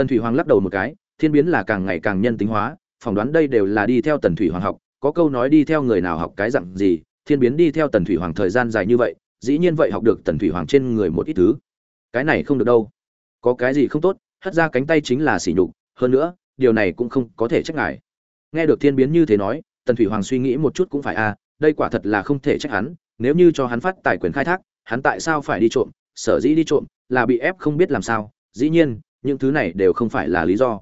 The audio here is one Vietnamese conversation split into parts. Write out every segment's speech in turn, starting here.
tần thủy hoàng lắc đầu một cái, thiên biến là càng ngày càng nhân tính hóa, phỏng đoán đây đều là đi theo tần thủy hoàng học, có câu nói đi theo người nào học cái dặn gì, thiên biến đi theo tần thủy hoàng thời gian dài như vậy, dĩ nhiên vậy học được tần thủy hoàng trên người một ít thứ. Cái này không được đâu. Có cái gì không tốt, hất ra cánh tay chính là sỉ nhục, hơn nữa, điều này cũng không có thể trách ngài. Nghe được thiên biến như thế nói, tần thủy hoàng suy nghĩ một chút cũng phải a đây quả thật là không thể trách hắn, nếu như cho hắn phát tài quyền khai thác, hắn tại sao phải đi trộm, sở dĩ đi trộm, là bị ép không biết làm sao, dĩ nhiên những thứ này đều không phải là lý do.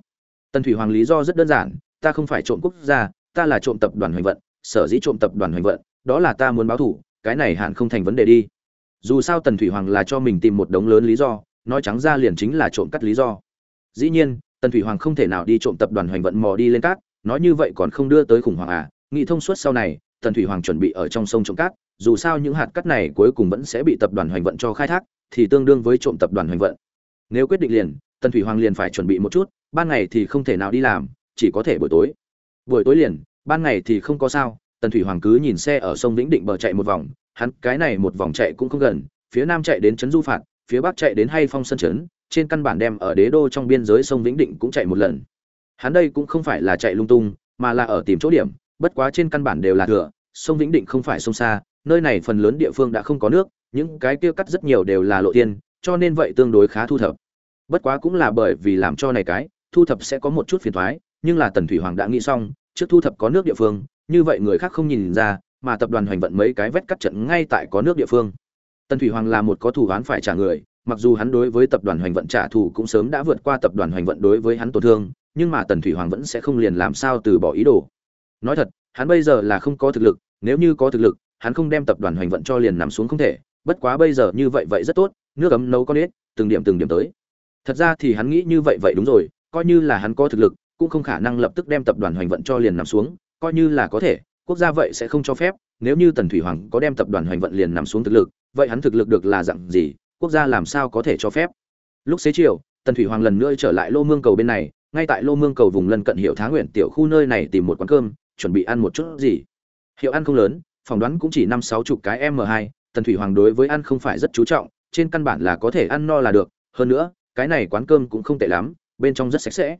Tần thủy hoàng lý do rất đơn giản, ta không phải trộm quốc gia, ta là trộm tập đoàn hoành vận, sở dĩ trộm tập đoàn hoành vận, đó là ta muốn báo thủ cái này hẳn không thành vấn đề đi. Dù sao tần thủy hoàng là cho mình tìm một đống lớn lý do, nói trắng ra liền chính là trộm cắt lý do. Dĩ nhiên, tần thủy hoàng không thể nào đi trộm tập đoàn hoành vận mò đi lên cát, nói như vậy còn không đưa tới khủng hoảng à nghị thông suốt sau này, tần thủy hoàng chuẩn bị ở trong sông trộm cát, dù sao những hạt cát này cuối cùng vẫn sẽ bị tập đoàn hoành vận cho khai thác, thì tương đương với trộm tập đoàn hoành vận. Nếu quyết định liền tần thủy hoàng liền phải chuẩn bị một chút, ban ngày thì không thể nào đi làm, chỉ có thể buổi tối. Buổi tối liền, ban ngày thì không có sao, tần thủy hoàng cứ nhìn xe ở sông vĩnh định bờ chạy một vòng, hắn, cái này một vòng chạy cũng không gần, phía nam chạy đến trấn du phạt, phía bắc chạy đến hay phong sân trấn, trên căn bản đem ở đế đô trong biên giới sông vĩnh định cũng chạy một lần. Hắn đây cũng không phải là chạy lung tung, mà là ở tìm chỗ điểm, bất quá trên căn bản đều là thừa, sông vĩnh định không phải sông xa, nơi này phần lớn địa phương đã không có nước, những cái kia cắt rất nhiều đều là lộ tiên, cho nên vậy tương đối khá thu thập bất quá cũng là bởi vì làm cho này cái, thu thập sẽ có một chút phiền thoái, nhưng là tần thủy hoàng đã nghĩ xong, trước thu thập có nước địa phương, như vậy người khác không nhìn ra, mà tập đoàn hoành vận mấy cái vết cắt trận ngay tại có nước địa phương. Tần thủy hoàng là một có thủ án phải trả người, mặc dù hắn đối với tập đoàn hoành vận trả thù cũng sớm đã vượt qua tập đoàn hoành vận đối với hắn tổn thương, nhưng mà tần thủy hoàng vẫn sẽ không liền làm sao từ bỏ ý đồ. Nói thật, hắn bây giờ là không có thực lực, nếu như có thực lực, hắn không đem tập đoàn hoành vận cho liền nằm xuống không thể, bất quá bây giờ như vậy vậy rất tốt, nước ấm nấu con ít từng điểm từng điểm tới thật ra thì hắn nghĩ như vậy vậy đúng rồi, coi như là hắn có thực lực, cũng không khả năng lập tức đem tập đoàn hoành vận cho liền nằm xuống, coi như là có thể, quốc gia vậy sẽ không cho phép, nếu như tần thủy hoàng có đem tập đoàn hoành vận liền nằm xuống thực lực, vậy hắn thực lực được là dặn gì, quốc gia làm sao có thể cho phép? Lúc xế chiều, tần thủy hoàng lần nữa trở lại lô mương cầu bên này, ngay tại lô mương cầu vùng lân cận hiệu thá nguyện tiểu khu nơi này tìm một quán cơm, chuẩn bị ăn một chút gì. Hiệu ăn không lớn, phỏng đoán cũng chỉ năm sáu chục cái m hai, tần thủy hoàng đối với ăn không phải rất chú trọng, trên căn bản là có thể ăn no là được, hơn nữa cái này quán cơm cũng không tệ lắm, bên trong rất sạch sẽ.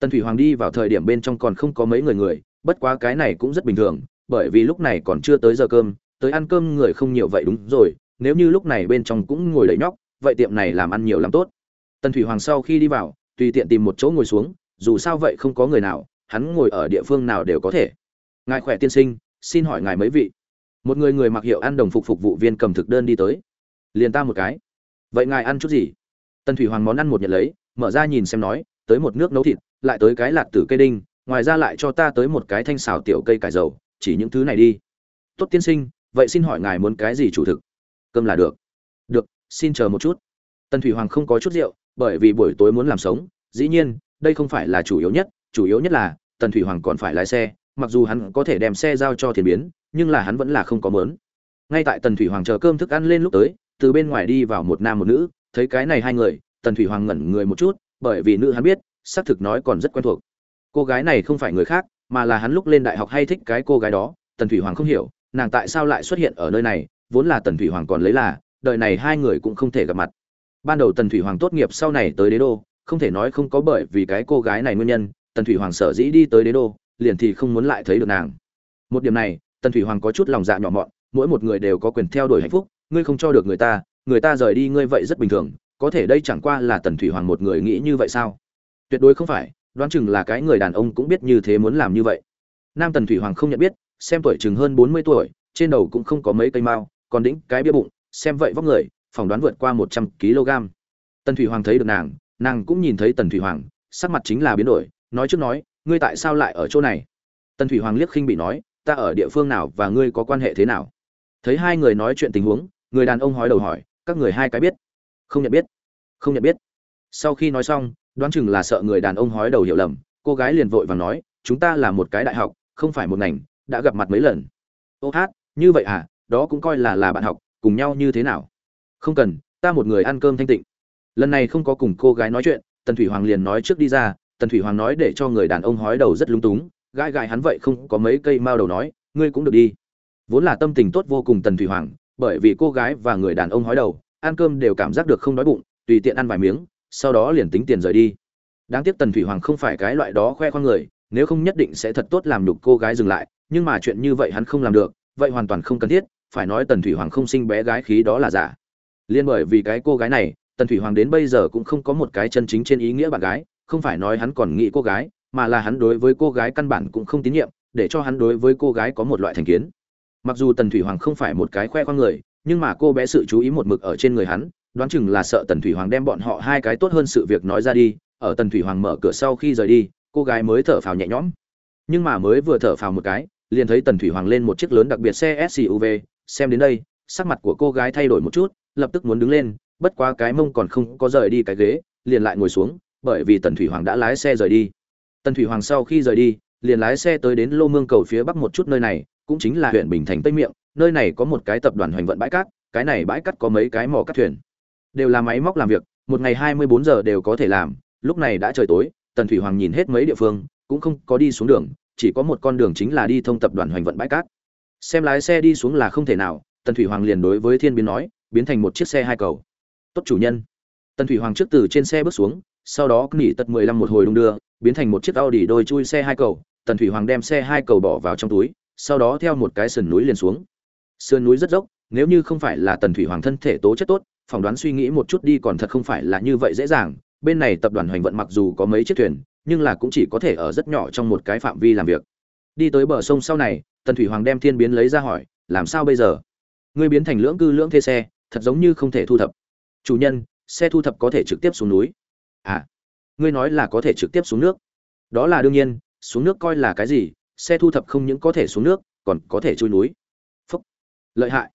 Tần thủy hoàng đi vào thời điểm bên trong còn không có mấy người người, bất quá cái này cũng rất bình thường, bởi vì lúc này còn chưa tới giờ cơm, tới ăn cơm người không nhiều vậy đúng rồi, nếu như lúc này bên trong cũng ngồi đầy nhóc, vậy tiệm này làm ăn nhiều lắm tốt. Tần thủy hoàng sau khi đi vào, tùy tiện tìm một chỗ ngồi xuống, dù sao vậy không có người nào, hắn ngồi ở địa phương nào đều có thể. Ngài khỏe tiên sinh, xin hỏi ngài mấy vị? Một người người mặc hiệu ăn đồng phục phục vụ viên cầm thực đơn đi tới. Liền ta một cái. Vậy ngài ăn chút gì? Tần thủy hoàng món ăn một nhận lấy, mở ra nhìn xem nói, tới một nước nấu thịt, lại tới cái lạt tử cây đinh, ngoài ra lại cho ta tới một cái thanh xào tiểu cây cải dầu, chỉ những thứ này đi. Tốt tiên sinh, vậy xin hỏi ngài muốn cái gì chủ thực? Cơm là được. Được, xin chờ một chút. Tần thủy hoàng không có chút rượu, bởi vì buổi tối muốn làm sống, dĩ nhiên, đây không phải là chủ yếu nhất, chủ yếu nhất là, tần thủy hoàng còn phải lái xe, mặc dù hắn có thể đem xe giao cho thiền biến, nhưng là hắn vẫn là không có mớn. Ngay tại tần thủy hoàng chờ cơm thức ăn lên lúc tới, từ bên ngoài đi vào một nam một nữ thấy cái này hai người, tần thủy hoàng ngẩn người một chút, bởi vì nữ hắn biết, xác thực nói còn rất quen thuộc. Cô gái này không phải người khác, mà là hắn lúc lên đại học hay thích cái cô gái đó, tần thủy hoàng không hiểu, nàng tại sao lại xuất hiện ở nơi này, vốn là tần thủy hoàng còn lấy là, đời này hai người cũng không thể gặp mặt. Ban đầu tần thủy hoàng tốt nghiệp sau này tới đế đô, không thể nói không có bởi vì cái cô gái này nguyên nhân, tần thủy hoàng sở dĩ đi tới đế đô, liền thì không muốn lại thấy được nàng. Một điểm này, tần thủy hoàng có chút lòng dạ nhỏ mọn, mỗi một người đều có quyền theo đuổi hạnh phúc, ngươi không cho được người ta người ta rời đi ngươi vậy rất bình thường, có thể đây chẳng qua là tần thủy hoàng một người nghĩ như vậy sao? Tuyệt đối không phải, đoán chừng là cái người đàn ông cũng biết như thế muốn làm như vậy. Nam tần thủy hoàng không nhận biết, xem tuổi chừng hơn bốn mươi tuổi, trên đầu cũng không có mấy cây mao, còn đĩnh cái bia bụng, xem vậy vóc người, phỏng đoán vượt qua một trăm kg. Tần thủy hoàng thấy được nàng nàng cũng nhìn thấy tần thủy hoàng, sắc mặt chính là biến đổi, nói trước nói, ngươi tại sao lại ở chỗ này? Tần thủy hoàng liếc khinh bị nói, ta ở địa phương nào và ngươi có quan hệ thế nào? Thấy hai người nói chuyện tình huống, người đàn ông hói đầu hỏi các người hai cái biết. Không nhận biết. Không nhận biết. Sau khi nói xong, đoán chừng là sợ người đàn ông hói đầu hiểu lầm, cô gái liền vội và nói, chúng ta là một cái đại học, không phải một ngành, đã gặp mặt mấy lần. Ô hát, như vậy à đó cũng coi là là bạn học, cùng nhau như thế nào? Không cần, ta một người ăn cơm thanh tịnh. Lần này không có cùng cô gái nói chuyện, tần thủy hoàng liền nói trước đi ra, tần thủy hoàng nói để cho người đàn ông hói đầu rất lung túng, gãi gãi hắn vậy không có mấy cây mao đầu nói, ngươi cũng được đi. Vốn là tâm tình tốt vô cùng tần thủy hoàng bởi vì cô gái và người đàn ông hói đầu, ăn cơm đều cảm giác được không đói bụng, tùy tiện ăn vài miếng, sau đó liền tính tiền rời đi. Đáng tiếc tần thủy hoàng không phải cái loại đó khoe khoang người, nếu không nhất định sẽ thật tốt làm nhục cô gái dừng lại, nhưng mà chuyện như vậy hắn không làm được, vậy hoàn toàn không cần thiết, phải nói tần thủy hoàng không sinh bé gái khí đó là giả. Liên bởi vì cái cô gái này, tần thủy hoàng đến bây giờ cũng không có một cái chân chính trên ý nghĩa bạn gái, không phải nói hắn còn nghĩ cô gái, mà là hắn đối với cô gái căn bản cũng không tín nhiệm, để cho hắn đối với cô gái có một loại thành kiến mặc dù tần thủy hoàng không phải một cái khoe khoang người, nhưng mà cô bé sự chú ý một mực ở trên người hắn, đoán chừng là sợ tần thủy hoàng đem bọn họ hai cái tốt hơn sự việc nói ra đi. Ở tần thủy hoàng mở cửa sau khi rời đi, cô gái mới thở phào nhẹ nhõm. Nhưng mà mới vừa thở phào một cái, liền thấy tần thủy hoàng lên một chiếc lớn đặc biệt xe suv xem đến đây, sắc mặt của cô gái thay đổi một chút, lập tức muốn đứng lên, bất quá cái mông còn không có rời đi cái ghế, liền lại ngồi xuống, bởi vì tần thủy hoàng đã lái xe rời đi. Tần thủy hoàng sau khi rời đi, liền lái xe tới đến lô mương cầu phía bắc một chút nơi này cũng chính là huyện bình thành tây miệng, nơi này có một cái tập đoàn hoành vận bãi cát, cái này bãi cát có mấy cái mỏ cát thuyền. Đều là máy móc làm việc, một ngày hai mươi bốn giờ đều có thể làm, lúc này đã trời tối, tần thủy hoàng nhìn hết mấy địa phương, cũng không có đi xuống đường, chỉ có một con đường chính là đi thông tập đoàn hoành vận bãi cát. Xem lái xe đi xuống là không thể nào, tần thủy hoàng liền đối với thiên biến nói, biến thành một chiếc xe hai cầu. Tốt chủ nhân. Tần thủy hoàng trước từ trên xe bước xuống, sau đó nghỉ tật mười lăm một hồi đung đưa, biến thành một chiếc Audi đôi chui xe hai cầu, tần thủy hoàng đem xe hai cầu bỏ vào trong túi sau đó theo một cái sườn núi liền xuống. Sườn núi rất dốc, nếu như không phải là tần thủy hoàng thân thể tố chất tốt, phỏng đoán suy nghĩ một chút đi còn thật không phải là như vậy dễ dàng. Bên này tập đoàn hoành vận mặc dù có mấy chiếc thuyền, nhưng là cũng chỉ có thể ở rất nhỏ trong một cái phạm vi làm việc. Đi tới bờ sông sau này, tần thủy hoàng đem thiên biến lấy ra hỏi, làm sao bây giờ? Ngươi biến thành lưỡng cư lưỡng thê xe, thật giống như không thể thu thập. Chủ nhân, xe thu thập có thể trực tiếp xuống núi. À ngươi nói là có thể trực tiếp xuống nước. Đó là đương nhiên, xuống nước coi là cái gì xe thu thập không những có thể xuống nước, còn có thể chui núi. Phúc. Lợi hại.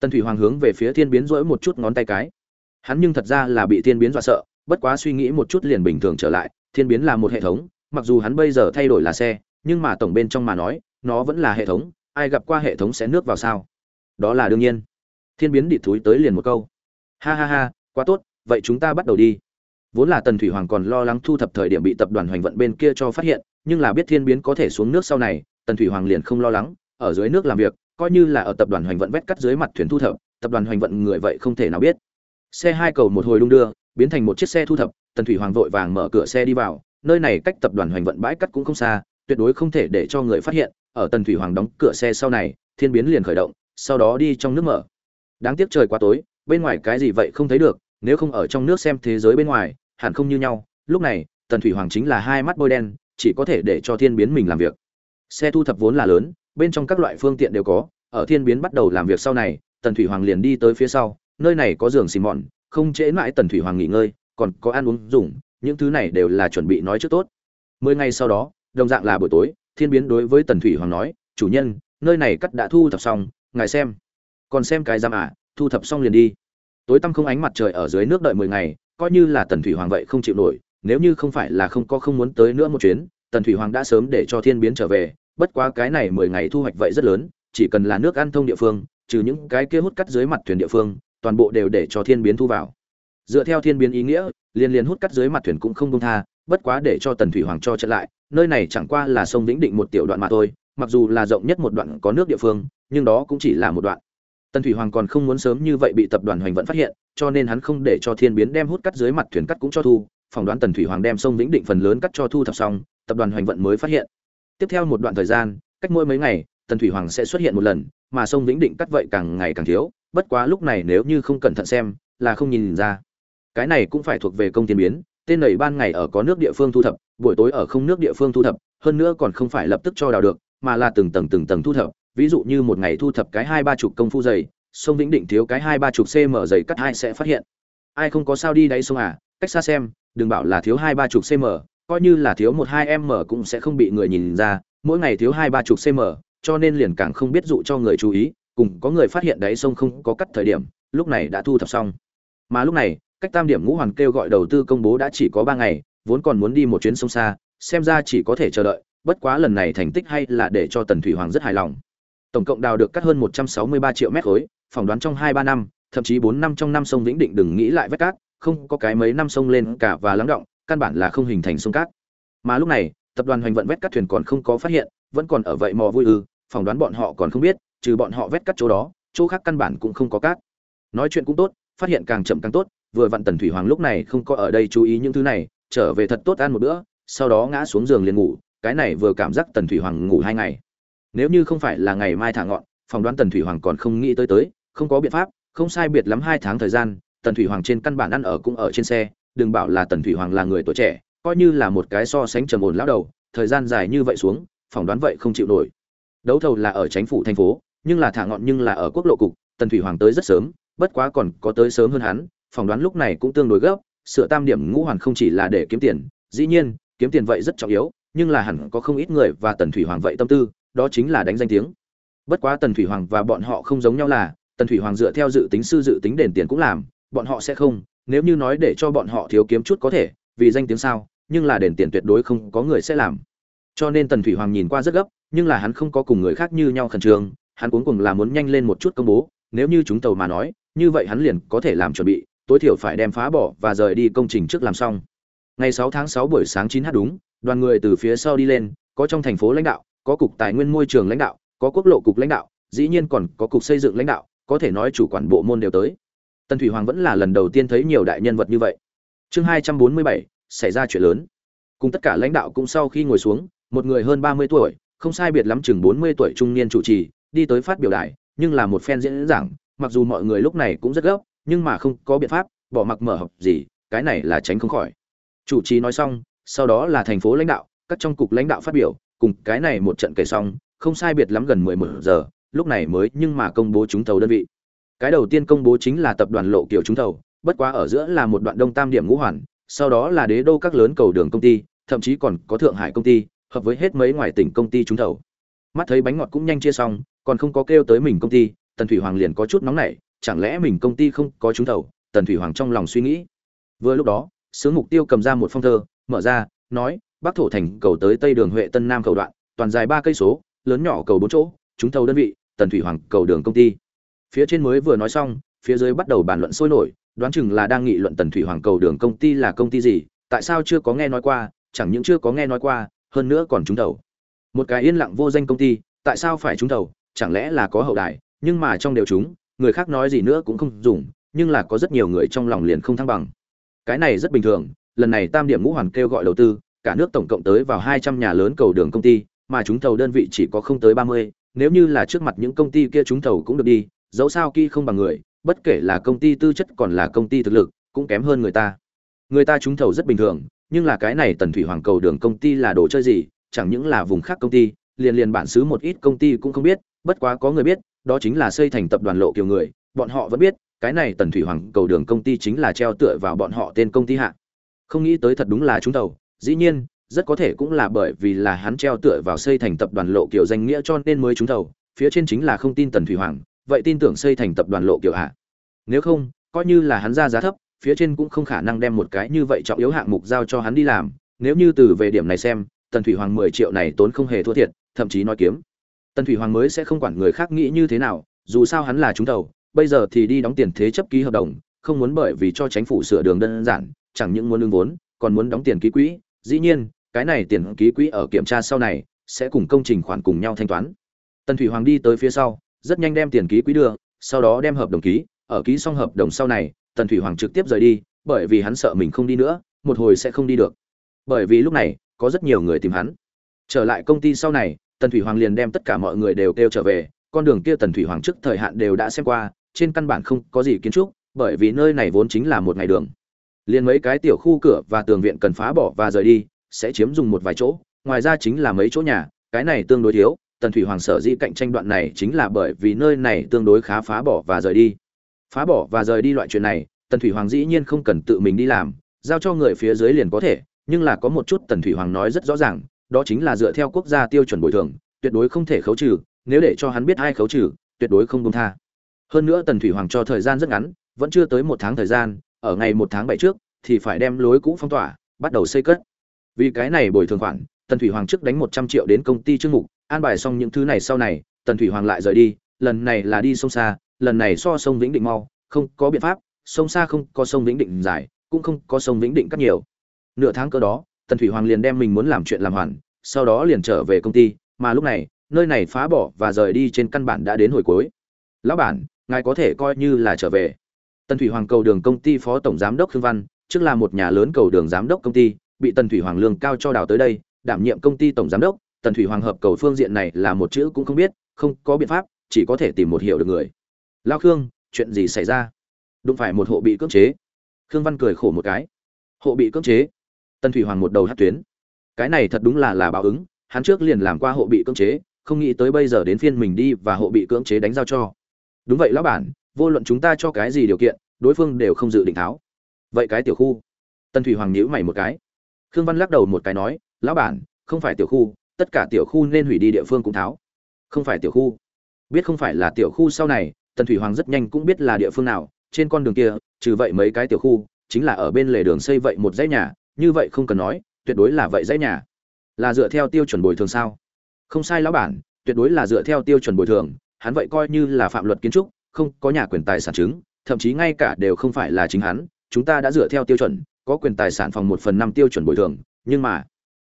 Tần thủy hoàng hướng về phía thiên biến rỗi một chút ngón tay cái. Hắn nhưng thật ra là bị thiên biến dọa sợ, bất quá suy nghĩ một chút liền bình thường trở lại, thiên biến là một hệ thống, mặc dù hắn bây giờ thay đổi là xe, nhưng mà tổng bên trong mà nói, nó vẫn là hệ thống, ai gặp qua hệ thống sẽ nước vào sao? Đó là đương nhiên. Thiên biến địt thúi tới liền một câu. Ha ha ha, quá tốt, vậy chúng ta bắt đầu đi. Vốn là tần thủy hoàng còn lo lắng thu thập thời điểm bị tập đoàn hoành vận bên kia cho phát hiện nhưng là biết thiên biến có thể xuống nước sau này, tần thủy hoàng liền không lo lắng, ở dưới nước làm việc, coi như là ở tập đoàn hoành vận vét cắt dưới mặt thuyền thu thập, tập đoàn hoành vận người vậy không thể nào biết. Xe hai cầu một hồi đung đưa, biến thành một chiếc xe thu thập, tần thủy hoàng vội vàng mở cửa xe đi vào, nơi này cách tập đoàn hoành vận bãi cắt cũng không xa, tuyệt đối không thể để cho người phát hiện, ở tần thủy hoàng đóng cửa xe sau này, thiên biến liền khởi động, sau đó đi trong nước mở. Đáng tiếc trời quá tối, bên ngoài cái gì vậy không thấy được, nếu không ở trong nước xem thế giới bên ngoài, hẳn không như nhau, lúc này, tần thủy hoàng chính là hai mắt bôi đen chỉ có thể để cho thiên biến mình làm việc. Xe thu thập vốn là lớn, bên trong các loại phương tiện đều có, ở thiên biến bắt đầu làm việc sau này, tần thủy hoàng liền đi tới phía sau, nơi này có giường xì mòn không trễ mãi tần thủy hoàng nghỉ ngơi, còn có ăn uống dùng, những thứ này đều là chuẩn bị nói trước tốt. Mười ngày sau đó, đồng dạng là buổi tối, thiên biến đối với tần thủy hoàng nói, chủ nhân, nơi này cắt đã thu thập xong, ngài xem. Còn xem cái giam à thu thập xong liền đi. Tối tăm không ánh mặt trời ở dưới nước đợi mười ngày, coi như là tần thủy hoàng vậy không chịu nổi nếu như không phải là không có không muốn tới nữa một chuyến, tần thủy hoàng đã sớm để cho thiên biến trở về, bất quá cái này mười ngày thu hoạch vậy rất lớn, chỉ cần là nước ăn thông địa phương, trừ những cái kia hút cắt dưới mặt thuyền địa phương, toàn bộ đều để cho thiên biến thu vào. Dựa theo thiên biến ý nghĩa liên liên hút cắt dưới mặt thuyền cũng không buông tha, bất quá để cho tần thủy hoàng cho chặn lại, nơi này chẳng qua là sông vĩnh định một tiểu đoạn mà thôi, mặc dù là rộng nhất một đoạn có nước địa phương, nhưng đó cũng chỉ là một đoạn. Tần thủy hoàng còn không muốn sớm như vậy bị tập đoàn hoành vận phát hiện, cho nên hắn không để cho thiên biến đem hút cắt dưới mặt thuyền cắt cũng cho thu phỏng đoán tần thủy hoàng đem sông vĩnh định phần lớn cắt cho thu thập xong, tập đoàn hoành vận mới phát hiện. Tiếp theo một đoạn thời gian, cách mỗi mấy ngày, tần thủy hoàng sẽ xuất hiện một lần, mà sông vĩnh định cắt vậy càng ngày càng thiếu, bất quá lúc này nếu như không cẩn thận xem, là không nhìn ra. Cái này cũng phải thuộc về công tiền biến, tên nầy ban ngày ở có nước địa phương thu thập, buổi tối ở không nước địa phương thu thập, hơn nữa còn không phải lập tức cho đào được, mà là từng tầng từng tầng thu thập. Ví dụ như một ngày thu thập cái hai ba chục công phu dày, sông vĩnh định thiếu cái hai ba chục cm dày cắt hai sẽ phát hiện? Ai không có sao đi đáy sông à? Cách xa xem đừng bảo là thiếu hai ba chục cm coi như là thiếu một hai m cũng sẽ không bị người nhìn ra, mỗi ngày thiếu hai ba chục cm cho nên liền càng không biết dụ cho người chú ý, cùng có người phát hiện đáy sông không có cắt thời điểm, lúc này đã thu thập xong. Mà lúc này, cách tam điểm ngũ hoàn kêu gọi đầu tư công bố đã chỉ có ba ngày, vốn còn muốn đi một chuyến sông xa, xem ra chỉ có thể chờ đợi, bất quá lần này thành tích hay là để cho tần thủy hoàng rất hài lòng. Tổng cộng đào được cắt hơn một trăm sáu mươi ba triệu mét khối, phỏng đoán trong hai ba năm, thậm chí bốn năm trong năm sông vĩnh định đừng nghĩ lại vết cát không có cái mấy năm sông lên cả và lắng động, căn bản là không hình thành sông cát. Mà lúc này, tập đoàn hoành vận vét cát thuyền còn không có phát hiện, vẫn còn ở vậy mò vui ư, phỏng đoán bọn họ còn không biết, trừ bọn họ vét cát chỗ đó, chỗ khác căn bản cũng không có cát. Nói chuyện cũng tốt, phát hiện càng chậm càng tốt, vừa vặn tần thủy hoàng lúc này không có ở đây chú ý những thứ này, trở về thật tốt ăn một bữa, sau đó ngã xuống giường liền ngủ, cái này vừa cảm giác tần thủy hoàng ngủ hai ngày. Nếu như không phải là ngày mai thả ngọn, phỏng đoán tần thủy hoàng còn không nghĩ tới tới, không có biện pháp, không sai biệt lắm hai tháng thời gian tần thủy hoàng trên căn bản ăn ở cũng ở trên xe, đừng bảo là tần thủy hoàng là người tuổi trẻ, coi như là một cái so sánh trầm ổn lão đầu, thời gian dài như vậy xuống, phỏng đoán vậy không chịu nổi. Đấu thầu là ở chính phủ thành phố, nhưng là thả ngọn nhưng là ở quốc lộ cục, tần thủy hoàng tới rất sớm, bất quá còn có tới sớm hơn hắn, phỏng đoán lúc này cũng tương đối gấp, sửa tam điểm ngũ hoàn không chỉ là để kiếm tiền, dĩ nhiên, kiếm tiền vậy rất trọng yếu, nhưng là hẳn có không ít người và tần thủy hoàng vậy tâm tư, đó chính là đánh danh tiếng. Bất quá tần thủy hoàng và bọn họ không giống nhau là, tần thủy hoàng dựa theo dự tính sư dự tính đền tiền cũng làm bọn họ sẽ không, nếu như nói để cho bọn họ thiếu kiếm chút có thể, vì danh tiếng sao, nhưng là đền tiền tuyệt đối không có người sẽ làm. Cho nên tần thủy hoàng nhìn qua rất gấp, nhưng là hắn không có cùng người khác như nhau khẩn trương, hắn cuối cùng là muốn nhanh lên một chút công bố, nếu như chúng tàu mà nói, như vậy hắn liền có thể làm chuẩn bị, tối thiểu phải đem phá bỏ và rời đi công trình trước làm xong. Ngày 6 tháng 6 buổi sáng 9 h đúng, đoàn người từ phía sau đi lên, có trong thành phố lãnh đạo, có cục tài nguyên môi trường lãnh đạo, có quốc lộ cục lãnh đạo, dĩ nhiên còn có cục xây dựng lãnh đạo, có thể nói chủ quản bộ môn đều tới tần thủy hoàng vẫn là lần đầu tiên thấy nhiều đại nhân vật như vậy. Chương 247, xảy ra chuyện lớn. Cùng tất cả lãnh đạo cũng sau khi ngồi xuống một người hơn 30 tuổi không sai biệt lắm chừng 40 tuổi trung niên chủ trì đi tới phát biểu đài nhưng là một phen diễn giảng mặc dù mọi người lúc này cũng rất gấp nhưng mà không có biện pháp bỏ mặc mở học gì cái này là tránh không khỏi. Chủ trì nói xong sau đó là thành phố lãnh đạo các trong cục lãnh đạo phát biểu cùng cái này một trận kể xong không sai biệt lắm gần mười một giờ lúc này mới nhưng mà công bố trúng thầu đơn vị cái đầu tiên công bố chính là tập đoàn lộ kiểu trúng thầu, bất quá ở giữa là một đoạn đông tam điểm ngũ hoàn, sau đó là đế đô các lớn cầu đường công ty, thậm chí còn có thượng hải công ty, hợp với hết mấy ngoài tỉnh công ty trúng thầu. Mắt thấy bánh ngọt cũng nhanh chia xong, còn không có kêu tới mình công ty, tần thủy hoàng liền có chút nóng nảy, chẳng lẽ mình công ty không có trúng thầu? Tần thủy hoàng trong lòng suy nghĩ. Vừa lúc đó, sướng mục tiêu cầm ra một phong thơ, mở ra, nói, bắc thổ thành cầu tới tây đường huệ tân nam cầu đoạn, toàn dài ba cây số, lớn nhỏ cầu bốn chỗ, trúng thầu đơn vị, tần thủy hoàng cầu đường công ty phía trên mới vừa nói xong phía dưới bắt đầu bàn luận sôi nổi đoán chừng là đang nghị luận tần thủy hoàng cầu đường công ty là công ty gì tại sao chưa có nghe nói qua chẳng những chưa có nghe nói qua hơn nữa còn trúng đầu, một cái yên lặng vô danh công ty tại sao phải trúng đầu, chẳng lẽ là có hậu đài nhưng mà trong đều chúng người khác nói gì nữa cũng không dùng nhưng là có rất nhiều người trong lòng liền không thăng bằng. Cái này rất bình thường lần này tam điểm ngũ hoàn kêu gọi đầu tư cả nước tổng cộng tới vào hai trăm nhà lớn cầu đường công ty mà chúng thầu đơn vị chỉ có không tới ba mươi nếu như là trước mặt những công ty kia chúng thầu cũng được đi dẫu sao kia không bằng người bất kể là công ty tư chất còn là công ty thực lực cũng kém hơn người ta. Người ta trúng thầu rất bình thường nhưng là cái này tần thủy hoàng cầu đường công ty là đồ chơi gì chẳng những là vùng khác công ty liền liền bản xứ một ít công ty cũng không biết bất quá có người biết đó chính là xây thành tập đoàn lộ kiều người bọn họ vẫn biết cái này tần thủy hoàng cầu đường công ty chính là treo tựa vào bọn họ tên công ty hạ. Không nghĩ tới thật đúng là trúng thầu, dĩ nhiên rất có thể cũng là bởi vì là hắn treo tựa vào xây thành tập đoàn lộ kiều danh nghĩa cho nên mới trúng thầu phía trên chính là không tin tần thủy hoàng vậy tin tưởng xây thành tập đoàn lộ kiểu hạ nếu không coi như là hắn ra giá thấp phía trên cũng không khả năng đem một cái như vậy trọng yếu hạng mục giao cho hắn đi làm. Nếu như từ về điểm này xem tần thủy hoàng mười triệu này tốn không hề thua thiệt thậm chí nói kiếm. Tần thủy hoàng mới sẽ không quản người khác nghĩ như thế nào dù sao hắn là trúng đầu, bây giờ thì đi đóng tiền thế chấp ký hợp đồng không muốn bởi vì cho chính phủ sửa đường đơn giản chẳng những muốn lương vốn còn muốn đóng tiền ký quỹ. Dĩ nhiên cái này tiền ký quỹ ở kiểm tra sau này sẽ cùng công trình khoản cùng nhau thanh toán. Tần thủy hoàng đi tới phía sau rất nhanh đem tiền ký quỹ đưa, sau đó đem hợp đồng ký, ở ký xong hợp đồng sau này, tần thủy hoàng trực tiếp rời đi, bởi vì hắn sợ mình không đi nữa, một hồi sẽ không đi được. Bởi vì lúc này, có rất nhiều người tìm hắn. Trở lại công ty sau này, tần thủy hoàng liền đem tất cả mọi người đều kêu trở về, con đường kia tần thủy hoàng trước thời hạn đều đã xem qua, trên căn bản không có gì kiến trúc, bởi vì nơi này vốn chính là một ngày đường. Liền mấy cái tiểu khu cửa và tường viện cần phá bỏ và rời đi, sẽ chiếm dùng một vài chỗ, ngoài ra chính là mấy chỗ nhà, cái này tương đối thiếu tần thủy hoàng sở dĩ cạnh tranh đoạn này chính là bởi vì nơi này tương đối khá phá bỏ và rời đi. Phá bỏ và rời đi loại chuyện này, tần thủy hoàng dĩ nhiên không cần tự mình đi làm, giao cho người phía dưới liền có thể, nhưng là có một chút tần thủy hoàng nói rất rõ ràng, đó chính là dựa theo quốc gia tiêu chuẩn bồi thường, tuyệt đối không thể khấu trừ, nếu để cho hắn biết ai khấu trừ, tuyệt đối không công tha. Hơn nữa tần thủy hoàng cho thời gian rất ngắn, vẫn chưa tới một tháng thời gian, ở ngày một tháng bảy trước, thì phải đem lối cũ phong tỏa, bắt đầu xây cất. Vì cái này bồi thường khoản, tần thủy hoàng trước đánh một trăm triệu đến công ty chương mục an bài xong những thứ này sau này, tần thủy hoàng lại rời đi, lần này là đi sông xa, lần này so sông vĩnh định mau, không có biện pháp, sông xa không có sông vĩnh định dài, cũng không có sông vĩnh định cắt nhiều. Nửa tháng cơ đó, tần thủy hoàng liền đem mình muốn làm chuyện làm hoàn, sau đó liền trở về công ty, mà lúc này, nơi này phá bỏ và rời đi trên căn bản đã đến hồi cuối. Lão bản, ngài có thể coi như là trở về. Tần thủy hoàng cầu đường công ty phó tổng giám đốc khương văn, trước là một nhà lớn cầu đường giám đốc công ty, bị tần thủy hoàng lương cao cho đào tới đây, đảm nhiệm công ty tổng giám đốc tần thủy hoàng hợp cầu phương diện này là một chữ cũng không biết, không có biện pháp, chỉ có thể tìm một hiểu được người. Lao khương, chuyện gì xảy ra? Đụng phải một hộ bị cưỡng chế. Khương văn cười khổ một cái. Hộ bị cưỡng chế? Tần thủy hoàng một đầu hát tuyến. Cái này thật đúng là là báo ứng, hắn trước liền làm qua hộ bị cưỡng chế, không nghĩ tới bây giờ đến phiên mình đi và hộ bị cưỡng chế đánh giao cho. Đúng vậy lão bản, vô luận chúng ta cho cái gì điều kiện, đối phương đều không dự định tháo. Vậy cái tiểu khu? Tần thủy hoàng nhíu mày một cái. Khương văn lắc đầu một cái nói, lão bản, không phải tiểu khu tất cả tiểu khu nên hủy đi địa phương cũng tháo. Không phải tiểu khu. Biết không phải là tiểu khu sau này, tần thủy hoàng rất nhanh cũng biết là địa phương nào, trên con đường kia, trừ vậy mấy cái tiểu khu, chính là ở bên lề đường xây vậy một dãy nhà, như vậy không cần nói, tuyệt đối là vậy dãy nhà. Là dựa theo tiêu chuẩn bồi thường sao? Không sai lão bản tuyệt đối là dựa theo tiêu chuẩn bồi thường, hắn vậy coi như là phạm luật kiến trúc, không có nhà quyền tài sản chứng, thậm chí ngay cả đều không phải là chính hắn, chúng ta đã dựa theo tiêu chuẩn, có quyền tài sản phòng một phần năm tiêu chuẩn bồi thường, nhưng mà,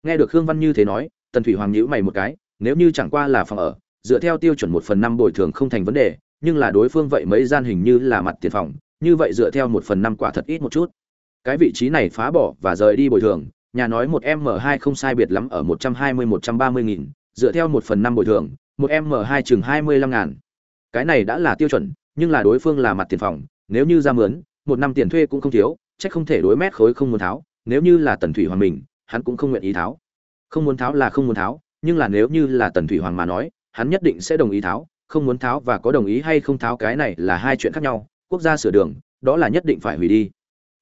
nghe được khương văn như thế nói tần thủy hoàng nhíu mày một cái, nếu như chẳng qua là phòng ở, dựa theo tiêu chuẩn một phần năm bồi thường không thành vấn đề, nhưng là đối phương vậy mấy gian hình như là mặt tiền phòng, như vậy dựa theo một phần năm quả thật ít một chút. Cái vị trí này phá bỏ và rời đi bồi thường, nhà nói một m hai không sai biệt lắm ở một trăm hai mươi, một trăm ba mươi nghìn, dựa theo một phần năm bồi thường, một m hai chừng hai mươi lăm ngàn. Cái này đã là tiêu chuẩn, nhưng là đối phương là mặt tiền phòng, nếu như ra mướn, một năm tiền thuê cũng không thiếu, chắc không thể đối mét khối không muốn tháo, nếu như là tần thủy hoàng mình, hắn cũng không nguyện ý tháo không muốn tháo là không muốn tháo, nhưng là nếu như là tần thủy hoàng mà nói, hắn nhất định sẽ đồng ý tháo, không muốn tháo và có đồng ý hay không tháo cái này là hai chuyện khác nhau, quốc gia sửa đường, đó là nhất định phải hủy đi.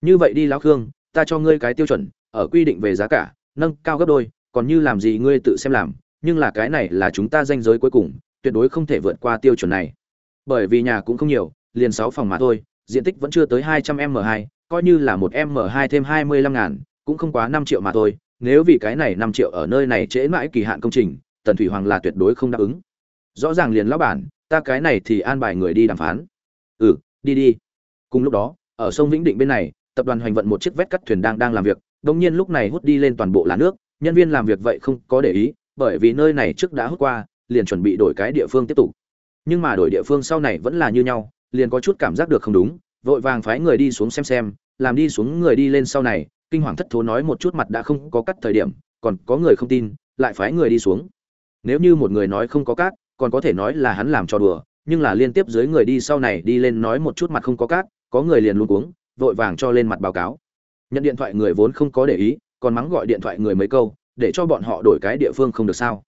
Như vậy đi lão khương, ta cho ngươi cái tiêu chuẩn, ở quy định về giá cả, nâng cao gấp đôi, còn như làm gì ngươi tự xem làm, nhưng là cái này là chúng ta danh giới cuối cùng, tuyệt đối không thể vượt qua tiêu chuẩn này. Bởi vì nhà cũng không nhiều, liền sáu phòng mà thôi, diện tích vẫn chưa tới hai trăm m hai, coi như là một m hai thêm hai mươi lăm ngàn, cũng không quá năm triệu mà thôi nếu vì cái này năm triệu ở nơi này trễ mãi kỳ hạn công trình, tần thủy hoàng là tuyệt đối không đáp ứng. Rõ ràng liền lão bản, ta cái này thì an bài người đi đàm phán. Ừ đi đi. Cùng lúc đó, ở sông vĩnh định bên này, tập đoàn hoành vận một chiếc vét cắt thuyền đang đang làm việc đông nhiên lúc này hút đi lên toàn bộ lá nước, nhân viên làm việc vậy không có để ý, bởi vì nơi này trước đã hút qua, liền chuẩn bị đổi cái địa phương tiếp tục. Nhưng mà đổi địa phương sau này vẫn là như nhau, liền có chút cảm giác được không đúng, vội vàng phái người đi xuống xem xem, làm đi xuống người đi lên sau này kinh hoàng thất thố nói một chút mặt đã không có cắt thời điểm, còn có người không tin, lại phái người đi xuống. Nếu như một người nói không có cát, còn có thể nói là hắn làm cho đùa, nhưng là liên tiếp dưới người đi sau này đi lên nói một chút mặt không có cát, có người liền luôn cuống, vội vàng cho lên mặt báo cáo. Nhận điện thoại người vốn không có để ý, còn mắng gọi điện thoại người mấy câu, để cho bọn họ đổi cái địa phương không được sao.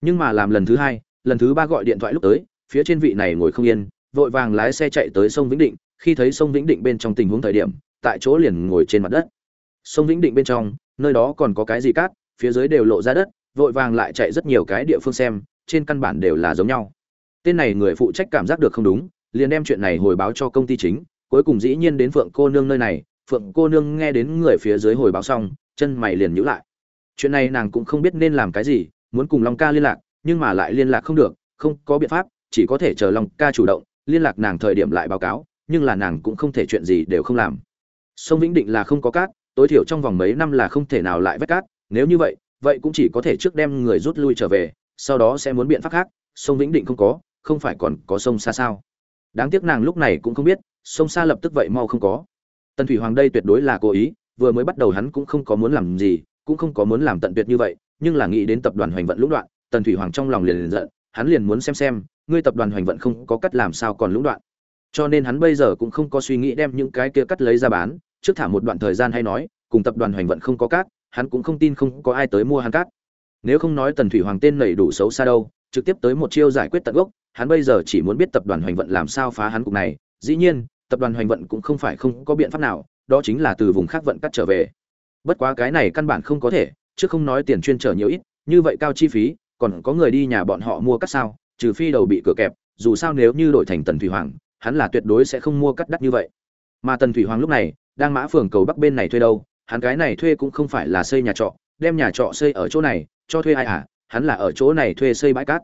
Nhưng mà làm lần thứ hai, lần thứ ba gọi điện thoại lúc tới, phía trên vị này ngồi không yên, vội vàng lái xe chạy tới sông vĩnh định, khi thấy sông vĩnh định bên trong tình huống thời điểm, tại chỗ liền ngồi trên mặt đất sông vĩnh định bên trong, nơi đó còn có cái gì cát, phía dưới đều lộ ra đất, vội vàng lại chạy rất nhiều cái địa phương xem, trên căn bản đều là giống nhau. Tên này người phụ trách cảm giác được không đúng, liền đem chuyện này hồi báo cho công ty chính, cuối cùng dĩ nhiên đến phượng cô nương nơi này, phượng cô nương nghe đến người phía dưới hồi báo xong, chân mày liền nhíu lại. Chuyện này nàng cũng không biết nên làm cái gì, muốn cùng long ca liên lạc, nhưng mà lại liên lạc không được, không có biện pháp, chỉ có thể chờ long ca chủ động, liên lạc nàng thời điểm lại báo cáo, nhưng là nàng cũng không thể chuyện gì đều không làm. Sông vĩnh định là không có cát tối thiểu trong vòng mấy năm là không thể nào lại vét cát, nếu như vậy vậy cũng chỉ có thể trước đem người rút lui trở về, sau đó sẽ muốn biện pháp khác, sông vĩnh định không có, không phải còn có sông xa sao? Đáng tiếc nàng lúc này cũng không biết, sông xa lập tức vậy mau không có. Tần thủy hoàng đây tuyệt đối là cố ý, vừa mới bắt đầu hắn cũng không có muốn làm gì, cũng không có muốn làm tận tuyệt như vậy, nhưng là nghĩ đến tập đoàn hoành vận lũng đoạn, tần thủy hoàng trong lòng liền liền giận, hắn liền muốn xem xem, ngươi tập đoàn hoành vận không có cắt làm sao còn lũng đoạn. Cho nên hắn bây giờ cũng không có suy nghĩ đem những cái kia cắt lấy ra bán trước thả một đoạn thời gian hay nói, cùng tập đoàn hoành vận không có cát, hắn cũng không tin không có ai tới mua hắn cát. Nếu không nói tần thủy hoàng tên nảy đủ xấu xa đâu, trực tiếp tới một chiêu giải quyết tận gốc, hắn bây giờ chỉ muốn biết tập đoàn hoành vận làm sao phá hắn cục này. Dĩ nhiên, tập đoàn hoành vận cũng không phải không có biện pháp nào, đó chính là từ vùng khác vận cắt trở về. Bất quá cái này căn bản không có thể, chứ không nói tiền chuyên trở nhiều ít, như vậy cao chi phí, còn có người đi nhà bọn họ mua cắt sao? Trừ phi đầu bị cửa kẹp, dù sao nếu như đổi thành tần thủy hoàng, hắn là tuyệt đối sẽ không mua cắt đắt như vậy. Mà tần thủy hoàng lúc này đang mã phường cầu bắc bên này thuê đâu, hắn cái này thuê cũng không phải là xây nhà trọ, đem nhà trọ xây ở chỗ này, cho thuê ai à? Hắn là ở chỗ này thuê xây bãi cát.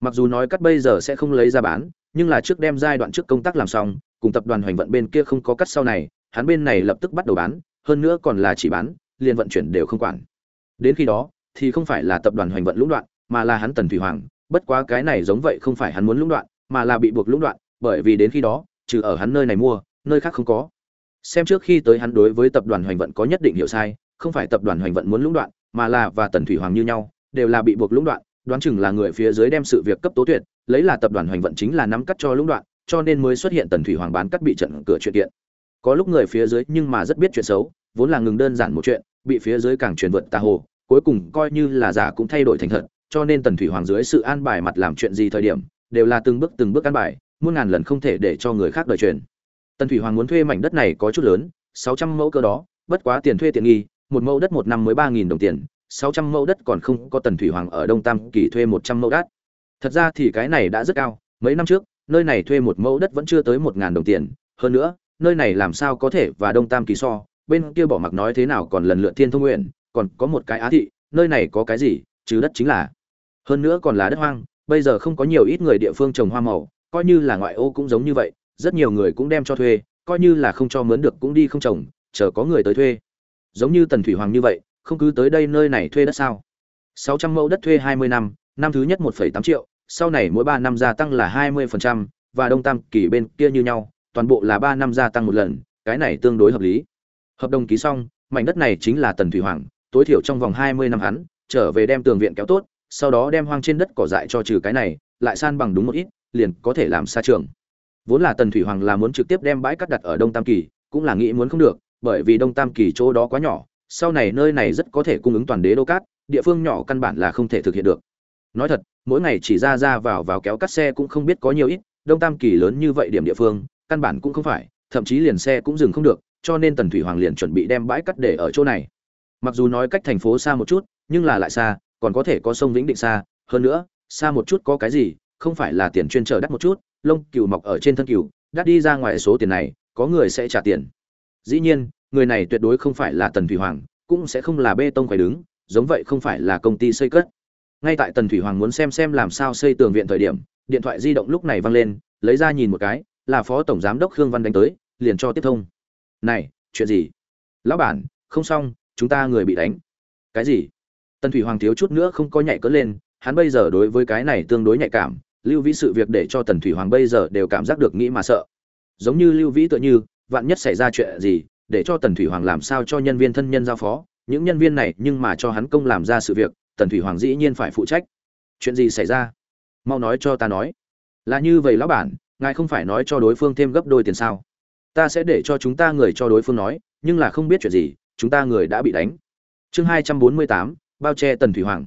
Mặc dù nói cắt bây giờ sẽ không lấy ra bán, nhưng là trước đem giai đoạn trước công tác làm xong, cùng tập đoàn hoành vận bên kia không có cắt sau này, hắn bên này lập tức bắt đầu bán, hơn nữa còn là chỉ bán, liền vận chuyển đều không quản. Đến khi đó, thì không phải là tập đoàn hoành vận lũng đoạn, mà là hắn tần thủy hoàng, bất quá cái này giống vậy không phải hắn muốn lũng đoạn, mà là bị buộc lũng đoạn, bởi vì đến khi đó, trừ ở hắn nơi này mua, nơi khác không có xem trước khi tới hắn đối với tập đoàn hoành vận có nhất định hiểu sai, không phải tập đoàn hoành vận muốn lũng đoạn, mà là và tần thủy hoàng như nhau, đều là bị buộc lũng đoạn, đoán chừng là người phía dưới đem sự việc cấp tố tuyệt, lấy là tập đoàn hoành vận chính là nắm cắt cho lũng đoạn, cho nên mới xuất hiện tần thủy hoàng bán cắt bị trận cửa chuyện kiện. Có lúc người phía dưới nhưng mà rất biết chuyện xấu, vốn là ngừng đơn giản một chuyện, bị phía dưới càng truyền vượt tà hồ, cuối cùng coi như là giả cũng thay đổi thành thật, cho nên tần thủy hoàng dưới sự an bài mặt làm chuyện gì thời điểm, đều là từng bước từng bước an bài, muôn ngàn lần không thể để cho người khác đời truyền tần thủy hoàng muốn thuê mảnh đất này có chút lớn, sáu trăm mẫu cơ đó, bất quá tiền thuê tiện nghi, một mẫu đất một năm mới ba nghìn đồng tiền, sáu trăm mẫu đất còn không có tần thủy hoàng ở đông tam kỳ thuê một trăm mẫu đất. Thật ra thì cái này đã rất cao, mấy năm trước, nơi này thuê một mẫu đất vẫn chưa tới một ngàn đồng tiền. Hơn nữa, nơi này làm sao có thể và đông tam kỳ so? Bên kia bỏ mặc nói thế nào còn lần lượt thiên thông nguyện, còn có một cái á thị, nơi này có cái gì, chứ đất chính là. Hơn nữa còn là đất hoang, bây giờ không có nhiều ít người địa phương trồng hoa màu, coi như là ngoại ô cũng giống như vậy rất nhiều người cũng đem cho thuê, coi như là không cho mướn được cũng đi không trồng, chờ có người tới thuê. Giống như tần thủy hoàng như vậy, không cứ tới đây nơi này thuê đất sao? Sáu trăm mẫu đất thuê hai mươi năm năm thứ nhất một phẩy tám triệu, sau này mỗi ba năm gia tăng là hai mươi phần trăm, và đông tam kỳ bên kia như nhau, toàn bộ là ba năm gia tăng một lần, cái này tương đối hợp lý. Hợp đồng ký xong, mảnh đất này chính là tần thủy hoàng, tối thiểu trong vòng hai mươi năm hắn, trở về đem tường viện kéo tốt, sau đó đem hoang trên đất cỏ dại cho trừ cái này, lại san bằng đúng một ít, liền có thể làm xa trường vốn là tần thủy hoàng là muốn trực tiếp đem bãi cắt đặt ở đông tam kỳ, cũng là nghĩ muốn không được, bởi vì đông tam kỳ chỗ đó quá nhỏ, sau này nơi này rất có thể cung ứng toàn đế đô cát, địa phương nhỏ căn bản là không thể thực hiện được. Nói thật, mỗi ngày chỉ ra ra vào vào kéo cắt xe cũng không biết có nhiều ít, đông tam kỳ lớn như vậy điểm địa phương, căn bản cũng không phải, thậm chí liền xe cũng dừng không được, cho nên tần thủy hoàng liền chuẩn bị đem bãi cắt để ở chỗ này. Mặc dù nói cách thành phố xa một chút, nhưng là lại xa, còn có thể có sông vĩnh định xa, hơn nữa, xa một chút có cái gì, không phải là tiền chuyên trở đắt một chút lông cừu mọc ở trên thân cừu, đắt đi ra ngoài số tiền này, có người sẽ trả tiền. Dĩ nhiên, người này tuyệt đối không phải là tần thủy hoàng, cũng sẽ không là bê tông phải đứng, giống vậy không phải là công ty xây cất. Ngay tại tần thủy hoàng muốn xem xem làm sao xây tường viện thời điểm, điện thoại di động lúc này vang lên, lấy ra nhìn một cái, là phó tổng giám đốc khương văn đánh tới, liền cho tiếp thông. Này, chuyện gì? Lão bản, không xong, chúng ta người bị đánh. Cái gì? Tần thủy hoàng thiếu chút nữa không có nhảy cỡ lên, hắn bây giờ đối với cái này tương đối nhạy cảm lưu vĩ sự việc để cho tần thủy hoàng bây giờ đều cảm giác được nghĩ mà sợ. Giống như lưu vĩ tựa như, vạn nhất xảy ra chuyện gì, để cho tần thủy hoàng làm sao cho nhân viên thân nhân giao phó, những nhân viên này nhưng mà cho hắn công làm ra sự việc, tần thủy hoàng dĩ nhiên phải phụ trách. Chuyện gì xảy ra? Mau nói cho ta nói. Là như vậy lão bản, ngài không phải nói cho đối phương thêm gấp đôi tiền sao? Ta sẽ để cho chúng ta người cho đối phương nói, nhưng là không biết chuyện gì, chúng ta người đã bị đánh. Chương hai trăm bốn mươi tám, bao che tần thủy hoàng.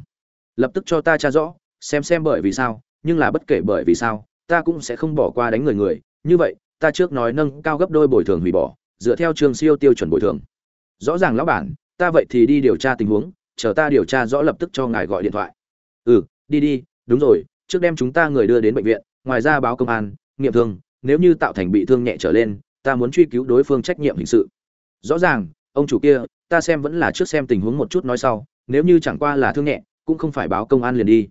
Lập tức cho ta tra rõ, xem xem bởi vì sao nhưng là bất kể bởi vì sao, ta cũng sẽ không bỏ qua đánh người người. Như vậy, ta trước nói nâng cao gấp đôi bồi thường hủy bỏ, dựa theo trường siêu tiêu chuẩn bồi thường. Rõ ràng lão bản, ta vậy thì đi điều tra tình huống, chờ ta điều tra rõ lập tức cho ngài gọi điện thoại. Ừ đi đi, đúng rồi, trước đem chúng ta người đưa đến bệnh viện, ngoài ra báo công an, nghiệm thương, nếu như tạo thành bị thương nhẹ trở lên, ta muốn truy cứu đối phương trách nhiệm hình sự. Rõ ràng, ông chủ kia, ta xem vẫn là trước xem tình huống một chút nói sau, nếu như chẳng qua là thương nhẹ, cũng không phải báo công an liền đi.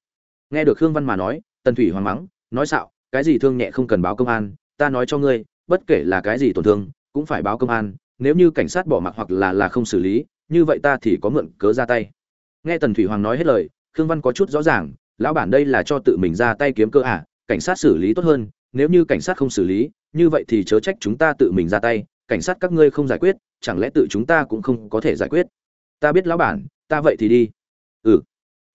Nghe được khương văn mà nói tần thủy hoàng mắng, nói xạo, cái gì thương nhẹ không cần báo công an, ta nói cho ngươi, bất kể là cái gì tổn thương, cũng phải báo công an, nếu như cảnh sát bỏ mặc hoặc là là không xử lý, như vậy ta thì có mượn cớ ra tay. Nghe tần thủy hoàng nói hết lời, khương văn có chút rõ ràng, lão bản đây là cho tự mình ra tay kiếm cơ à cảnh sát xử lý tốt hơn, nếu như cảnh sát không xử lý, như vậy thì chớ trách chúng ta tự mình ra tay, cảnh sát các ngươi không giải quyết, chẳng lẽ tự chúng ta cũng không có thể giải quyết? Ta biết lão bản, ta vậy thì đi. Ừ.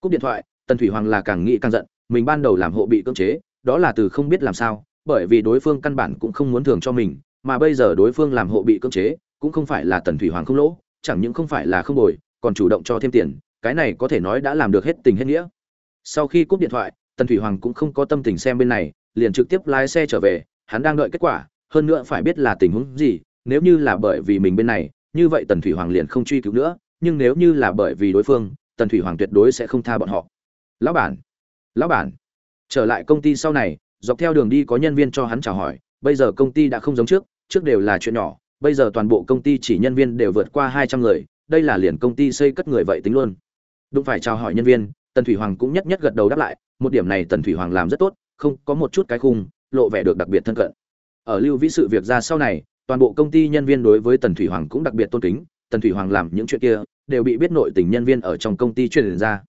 Cúp điện thoại, tần thủy hoàng là càng nghĩ càng giận mình ban đầu làm hộ bị cưỡng chế, đó là từ không biết làm sao, bởi vì đối phương căn bản cũng không muốn thường cho mình, mà bây giờ đối phương làm hộ bị cưỡng chế, cũng không phải là tần thủy hoàng không lỗ, chẳng những không phải là không bồi, còn chủ động cho thêm tiền, cái này có thể nói đã làm được hết tình hết nghĩa. Sau khi cúp điện thoại, tần thủy hoàng cũng không có tâm tình xem bên này, liền trực tiếp lái xe trở về, hắn đang đợi kết quả, hơn nữa phải biết là tình huống gì, nếu như là bởi vì mình bên này, như vậy tần thủy hoàng liền không truy cứu nữa, nhưng nếu như là bởi vì đối phương, tần thủy hoàng tuyệt đối sẽ không tha bọn họ. Lão bản lão bản, trở lại công ty sau này, dọc theo đường đi có nhân viên cho hắn chào hỏi, bây giờ công ty đã không giống trước trước đều là chuyện nhỏ, bây giờ toàn bộ công ty chỉ nhân viên đều vượt qua hai trăm người, đây là liền công ty xây cất người vậy tính luôn. Đúng phải chào hỏi nhân viên, tần thủy hoàng cũng nhất nhất gật đầu đáp lại, một điểm này tần thủy hoàng làm rất tốt, không có một chút cái khung, lộ vẻ được đặc biệt thân cận. Ở lưu vĩ sự việc ra sau này, toàn bộ công ty nhân viên đối với tần thủy hoàng cũng đặc biệt tôn kính, tần thủy hoàng làm những chuyện kia, đều bị biết nội tình nhân viên ở trong công ty truyền ra.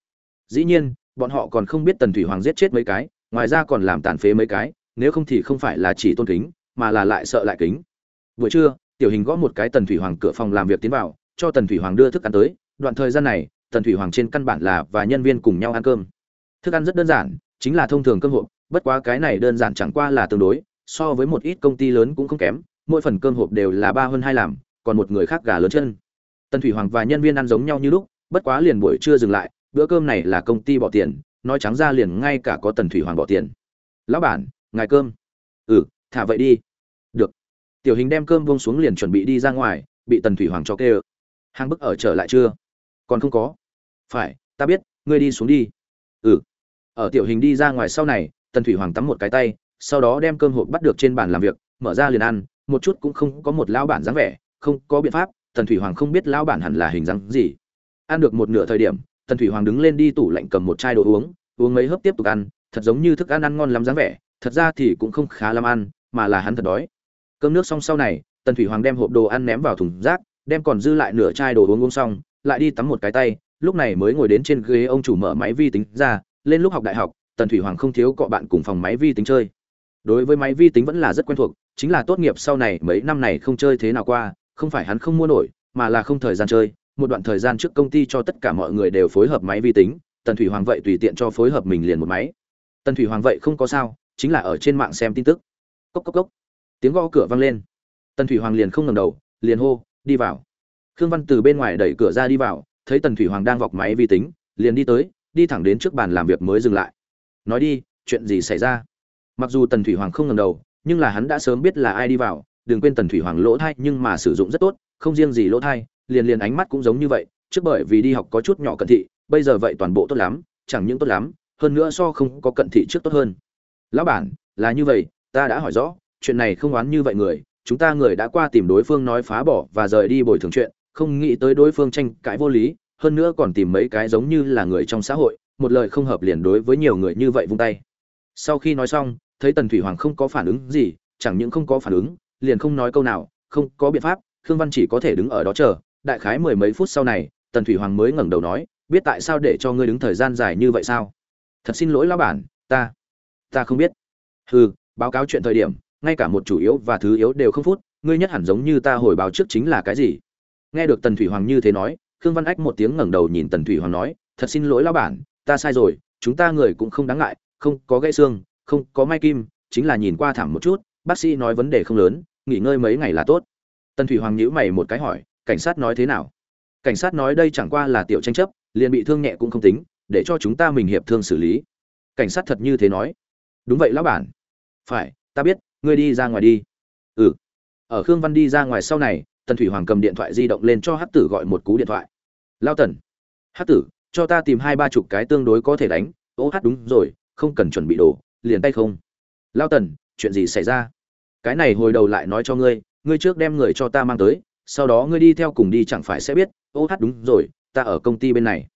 Dĩ nhiên bọn họ còn không biết tần thủy hoàng giết chết mấy cái, ngoài ra còn làm tàn phế mấy cái, nếu không thì không phải là chỉ tôn kính, mà là lại sợ lại kính. Buổi trưa, tiểu hình gõ một cái tần thủy hoàng cửa phòng làm việc tiến vào, cho tần thủy hoàng đưa thức ăn tới. Đoạn thời gian này, tần thủy hoàng trên căn bản là và nhân viên cùng nhau ăn cơm. Thức ăn rất đơn giản, chính là thông thường cơm hộp, bất quá cái này đơn giản chẳng qua là tương đối, so với một ít công ty lớn cũng không kém, mỗi phần cơm hộp đều là ba hơn hai làm, còn một người khác gà lớn chân. Tần thủy hoàng và nhân viên ăn giống nhau như lúc, bất quá liền buổi trưa dừng lại bữa cơm này là công ty bỏ tiền, nói trắng ra liền ngay cả có tần thủy hoàng bỏ tiền. Lão bản, ngài cơm. Ừ thả vậy đi. Được. Tiểu hình đem cơm vông xuống liền chuẩn bị đi ra ngoài, bị tần thủy hoàng cho kê ơ hàng bức ở trở lại chưa? Còn không có. Phải, ta biết, ngươi đi xuống đi. Ừ. Ở tiểu hình đi ra ngoài sau này, tần thủy hoàng tắm một cái tay, sau đó đem cơm hộp bắt được trên bàn làm việc, mở ra liền ăn, một chút cũng không có một lão bản dáng vẻ, không có biện pháp, tần thủy hoàng không biết lão bản hẳn là hình dáng gì. Ăn được một nửa thời điểm tần thủy hoàng đứng lên đi tủ lạnh cầm một chai đồ uống uống mấy hớp tiếp tục ăn, thật giống như thức ăn ăn ngon lắm dáng vẻ, thật ra thì cũng không khá lắm ăn, mà là hắn thật đói. Cơm nước xong sau này, tần thủy hoàng đem hộp đồ ăn ném vào thùng rác, đem còn dư lại nửa chai đồ uống uống xong, lại đi tắm một cái tay, lúc này mới ngồi đến trên ghế ông chủ mở máy vi tính ra, lên lúc học đại học, tần thủy hoàng không thiếu cọ bạn cùng phòng máy vi tính chơi. Đối với máy vi tính vẫn là rất quen thuộc, chính là tốt nghiệp sau này mấy năm này không chơi thế nào qua, không phải hắn không mua nổi, mà là không thời gian chơi một đoạn thời gian trước công ty cho tất cả mọi người đều phối hợp máy vi tính, tần thủy hoàng vậy tùy tiện cho phối hợp mình liền một máy. Tần thủy hoàng vậy không có sao, chính là ở trên mạng xem tin tức. Cốc cốc cốc. Tiếng gõ cửa vang lên. Tần thủy hoàng liền không ngẩng đầu, liền hô, đi vào. Khương văn từ bên ngoài đẩy cửa ra đi vào, thấy tần thủy hoàng đang vọc máy vi tính, liền đi tới, đi thẳng đến trước bàn làm việc mới dừng lại. Nói đi, chuyện gì xảy ra? Mặc dù tần thủy hoàng không ngẩng đầu, nhưng là hắn đã sớm biết là ai đi vào, đừng quên tần thủy hoàng lỗ thai nhưng mà sử dụng rất tốt, không riêng gì lỗ thai liền liền ánh mắt cũng giống như vậy, trước bởi vì đi học có chút nhỏ cận thị, bây giờ vậy toàn bộ tốt lắm, chẳng những tốt lắm, hơn nữa so không có cận thị trước tốt hơn. Lão bản, là như vậy, ta đã hỏi rõ, chuyện này không oán như vậy người, chúng ta người đã qua tìm đối phương nói phá bỏ và rời đi bồi thường chuyện, không nghĩ tới đối phương tranh cãi vô lý, hơn nữa còn tìm mấy cái giống như là người trong xã hội, một lời không hợp liền đối với nhiều người như vậy vung tay. Sau khi nói xong, thấy tần thủy hoàng không có phản ứng gì, chẳng những không có phản ứng, liền không nói câu nào, không có biện pháp, khương văn chỉ có thể đứng ở đó chờ đại khái mười mấy phút sau này, tần thủy hoàng mới ngẩng đầu nói, biết tại sao để cho ngươi đứng thời gian dài như vậy sao? Thật xin lỗi lão bản, ta ta không biết. Hừ, báo cáo chuyện thời điểm, ngay cả một chủ yếu và thứ yếu đều không phút, ngươi nhất hẳn giống như ta hồi báo trước chính là cái gì? Nghe được tần thủy hoàng như thế nói, khương văn ách một tiếng ngẩng đầu nhìn tần thủy hoàng nói, thật xin lỗi lão bản, ta sai rồi, chúng ta người cũng không đáng ngại, không có gãy xương, không có may kim, chính là nhìn qua thảm một chút, bác sĩ nói vấn đề không lớn, nghỉ ngơi mấy ngày là tốt. Tần thủy hoàng nhíu mày một cái hỏi cảnh sát nói thế nào? Cảnh sát nói đây chẳng qua là tiểu tranh chấp, liền bị thương nhẹ cũng không tính, để cho chúng ta mình hiệp thương xử lý. Cảnh sát thật như thế nói. Đúng vậy lão bản. Phải, ta biết, ngươi đi ra ngoài đi. Ừ. Ở khương văn đi ra ngoài sau này, tần thủy hoàng cầm điện thoại di động lên cho hát tử gọi một cú điện thoại. Lao tần. Hát tử, cho ta tìm hai ba chục cái tương đối có thể đánh. Ô hát đúng rồi, không cần chuẩn bị đồ, liền tay không. Lao tần, chuyện gì xảy ra? Cái này hồi đầu lại nói cho ngươi ngươi trước đem người cho ta mang tới sau đó ngươi đi theo cùng đi chẳng phải sẽ biết, ô hát đúng rồi, ta ở công ty bên này.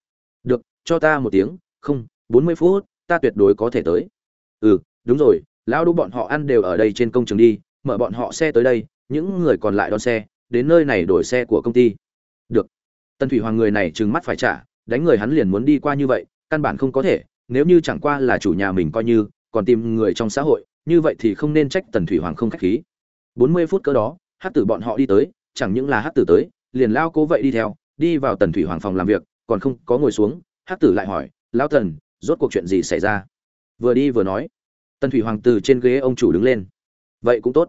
Được, cho ta một tiếng, không, bốn mươi phút, ta tuyệt đối có thể tới. Ừ đúng rồi, lão đu bọn họ ăn đều ở đây trên công trường đi, mở bọn họ xe tới đây, những người còn lại đón xe, đến nơi này đổi xe của công ty. Được. Tân thủy hoàng người này trừng mắt phải trả, đánh người hắn liền muốn đi qua như vậy, căn bản không có thể, nếu như chẳng qua là chủ nhà mình coi như, còn tìm người trong xã hội, như vậy thì không nên trách tần thủy hoàng không khách khí. Bốn mươi phút cỡ đó, hát tử bọn họ đi tới chẳng những là hát tử tới, liền lao cố vậy đi theo, đi vào tần thủy hoàng phòng làm việc, còn không có ngồi xuống hát tử lại hỏi lao tần, rốt cuộc chuyện gì xảy ra? Vừa đi vừa nói. Tần thủy hoàng từ trên ghế ông chủ đứng lên. Vậy cũng tốt.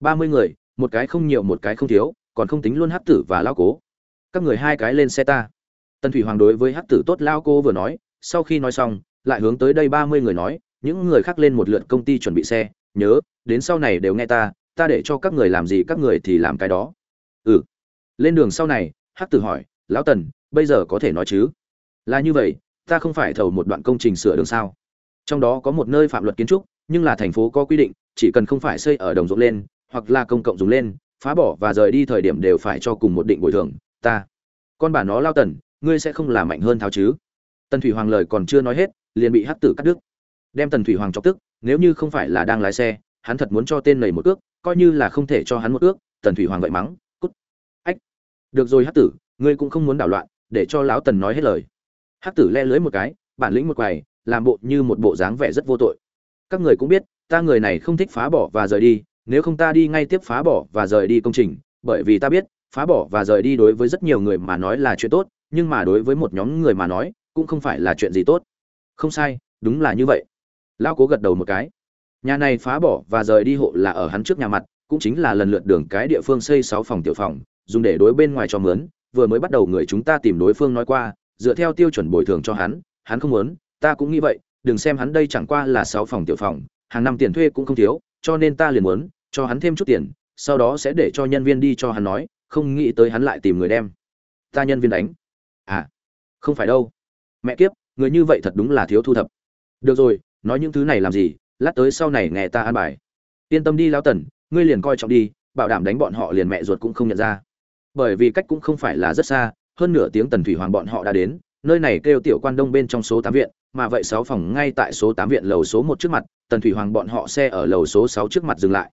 Ba mươi người, một cái không nhiều, một cái không thiếu, còn không tính luôn hát tử và lao cố. Các người hai cái lên xe ta. Tần thủy hoàng đối với hát tử tốt lao cố vừa nói, sau khi nói xong, lại hướng tới đây ba mươi người nói, những người khác lên một lượt công ty chuẩn bị xe, nhớ, đến sau này đều nghe ta ta để cho các người làm gì các người thì làm cái đó ừ. Lên đường sau này, hắc tử hỏi, lão tần, bây giờ có thể nói chứ? Là như vậy, ta không phải thầu một đoạn công trình sửa đường sao? Trong đó có một nơi phạm luật kiến trúc, nhưng là thành phố có quy định, chỉ cần không phải xây ở đồng ruộng lên, hoặc là công cộng dùng lên, phá bỏ và rời đi thời điểm đều phải cho cùng một định bồi thường, ta. Con bà nó lao tần, ngươi sẽ không làm mạnh hơn tháo chứ? Tần thủy hoàng lời còn chưa nói hết, liền bị hắc tử cắt đứt. Đem tần thủy hoàng chọc tức, nếu như không phải là đang lái xe, hắn thật muốn cho tên này một ước, coi như là không thể cho hắn một ước, tần thủy hoàng vậy mắng được rồi, hắc tử, ngươi cũng không muốn đảo loạn, để cho lão tần nói hết lời. Hắc tử le lưới một cái, bản lĩnh một quầy, làm bộ như một bộ dáng vẻ rất vô tội. Các người cũng biết, ta người này không thích phá bỏ và rời đi, nếu không ta đi ngay tiếp phá bỏ và rời đi công trình, bởi vì ta biết, phá bỏ và rời đi đối với rất nhiều người mà nói là chuyện tốt, nhưng mà đối với một nhóm người mà nói, cũng không phải là chuyện gì tốt. Không sai, đúng là như vậy. Lão cố gật đầu một cái. Nhà này phá bỏ và rời đi hộ là ở hắn trước nhà mặt, cũng chính là lần lượt đường cái địa phương xây sáu phòng tiểu phòng dùng để đối bên ngoài cho mướn, vừa mới bắt đầu người chúng ta tìm đối phương nói qua, dựa theo tiêu chuẩn bồi thường cho hắn hắn không muốn, ta cũng nghĩ vậy, đừng xem hắn đây chẳng qua là sáu phòng tiểu phòng, hàng năm tiền thuê cũng không thiếu, cho nên ta liền muốn, cho hắn thêm chút tiền, sau đó sẽ để cho nhân viên đi cho hắn nói, không nghĩ tới hắn lại tìm người đem. Ta nhân viên đánh. À không phải đâu. Mẹ kiếp, người như vậy thật đúng là thiếu thu thập. Được rồi, nói những thứ này làm gì, lát tới sau này nghe ta an bài. Yên tâm đi lao tần, ngươi liền coi trọng đi, bảo đảm đánh bọn họ liền mẹ ruột cũng không nhận ra bởi vì cách cũng không phải là rất xa, hơn nửa tiếng tần thủy hoàng bọn họ đã đến, nơi này kêu tiểu quan đông bên trong số tám viện, mà vậy sáu phòng ngay tại số tám viện lầu số một trước mặt, tần thủy hoàng bọn họ xe ở lầu số sáu trước mặt dừng lại.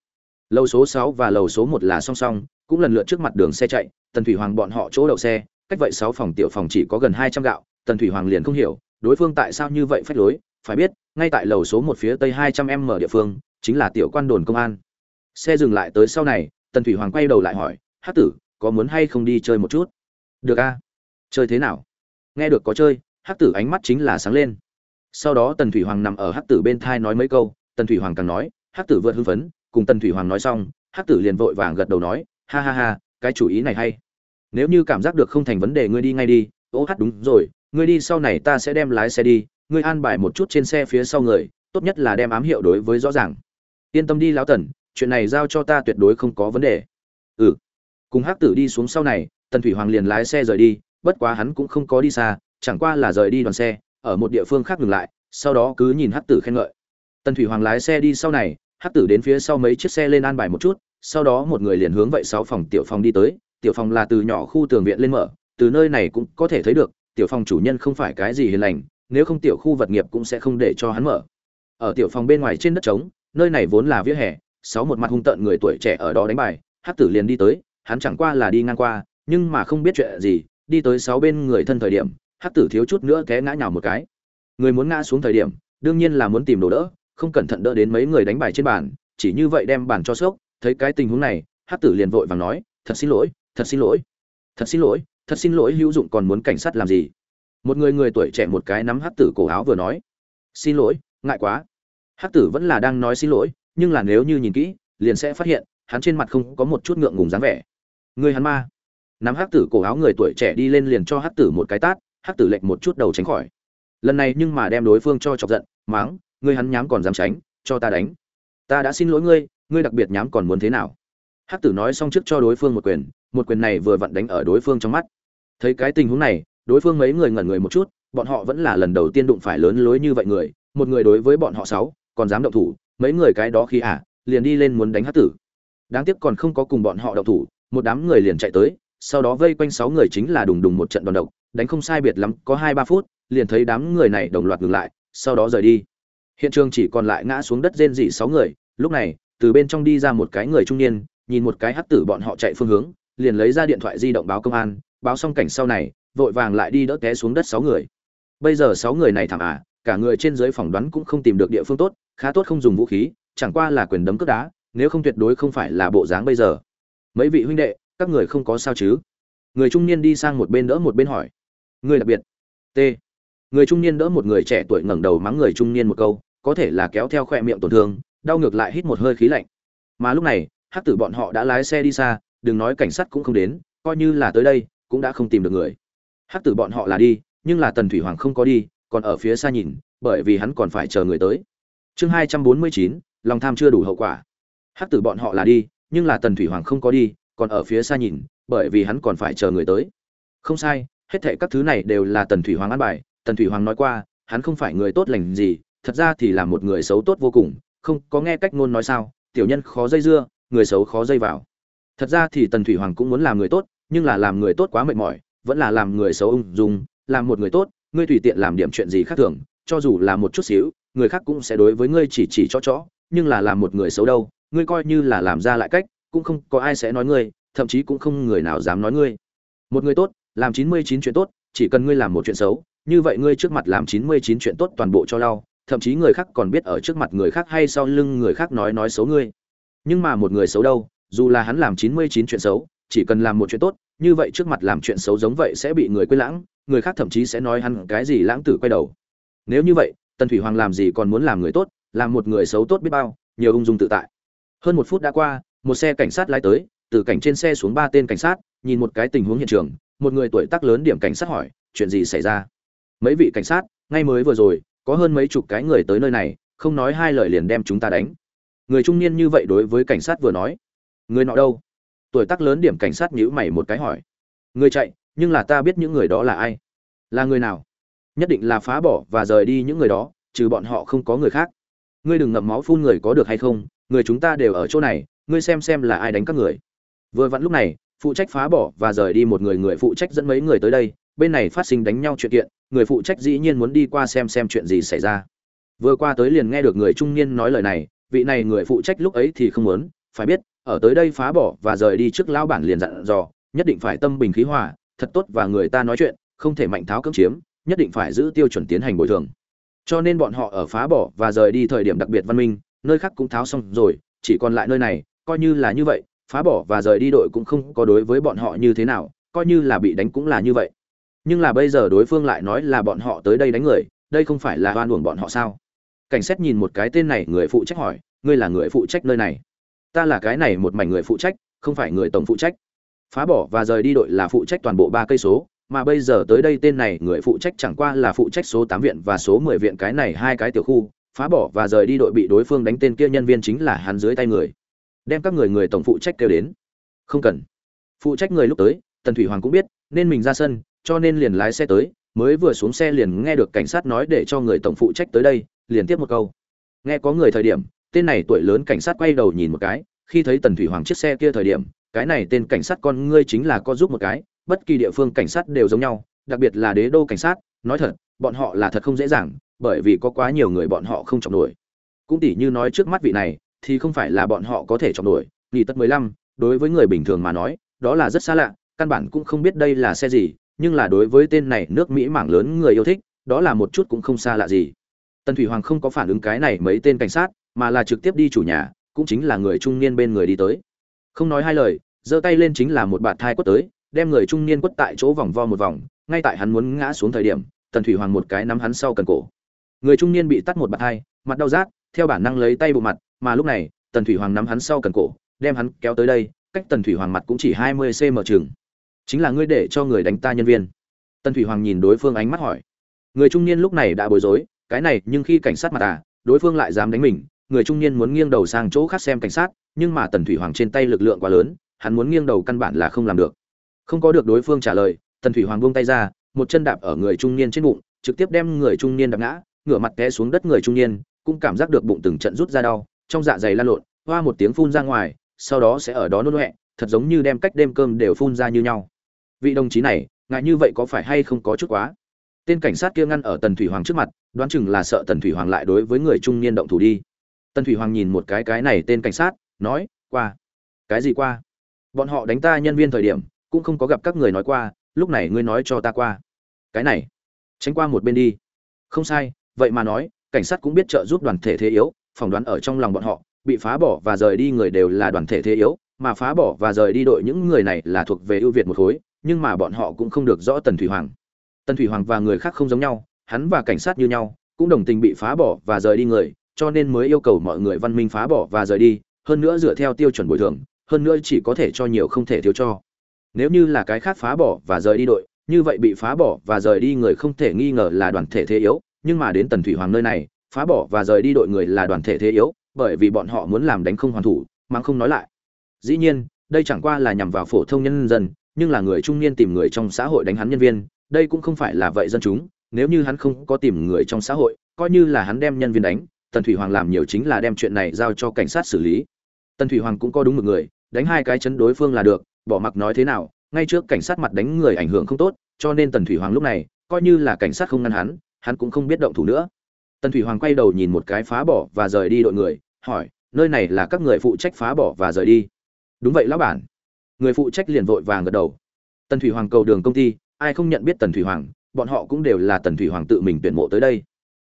Lầu số sáu và lầu số một là song song, cũng lần lượt trước mặt đường xe chạy, tần thủy hoàng bọn họ chỗ đậu xe, cách vậy sáu phòng tiểu phòng chỉ có gần hai trăm gạo, tần thủy hoàng liền không hiểu, đối phương tại sao như vậy phách lối, phải biết, ngay tại lầu số một phía tây hai trăm m địa phương, chính là tiểu quan đồn công an. Xe dừng lại tới sau này, tần thủy hoàng quay đầu lại hỏi hát tử có muốn hay không đi chơi một chút? Được a. Chơi thế nào? Nghe được có chơi, Hắc tử ánh mắt chính là sáng lên. Sau đó tần thủy hoàng nằm ở Hắc tử bên thai nói mấy câu, tần thủy hoàng càng nói, Hắc tử vượt hưng phấn, cùng tần thủy hoàng nói xong, Hắc tử liền vội vàng gật đầu nói, ha ha ha, cái chủ ý này hay. Nếu như cảm giác được không thành vấn đề ngươi đi ngay đi. Ô hát đúng rồi, ngươi đi sau này ta sẽ đem lái xe đi, ngươi an bài một chút trên xe phía sau người, tốt nhất là đem ám hiệu đối với rõ ràng. Yên tâm đi lão tần, chuyện này giao cho ta tuyệt đối không có vấn đề. Ừ cùng hắc tử đi xuống sau này, tần thủy hoàng liền lái xe rời đi, bất quá hắn cũng không có đi xa, chẳng qua là rời đi đoàn xe, ở một địa phương khác ngừng lại, sau đó cứ nhìn hắc tử khen ngợi. Tần thủy hoàng lái xe đi sau này, hắc tử đến phía sau mấy chiếc xe lên an bài một chút, sau đó một người liền hướng vậy sáu phòng tiểu phòng đi tới, tiểu phòng là từ nhỏ khu tường viện lên mở, từ nơi này cũng có thể thấy được, tiểu phòng chủ nhân không phải cái gì hiền lành, nếu không tiểu khu vật nghiệp cũng sẽ không để cho hắn mở. Ở tiểu phòng bên ngoài trên đất trống, nơi này vốn là vỉa hè, sáu một mặt hung tợn người tuổi trẻ ở đó đánh bài, Hắc tử liền đi tới hắn chẳng qua là đi ngang qua, nhưng mà không biết chuyện gì, đi tới sáu bên người thân thời điểm, Hắc tử thiếu chút nữa té ngã nhào một cái. Người muốn ngã xuống thời điểm, đương nhiên là muốn tìm đồ đỡ, không cẩn thận đỡ đến mấy người đánh bài trên bàn, chỉ như vậy đem bàn cho sốc. Thấy cái tình huống này, Hắc tử liền vội vàng nói, thật xin lỗi, thật xin lỗi, thật xin lỗi, thật xin lỗi, hữu dụng còn muốn cảnh sát làm gì? Một người người tuổi trẻ một cái nắm Hắc tử cổ áo vừa nói, xin lỗi, ngại quá. Hắc tử vẫn là đang nói xin lỗi, nhưng là nếu như nhìn kỹ, liền sẽ phát hiện, hắn trên mặt không có một chút ngượng ngùng dáng vẻ người hắn ma. Nắm hắc tử cổ áo người tuổi trẻ đi lên liền cho hắc tử một cái tát, hắc tử lệch một chút đầu tránh khỏi. Lần này nhưng mà đem đối phương cho chọc giận máng ngươi hắn nhám còn dám tránh, cho ta đánh. Ta đã xin lỗi ngươi ngươi đặc biệt nhám còn muốn thế nào? Hắc tử nói xong trước cho đối phương một quyền một quyền này vừa vặn đánh ở đối phương trong mắt. Thấy cái tình huống này, đối phương mấy người ngẩn người một chút, bọn họ vẫn là lần đầu tiên đụng phải lớn lối như vậy người, một người đối với bọn họ sáu, còn dám động thủ, mấy người cái đó khi à liền đi lên muốn đánh hắc tử. Đáng tiếc còn không có cùng bọn họ động thủ một đám người liền chạy tới, sau đó vây quanh sáu người chính là đùng đùng một trận đòn độc, đánh không sai biệt lắm, có hai ba phút, liền thấy đám người này đồng loạt ngừng lại, sau đó rời đi. Hiện trường chỉ còn lại ngã xuống đất rên rỉ sáu người, lúc này, từ bên trong đi ra một cái người trung niên, nhìn một cái hắt tử bọn họ chạy phương hướng, liền lấy ra điện thoại di động báo công an, báo xong cảnh sau này, vội vàng lại đi đỡ té xuống đất sáu người. Bây giờ sáu người này thảm à cả người trên dưới phỏng đoán cũng không tìm được địa phương tốt, khá tốt không dùng vũ khí, chẳng qua là quyền đấm cướp đá, nếu không tuyệt đối không phải là bộ dáng bây giờ mấy vị huynh đệ, các người không có sao chứ? Người trung niên đi sang một bên đỡ một bên hỏi. Người đặc biệt. T. Người trung niên đỡ một người trẻ tuổi ngẩng đầu mắng người trung niên một câu, có thể là kéo theo khoe miệng tổn thương, đau ngược lại hít một hơi khí lạnh. Mà lúc này hát tử bọn họ đã lái xe đi xa, đừng nói cảnh sát cũng không đến, coi như là tới đây, cũng đã không tìm được người. Hát tử bọn họ là đi, nhưng là tần thủy hoàng không có đi, còn ở phía xa nhìn, bởi vì hắn còn phải chờ người tới. Chương hai trăm bốn mươi chín, lòng tham chưa đủ hậu quả. Hát tử bọn họ là đi nhưng là tần thủy hoàng không có đi, còn ở phía xa nhìn, bởi vì hắn còn phải chờ người tới. Không sai, hết thệ các thứ này đều là tần thủy hoàng ăn bài, tần thủy hoàng nói qua, hắn không phải người tốt lành gì, thật ra thì là một người xấu tốt vô cùng, không có nghe cách ngôn nói sao, tiểu nhân khó dây dưa, người xấu khó dây vào. Thật ra thì tần thủy hoàng cũng muốn làm người tốt, nhưng là làm người tốt quá mệt mỏi, vẫn là làm người xấu ung dung, làm một người tốt, ngươi tùy tiện làm điểm chuyện gì khác thường, cho dù là một chút xíu, người khác cũng sẽ đối với ngươi chỉ chỉ cho chó, nhưng là làm một người xấu đâu ngươi coi như là làm ra lại cách, cũng không có ai sẽ nói ngươi, thậm chí cũng không người nào dám nói ngươi. Một người tốt, làm chín mươi chín chuyện tốt, chỉ cần ngươi làm một chuyện xấu, như vậy ngươi trước mặt làm chín mươi chín chuyện tốt toàn bộ cho lau, thậm chí người khác còn biết ở trước mặt người khác hay sau lưng người khác nói nói xấu ngươi. Nhưng mà một người xấu đâu, dù là hắn làm chín mươi chín chuyện xấu, chỉ cần làm một chuyện tốt, như vậy trước mặt làm chuyện xấu giống vậy sẽ bị người quên lãng, người khác thậm chí sẽ nói hắn cái gì lãng tử quay đầu. Nếu như vậy, tần thủy hoàng làm gì còn muốn làm người tốt, làm một người xấu tốt biết bao, nhiều ung dung tự tại hơn một phút đã qua, một xe cảnh sát lái tới, từ cảnh trên xe xuống ba tên cảnh sát, nhìn một cái tình huống hiện trường, một người tuổi tác lớn điểm cảnh sát hỏi, chuyện gì xảy ra? Mấy vị cảnh sát, ngay mới vừa rồi, có hơn mấy chục cái người tới nơi này, không nói hai lời liền đem chúng ta đánh. Người trung niên như vậy đối với cảnh sát vừa nói, người nọ đâu? Tuổi tác lớn điểm cảnh sát nhữ mày một cái hỏi, người chạy, nhưng là ta biết những người đó là ai? Là người nào? Nhất định là phá bỏ và rời đi những người đó, trừ bọn họ không có người khác. Ngươi đừng ngậm máu phun người có được hay không người chúng ta đều ở chỗ này, ngươi xem xem là ai đánh các người. Vừa vặn lúc này, phụ trách phá bỏ và rời đi một người người phụ trách dẫn mấy người tới đây, bên này phát sinh đánh nhau chuyện kiện, người phụ trách dĩ nhiên muốn đi qua xem xem chuyện gì xảy ra. Vừa qua tới liền nghe được người trung niên nói lời này, vị này người phụ trách lúc ấy thì không muốn, phải biết, ở tới đây phá bỏ và rời đi trước lão bản liền dặn dò, nhất định phải tâm bình khí hòa, thật tốt và người ta nói chuyện, không thể mạnh tháo cưỡng chiếm, nhất định phải giữ tiêu chuẩn tiến hành bồi thường. Cho nên bọn họ ở phá bỏ và rời đi thời điểm đặc biệt văn minh nơi khác cũng tháo xong rồi, chỉ còn lại nơi này, coi như là như vậy, phá bỏ và rời đi đội cũng không có đối với bọn họ như thế nào, coi như là bị đánh cũng là như vậy. Nhưng là bây giờ đối phương lại nói là bọn họ tới đây đánh người, đây không phải là oan uổng bọn họ sao? Cảnh sát nhìn một cái tên này, người phụ trách hỏi, ngươi là người phụ trách nơi này? Ta là cái này một mảnh người phụ trách, không phải người tổng phụ trách. Phá bỏ và rời đi đội là phụ trách toàn bộ ba cây số, mà bây giờ tới đây tên này, người phụ trách chẳng qua là phụ trách số tám viện và số mười viện cái này hai cái tiểu khu phá bỏ và rời đi đội bị đối phương đánh tên kia nhân viên chính là hắn dưới tay người. Đem các người người tổng phụ trách kêu đến. Không cần. Phụ trách người lúc tới, tần thủy hoàng cũng biết, nên mình ra sân, cho nên liền lái xe tới, mới vừa xuống xe liền nghe được cảnh sát nói để cho người tổng phụ trách tới đây, liền tiếp một câu. Nghe có người thời điểm, tên này tuổi lớn cảnh sát quay đầu nhìn một cái, khi thấy tần thủy hoàng chiếc xe kia thời điểm, cái này tên cảnh sát con ngươi chính là có giúp một cái, bất kỳ địa phương cảnh sát đều giống nhau, đặc biệt là đế đô cảnh sát, nói thật bọn họ là thật không dễ dàng, bởi vì có quá nhiều người bọn họ không chọc nổi. Cũng tỉ như nói trước mắt vị này, thì không phải là bọn họ có thể chọc nổi nghỉ tất mười lăm, đối với người bình thường mà nói, đó là rất xa lạ, căn bản cũng không biết đây là xe gì, nhưng là đối với tên này nước mỹ mảng lớn người yêu thích, đó là một chút cũng không xa lạ gì. Tần thủy hoàng không có phản ứng cái này mấy tên cảnh sát, mà là trực tiếp đi chủ nhà, cũng chính là người trung niên bên người đi tới. Không nói hai lời, giơ tay lên chính là một bạt thai quất tới, đem người trung niên quất tại chỗ vòng vo một vòng, ngay tại hắn muốn ngã xuống thời điểm tần thủy hoàng một cái nắm hắn sau cần cổ. Người trung niên bị tắt một bạt hai, mặt đau rát theo bản năng lấy tay bộ mặt mà lúc này tần thủy hoàng nắm hắn sau cần cổ đem hắn kéo tới đây cách tần thủy hoàng mặt cũng chỉ hai mươi cm chừng. Chính là ngươi để cho người đánh ta nhân viên. Tần thủy hoàng nhìn đối phương ánh mắt hỏi. Người trung niên lúc này đã bối rối cái này nhưng khi cảnh sát mặt à đối phương lại dám đánh mình người trung niên muốn nghiêng đầu sang chỗ khác xem cảnh sát nhưng mà tần thủy hoàng trên tay lực lượng quá lớn hắn muốn nghiêng đầu căn bản là không làm được. Không có được đối phương trả lời tần thủy hoàng buông tay ra một chân đạp ở người trung niên trên bụng, trực tiếp đem người trung niên đập ngã, ngửa mặt té xuống đất người trung niên, cũng cảm giác được bụng từng trận rút ra đau, trong dạ dày lan lộn, hoa một tiếng phun ra ngoài, sau đó sẽ ở đó nôn huệ thật giống như đem cách đêm cơm đều phun ra như nhau. Vị đồng chí này, ngại như vậy có phải hay không có chút quá? Tên cảnh sát kia ngăn ở tần thủy hoàng trước mặt, đoán chừng là sợ tần thủy hoàng lại đối với người trung niên động thủ đi. Tần thủy hoàng nhìn một cái cái này tên cảnh sát, nói, qua. Cái gì qua? Bọn họ đánh ta nhân viên thời điểm, cũng không có gặp các người nói qua lúc này ngươi nói cho ta qua. Cái này, tránh qua một bên đi. Không sai, vậy mà nói, cảnh sát cũng biết trợ giúp đoàn thể thế yếu, phỏng đoán ở trong lòng bọn họ, bị phá bỏ và rời đi người đều là đoàn thể thế yếu, mà phá bỏ và rời đi đội những người này là thuộc về ưu việt một khối, nhưng mà bọn họ cũng không được rõ tần thủy hoàng. Tần thủy hoàng và người khác không giống nhau, hắn và cảnh sát như nhau, cũng đồng tình bị phá bỏ và rời đi người, cho nên mới yêu cầu mọi người văn minh phá bỏ và rời đi, hơn nữa dựa theo tiêu chuẩn bồi thường, hơn nữa chỉ có thể cho nhiều không thể thiếu cho nếu như là cái khác phá bỏ và rời đi đội, như vậy bị phá bỏ và rời đi người không thể nghi ngờ là đoàn thể thế yếu. Nhưng mà đến tần thủy hoàng nơi này, phá bỏ và rời đi đội người là đoàn thể thế yếu, bởi vì bọn họ muốn làm đánh không hoàn thủ, mang không nói lại. Dĩ nhiên, đây chẳng qua là nhằm vào phổ thông nhân dân, nhưng là người trung niên tìm người trong xã hội đánh hắn nhân viên, đây cũng không phải là vậy dân chúng. Nếu như hắn không có tìm người trong xã hội, coi như là hắn đem nhân viên đánh, tần thủy hoàng làm nhiều chính là đem chuyện này giao cho cảnh sát xử lý. Tần thủy hoàng cũng có đúng một người, đánh hai cái chấn đối phương là được bỏ mặc nói thế nào, ngay trước cảnh sát mặt đánh người ảnh hưởng không tốt, cho nên tần thủy hoàng lúc này coi như là cảnh sát không ngăn hắn hắn cũng không biết động thủ nữa. Tần thủy hoàng quay đầu nhìn một cái phá bỏ và rời đi đội người, hỏi, nơi này là các người phụ trách phá bỏ và rời đi? Đúng vậy, lão bản. Người phụ trách liền vội vàng gật đầu. Tần thủy hoàng cầu đường công ty, ai không nhận biết tần thủy hoàng, bọn họ cũng đều là tần thủy hoàng tự mình tuyển mộ tới đây.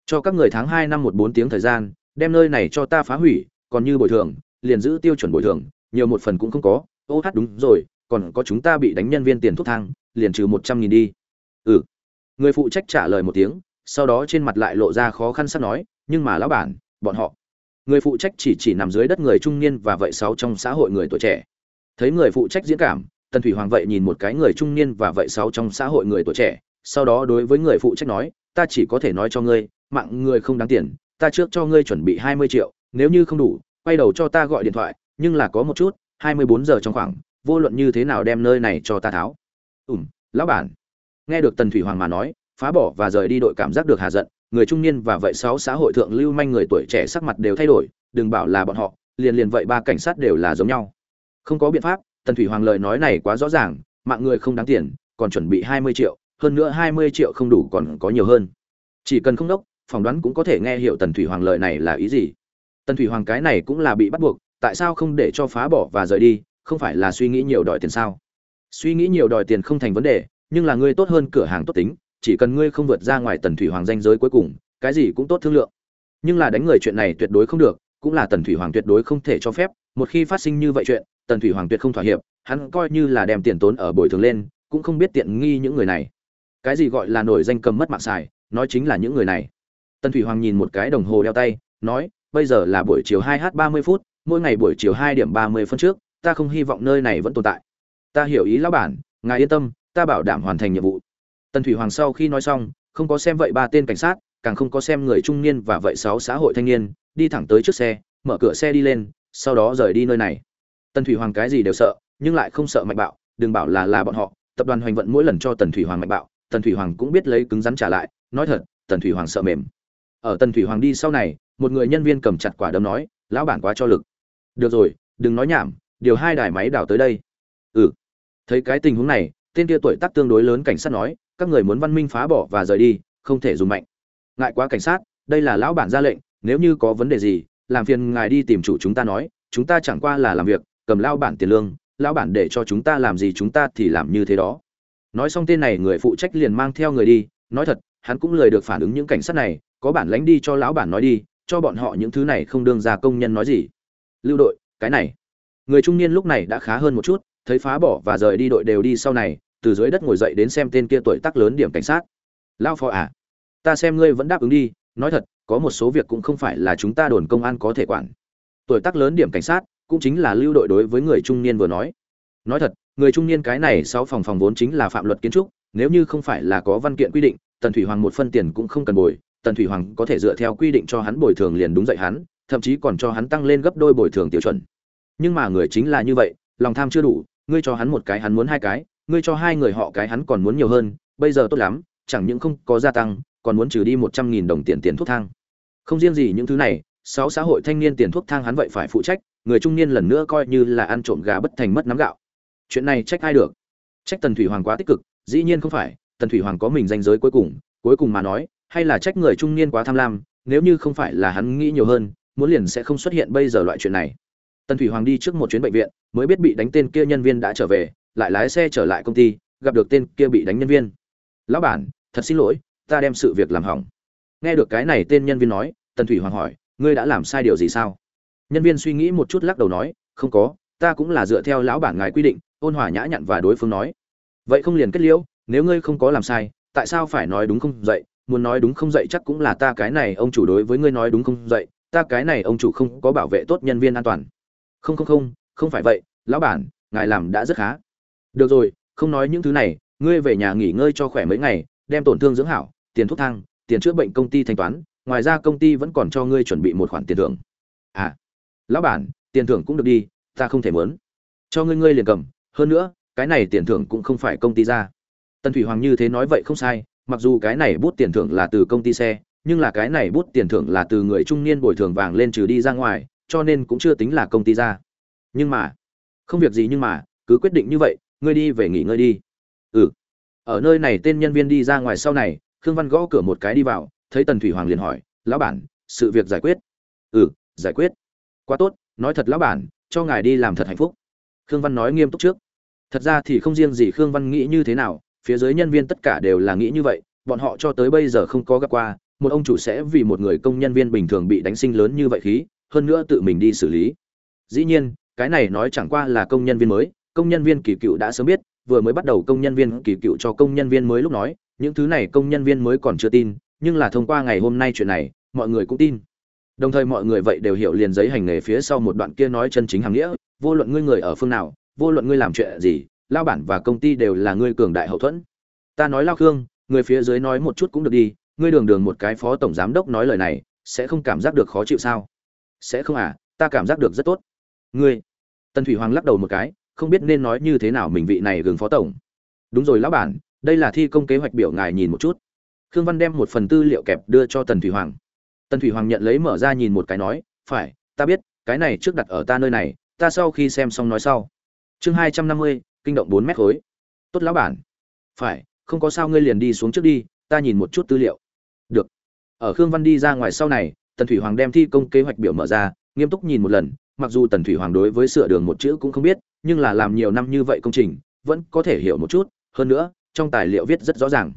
Cho các người tháng hai năm một bốn tiếng thời gian, đem nơi này cho ta phá hủy, còn như bồi thường, liền giữ tiêu chuẩn bồi thường, nhiều một phần cũng không có ô hát đúng rồi, còn có chúng ta bị đánh nhân viên tiền thuốc thang, liền trừ một trăm nghìn đi. Ừ. Người phụ trách trả lời một tiếng, sau đó trên mặt lại lộ ra khó khăn sắp nói, nhưng mà lão bản, bọn họ. Người phụ trách chỉ chỉ nằm dưới đất người trung niên và vậy sáu trong xã hội người tuổi trẻ. Thấy người phụ trách diễn cảm, tần thủy hoàng vậy nhìn một cái người trung niên và vậy sáu trong xã hội người tuổi trẻ, sau đó đối với người phụ trách nói, ta chỉ có thể nói cho ngươi, mạng ngươi không đáng tiền, ta trước cho ngươi chuẩn bị hai mươi triệu, nếu như không đủ, quay đầu cho ta gọi điện thoại, nhưng là có một chút hai mươi bốn giờ trong khoảng, vô luận như thế nào đem nơi này cho ta tháo. Ủm lão bản. Nghe được tần thủy hoàng mà nói, phá bỏ và rời đi đội cảm giác được hà giận, người trung niên và vậy sáu xã hội thượng lưu manh người tuổi trẻ sắc mặt đều thay đổi, đừng bảo là bọn họ, liền liền vậy ba cảnh sát đều là giống nhau. Không có biện pháp, tần thủy hoàng lời nói này quá rõ ràng, mạng người không đáng tiền, còn chuẩn bị hai mươi triệu, hơn nữa hai mươi triệu không đủ còn có nhiều hơn. Chỉ cần không đốc, phỏng đoán cũng có thể nghe hiểu tần thủy hoàng lời này là ý gì. Tần thủy hoàng cái này cũng là bị bắt buộc tại sao không để cho phá bỏ và rời đi, không phải là suy nghĩ nhiều đòi tiền sao? Suy nghĩ nhiều đòi tiền không thành vấn đề, nhưng là ngươi tốt hơn cửa hàng tốt tính, chỉ cần ngươi không vượt ra ngoài tần thủy hoàng danh giới cuối cùng, cái gì cũng tốt thương lượng. Nhưng là đánh người chuyện này tuyệt đối không được, cũng là tần thủy hoàng tuyệt đối không thể cho phép, một khi phát sinh như vậy chuyện, tần thủy hoàng tuyệt không thỏa hiệp, hắn coi như là đem tiền tốn ở bồi thường lên, cũng không biết tiện nghi những người này. Cái gì gọi là nổi danh cầm mất mạng xài, nói chính là những người này. Tần thủy hoàng nhìn một cái đồng hồ đeo tay, nói, bây giờ là buổi chiều hai h ba mươi phút mỗi ngày buổi chiều hai điểm ba mươi phân trước, ta không hy vọng nơi này vẫn tồn tại. Ta hiểu ý lão bản, ngài yên tâm, ta bảo đảm hoàn thành nhiệm vụ. Tần thủy hoàng sau khi nói xong, không có xem vậy ba tên cảnh sát, càng không có xem người trung niên và vậy sáu xã hội thanh niên, đi thẳng tới trước xe, mở cửa xe đi lên, sau đó rời đi nơi này. Tần thủy hoàng cái gì đều sợ, nhưng lại không sợ mạnh bạo, đừng bảo là là bọn họ, tập đoàn hoành vận mỗi lần cho tần thủy hoàng mạnh bạo, tần thủy hoàng cũng biết lấy cứng rắn trả lại, nói thật, tần thủy hoàng sợ mềm. Ở tần thủy hoàng đi sau này, một người nhân viên cầm chặt quả đấm nói, lão bản quá cho lực được rồi, đừng nói nhảm, điều hai đài máy đào tới đây. Ừ. Thấy cái tình huống này, tên kia tuổi tác tương đối lớn cảnh sát nói, các người muốn văn minh phá bỏ và rời đi, không thể dùng mạnh. Ngại quá cảnh sát, đây là lão bản ra lệnh, nếu như có vấn đề gì, làm phiền ngài đi tìm chủ chúng ta nói, chúng ta chẳng qua là làm việc, cầm lao bản tiền lương lao bản để cho chúng ta làm gì chúng ta thì làm như thế đó. Nói xong tên này, người phụ trách liền mang theo người đi, nói thật, hắn cũng lời được phản ứng những cảnh sát này, có bản lánh đi cho lão bản nói đi, cho bọn họ những thứ này không đương ra công nhân nói gì lưu đội, cái này. Người trung niên lúc này đã khá hơn một chút, thấy phá bỏ và rời đi đội đều đi sau này, từ dưới đất ngồi dậy đến xem tên kia tuổi tác lớn điểm cảnh sát. Lao phò à ta xem ngươi vẫn đáp ứng đi, nói thật, có một số việc cũng không phải là chúng ta đồn công an có thể quản. Tuổi tác lớn điểm cảnh sát cũng chính là lưu đội đối với người trung niên vừa nói. Nói thật, người trung niên cái này sau phòng phòng vốn chính là phạm luật kiến trúc, nếu như không phải là có văn kiện quy định, tần thủy hoàng một phân tiền cũng không cần bồi, tần thủy hoàng có thể dựa theo quy định cho hắn bồi thường liền đúng dạy hắn thậm chí còn cho hắn tăng lên gấp đôi bồi thường tiêu chuẩn. Nhưng mà người chính là như vậy, lòng tham chưa đủ, ngươi cho hắn một cái hắn muốn hai cái, ngươi cho hai người họ cái hắn còn muốn nhiều hơn, bây giờ tốt lắm, chẳng những không có gia tăng, còn muốn trừ đi một trăm nghìn đồng tiền tiền thuốc thang. Không riêng gì những thứ này, sáu xã hội thanh niên tiền thuốc thang hắn vậy phải phụ trách, người trung niên lần nữa coi như là ăn trộm gà bất thành mất nắm gạo. Chuyện này trách ai được? Trách tần thủy hoàng quá tích cực, dĩ nhiên không phải, tần thủy hoàng có mình danh giới cuối cùng cuối cùng mà nói, hay là trách người trung niên quá tham lam, nếu như không phải là hắn nghĩ nhiều hơn muốn liền sẽ không xuất hiện bây giờ loại chuyện này. Tần thủy hoàng đi trước một chuyến bệnh viện, mới biết bị đánh tên kia nhân viên đã trở về, lại lái xe trở lại công ty, gặp được tên kia bị đánh nhân viên. Lão bản, thật xin lỗi, ta đem sự việc làm hỏng. Nghe được cái này, tên nhân viên nói, tần thủy hoàng hỏi, ngươi đã làm sai điều gì sao? Nhân viên suy nghĩ một chút lắc đầu nói, không có, ta cũng là dựa theo lão bản ngài quy định, ôn hòa nhã nhặn và đối phương nói. Vậy không liền kết liễu, nếu ngươi không có làm sai, tại sao phải nói đúng không dậy? Muốn nói đúng không dậy chắc cũng là ta cái này, ông chủ đối với ngươi nói đúng không dậy ta cái này ông chủ không có bảo vệ tốt nhân viên an toàn. Không không không không phải vậy, lão bản, ngài làm đã rất khá. Được rồi, không nói những thứ này, ngươi về nhà nghỉ ngơi cho khỏe mấy ngày, đem tổn thương dưỡng hảo, tiền thuốc thang, tiền chữa bệnh công ty thanh toán, ngoài ra công ty vẫn còn cho ngươi chuẩn bị một khoản tiền thưởng. À lão bản, tiền thưởng cũng được đi, ta không thể mớn cho ngươi ngươi liền cầm, hơn nữa, cái này tiền thưởng cũng không phải công ty ra. Tần thủy hoàng như thế nói vậy không sai, mặc dù cái này bút tiền thưởng là từ công ty xe nhưng là cái này bút tiền thưởng là từ người trung niên bồi thường vàng lên trừ đi ra ngoài, cho nên cũng chưa tính là công ty ra. Nhưng mà, không việc gì nhưng mà, cứ quyết định như vậy, ngươi đi về nghỉ ngơi đi. Ừ. Ở nơi này tên nhân viên đi ra ngoài sau này, khương văn gõ cửa một cái đi vào, thấy tần thủy hoàng liền hỏi, lão bản, sự việc giải quyết? Ừ giải quyết. Quá tốt, nói thật lão bản, cho ngài đi làm thật hạnh phúc. Khương văn nói nghiêm túc trước. Thật ra thì không riêng gì khương văn nghĩ như thế nào, phía dưới nhân viên tất cả đều là nghĩ như vậy, bọn họ cho tới bây giờ không có gặp qua một ông chủ sẽ vì một người công nhân viên bình thường bị đánh sinh lớn như vậy khí, hơn nữa tự mình đi xử lý. Dĩ nhiên, cái này nói chẳng qua là công nhân viên mới, công nhân viên kỳ cựu đã sớm biết, vừa mới bắt đầu công nhân viên kỳ cựu cho công nhân viên mới lúc nói, những thứ này công nhân viên mới còn chưa tin, nhưng là thông qua ngày hôm nay chuyện này, mọi người cũng tin. Đồng thời mọi người vậy đều hiểu liền giấy hành nghề phía sau một đoạn kia nói chân chính hàng nghĩa, vô luận ngươi người ở phương nào, vô luận ngươi làm chuyện gì, lao bản và công ty đều là ngươi cường đại hậu thuẫn. Ta nói lao khương, người phía dưới nói một chút cũng được đi ngươi đường đường một cái phó tổng giám đốc nói lời này, sẽ không cảm giác được khó chịu sao? Sẽ không à ta cảm giác được rất tốt. Ngươi, tần thủy hoàng lắc đầu một cái, không biết nên nói như thế nào mình vị này gừng phó tổng. Đúng rồi lão bản, đây là thi công kế hoạch biểu ngài nhìn một chút. Khương văn đem một phần tư liệu kẹp đưa cho tần thủy hoàng. Tần thủy hoàng nhận lấy mở ra nhìn một cái nói, phải, ta biết, cái này trước đặt ở ta nơi này, ta sau khi xem xong nói sau. Chương hai trăm năm mươi, kinh động bốn mét khối. Tốt lão bản. Phải, không có sao, ngươi liền đi xuống trước đi, ta nhìn một chút tư liệu ở khương văn đi ra ngoài sau này, tần thủy hoàng đem thi công kế hoạch biểu mở ra, nghiêm túc nhìn một lần, mặc dù tần thủy hoàng đối với sửa đường một chữ cũng không biết, nhưng là làm nhiều năm như vậy công trình, vẫn có thể hiểu một chút, hơn nữa, trong tài liệu viết rất rõ ràng.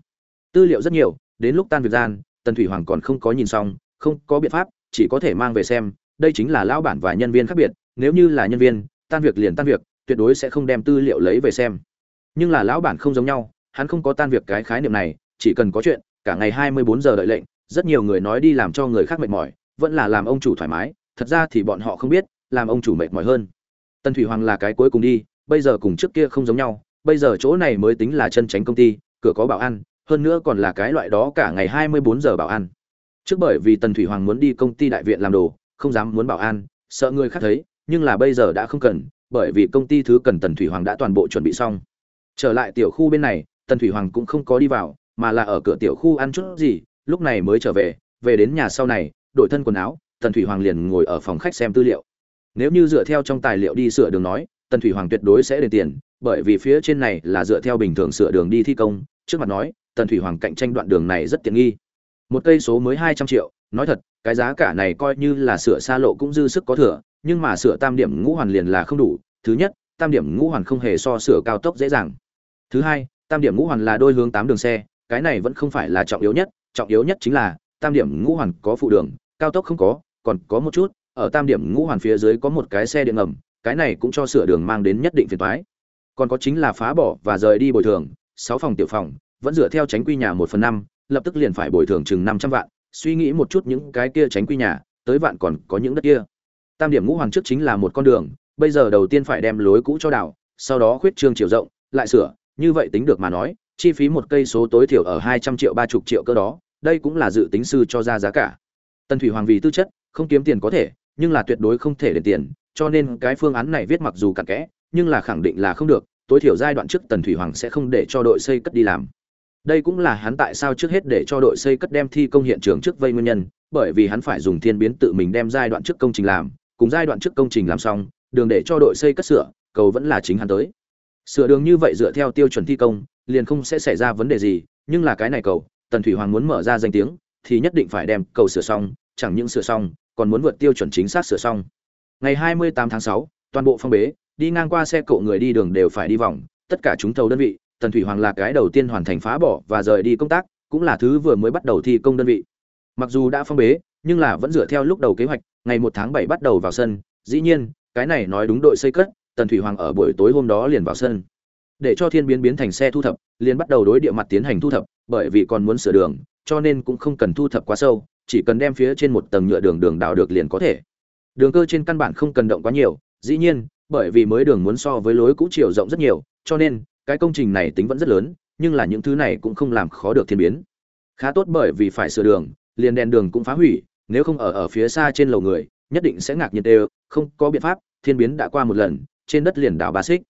Tư liệu rất nhiều, đến lúc tan việc gian, tần thủy hoàng còn không có nhìn xong, không có biện pháp, chỉ có thể mang về xem, đây chính là lão bản và nhân viên khác biệt, nếu như là nhân viên, tan việc liền tan việc, tuyệt đối sẽ không đem tư liệu lấy về xem. Nhưng là lão bản không giống nhau, hắn không có tan việc cái khái niệm này, chỉ cần có chuyện, cả ngày hai mươi bốn giờ đợi lệnh rất nhiều người nói đi làm cho người khác mệt mỏi, vẫn là làm ông chủ thoải mái, thật ra thì bọn họ không biết, làm ông chủ mệt mỏi hơn. Tần thủy hoàng là cái cuối cùng đi, bây giờ cùng trước kia không giống nhau, bây giờ chỗ này mới tính là chân tránh công ty, cửa có bảo an, hơn nữa còn là cái loại đó cả ngày hai mươi bốn giờ bảo an. Trước bởi vì tần thủy hoàng muốn đi công ty đại viện làm đồ, không dám muốn bảo an, sợ người khác thấy, nhưng là bây giờ đã không cần, bởi vì công ty thứ cần tần thủy hoàng đã toàn bộ chuẩn bị xong. Trở lại tiểu khu bên này, tần thủy hoàng cũng không có đi vào, mà là ở cửa tiểu khu ăn chút gì lúc này mới trở về về đến nhà sau này, đổi thân quần áo, tần thủy hoàng liền ngồi ở phòng khách xem tư liệu. Nếu như dựa theo trong tài liệu đi sửa đường nói, tần thủy hoàng tuyệt đối sẽ đền tiền, bởi vì phía trên này là dựa theo bình thường sửa đường đi thi công. Trước mặt nói, tần thủy hoàng cạnh tranh đoạn đường này rất tiện nghi. Một cây số mới hai trăm triệu, nói thật, cái giá cả này coi như là sửa xa lộ cũng dư sức có thừa, nhưng mà sửa tam điểm ngũ hoàn liền là không đủ. Thứ nhất, tam điểm ngũ hoàn không hề so sửa cao tốc dễ dàng. Thứ hai, tam điểm ngũ hoàn là đôi hướng tám đường xe, cái này vẫn không phải là trọng yếu nhất trọng yếu nhất chính là, tam điểm ngũ hoàn có phụ đường, cao tốc không có, còn có một chút, ở tam điểm ngũ hoàn phía dưới có một cái xe điện ngầm, cái này cũng cho sửa đường mang đến nhất định phiền toái. Còn có chính là phá bỏ và rời đi bồi thường, sáu phòng tiểu phòng, vẫn dựa theo tránh quy nhà một phần năm, lập tức liền phải bồi thường chừng năm trăm vạn, suy nghĩ một chút những cái kia tránh quy nhà, tới vạn còn có những đất kia. Tam điểm ngũ hoàn trước chính là một con đường, bây giờ đầu tiên phải đem lối cũ cho đảo, sau đó khuyết trương chiều rộng, lại sửa, như vậy tính được mà nói, chi phí một cây số tối thiểu ở hai trăm triệu ba chục triệu cơ đó đây cũng là dự tính sư cho ra giá cả. Tần thủy hoàng vì tư chất, không kiếm tiền có thể, nhưng là tuyệt đối không thể để tiền, cho nên cái phương án này viết mặc dù cặn kẽ, nhưng là khẳng định là không được, tối thiểu giai đoạn trước tần thủy hoàng sẽ không để cho đội xây cất đi làm. Đây cũng là hắn tại sao trước hết để cho đội xây cất đem thi công hiện trường trước vây nguyên nhân, bởi vì hắn phải dùng thiên biến tự mình đem giai đoạn trước công trình làm, cùng giai đoạn trước công trình làm xong, đường để cho đội xây cất sửa, cầu vẫn là chính hắn tới. Sửa đường như vậy dựa theo tiêu chuẩn thi công, liền không sẽ xảy ra vấn đề gì, nhưng là cái này cầu tần thủy hoàng muốn mở ra danh tiếng thì nhất định phải đem cầu sửa xong chẳng những sửa xong còn muốn vượt tiêu chuẩn chính xác sửa xong. Ngày 28 tháng 6, toàn bộ phong bế đi ngang qua xe cộ người đi đường đều phải đi vòng tất cả chúng thầu đơn vị tần thủy hoàng là cái đầu tiên hoàn thành phá bỏ và rời đi công tác cũng là thứ vừa mới bắt đầu thi công đơn vị. Mặc dù đã phong bế nhưng là vẫn dựa theo lúc đầu kế hoạch ngày 1 tháng 7 bắt đầu vào sân dĩ nhiên cái này nói đúng đội xây cất tần thủy hoàng ở buổi tối hôm đó liền vào sân. Để cho thiên biến biến thành xe thu thập liền bắt đầu đối địa mặt tiến hành thu thập bởi vì còn muốn sửa đường, cho nên cũng không cần thu thập quá sâu, chỉ cần đem phía trên một tầng nhựa đường đường đào được liền có thể. Đường cơ trên căn bản không cần động quá nhiều, dĩ nhiên, bởi vì mới đường muốn so với lối cũ chiều rộng rất nhiều, cho nên, cái công trình này tính vẫn rất lớn, nhưng là những thứ này cũng không làm khó được thiên biến. Khá tốt bởi vì phải sửa đường, liền đèn đường cũng phá hủy, nếu không ở ở phía xa trên lầu người, nhất định sẽ ngạc nhiên đều không có biện pháp, thiên biến đã qua một lần, trên đất liền đảo ba xích.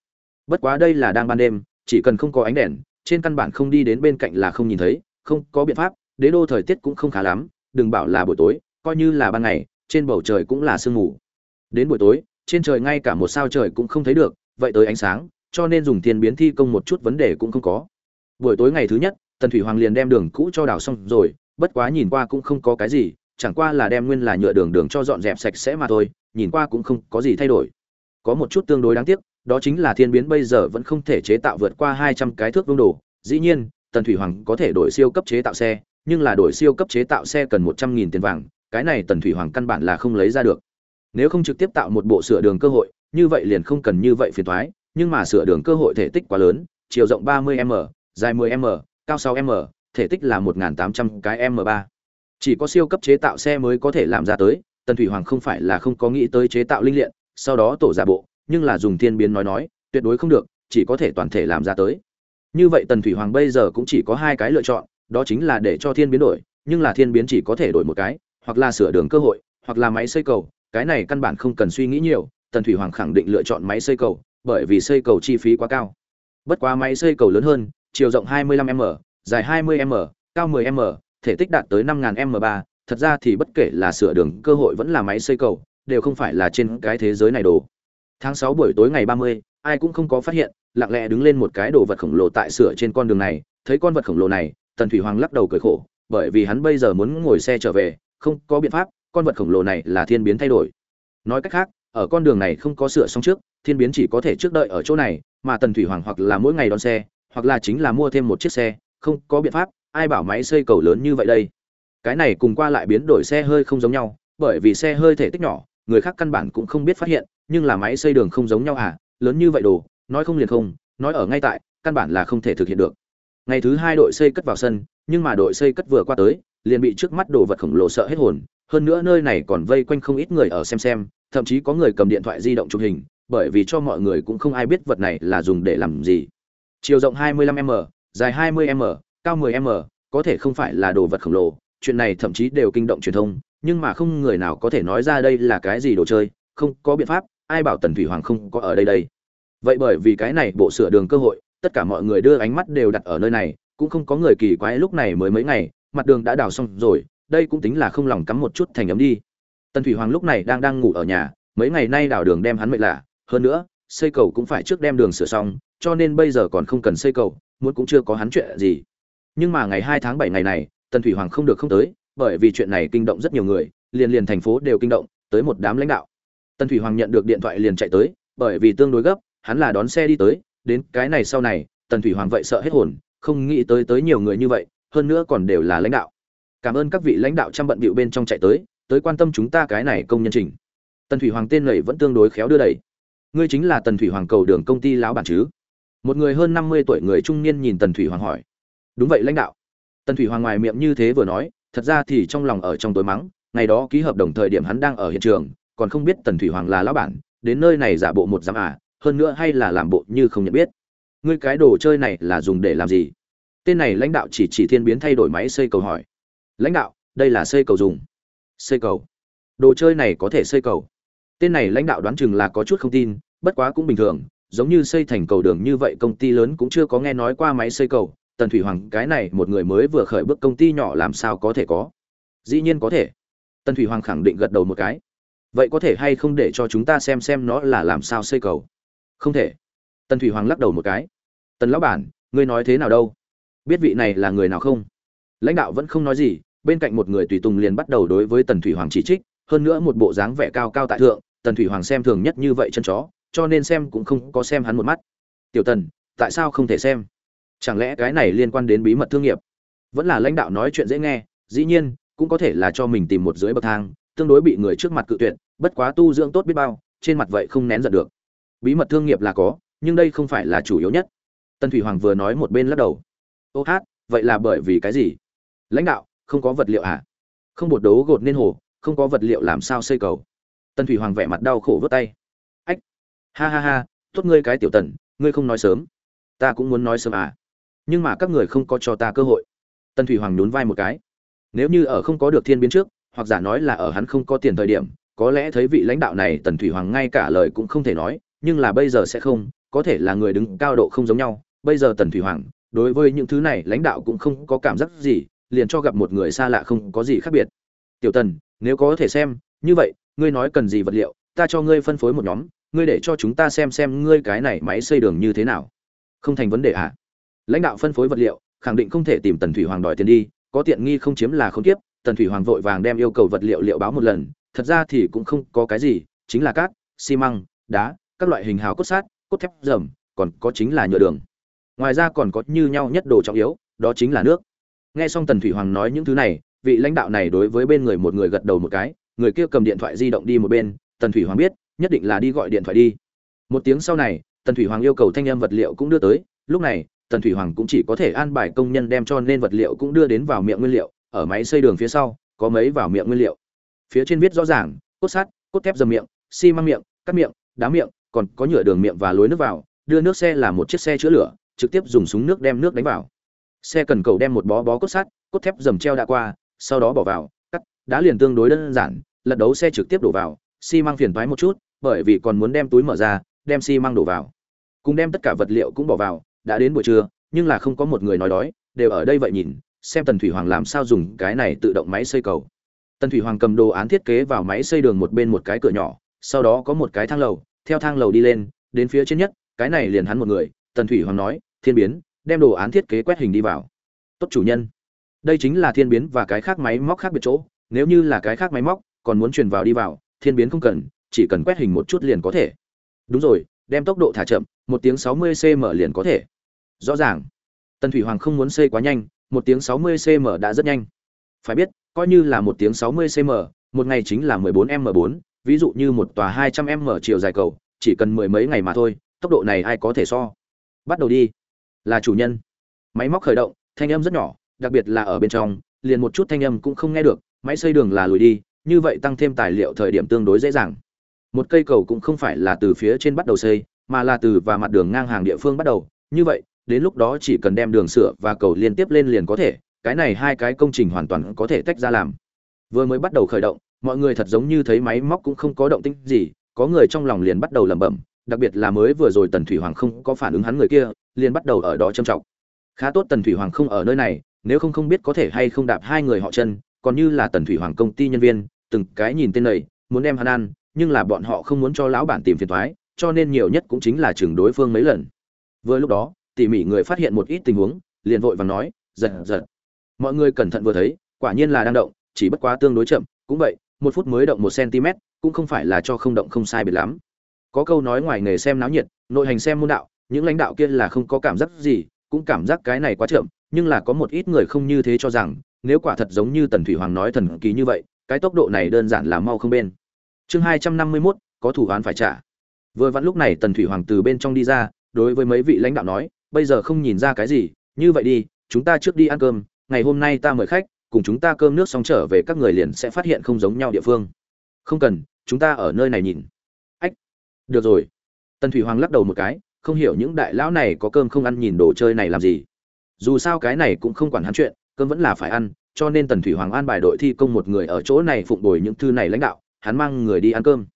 Bất quá đây là đang ban đêm, chỉ cần không có ánh đèn trên căn bản không đi đến bên cạnh là không nhìn thấy, không có biện pháp, đế đô thời tiết cũng không khá lắm, đừng bảo là buổi tối, coi như là ban ngày, trên bầu trời cũng là sương mù. Đến buổi tối, trên trời ngay cả một sao trời cũng không thấy được, vậy tới ánh sáng, cho nên dùng tiền biến thi công một chút vấn đề cũng không có. Buổi tối ngày thứ nhất, tần thủy hoàng liền đem đường cũ cho đào xong rồi, bất quá nhìn qua cũng không có cái gì, chẳng qua là đem nguyên là nhựa đường đường cho dọn dẹp sạch sẽ mà thôi, nhìn qua cũng không có gì thay đổi. Có một chút tương đối đáng tiếc đó chính là thiên biến bây giờ vẫn không thể chế tạo vượt qua hai trăm cái thước vương đồ dĩ nhiên tần thủy hoàng có thể đổi siêu cấp chế tạo xe nhưng là đổi siêu cấp chế tạo xe cần một trăm nghìn tiền vàng cái này tần thủy hoàng căn bản là không lấy ra được nếu không trực tiếp tạo một bộ sửa đường cơ hội như vậy liền không cần như vậy phiền toái, nhưng mà sửa đường cơ hội thể tích quá lớn, chiều rộng 30m, dài 10m, cao 6m, thể tích là 1800 cái m3. Chỉ có siêu cấp chế tạo xe mới có thể làm ra tới, Tần Thủy Hoàng không phải là không có nghĩ tới chế tạo linh liện, sau đó tổ giả bộ, nhưng là dùng thiên biến nói nói, tuyệt đối không được, chỉ có thể toàn thể làm ra tới. Như vậy Tần Thủy Hoàng bây giờ cũng chỉ có hai cái lựa chọn, đó chính là để cho thiên biến đổi, nhưng là thiên biến chỉ có thể đổi một cái, hoặc là sửa đường cơ hội, hoặc là máy xây cầu, cái này căn bản không cần suy nghĩ nhiều, Tần Thủy Hoàng khẳng định lựa chọn máy xây cầu, bởi vì xây cầu chi phí quá cao. Bất quá máy xây cầu lớn hơn, chiều rộng 25m, dài 20m, cao 10m, thể tích đạt tới 5000m3, thật ra thì bất kể là sửa đường cơ hội vẫn là máy xây cầu, đều không phải là trên cái thế giới này đồ. Tháng sáu buổi tối ngày 30, ai cũng không có phát hiện, lặng lẽ đứng lên một cái đồ vật khổng lồ tại sửa trên con đường này, thấy con vật khổng lồ này, Tần Thủy Hoàng lắc đầu cười khổ, bởi vì hắn bây giờ muốn ngồi xe trở về, không có biện pháp, con vật khổng lồ này là thiên biến thay đổi. Nói cách khác, ở con đường này không có sửa xong trước, thiên biến chỉ có thể trước đợi ở chỗ này, mà Tần Thủy Hoàng hoặc là mỗi ngày đón xe, hoặc là chính là mua thêm một chiếc xe, không có biện pháp, ai bảo máy xây cầu lớn như vậy đây. Cái này cùng qua lại biến đổi xe hơi không giống nhau, bởi vì xe hơi thể tích nhỏ, người khác căn bản cũng không biết phát hiện, nhưng là máy xây đường không giống nhau à, lớn như vậy đồ, nói không liền không, nói ở ngay tại, căn bản là không thể thực hiện được. Ngày thứ hai đội xây cất vào sân, nhưng mà đội xây cất vừa qua tới, liền bị trước mắt đồ vật khổng lồ sợ hết hồn, hơn nữa nơi này còn vây quanh không ít người ở xem xem, thậm chí có người cầm điện thoại di động chụp hình, bởi vì cho mọi người cũng không ai biết vật này là dùng để làm gì. Chiều rộng 25m, dài 20m, cao 10m, có thể không phải là đồ vật khổng lồ, chuyện này thậm chí đều kinh động truyền thông, nhưng mà không người nào có thể nói ra đây là cái gì đồ chơi, không có biện pháp, ai bảo Tần Thủy Hoàng không có ở đây đây. Vậy bởi vì cái này bộ sửa đường cơ hội, tất cả mọi người đưa ánh mắt đều đặt ở nơi này, cũng không có người kỳ quái lúc này mới mấy ngày, mặt đường đã đào xong rồi, đây cũng tính là không lòng cắm một chút thành ấm đi. Tần Thủy Hoàng lúc này đang đang ngủ ở nhà, mấy ngày nay đào đường đem hắn mệt lạ, hơn nữa, xây cầu cũng phải trước đem đường sửa xong, cho nên bây giờ còn không cần xây cầu, muốn cũng chưa có hắn chuyện gì. Nhưng mà ngày hai tháng bảy ngày này, Tần Thủy Hoàng không được không tới, bởi vì chuyện này kinh động rất nhiều người, liền liền thành phố đều kinh động, tới một đám lãnh đạo. Tần Thủy Hoàng nhận được điện thoại liền chạy tới, bởi vì tương đối gấp, hắn là đón xe đi tới, đến cái này sau này, Tần Thủy Hoàng vậy sợ hết hồn, không nghĩ tới tới nhiều người như vậy, hơn nữa còn đều là lãnh đạo. Cảm ơn các vị lãnh đạo trăm bận bịu bên trong chạy tới, tới quan tâm chúng ta cái này công nhân trình. Tần Thủy Hoàng tên này vẫn tương đối khéo đưa đẩy. Ngươi chính là Tần Thủy Hoàng cầu đường công ty lão bản chứ? Một người hơn 50 tuổi người trung niên nhìn Tần Thủy Hoàng hỏi. Đúng vậy lãnh đạo. Tần Thủy Hoàng ngoài miệng như thế vừa nói, thật ra thì trong lòng ở trong tối mắng, ngày đó ký hợp đồng thời điểm hắn đang ở hiện trường, còn không biết Tần Thủy Hoàng là lão bản, đến nơi này giả bộ một giám à, hơn nữa hay là làm bộ như không nhận biết. Ngươi cái đồ chơi này là dùng để làm gì? Tên này lãnh đạo chỉ chỉ thiên biến thay đổi máy xây cầu hỏi. Lãnh đạo, đây là xây cầu dùng. Xây cầu? Đồ chơi này có thể xây cầu? Tên này lãnh đạo đoán chừng là có chút không tin, bất quá cũng bình thường, giống như xây thành cầu đường như vậy công ty lớn cũng chưa có nghe nói qua máy xây cầu, tần thủy hoàng cái này một người mới vừa khởi bước công ty nhỏ làm sao có thể có dĩ nhiên có thể tần thủy hoàng khẳng định gật đầu một cái vậy có thể hay không để cho chúng ta xem xem nó là làm sao xây cầu? Không thể. Tần thủy hoàng lắc đầu một cái. Tần lão bản, ngươi nói thế nào đâu? Biết vị này là người nào không? Lãnh đạo vẫn không nói gì, bên cạnh một người tùy tùng liền bắt đầu đối với tần thủy hoàng chỉ trích, hơn nữa một bộ dáng vẻ cao cao tại thượng, tần thủy hoàng xem thường nhất như vậy chân chó, cho nên xem cũng không có xem hắn một mắt. Tiểu tần, tại sao không thể xem? Chẳng lẽ cái này liên quan đến bí mật thương nghiệp? Vẫn là lãnh đạo nói chuyện dễ nghe, dĩ nhiên, cũng có thể là cho mình tìm một dưới bậc thang tương đối bị người trước mặt cự tuyệt, bất quá tu dưỡng tốt biết bao, trên mặt vậy không nén giận được. Bí mật thương nghiệp là có, nhưng đây không phải là chủ yếu nhất. Tân thủy hoàng vừa nói một bên lắc đầu. Ô hát, vậy là bởi vì cái gì? Lãnh đạo, không có vật liệu à? Không bột đấu gột nên hồ, không có vật liệu làm sao xây cầu? Tân thủy hoàng vẻ mặt đau khổ vớt tay. Ách, ha ha ha, tốt ngươi cái tiểu tần, ngươi không nói sớm. Ta cũng muốn nói sớm à. Nhưng mà các người không có cho ta cơ hội. Tân thủy hoàng nhún vai một cái. Nếu như ở không có được thiên biến trước hoặc giả nói là ở hắn không có tiền thời điểm, có lẽ thấy vị lãnh đạo này tần thủy hoàng ngay cả lời cũng không thể nói, nhưng là bây giờ sẽ không, có thể là người đứng cao độ không giống nhau. Bây giờ tần thủy hoàng, đối với những thứ này lãnh đạo cũng không có cảm giác gì, liền cho gặp một người xa lạ không có gì khác biệt. Tiểu tần, nếu có thể xem, như vậy, ngươi nói cần gì vật liệu, ta cho ngươi phân phối một nhóm, ngươi để cho chúng ta xem xem ngươi cái này máy xây đường như thế nào. Không thành vấn đề à? Lãnh đạo phân phối vật liệu, khẳng định không thể tìm tần thủy hoàng đòi tiền đi, có tiện nghi không chiếm là không tiếp tần thủy hoàng vội vàng đem yêu cầu vật liệu liệu báo một lần, thật ra thì cũng không có cái gì, chính là cát, xi măng, đá, các loại hình hào cốt sát cốt thép dầm còn có chính là nhựa đường. Ngoài ra còn có như nhau nhất đồ trọng yếu, đó chính là nước. Nghe xong tần thủy hoàng nói những thứ này, vị lãnh đạo này đối với bên người một người gật đầu một cái, người kia cầm điện thoại di động đi một bên, tần thủy hoàng biết, nhất định là đi gọi điện thoại đi. Một tiếng sau này, tần thủy hoàng yêu cầu thanh em vật liệu cũng đưa tới, lúc này, tần thủy hoàng cũng chỉ có thể an bài công nhân đem cho nên vật liệu cũng đưa đến vào miệng nguyên liệu ở máy xây đường phía sau, có mấy vào miệng nguyên liệu. Phía trên viết rõ ràng, cốt sắt, cốt thép dầm miệng, xi măng miệng, cắt miệng, đá miệng, còn có nhựa đường miệng và lối nước vào, đưa nước xe là một chiếc xe chữa lửa, trực tiếp dùng súng nước đem nước đánh vào. Xe cần cầu đem một bó bó cốt sắt, cốt thép dầm treo đã qua, sau đó bỏ vào, cắt, đá liền tương đối đơn giản, lật đấu xe trực tiếp đổ vào, xi măng phiền thoái một chút, bởi vì còn muốn đem túi mở ra, đem xi măng đổ vào. Cùng đem tất cả vật liệu cũng bỏ vào, đã đến buổi trưa, nhưng là không có một người nói đói, đều ở đây vậy nhìn xem tần thủy hoàng làm sao dùng cái này tự động máy xây cầu. Tần thủy hoàng cầm đồ án thiết kế vào máy xây đường một bên một cái cửa nhỏ, sau đó có một cái thang lầu, theo thang lầu đi lên, đến phía trên nhất, cái này liền hắn một người, tần thủy hoàng nói, thiên biến, đem đồ án thiết kế quét hình đi vào. Tốt chủ nhân. Đây chính là thiên biến và cái khác máy móc khác biệt chỗ, nếu như là cái khác máy móc, còn muốn truyền vào đi vào, thiên biến không cần, chỉ cần quét hình một chút liền có thể. Đúng rồi, đem tốc độ thả chậm, một tiếng sáu mươi cm liền có thể. Rõ ràng. Tần thủy hoàng không muốn xây quá nhanh một tiếng sáu mươi cm đã rất nhanh. Phải biết, coi như là một tiếng sáu mươi cm một ngày chính là mười bốn m4. ví dụ như một tòa hai trăm m chiều dài cầu, chỉ cần mười mấy ngày mà thôi, tốc độ này ai có thể so? Bắt đầu đi. Là chủ nhân. Máy móc khởi động, thanh âm rất nhỏ, đặc biệt là ở bên trong, liền một chút thanh âm cũng không nghe được, máy xây đường là lùi đi, như vậy tăng thêm tài liệu thời điểm tương đối dễ dàng. Một cây cầu cũng không phải là từ phía trên bắt đầu xây, mà là từ và mặt đường ngang hàng địa phương bắt đầu, như vậy đến lúc đó chỉ cần đem đường sửa và cầu liên tiếp lên liền có thể, cái này hai cái công trình hoàn toàn có thể tách ra làm. Vừa mới bắt đầu khởi động, mọi người thật giống như thấy máy móc cũng không có động tĩnh gì, có người trong lòng liền bắt đầu lẩm bẩm, đặc biệt là mới vừa rồi tần thủy hoàng không có phản ứng hắn người kia, liền bắt đầu ở đó trầm trọng khá tốt tần thủy hoàng không ở nơi này, nếu không không biết có thể hay không đạp hai người họ chân, còn như là tần thủy hoàng công ty nhân viên, từng cái nhìn tên này, muốn đem hắn ăn, nhưng là bọn họ không muốn cho lão bản tìm phiền toái cho nên nhiều nhất cũng chính là chừng đối phương mấy lần. Vừa lúc đó tỉ mỉ người phát hiện một ít tình huống, liền vội vàng nói, giật giật. Mọi người cẩn thận vừa thấy, quả nhiên là đang động, chỉ bất quá tương đối chậm, cũng vậy, một phút mới động một cm cũng không phải là cho không động không sai biệt lắm. Có câu nói ngoài nghề xem náo nhiệt, nội hành xem môn đạo, những lãnh đạo kia là không có cảm giác gì, cũng cảm giác cái này quá chậm, nhưng là có một ít người không như thế cho rằng, nếu quả thật giống như tần thủy hoàng nói thần kỳ như vậy, cái tốc độ này đơn giản là mau không bên. Chương hai trăm năm mươi mốt, có thủ án phải trả. Vừa vặn lúc này tần thủy hoàng từ bên trong đi ra, đối với mấy vị lãnh đạo nói bây giờ không nhìn ra cái gì, như vậy đi, chúng ta trước đi ăn cơm, ngày hôm nay ta mời khách, cùng chúng ta cơm nước xong trở về các người liền sẽ phát hiện không giống nhau địa phương. Không cần, chúng ta ở nơi này nhìn. Ách, được rồi. Tần thủy hoàng lắc đầu một cái, không hiểu những đại lão này có cơm không ăn nhìn đồ chơi này làm gì. Dù sao cái này cũng không quản hắn chuyện, cơm vẫn là phải ăn, cho nên tần thủy hoàng an bài đội thi công một người ở chỗ này phụng đổi những thư này lãnh đạo, hắn mang người đi ăn cơm.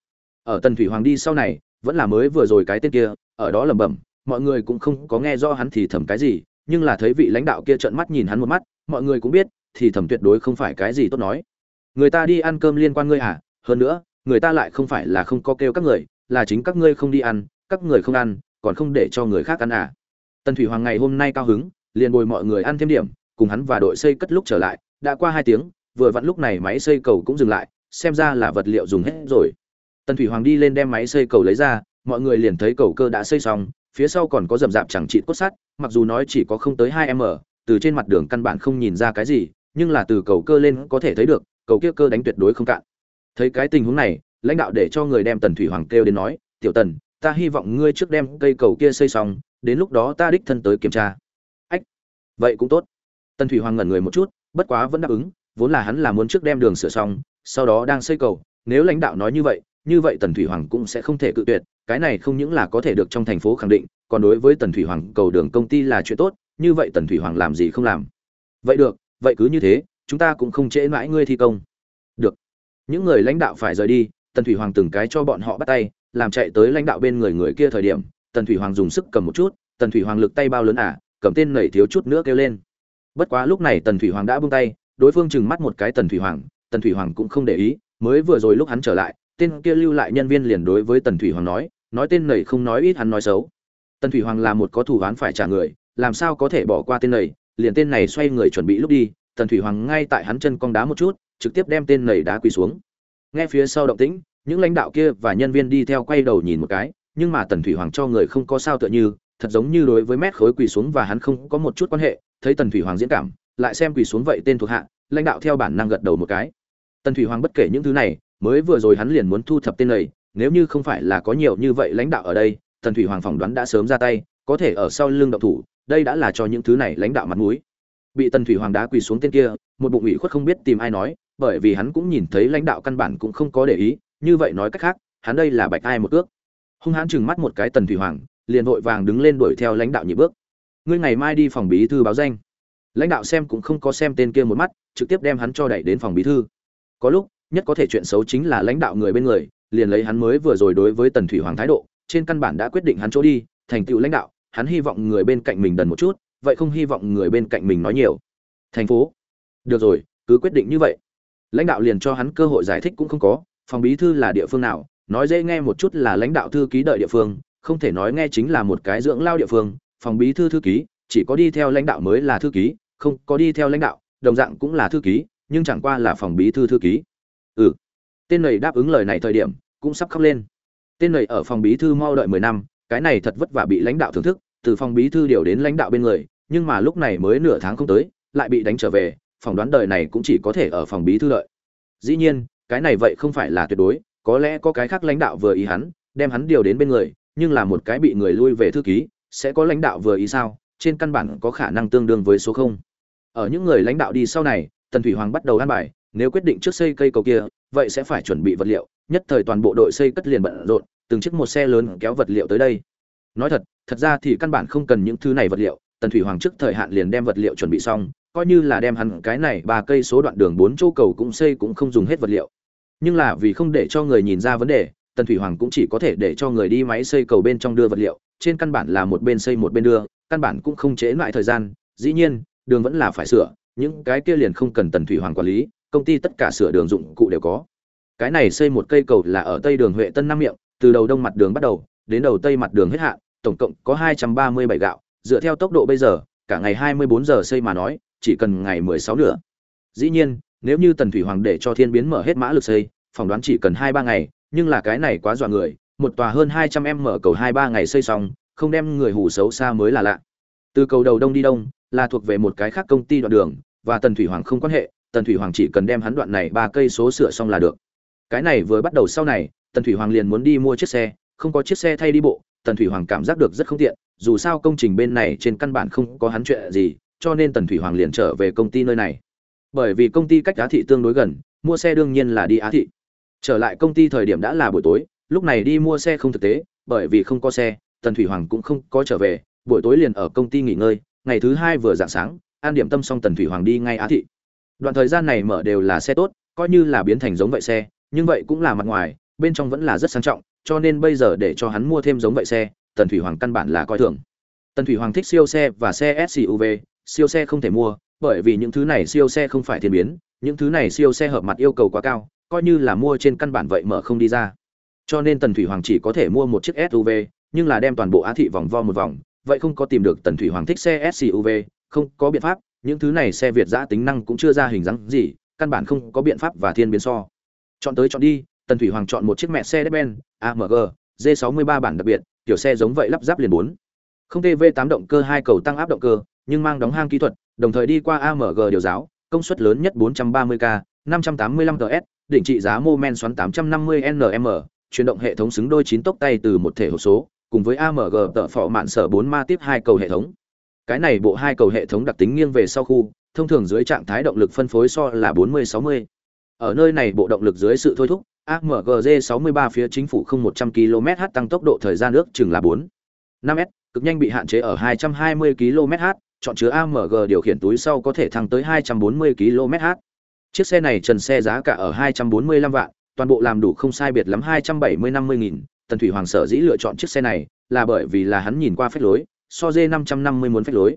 Ở tần thủy hoàng đi sau này, vẫn là mới vừa rồi cái tên kia, ở đó lẩm bẩm mọi người cũng không có nghe rõ hắn thì thầm cái gì, nhưng là thấy vị lãnh đạo kia trợn mắt nhìn hắn một mắt, mọi người cũng biết, thì thầm tuyệt đối không phải cái gì tốt nói. Người ta đi ăn cơm liên quan ngươi à? Hơn nữa, người ta lại không phải là không có kêu các người, là chính các ngươi không đi ăn, các người không ăn, còn không để cho người khác ăn à? Tần thủy hoàng ngày hôm nay cao hứng, liền bồi mọi người ăn thêm điểm, cùng hắn và đội xây cất lúc trở lại, đã qua hai tiếng, vừa vặn lúc này máy xây cầu cũng dừng lại, xem ra là vật liệu dùng hết rồi. Tần thủy hoàng đi lên đem máy xây cầu lấy ra, mọi người liền thấy cầu cơ đã xây xong phía sau còn có rậm rạp chẳng trị cốt sắt, mặc dù nói chỉ có không tới hai m từ trên mặt đường căn bản không nhìn ra cái gì, nhưng là từ cầu cơ lên có thể thấy được, cầu kia cơ đánh tuyệt đối không cạn. Thấy cái tình huống này, lãnh đạo để cho người đem tần thủy hoàng kêu đến nói, tiểu tần, ta hy vọng ngươi trước đem cây cầu kia xây xong, đến lúc đó ta đích thân tới kiểm tra. Ách, vậy cũng tốt. Tần thủy hoàng ngẩn người một chút, bất quá vẫn đáp ứng, vốn là hắn là muốn trước đem đường sửa xong, sau đó đang xây cầu, nếu lãnh đạo nói như vậy như vậy tần thủy hoàng cũng sẽ không thể cự tuyệt cái này không những là có thể được trong thành phố khẳng định, còn đối với tần thủy hoàng cầu đường công ty là chuyện tốt, như vậy tần thủy hoàng làm gì không làm? Vậy được, vậy cứ như thế, chúng ta cũng không trễ mãi ngươi thi công. Được. Những người lãnh đạo phải rời đi, tần thủy hoàng từng cái cho bọn họ bắt tay, làm chạy tới lãnh đạo bên người người kia thời điểm, tần thủy hoàng dùng sức cầm một chút, tần thủy hoàng lực tay bao lớn à cầm tên nảy thiếu chút nữa kêu lên. Bất quá lúc này tần thủy hoàng đã buông tay, đối phương chừng mắt một cái tần thủy hoàng, tần thủy hoàng cũng không để ý, mới vừa rồi lúc hắn trở lại, tên kia lưu lại nhân viên liền đối với tần thủy hoàng nói nói tên nảy không nói ít hắn nói xấu. Tần thủy hoàng là một có thủ án phải trả người, làm sao có thể bỏ qua tên nảy liền tên này xoay người chuẩn bị lúc đi, tần thủy hoàng ngay tại hắn chân cong đá một chút, trực tiếp đem tên nảy đá quỳ xuống. Nghe phía sau động tĩnh, những lãnh đạo kia và nhân viên đi theo quay đầu nhìn một cái, nhưng mà tần thủy hoàng cho người không có sao tựa như, thật giống như đối với mét khối quỳ xuống và hắn không có một chút quan hệ, thấy tần thủy hoàng diễn cảm, lại xem quỳ xuống vậy tên thuộc hạ, lãnh đạo theo bản năng gật đầu một cái. Tần thủy hoàng bất kể những thứ này, mới vừa rồi hắn liền muốn thu thập tên này nếu như không phải là có nhiều như vậy lãnh đạo ở đây, tần thủy hoàng phỏng đoán đã sớm ra tay, có thể ở sau lưng động thủ, đây đã là cho những thứ này lãnh đạo mặt mũi. Bị tần thủy hoàng đá quỳ xuống tên kia, một bụng ủy khuất không biết tìm ai nói, bởi vì hắn cũng nhìn thấy lãnh đạo căn bản cũng không có để ý, như vậy nói cách khác, hắn đây là bạch ai một ước hung hãn chừng mắt một cái tần thủy hoàng, liền vội vàng đứng lên đuổi theo lãnh đạo nhị bước. Ngươi ngày mai đi phòng bí thư báo danh. Lãnh đạo xem cũng không có xem tên kia một mắt, trực tiếp đem hắn cho đẩy đến phòng bí thư. Có lúc, nhất có thể chuyện xấu chính là lãnh đạo người bên người liền lấy hắn mới vừa rồi đối với tần thủy hoàng thái độ, trên căn bản đã quyết định hắn chỗ đi, thành tựu lãnh đạo, hắn hy vọng người bên cạnh mình đần một chút, vậy không hy vọng người bên cạnh mình nói nhiều. Thành phố. Được rồi, cứ quyết định như vậy. Lãnh đạo liền cho hắn cơ hội giải thích cũng không có, phòng bí thư là địa phương nào, nói dễ nghe một chút là lãnh đạo thư ký đợi địa phương, không thể nói nghe chính là một cái dưỡng lao địa phương, phòng bí thư thư ký, chỉ có đi theo lãnh đạo mới là thư ký, không có đi theo lãnh đạo, đồng dạng cũng là thư ký, nhưng chẳng qua là phòng bí thư thư ký tên này đáp ứng lời này thời điểm, cũng sắp khóc lên. Tên này ở phòng bí thư mau đợi mười năm, cái này thật vất vả bị lãnh đạo thưởng thức, từ phòng bí thư điều đến lãnh đạo bên người, nhưng mà lúc này mới nửa tháng không tới, lại bị đánh trở về Phỏng đoán đời này cũng chỉ có thể ở phòng bí thư đợi. Dĩ nhiên, cái này vậy không phải là tuyệt đối, có lẽ có cái khác lãnh đạo vừa ý hắn, đem hắn điều đến bên người, nhưng là một cái bị người lui về thư ký, sẽ có lãnh đạo vừa ý sao, trên căn bản có khả năng tương đương với số không. Ở những người lãnh đạo đi sau này, tần thủy hoàng bắt đầu an bài, nếu quyết định trước xây cây cầu kia vậy sẽ phải chuẩn bị vật liệu, nhất thời toàn bộ đội xây cất liền bận rộn, từng chiếc một xe lớn kéo vật liệu tới đây. Nói thật thật ra thì căn bản không cần những thứ này vật liệu, tần thủy hoàng trước thời hạn liền đem vật liệu chuẩn bị xong, coi như là đem hẳn cái này ba cây số đoạn đường bốn chỗ cầu cũng xây cũng không dùng hết vật liệu. Nhưng là vì không để cho người nhìn ra vấn đề, tần thủy hoàng cũng chỉ có thể để cho người đi máy xây cầu bên trong đưa vật liệu, trên căn bản là một bên xây một bên đưa, căn bản cũng không chế lại thời gian. Dĩ nhiên, đường vẫn là phải sửa, những cái kia liền không cần tần thủy hoàng quản lý công ty tất cả sửa đường dụng cụ đều có. Cái này xây một cây cầu là ở tây đường huệ tân nam miệng, từ đầu đông mặt đường bắt đầu, đến đầu tây mặt đường hết hạn, tổng cộng có hai trăm ba mươi bảy gạo. Dựa theo tốc độ bây giờ, cả ngày hai mươi bốn giờ xây mà nói, chỉ cần ngày mười sáu nữa dĩ nhiên, nếu như tần thủy hoàng để cho thiên biến mở hết mã lực xây, phỏng đoán chỉ cần hai ba ngày, nhưng là cái này quá dọa người, một tòa hơn hai trăm em mở cầu hai ba ngày xây xong, không đem người hủ xấu xa mới là lạ. Từ cầu đầu đông đi đông, là thuộc về một cái khác công ty đoạn đường, và tần thủy hoàng không quan hệ tần thủy hoàng chỉ cần đem hắn đoạn này ba cây số sửa xong là được. Cái này vừa bắt đầu sau này, tần thủy hoàng liền muốn đi mua chiếc xe, không có chiếc xe thay đi bộ, tần thủy hoàng cảm giác được rất không tiện, dù sao công trình bên này trên căn bản không có hắn chuyện gì, cho nên tần thủy hoàng liền trở về công ty nơi này. Bởi vì công ty cách á thị tương đối gần, mua xe đương nhiên là đi á thị. Trở lại công ty thời điểm đã là buổi tối, lúc này đi mua xe không thực tế, bởi vì không có xe, tần thủy hoàng cũng không có trở về, buổi tối liền ở công ty nghỉ ngơi, ngày thứ hai vừa dạng sáng an điểm tâm xong tần thủy hoàng đi ngay á thị đoạn thời gian này mở đều là xe tốt, coi như là biến thành giống vậy xe, nhưng vậy cũng là mặt ngoài, bên trong vẫn là rất sang trọng, cho nên bây giờ để cho hắn mua thêm giống vậy xe, tần thủy hoàng căn bản là coi thường. Tần thủy hoàng thích siêu xe và xe suv siêu xe không thể mua, bởi vì những thứ này siêu xe không phải thiên biến, những thứ này siêu xe hợp mặt yêu cầu quá cao, coi như là mua trên căn bản vậy mở không đi ra. Cho nên tần thủy hoàng chỉ có thể mua một chiếc suv nhưng là đem toàn bộ á thị vòng vo một vòng, vậy không có tìm được tần thủy hoàng thích xe suv không có biện pháp những thứ này xe việt giã tính năng cũng chưa ra hình dáng gì, căn bản không có biện pháp và thiên biến so. Chọn tới chọn đi, tần thủy hoàng chọn một chiếc mẹ xe ben amg g 63 bản đặc biệt, kiểu xe giống vậy lắp ráp liền bốn. Không tv 8 động cơ hai cầu tăng áp động cơ, nhưng mang đóng hang kỹ thuật, đồng thời đi qua amg điều giáo, công suất lớn nhất 430k 585 ts định trị giá mô men xoắn 850 nm chuyển động hệ thống xứng đôi chín tốc tay từ một thể hộp số, cùng với amg tợ phọ mạn sở 4 ma tiếp hai cầu hệ thống cái này bộ hai cầu hệ thống đặc tính nghiêng về sau khu thông thường dưới trạng thái động lực phân phối so là 40-60. ở nơi này bộ động lực dưới sự thôi thúc AMG 63 phía chính phủ không 100 km/h tăng tốc độ thời gian ước chừng là 4 5s, cực nhanh bị hạn chế ở 220 km/h, chọn chứa AMG điều khiển túi sau có thể thăng tới 240 km/h. Chiếc xe này trần xe giá cả ở 245 vạn, toàn bộ làm đủ không sai biệt lắm 270-50 nghìn. Tần Thủy Hoàng sở dĩ lựa chọn chiếc xe này là bởi vì là hắn nhìn qua phép lối, so D550 muốn phách lối.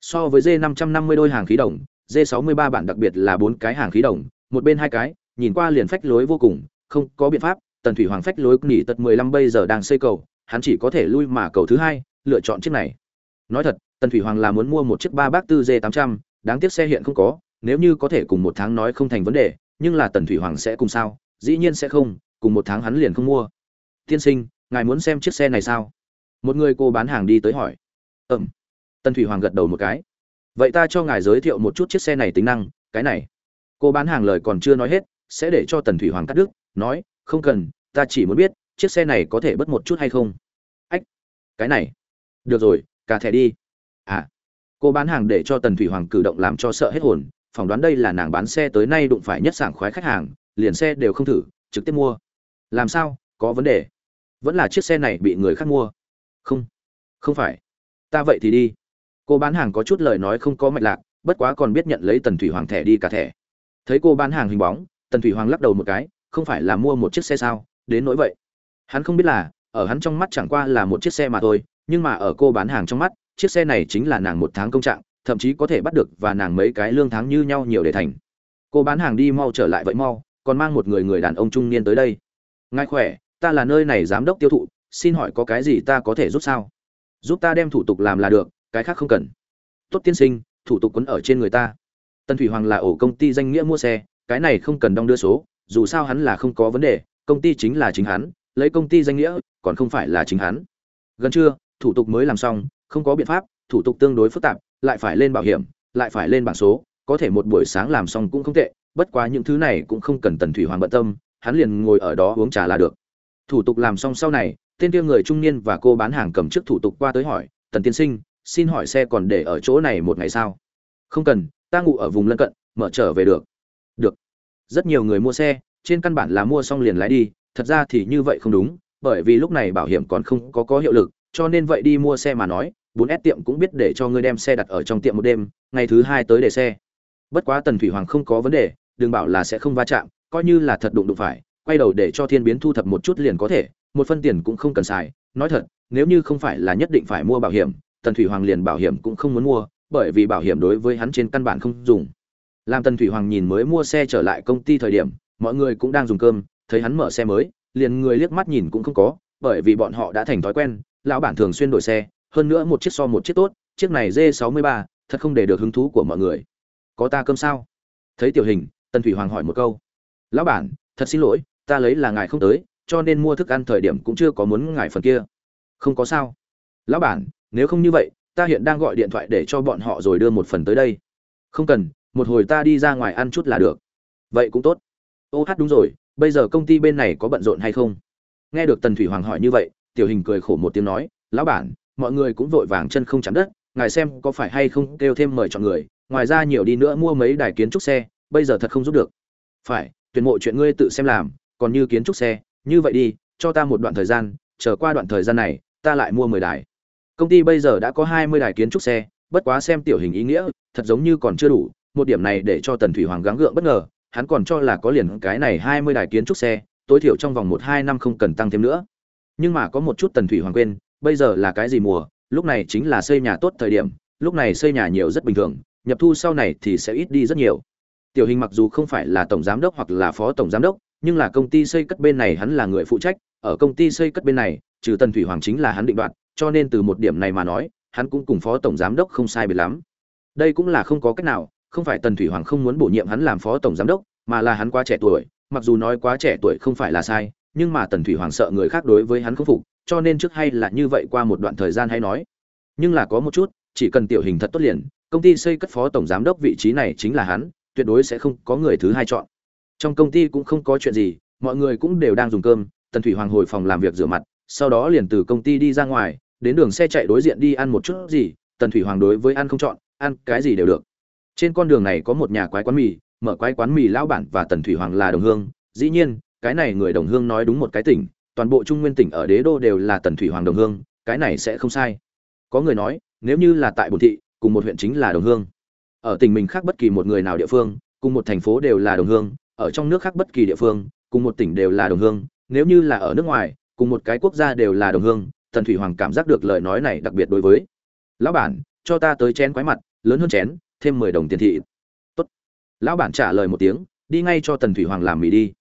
So với D550 đôi hàng khí đồng, D63 bản đặc biệt là bốn cái hàng khí đồng, một bên hai cái, nhìn qua liền phách lối vô cùng, không có biện pháp, Tần Thủy Hoàng phách lối nghỉ tật 15 bây giờ đang xây cầu, hắn chỉ có thể lui mà cầu thứ hai, lựa chọn chiếc này. Nói thật, Tần Thủy Hoàng là muốn mua một chiếc ba bác tư D800, đáng tiếc xe hiện không có, nếu như có thể cùng một tháng nói không thành vấn đề, nhưng là Tần Thủy Hoàng sẽ cùng sao? Dĩ nhiên sẽ không, cùng một tháng hắn liền không mua. Tiên sinh, ngài muốn xem chiếc xe này sao? Một người cô bán hàng đi tới hỏi ừm. Tân thủy hoàng gật đầu một cái. Vậy ta cho ngài giới thiệu một chút chiếc xe này tính năng, cái này. Cô bán hàng lời còn chưa nói hết, sẽ để cho tần thủy hoàng cắt đứt, nói, không cần, ta chỉ muốn biết, chiếc xe này có thể bớt một chút hay không? Ách, cái này. Được rồi, cả thẻ đi. À. Cô bán hàng để cho tần thủy hoàng cử động làm cho sợ hết hồn, phỏng đoán đây là nàng bán xe tới nay đụng phải nhất sảng khoái khách hàng, liền xe đều không thử, trực tiếp mua. Làm sao? Có vấn đề. Vẫn là chiếc xe này bị người khác mua. Không. Không phải ta vậy thì đi. Cô bán hàng có chút lời nói không có mạch lạc, bất quá còn biết nhận lấy tần thủy hoàng thẻ đi cả thẻ. Thấy cô bán hàng hình bóng, tần thủy hoàng lắc đầu một cái, không phải là mua một chiếc xe sao, đến nỗi vậy. Hắn không biết là, ở hắn trong mắt chẳng qua là một chiếc xe mà thôi, nhưng mà ở cô bán hàng trong mắt, chiếc xe này chính là nàng một tháng công trạng, thậm chí có thể bắt được và nàng mấy cái lương tháng như nhau nhiều để thành. Cô bán hàng đi mau trở lại vậy mau, còn mang một người người đàn ông trung niên tới đây. Ngài khỏe, ta là nơi này giám đốc tiêu thụ, xin hỏi có cái gì ta có thể giúp sao? Giúp ta đem thủ tục làm là được, cái khác không cần. Tốt tiên sinh, thủ tục quấn ở trên người ta. Tân thủy hoàng là ổ công ty danh nghĩa mua xe, cái này không cần đong đưa số, dù sao hắn là không có vấn đề, công ty chính là chính hắn, lấy công ty danh nghĩa, còn không phải là chính hắn. Gần trưa, thủ tục mới làm xong, không có biện pháp, thủ tục tương đối phức tạp, lại phải lên bảo hiểm, lại phải lên bảng số, có thể một buổi sáng làm xong cũng không tệ, bất quá những thứ này cũng không cần tần thủy hoàng bận tâm, hắn liền ngồi ở đó uống trà là được. Thủ tục làm xong sau này tên kia người trung niên và cô bán hàng cầm trước thủ tục qua tới hỏi, tần tiên sinh, xin hỏi xe còn để ở chỗ này một ngày sao? Không cần, ta ngủ ở vùng lân cận, mở trở về được. Được. Rất nhiều người mua xe, trên căn bản là mua xong liền lái đi, thật ra thì như vậy không đúng, bởi vì lúc này bảo hiểm còn không có có hiệu lực, cho nên vậy đi mua xe mà nói 4S tiệm cũng biết để cho ngươi đem xe đặt ở trong tiệm một đêm, ngày thứ hai tới để xe. Bất quá tần thủy hoàng không có vấn đề, đừng bảo là sẽ không va chạm, coi như là thật đụng đụng phải, quay đầu để cho thiên biến thu thập một chút liền có thể một phân tiền cũng không cần xài. Nói thật, nếu như không phải là nhất định phải mua bảo hiểm, tần thủy hoàng liền bảo hiểm cũng không muốn mua, bởi vì bảo hiểm đối với hắn trên căn bản không dùng. Làm tần thủy hoàng nhìn mới mua xe trở lại công ty thời điểm, mọi người cũng đang dùng cơm, thấy hắn mở xe mới, liền người liếc mắt nhìn cũng không có, bởi vì bọn họ đã thành thói quen, lão bản thường xuyên đổi xe, hơn nữa một chiếc so một chiếc tốt, chiếc này d 63 thật không để được hứng thú của mọi người. Có ta cơm sao? Thấy tiểu hình, tần thủy hoàng hỏi một câu. Lão bản, thật xin lỗi, ta lấy là ngài không tới cho nên mua thức ăn thời điểm cũng chưa có muốn ngài phần kia. Không có sao. Lão bản, nếu không như vậy, ta hiện đang gọi điện thoại để cho bọn họ rồi đưa một phần tới đây. Không cần, một hồi ta đi ra ngoài ăn chút là được. Vậy cũng tốt. Ô hát đúng rồi, bây giờ công ty bên này có bận rộn hay không? Nghe được tần thủy hoàng hỏi như vậy, tiểu hình cười khổ một tiếng nói, lão bản, mọi người cũng vội vàng chân không chạm đất, ngài xem có phải hay không kêu thêm mời chọn người, ngoài ra nhiều đi nữa mua mấy đài kiến trúc xe, bây giờ thật không giúp được. Phải, tuyển mộ chuyện ngươi tự xem làm, còn như kiến trúc xe như vậy đi, cho ta một đoạn thời gian, chờ qua đoạn thời gian này, ta lại mua mười đài. Công ty bây giờ đã có hai mươi đài kiến trúc xe, bất quá xem tiểu hình ý nghĩa, thật giống như còn chưa đủ, một điểm này để cho tần thủy hoàng gắng gượng bất ngờ, hắn còn cho là có liền cái này hai mươi đài kiến trúc xe, tối thiểu trong vòng một hai năm không cần tăng thêm nữa. Nhưng mà có một chút tần thủy hoàng quên, bây giờ là cái gì mùa, lúc này chính là xây nhà tốt thời điểm, lúc này xây nhà nhiều rất bình thường, nhập thu sau này thì sẽ ít đi rất nhiều. Tiểu hình mặc dù không phải là tổng giám đốc hoặc là phó tổng giám đốc nhưng là công ty xây cất bên này hắn là người phụ trách, ở công ty xây cất bên này, trừ tần thủy hoàng chính là hắn định đoạt, cho nên từ một điểm này mà nói, hắn cũng cùng phó tổng giám đốc không sai biệt lắm. Đây cũng là không có cách nào, không phải tần thủy hoàng không muốn bổ nhiệm hắn làm phó tổng giám đốc, mà là hắn quá trẻ tuổi, mặc dù nói quá trẻ tuổi không phải là sai, nhưng mà tần thủy hoàng sợ người khác đối với hắn không phục, cho nên trước hay là như vậy qua một đoạn thời gian hay nói. Nhưng là có một chút, chỉ cần tiểu hình thật tốt liền, công ty xây cất phó tổng giám đốc vị trí này chính là hắn, tuyệt đối sẽ không có người thứ hai chọn trong công ty cũng không có chuyện gì, mọi người cũng đều đang dùng cơm, tần thủy hoàng hồi phòng làm việc rửa mặt, sau đó liền từ công ty đi ra ngoài, đến đường xe chạy đối diện đi ăn một chút gì, tần thủy hoàng đối với ăn không chọn, ăn cái gì đều được. Trên con đường này có một nhà quái quán mì, mở quái quán mì lão bản và tần thủy hoàng là đồng hương, dĩ nhiên, cái này người đồng hương nói đúng một cái tỉnh, toàn bộ trung nguyên tỉnh ở đế đô đều là tần thủy hoàng đồng hương, cái này sẽ không sai. Có người nói, nếu như là tại bồn thị, cùng một huyện chính là đồng hương. Ở tỉnh mình khác bất kỳ một người nào địa phương, cùng một thành phố đều là đồng hương ở trong nước khác bất kỳ địa phương, cùng một tỉnh đều là đồng hương, nếu như là ở nước ngoài, cùng một cái quốc gia đều là đồng hương, tần thủy hoàng cảm giác được lời nói này đặc biệt đối với. Lão bản, cho ta tới chén quái mặt, lớn hơn chén, thêm mười đồng tiền thị. Tốt. Lão bản trả lời một tiếng, đi ngay cho tần thủy hoàng làm mì đi.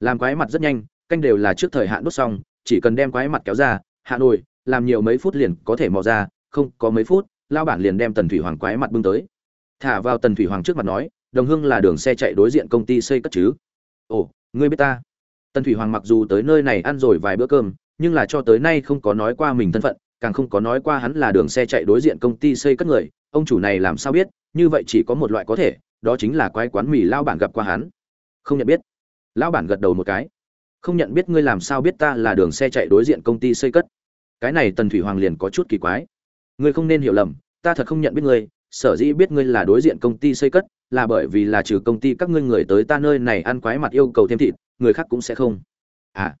Làm quái mặt rất nhanh, canh đều là trước thời hạn đốt xong, chỉ cần đem quái mặt kéo ra, hạ nồi, làm nhiều mấy phút liền có thể mò ra, không có mấy phút, lão bản liền đem tần thủy hoàng quái mặt bưng tới. Thả vào tần thủy hoàng trước mặt nói đồng hương là đường xe chạy đối diện công ty xây cất chứ. Ồ, ngươi biết ta? Tần thủy hoàng mặc dù tới nơi này ăn rồi vài bữa cơm, nhưng là cho tới nay không có nói qua mình thân phận, càng không có nói qua hắn là đường xe chạy đối diện công ty xây cất người. Ông chủ này làm sao biết? Như vậy chỉ có một loại có thể, đó chính là quái quán mì lao bản gặp qua hắn. Không nhận biết. Lão bản gật đầu một cái. Không nhận biết ngươi làm sao biết ta là đường xe chạy đối diện công ty xây cất? Cái này tần thủy hoàng liền có chút kỳ quái. Ngươi không nên hiểu lầm, ta thật không nhận biết ngươi, sở dĩ biết ngươi là đối diện công ty xây cất là bởi vì là trừ công ty các ngươi người tới ta nơi này ăn quái mặt yêu cầu thêm thịt, người khác cũng sẽ không. À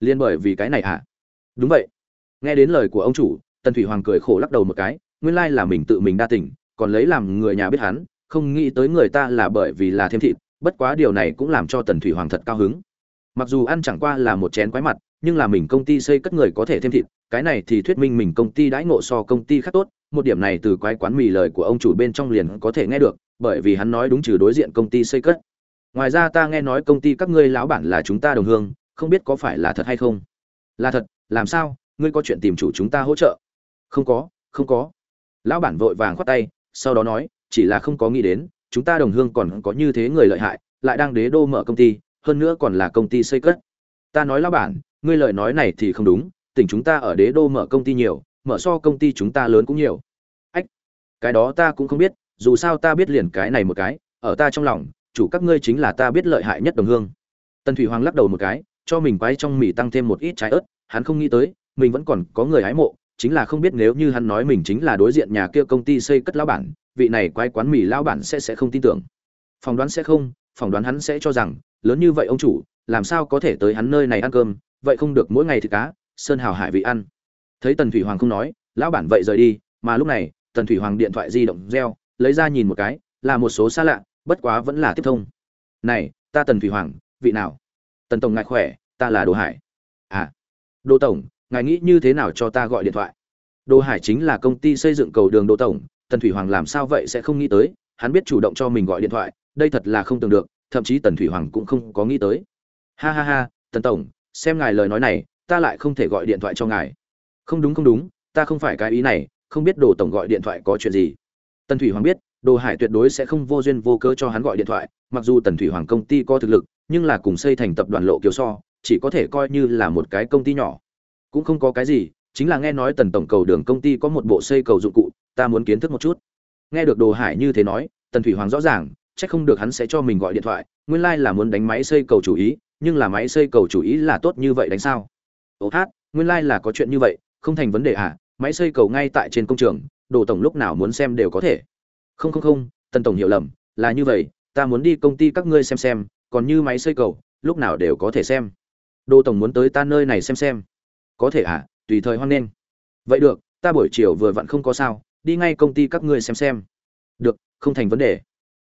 liên bởi vì cái này à? Đúng vậy. Nghe đến lời của ông chủ, tần thủy hoàng cười khổ lắc đầu một cái, nguyên lai là mình tự mình đa tỉnh còn lấy làm người nhà biết hắn, không nghĩ tới người ta là bởi vì là thêm thịt, bất quá điều này cũng làm cho tần thủy hoàng thật cao hứng. Mặc dù ăn chẳng qua là một chén quái mặt, nhưng là mình công ty xây cất người có thể thêm thịt, cái này thì thuyết minh mình công ty đãi ngộ so công ty khác tốt, một điểm này từ quái quán mì lời của ông chủ bên trong liền có thể nghe được bởi vì hắn nói đúng trừ đối diện công ty xây cất. Ngoài ra ta nghe nói công ty các ngươi lão bản là chúng ta đồng hương, không biết có phải là thật hay không? Là thật, làm sao? Ngươi có chuyện tìm chủ chúng ta hỗ trợ? Không có không có. Lão bản vội vàng khoát tay, sau đó nói, chỉ là không có nghĩ đến, chúng ta đồng hương còn có như thế người lợi hại, lại đang đế đô mở công ty, hơn nữa còn là công ty xây cất. Ta nói lão bản, ngươi lời nói này thì không đúng, tỉnh chúng ta ở đế đô mở công ty nhiều, mở so công ty chúng ta lớn cũng nhiều. Ách, cái đó ta cũng không biết dù sao ta biết liền cái này một cái, ở ta trong lòng, chủ các ngươi chính là ta biết lợi hại nhất đồng hương. Tần thủy hoàng lắc đầu một cái, cho mình quái trong mì tăng thêm một ít trái ớt, hắn không nghĩ tới, mình vẫn còn có người hái mộ, chính là không biết nếu như hắn nói mình chính là đối diện nhà kia công ty xây cất lão bản, vị này quay quán mì lão bản sẽ sẽ không tin tưởng. Phỏng đoán sẽ không, phỏng đoán hắn sẽ cho rằng, lớn như vậy ông chủ, làm sao có thể tới hắn nơi này ăn cơm, vậy không được mỗi ngày thịt cá, sơn hào hải vị ăn. Thấy tần thủy hoàng không nói, lão bản vậy rời đi, mà lúc này, tần thủy hoàng điện thoại di động reo lấy ra nhìn một cái, là một số xa lạ, bất quá vẫn là tiếp thông. Này, ta tần thủy hoàng, vị nào? Tần tổng ngài khỏe, ta là đồ hải. À đồ tổng, ngài nghĩ như thế nào cho ta gọi điện thoại? Đồ hải chính là công ty xây dựng cầu đường đồ tổng, tần thủy hoàng làm sao vậy sẽ không nghĩ tới, hắn biết chủ động cho mình gọi điện thoại, đây thật là không tưởng được, thậm chí tần thủy hoàng cũng không có nghĩ tới. Ha ha ha, tần tổng, xem ngài lời nói này, ta lại không thể gọi điện thoại cho ngài. Không đúng không đúng, ta không phải cái ý này, không biết đồ tổng gọi điện thoại có chuyện gì tần thủy hoàng biết, đồ hải tuyệt đối sẽ không vô duyên vô cớ cho hắn gọi điện thoại, mặc dù tần thủy hoàng công ty có thực lực, nhưng là cùng xây thành tập đoàn lộ kiều so, chỉ có thể coi như là một cái công ty nhỏ. Cũng không có cái gì, chính là nghe nói tần tổng cầu đường công ty có một bộ xây cầu dụng cụ, ta muốn kiến thức một chút. Nghe được đồ hải như thế nói, tần thủy hoàng rõ ràng, chắc không được hắn sẽ cho mình gọi điện thoại, nguyên lai là muốn đánh máy xây cầu chủ ý, nhưng là máy xây cầu chủ ý là tốt như vậy đánh sao? Ồ hát, nguyên Lai là có chuyện như vậy, không thành vấn đề à máy xây cầu ngay tại trên công trường đồ tổng lúc nào muốn xem đều có thể. Không không không, tần tổng hiểu lầm, là như vậy, ta muốn đi công ty các ngươi xem xem, còn như máy xây cầu, lúc nào đều có thể xem. Đồ tổng muốn tới ta nơi này xem xem. Có thể à tùy thời hoan nghênh. Vậy được, ta buổi chiều vừa vặn không có sao, đi ngay công ty các ngươi xem xem. Được, không thành vấn đề.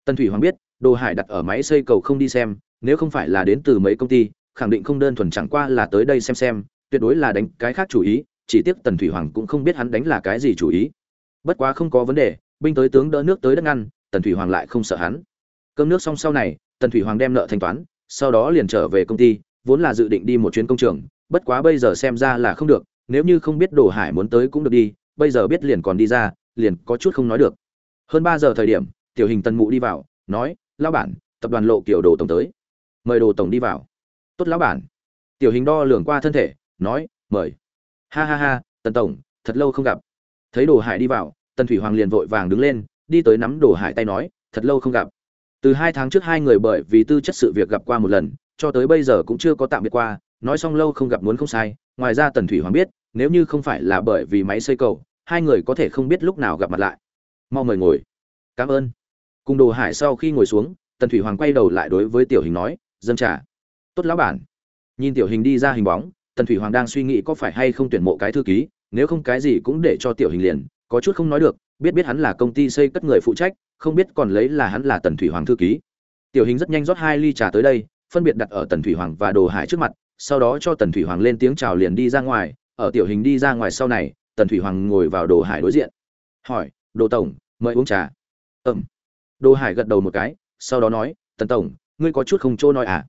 Tần thủy hoàng biết, đồ hải đặt ở máy xây cầu không đi xem, nếu không phải là đến từ mấy công ty, khẳng định không đơn thuần chẳng qua là tới đây xem xem, tuyệt đối là đánh cái khác chủ ý, chỉ tiếc tần thủy hoàng cũng không biết hắn đánh là cái gì chủ ý bất quá không có vấn đề, binh tới tướng đỡ nước tới đất ngăn, tần thủy hoàng lại không sợ hắn. Cơm nước xong sau này, tần thủy hoàng đem nợ thanh toán, sau đó liền trở về công ty, vốn là dự định đi một chuyến công trường, bất quá bây giờ xem ra là không được, nếu như không biết đồ hải muốn tới cũng được đi, bây giờ biết liền còn đi ra, liền có chút không nói được. Hơn ba giờ thời điểm, tiểu hình tần mụ đi vào, nói lao bản, tập đoàn lộ kiểu đồ tổng tới. Mời đồ tổng đi vào. Tốt lão bản. Tiểu hình đo lường qua thân thể, nói, mời. Ha ha ha, tần tổng, thật lâu không gặp thấy đồ hải đi vào, tần thủy hoàng liền vội vàng đứng lên, đi tới nắm đồ hải tay nói, thật lâu không gặp. Từ hai tháng trước hai người bởi vì tư chất sự việc gặp qua một lần, cho tới bây giờ cũng chưa có tạm biệt qua, nói xong lâu không gặp muốn không sai, ngoài ra tần thủy hoàng biết, nếu như không phải là bởi vì máy xây cầu, hai người có thể không biết lúc nào gặp mặt lại. Mau mời ngồi. Cảm ơn. Cùng đồ hải sau khi ngồi xuống, tần thủy hoàng quay đầu lại đối với tiểu hình nói, dân trả tốt lão bản. Nhìn tiểu hình đi ra hình bóng, tần thủy hoàng đang suy nghĩ có phải hay không tuyển mộ cái thư ký nếu không cái gì cũng để cho tiểu hình liền, có chút không nói được, biết biết hắn là công ty xây cất người phụ trách, không biết còn lấy là hắn là tần thủy hoàng thư ký. Tiểu hình rất nhanh rót hai ly trà tới đây, phân biệt đặt ở tần thủy hoàng và đồ hải trước mặt, sau đó cho tần thủy hoàng lên tiếng chào liền đi ra ngoài, ở tiểu hình đi ra ngoài sau này, tần thủy hoàng ngồi vào đồ hải đối diện. Hỏi, đồ tổng, mời uống trà. Ừm. Đồ hải gật đầu một cái, sau đó nói, tần tổng, ngươi có chút không chỗ nói à?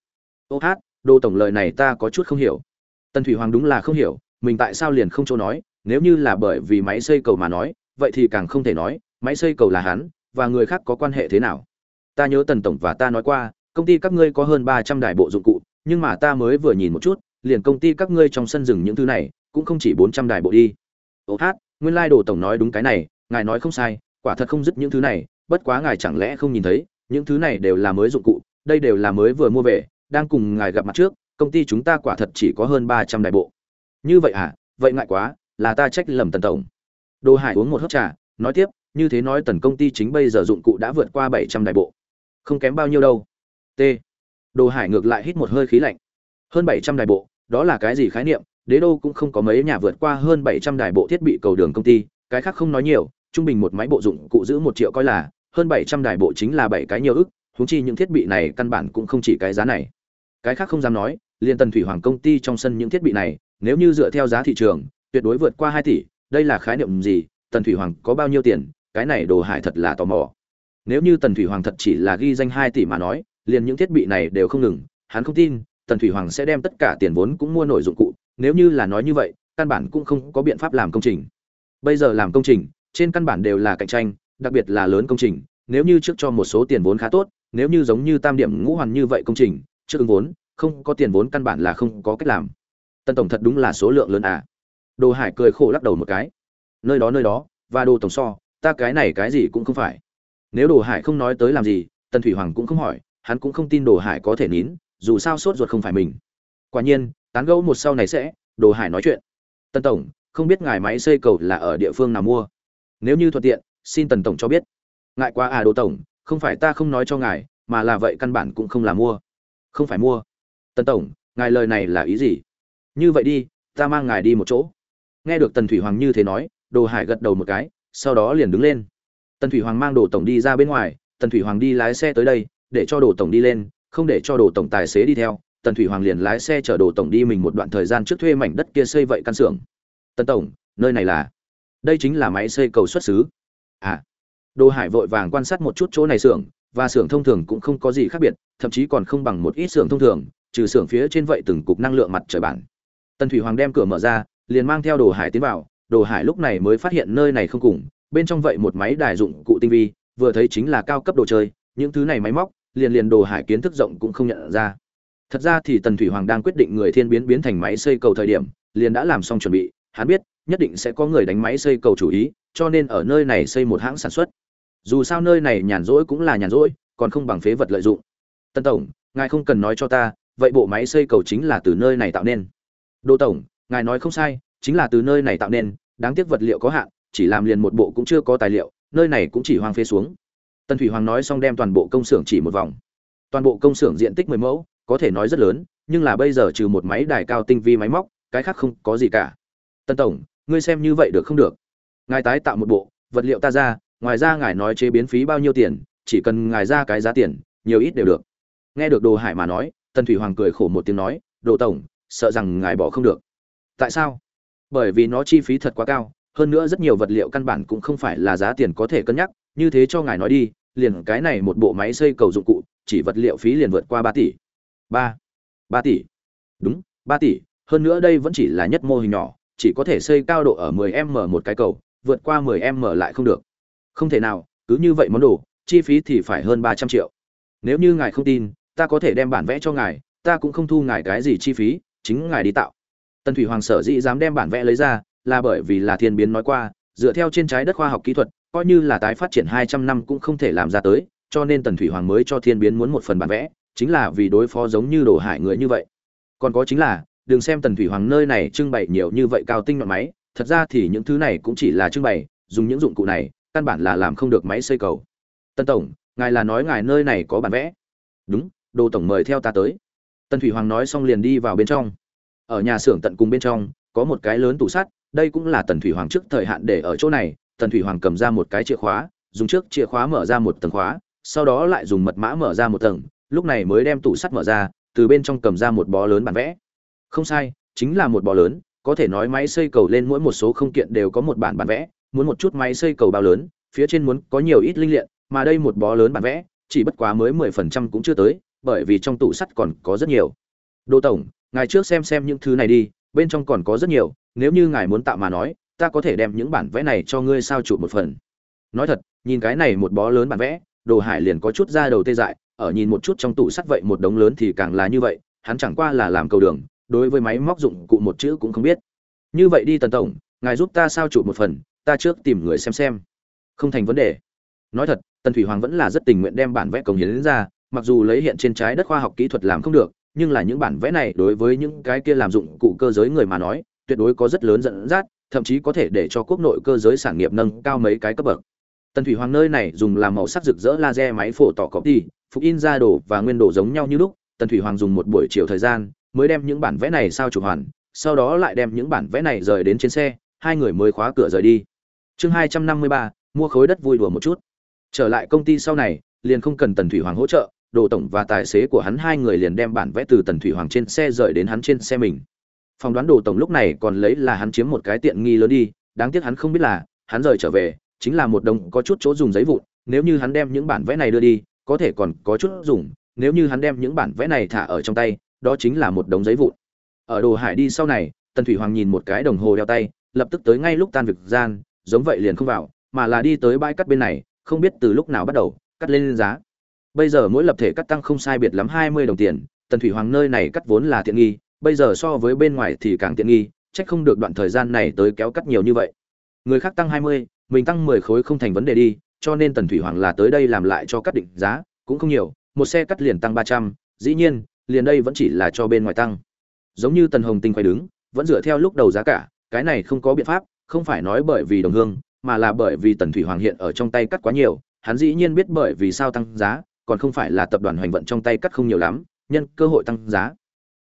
Ô hát, đồ tổng lời này ta có chút không hiểu. Tần thủy hoàng đúng là không hiểu, mình tại sao liền không chỗ nói nếu như là bởi vì máy xây cầu mà nói, vậy thì càng không thể nói, máy xây cầu là hắn, và người khác có quan hệ thế nào. Ta nhớ tần tổng và ta nói qua, công ty các ngươi có hơn ba trăm đài bộ dụng cụ, nhưng mà ta mới vừa nhìn một chút, liền công ty các ngươi trong sân rừng những thứ này, cũng không chỉ bốn trăm đài bộ đi. Ô hát, nguyên lai đồ tổng nói đúng cái này, ngài nói không sai, quả thật không dứt những thứ này, bất quá ngài chẳng lẽ không nhìn thấy, những thứ này đều là mới dụng cụ, đây đều là mới vừa mua về, đang cùng ngài gặp mặt trước, công ty chúng ta quả thật chỉ có hơn ba trăm đài bộ. Như vậy à vậy ngại quá là ta trách lầm tần tổng. Đồ hải uống một hớp trà, nói tiếp, như thế nói tần công ty chính bây giờ dụng cụ đã vượt qua bảy trăm đại bộ. Không kém bao nhiêu đâu. T. Đồ hải ngược lại hít một hơi khí lạnh. Hơn bảy trăm đại bộ, đó là cái gì khái niệm? Đế đô cũng không có mấy nhà vượt qua hơn bảy trăm đại bộ thiết bị cầu đường công ty, cái khác không nói nhiều, trung bình một máy bộ dụng cụ giữ một triệu coi là, hơn bảy trăm đại bộ chính là bảy cái nhiều ức, huống chi những thiết bị này căn bản cũng không chỉ cái giá này. Cái khác không dám nói liên tần thủy hoàng công ty trong sân những thiết bị này, nếu như dựa theo giá thị trường tuyệt đối vượt qua hai tỷ, đây là khái niệm gì? Tần thủy hoàng có bao nhiêu tiền? Cái này đồ hải thật là tò mò. Nếu như tần thủy hoàng thật chỉ là ghi danh hai tỷ mà nói, liền những thiết bị này đều không ngừng. Hắn không tin, tần thủy hoàng sẽ đem tất cả tiền vốn cũng mua nổi dụng cụ. Nếu như là nói như vậy, căn bản cũng không có biện pháp làm công trình. Bây giờ làm công trình, trên căn bản đều là cạnh tranh, đặc biệt là lớn công trình. Nếu như trước cho một số tiền vốn khá tốt, nếu như giống như tam điểm ngũ hoàn như vậy công trình, trước ứng vốn, không có tiền vốn căn bản là không có cách làm. Tần tổng thật đúng là số lượng lớn à đồ hải cười khổ lắc đầu một cái. Nơi đó nơi đó, và đồ tổng so, ta cái này cái gì cũng không phải. Nếu đồ hải không nói tới làm gì, tần thủy hoàng cũng không hỏi, hắn cũng không tin đồ hải có thể nín, dù sao sốt ruột không phải mình. Quả nhiên, tán gẫu một sau này sẽ, đồ hải nói chuyện. Tần tổng, không biết ngài máy xây cầu là ở địa phương nào mua? Nếu như thuận tiện, xin tần tổng cho biết. Ngại quá à đồ tổng, không phải ta không nói cho ngài, mà là vậy căn bản cũng không là mua. Không phải mua. Tần tổng, ngài lời này là ý gì? Như vậy đi, ta mang ngài đi một chỗ nghe được tần thủy hoàng như thế nói, đồ hải gật đầu một cái, sau đó liền đứng lên. Tần thủy hoàng mang đồ tổng đi ra bên ngoài, tần thủy hoàng đi lái xe tới đây, để cho đồ tổng đi lên, không để cho đồ tổng tài xế đi theo, tần thủy hoàng liền lái xe chở đồ tổng đi mình một đoạn thời gian trước thuê mảnh đất kia xây vậy căn xưởng. Tần tổng, nơi này là? Đây chính là máy xây cầu xuất xứ. À. Đồ hải vội vàng quan sát một chút chỗ này xưởng, và xưởng thông thường cũng không có gì khác biệt, thậm chí còn không bằng một ít xưởng thông thường, trừ xưởng phía trên vậy từng cục năng lượng mặt trời bản. Tần thủy hoàng đem cửa mở ra liền mang theo đồ hải tiến vào, đồ hải lúc này mới phát hiện nơi này không cùng, bên trong vậy một máy đài dụng cụ tinh vi, vừa thấy chính là cao cấp đồ chơi, những thứ này máy móc, liền liền đồ hải kiến thức rộng cũng không nhận ra. Thật ra thì tần thủy hoàng đang quyết định người thiên biến biến thành máy xây cầu thời điểm, liền đã làm xong chuẩn bị, hắn biết, nhất định sẽ có người đánh máy xây cầu chủ ý, cho nên ở nơi này xây một hãng sản xuất. Dù sao nơi này nhàn rỗi cũng là nhàn rỗi, còn không bằng phế vật lợi dụng. Tân tổng, ngài không cần nói cho ta, vậy bộ máy xây cầu chính là từ nơi này tạo nên. Đô tổng ngài nói không sai, chính là từ nơi này tạo nên, đáng tiếc vật liệu có hạn, chỉ làm liền một bộ cũng chưa có tài liệu, nơi này cũng chỉ hoang phế xuống. Tân thủy hoàng nói xong đem toàn bộ công xưởng chỉ một vòng. Toàn bộ công xưởng diện tích mười mẫu, có thể nói rất lớn, nhưng là bây giờ trừ một máy đài cao tinh vi máy móc, cái khác không có gì cả. Tân tổng, ngươi xem như vậy được không được? Ngài tái tạo một bộ, vật liệu ta ra, ngoài ra ngài nói chế biến phí bao nhiêu tiền, chỉ cần ngài ra cái giá tiền, nhiều ít đều được. Nghe được đồ hải mà nói tân thủy hoàng cười khổ một tiếng nói, đồ tổng, sợ rằng ngài bỏ không được tại sao? Bởi vì nó chi phí thật quá cao, hơn nữa rất nhiều vật liệu căn bản cũng không phải là giá tiền có thể cân nhắc, như thế cho ngài nói đi, liền cái này một bộ máy xây cầu dụng cụ, chỉ vật liệu phí liền vượt qua ba tỷ. Ba. Ba tỷ. Đúng, ba tỷ, hơn nữa đây vẫn chỉ là nhất mô hình nhỏ, chỉ có thể xây cao độ ở 10 m một cái cầu, vượt qua 10 m lại không được. Không thể nào, cứ như vậy món đồ, chi phí thì phải hơn 300 triệu. Nếu như ngài không tin, ta có thể đem bản vẽ cho ngài, ta cũng không thu ngài cái gì chi phí, chính ngài đi tạo tần thủy hoàng sở dĩ dám đem bản vẽ lấy ra, là bởi vì là thiên biến nói qua, dựa theo trên trái đất khoa học kỹ thuật, coi như là tái phát triển 200 năm cũng không thể làm ra tới, cho nên tần thủy hoàng mới cho thiên biến muốn một phần bản vẽ, chính là vì đối phó giống như đồ hải người như vậy. Còn có chính là, đừng xem tần thủy hoàng nơi này trưng bày nhiều như vậy cao tinh nhọn máy, thật ra thì những thứ này cũng chỉ là trưng bày, dùng những dụng cụ này, căn bản là làm không được máy xây cầu. Tân tổng, ngài là nói ngài nơi này có bản vẽ? Đúng, đồ tổng mời theo ta tới. Tần thủy hoàng nói xong liền đi vào bên trong ở nhà xưởng tận cùng bên trong, có một cái lớn tủ sắt, đây cũng là tần thủy hoàng trước thời hạn để ở chỗ này. Tần thủy hoàng cầm ra một cái chìa khóa, dùng trước chìa khóa mở ra một tầng khóa, sau đó lại dùng mật mã mở ra một tầng, lúc này mới đem tủ sắt mở ra, từ bên trong cầm ra một bó lớn bản vẽ. Không sai, chính là một bó lớn, có thể nói máy xây cầu lên mỗi một số không kiện đều có một bản bản vẽ, muốn một chút máy xây cầu bao lớn, phía trên muốn có nhiều ít linh liện mà đây một bó lớn bản vẽ, chỉ bất quá mới mười phần trăm cũng chưa tới, bởi vì trong tủ sắt còn có rất nhiều. Đô tổng ngài trước xem xem những thứ này đi, bên trong còn có rất nhiều, nếu như ngài muốn tạo mà nói, ta có thể đem những bản vẽ này cho ngươi sao chụp một phần. Nói thật, nhìn cái này một bó lớn bản vẽ, đồ hải liền có chút ra đầu tê dại, ở nhìn một chút trong tủ sắt vậy một đống lớn thì càng là như vậy, hắn chẳng qua là làm cầu đường, đối với máy móc dụng cụ một chữ cũng không biết. Như vậy đi tần tổng, ngài giúp ta sao chụp một phần, ta trước tìm người xem xem. Không thành vấn đề. Nói thật, tần thủy hoàng vẫn là rất tình nguyện đem bản vẽ cống hiến ra, mặc dù lấy hiện trên trái đất khoa học kỹ thuật làm không được nhưng là những bản vẽ này đối với những cái kia làm dụng cụ cơ giới người mà nói, tuyệt đối có rất lớn dẫn dắt, thậm chí có thể để cho quốc nội cơ giới sản nghiệp nâng cao mấy cái cấp bậc. Tần thủy hoàng nơi này dùng làm màu sắc rực rỡ laser máy phổ tỏ copy, phục in ra đồ và nguyên đồ giống nhau như lúc, tần thủy hoàng dùng một buổi chiều thời gian mới đem những bản vẽ này sao chụp hoàn, sau đó lại đem những bản vẽ này rời đến trên xe, hai người mới khóa cửa rời đi. Chương hai trăm năm mươi ba, mua khối đất vui đùa một chút. Trở lại công ty sau này, liền không cần tần thủy hoàng hỗ trợ đồ tổng và tài xế của hắn hai người liền đem bản vẽ từ tần thủy hoàng trên xe rời đến hắn trên xe mình. Phỏng đoán đồ tổng lúc này còn lấy là hắn chiếm một cái tiện nghi lớn đi, đáng tiếc hắn không biết là, hắn rời trở về, chính là một đồng có chút chỗ dùng giấy vụn, nếu như hắn đem những bản vẽ này đưa đi, có thể còn có chút dùng, nếu như hắn đem những bản vẽ này thả ở trong tay, đó chính là một đống giấy vụn. Ở đồ hải đi sau này, tần thủy hoàng nhìn một cái đồng hồ đeo tay, lập tức tới ngay lúc tan việc gian, giống vậy liền không vào, mà là đi tới bãi cắt bên này, không biết từ lúc nào bắt đầu, cắt lên giá bây giờ mỗi lập thể cắt tăng không sai biệt lắm hai mươi đồng tiền, tần thủy hoàng nơi này cắt vốn là tiện nghi, bây giờ so với bên ngoài thì càng tiện nghi trách không được đoạn thời gian này tới kéo cắt nhiều như vậy. Người khác tăng hai mươi, mình tăng mười khối không thành vấn đề đi, cho nên tần thủy hoàng là tới đây làm lại cho cắt định giá, cũng không nhiều, một xe cắt liền tăng ba trăm, dĩ nhiên, liền đây vẫn chỉ là cho bên ngoài tăng. Giống như tần hồng tinh quay đứng, vẫn dựa theo lúc đầu giá cả, cái này không có biện pháp, không phải nói bởi vì đồng hương, mà là bởi vì tần thủy hoàng hiện ở trong tay cắt quá nhiều, hắn dĩ nhiên biết bởi vì sao tăng giá còn không phải là tập đoàn hoành vận trong tay cắt không nhiều lắm nhân cơ hội tăng giá.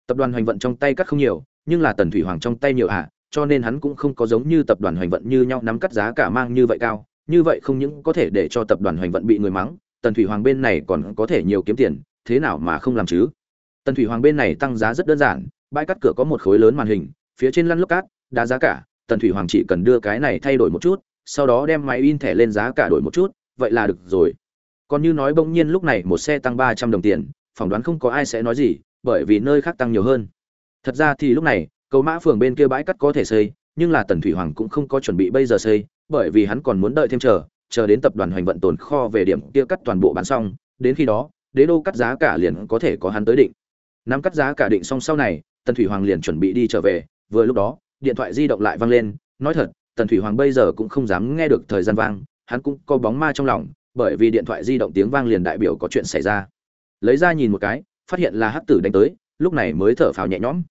Tập đoàn hoành vận trong tay cắt không nhiều nhưng là tần thủy hoàng trong tay nhiều ạ à, cho nên hắn cũng không có giống như tập đoàn hoành vận như nhau nắm cắt giá cả mang như vậy cao. Như vậy không những có thể để cho tập đoàn hoành vận bị người mắng tần thủy hoàng bên này còn có thể nhiều kiếm tiền thế nào mà không làm chứ? Tần thủy hoàng bên này tăng giá rất đơn giản bãi cắt cửa có một khối lớn màn hình phía trên lăn lốc cát đá giá cả. Tần thủy hoàng chỉ cần đưa cái này thay đổi một chút sau đó đem máy in thẻ lên giá cả đổi một chút vậy là được rồi còn như nói bỗng nhiên lúc này một xe tăng ba trăm đồng tiền, phỏng đoán không có ai sẽ nói gì, bởi vì nơi khác tăng nhiều hơn. Thật ra thì lúc này, cầu mã phường bên kia bãi cắt có thể xây, nhưng là tần thủy hoàng cũng không có chuẩn bị bây giờ xây, bởi vì hắn còn muốn đợi thêm chờ chờ đến tập đoàn hoành vận tồn kho về điểm kia cắt toàn bộ bán xong, đến khi đó, đế đô cắt giá cả liền có thể có hắn tới định. Nắm cắt giá cả định xong sau này, tần thủy hoàng liền chuẩn bị đi trở về, vừa lúc đó, điện thoại di động lại vang lên, nói thật, tần thủy hoàng bây giờ cũng không dám nghe được thời gian vang, hắn cũng có bóng ma trong lòng bởi vì điện thoại di động tiếng vang liền đại biểu có chuyện xảy ra. Lấy ra nhìn một cái, phát hiện là hắc tử đánh tới, lúc này mới thở phào nhẹ nhõm.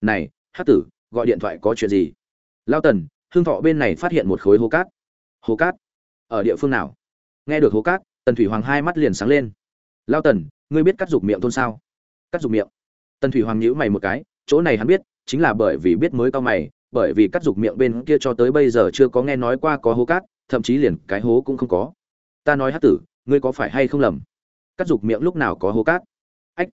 Này hắc tử, gọi điện thoại có chuyện gì? Lao tần hương thọ bên này phát hiện một khối hố cát. Hố cát? Ở địa phương nào? Nghe được hố cát, tần thủy hoàng hai mắt liền sáng lên. Lao tần, ngươi biết cắt dục miệng thôn sao? Cắt dục miệng. Tần thủy hoàng nhíu mày một cái, chỗ này hắn biết, chính là bởi vì biết mới cao mày, bởi vì cắt dục miệng bên kia cho tới bây giờ chưa có nghe nói qua có hố cát, thậm chí liền cái hố cũng không có ta nói hát tử, ngươi có phải hay không lầm? Cắt dục miệng lúc nào có hố cát? Ách,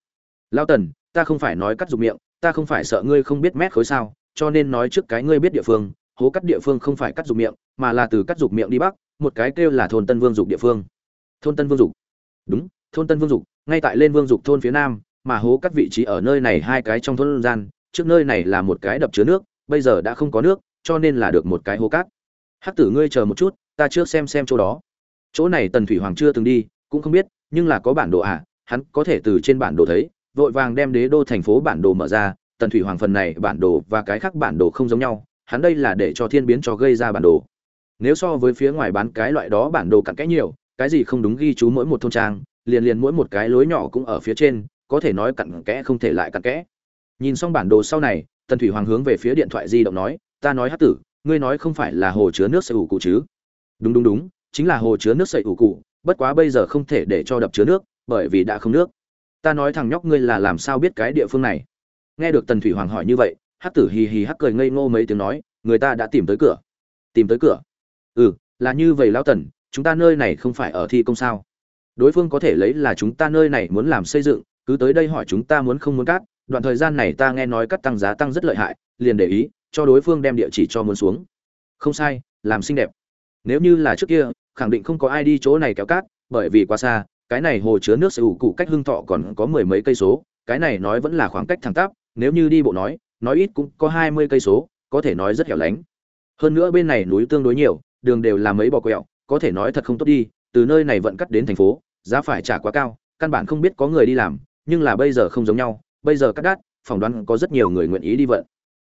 lao tần, ta không phải nói cắt dục miệng, ta không phải sợ ngươi không biết mét khối sao, cho nên nói trước cái ngươi biết địa phương, hố cắt địa phương không phải cắt dục miệng, mà là từ cắt dục miệng đi bắc, một cái kêu là thôn tân vương dục địa phương. Thôn tân vương dục. Đúng, thôn tân vương dục, ngay tại lên vương dục thôn phía nam, mà hố cắt vị trí ở nơi này hai cái trong thôn gian, trước nơi này là một cái đập chứa nước, bây giờ đã không có nước, cho nên là được một cái hố cát. Hắc tử ngươi chờ một chút, ta trước xem xem chỗ đó chỗ này tần thủy hoàng chưa từng đi, cũng không biết, nhưng là có bản đồ à hắn có thể từ trên bản đồ thấy, vội vàng đem đế đô thành phố bản đồ mở ra, tần thủy hoàng phần này bản đồ và cái khác bản đồ không giống nhau, hắn đây là để cho thiên biến cho gây ra bản đồ. Nếu so với phía ngoài bán cái loại đó bản đồ cặn kẽ nhiều, cái gì không đúng ghi chú mỗi một thôn trang, liền liền mỗi một cái lối nhỏ cũng ở phía trên, có thể nói cặn kẽ không thể lại cặn kẽ. Nhìn xong bản đồ sau này, tần thủy hoàng hướng về phía điện thoại di động nói, ta nói hát tử, ngươi nói không phải là hồ chứa nước sợi ủ cụ chứ? Đúng đúng đúng chính là hồ chứa nước sậy ủ cụ, bất quá bây giờ không thể để cho đập chứa nước, bởi vì đã không nước. Ta nói thằng nhóc ngươi là làm sao biết cái địa phương này? Nghe được tần thủy hoàng hỏi như vậy, hắc tử hì hì hắc cười ngây ngô mấy tiếng nói, người ta đã tìm tới cửa. Tìm tới cửa? Ừ là như vậy lão tần, chúng ta nơi này không phải ở thi công sao? Đối phương có thể lấy là chúng ta nơi này muốn làm xây dựng, cứ tới đây hỏi chúng ta muốn không muốn cắt. đoạn thời gian này ta nghe nói cắt tăng giá tăng rất lợi hại, liền để ý, cho đối phương đem địa chỉ cho muốn xuống. Không sai, làm xinh đẹp nếu như là trước kia, khẳng định không có ai đi chỗ này kéo cát, bởi vì quá xa, cái này hồ chứa nước sở ủ cụ cách hưng thọ còn có mười mấy cây số, cái này nói vẫn là khoảng cách thẳng tắp, nếu như đi bộ nói nói ít cũng có hai mươi cây số, có thể nói rất hẻo lánh. Hơn nữa bên này núi tương đối nhiều, đường đều là mấy bò quẹo, có thể nói thật không tốt đi, từ nơi này vận cắt đến thành phố, giá phải trả quá cao, căn bản không biết có người đi làm, nhưng là bây giờ không giống nhau, bây giờ cắt đát, phỏng đoán có rất nhiều người nguyện ý đi vận.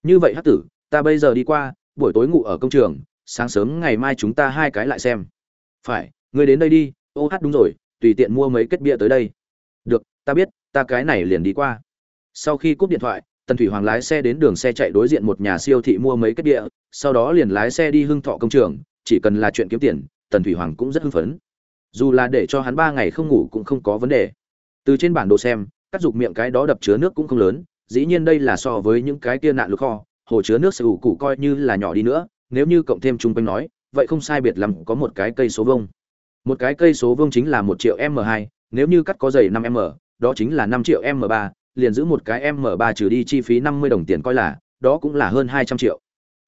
Như vậy hát tử, ta bây giờ đi qua, buổi tối ngủ ở công trường sáng sớm ngày mai chúng ta hai cái lại xem. Phải, ngươi đến đây đi, ô hát đúng rồi, tùy tiện mua mấy kết bia tới đây. Được, ta biết, ta cái này liền đi qua. Sau khi cúp điện thoại, tần thủy hoàng lái xe đến đường xe chạy đối diện một nhà siêu thị mua mấy kết địa sau đó liền lái xe đi hưng thọ công trường, chỉ cần là chuyện kiếm tiền, tần thủy hoàng cũng rất hưng phấn. Dù là để cho hắn ba ngày không ngủ cũng không có vấn đề. Từ trên bản đồ xem, cắt dục miệng cái đó đập chứa nước cũng không lớn, dĩ nhiên đây là so với những cái kia nạn lục kho, hồ chứa nước sở hữu cụ coi như là nhỏ đi nữa nếu như cộng thêm chung quanh nói, vậy không sai biệt lắm có một cái cây số vuông. một cái cây số vuông chính là một triệu m 2 nếu như cắt có dày 5 m đó chính là 5 triệu m 3 liền giữ một cái m 3 trừ đi chi phí 50 đồng tiền coi là, đó cũng là hơn 200 triệu.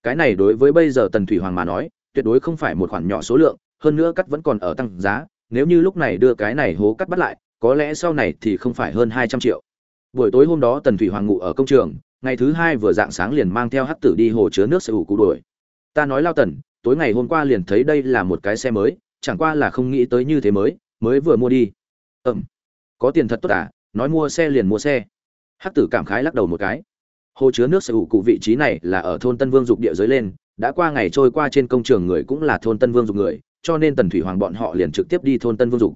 Cái này đối với bây giờ tần thủy hoàng mà nói, tuyệt đối không phải một khoản nhỏ số lượng, hơn nữa cắt vẫn còn ở tăng giá, nếu như lúc này đưa cái này hố cắt bắt lại, có lẽ sau này thì không phải hơn 200 triệu. Buổi tối hôm đó tần thủy hoàng ngủ ở công trường, ngày thứ hai vừa dạng sáng liền mang theo hắc tử đi hồ chứa nước sở hữu cụ đuổi ta nói lao tần, tối ngày hôm qua liền thấy đây là một cái xe mới, chẳng qua là không nghĩ tới như thế mới mới vừa mua đi. Ừm, có tiền thật tốt à nói mua xe liền mua xe. Hắc tử cảm khái lắc đầu một cái. Hồ chứa nước sở hữu cụ vị trí này là ở thôn tân vương dục địa giới lên, đã qua ngày trôi qua trên công trường người cũng là thôn tân vương dục người, cho nên tần thủy hoàng bọn họ liền trực tiếp đi thôn tân vương dục.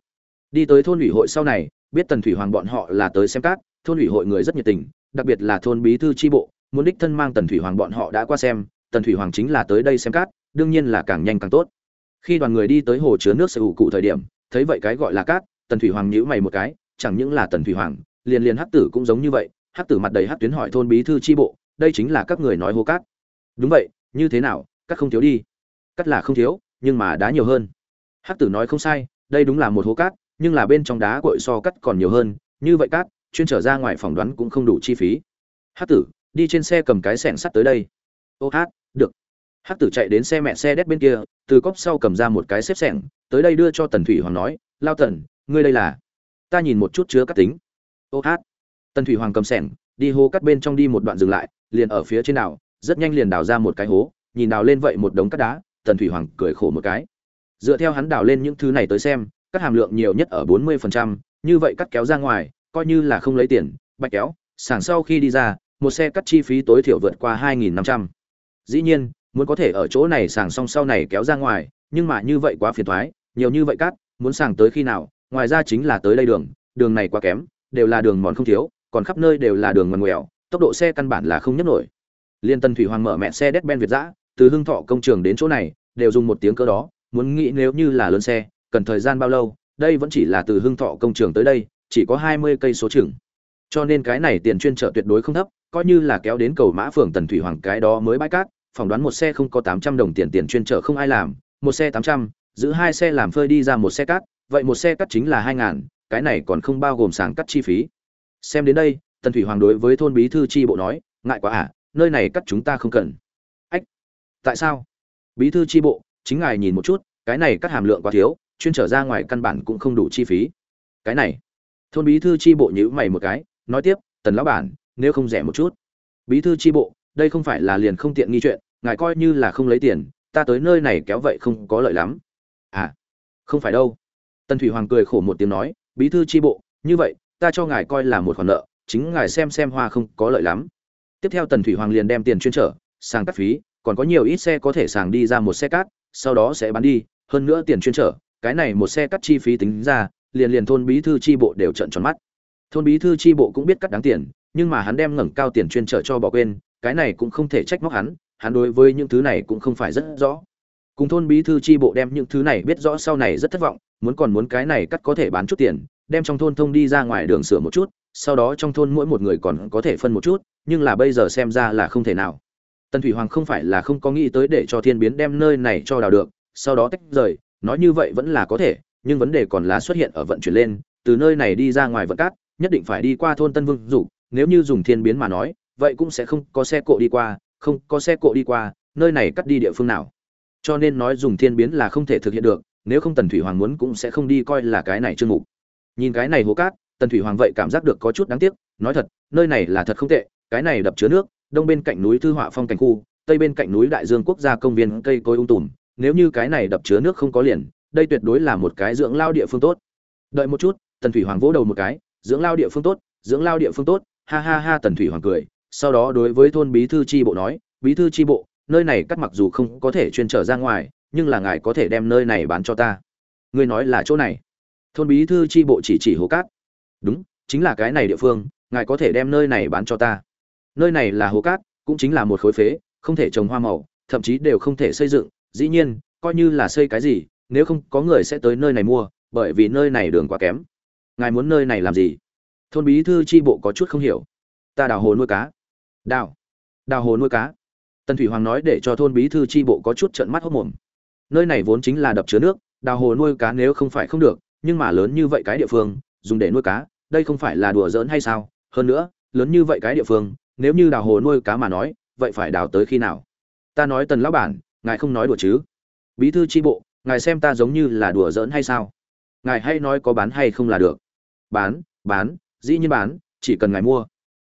Đi tới thôn ủy hội sau này, biết tần thủy hoàng bọn họ là tới xem cát, thôn ủy hội người rất nhiệt tình, đặc biệt là thôn bí thư tri bộ, muốn đích thân mang tần thủy hoàng bọn họ đã qua xem tần thủy hoàng chính là tới đây xem cát, đương nhiên là càng nhanh càng tốt. Khi đoàn người đi tới hồ chứa nước sở hữu cụ thời điểm, thấy vậy cái gọi là cát, tần thủy hoàng nhíu mày một cái, chẳng những là tần thủy hoàng, liền liền hắc tử cũng giống như vậy, hắc tử mặt đầy hắc tuyến hỏi thôn bí thư tri bộ, đây chính là các người nói hô cát. Đúng vậy, như thế nào, cát không thiếu đi. Cát là không thiếu, nhưng mà đá nhiều hơn. Hắc tử nói không sai, đây đúng là một hố cát, nhưng là bên trong đá cội so cắt còn nhiều hơn, như vậy cát, chuyên trở ra ngoài phỏng đoán cũng không đủ chi phí. Hắc tử, đi trên xe cầm cái sẻng sắt tới đây. Ô hát được. Hắc tử chạy đến xe mẹ xe đét bên kia từ cốc sau cầm ra một cái xếp sẻng tới đây đưa cho tần thủy hoàng nói lao tần ngươi đây là? Ta nhìn một chút chứa cắt tính. Ô hát. Tần thủy hoàng cầm sẻng đi hô cắt bên trong đi một đoạn dừng lại liền ở phía trên đảo rất nhanh liền đào ra một cái hố nhìn đào lên vậy một đống cắt đá tần thủy hoàng cười khổ một cái. Dựa theo hắn đào lên những thứ này tới xem cắt hàm lượng nhiều nhất ở bốn mươi phần trăm, như vậy cắt kéo ra ngoài coi như là không lấy tiền bạch kéo sảng sau khi đi ra một xe cắt chi phí tối thiểu vượt qua hai nghìn năm trăm dĩ nhiên, muốn có thể ở chỗ này sàng xong sau này kéo ra ngoài, nhưng mà như vậy quá phiền thoái, nhiều như vậy cát, muốn sàng tới khi nào, ngoài ra chính là tới đây đường đường này quá kém, đều là đường mòn không thiếu, còn khắp nơi đều là đường mòn ngoèo tốc độ xe căn bản là không nhất nổi. Liên tân thủy hoàng mở mẹ xe đét ben việt giã, từ hưng thọ công trường đến chỗ này, đều dùng một tiếng cơ đó, muốn nghĩ nếu như là lớn xe, cần thời gian bao lâu, đây vẫn chỉ là từ hưng thọ công trường tới đây, chỉ có hai mươi cây số chừng. Cho nên cái này tiền chuyên trợ tuyệt đối không thấp, coi như là kéo đến cầu mã phường tần thủy hoàng cái đó mới bãi cát phỏng đoán một xe không có tám trăm đồng tiền tiền chuyên trở không ai làm, một xe tám trăm, giữ hai xe làm phơi đi ra một xe cát vậy một xe cắt chính là hai ngàn, cái này còn không bao gồm sàng cắt chi phí. Xem đến đây, tần thủy hoàng đối với thôn bí thư tri bộ nói, ngại quá à nơi này cắt chúng ta không cần. Ách, tại sao? Bí thư tri bộ, chính ngài nhìn một chút, cái này cắt hàm lượng quá thiếu, chuyên trở ra ngoài căn bản cũng không đủ chi phí. Cái này, thôn bí thư tri bộ nhíu mày một cái, nói tiếp, tần lão bản, nếu không rẻ một chút. Bí thư tri bộ, đây không phải là liền không tiện nghi chuyện ngài coi như là không lấy tiền, ta tới nơi này kéo vậy không có lợi lắm. À không phải đâu. Tần thủy hoàng cười khổ một tiếng nói, bí thư tri bộ, như vậy, ta cho ngài coi là một khoản nợ, chính ngài xem xem hoa không có lợi lắm. Tiếp theo tần thủy hoàng liền đem tiền chuyên trở sang cắt phí, còn có nhiều ít xe có thể sàng đi ra một xe cát, sau đó sẽ bán đi, hơn nữa tiền chuyên trở, cái này một xe cắt chi phí tính ra, liền liền thôn bí thư tri bộ đều trận tròn mắt. Thôn bí thư tri bộ cũng biết cắt đáng tiền, nhưng mà hắn đem ngẩng cao tiền chuyên trở cho bỏ quên, cái này cũng không thể trách móc hắn hắn đối với những thứ này cũng không phải rất rõ. Cùng thôn bí thư tri bộ đem những thứ này biết rõ sau này rất thất vọng, muốn còn muốn cái này cắt có thể bán chút tiền, đem trong thôn thông đi ra ngoài đường sửa một chút, sau đó trong thôn mỗi một người còn có thể phân một chút, nhưng là bây giờ xem ra là không thể nào. Tần thủy hoàng không phải là không có nghĩ tới để cho thiên biến đem nơi này cho đào được, sau đó tách rời, nói như vậy vẫn là có thể, nhưng vấn đề còn là xuất hiện ở vận chuyển lên, từ nơi này đi ra ngoài vận cát, nhất định phải đi qua thôn tân vương dục, nếu như dùng thiên biến mà nói, vậy cũng sẽ không có xe cộ đi qua không có xe cộ đi qua, nơi này cắt đi địa phương nào. Cho nên nói dùng thiên biến là không thể thực hiện được, nếu không tần thủy hoàng muốn cũng sẽ không đi coi là cái này chương mục. Nhìn cái này hố cát, tần thủy hoàng vậy cảm giác được có chút đáng tiếc, nói thật, nơi này là thật không tệ, cái này đập chứa nước, đông bên cạnh núi thư họa phong cảnh khu, tây bên cạnh núi đại dương quốc gia công viên cây cối ung tùm, nếu như cái này đập chứa nước không có liền, đây tuyệt đối là một cái dưỡng lao địa phương tốt. Đợi một chút, tần thủy hoàng vỗ đầu một cái, dưỡng lao địa phương tốt, dưỡng lao địa phương tốt. Ha ha ha, tần thủy hoàng cười sau đó đối với thôn bí thư tri bộ nói, bí thư tri bộ, nơi này cắt mặc dù không có thể chuyên trở ra ngoài, nhưng là ngài có thể đem nơi này bán cho ta. Ngươi nói là chỗ này. Thôn bí thư tri bộ chỉ chỉ hố cát. Đúng, chính là cái này địa phương, ngài có thể đem nơi này bán cho ta. Nơi này là hồ cát, cũng chính là một khối phế, không thể trồng hoa màu, thậm chí đều không thể xây dựng. Dĩ nhiên, coi như là xây cái gì, nếu không có người sẽ tới nơi này mua, bởi vì nơi này đường quá kém. Ngài muốn nơi này làm gì? Thôn bí thư tri bộ có chút không hiểu. Ta đào hồ nuôi cá đào. Đào hồ nuôi cá. Tần thủy hoàng nói để cho thôn bí thư tri bộ có chút trợn mắt hốc mồm. Nơi này vốn chính là đập chứa nước, đào hồ nuôi cá nếu không phải không được, nhưng mà lớn như vậy cái địa phương, dùng để nuôi cá, đây không phải là đùa giỡn hay sao? Hơn nữa, lớn như vậy cái địa phương, nếu như đào hồ nuôi cá mà nói, vậy phải đào tới khi nào? Ta nói tần lão bản, ngài không nói đùa chứ? Bí thư tri bộ, ngài xem ta giống như là đùa giỡn hay sao? Ngài hay nói có bán hay không là được. Bán bán, dĩ nhiên bán, chỉ cần ngài mua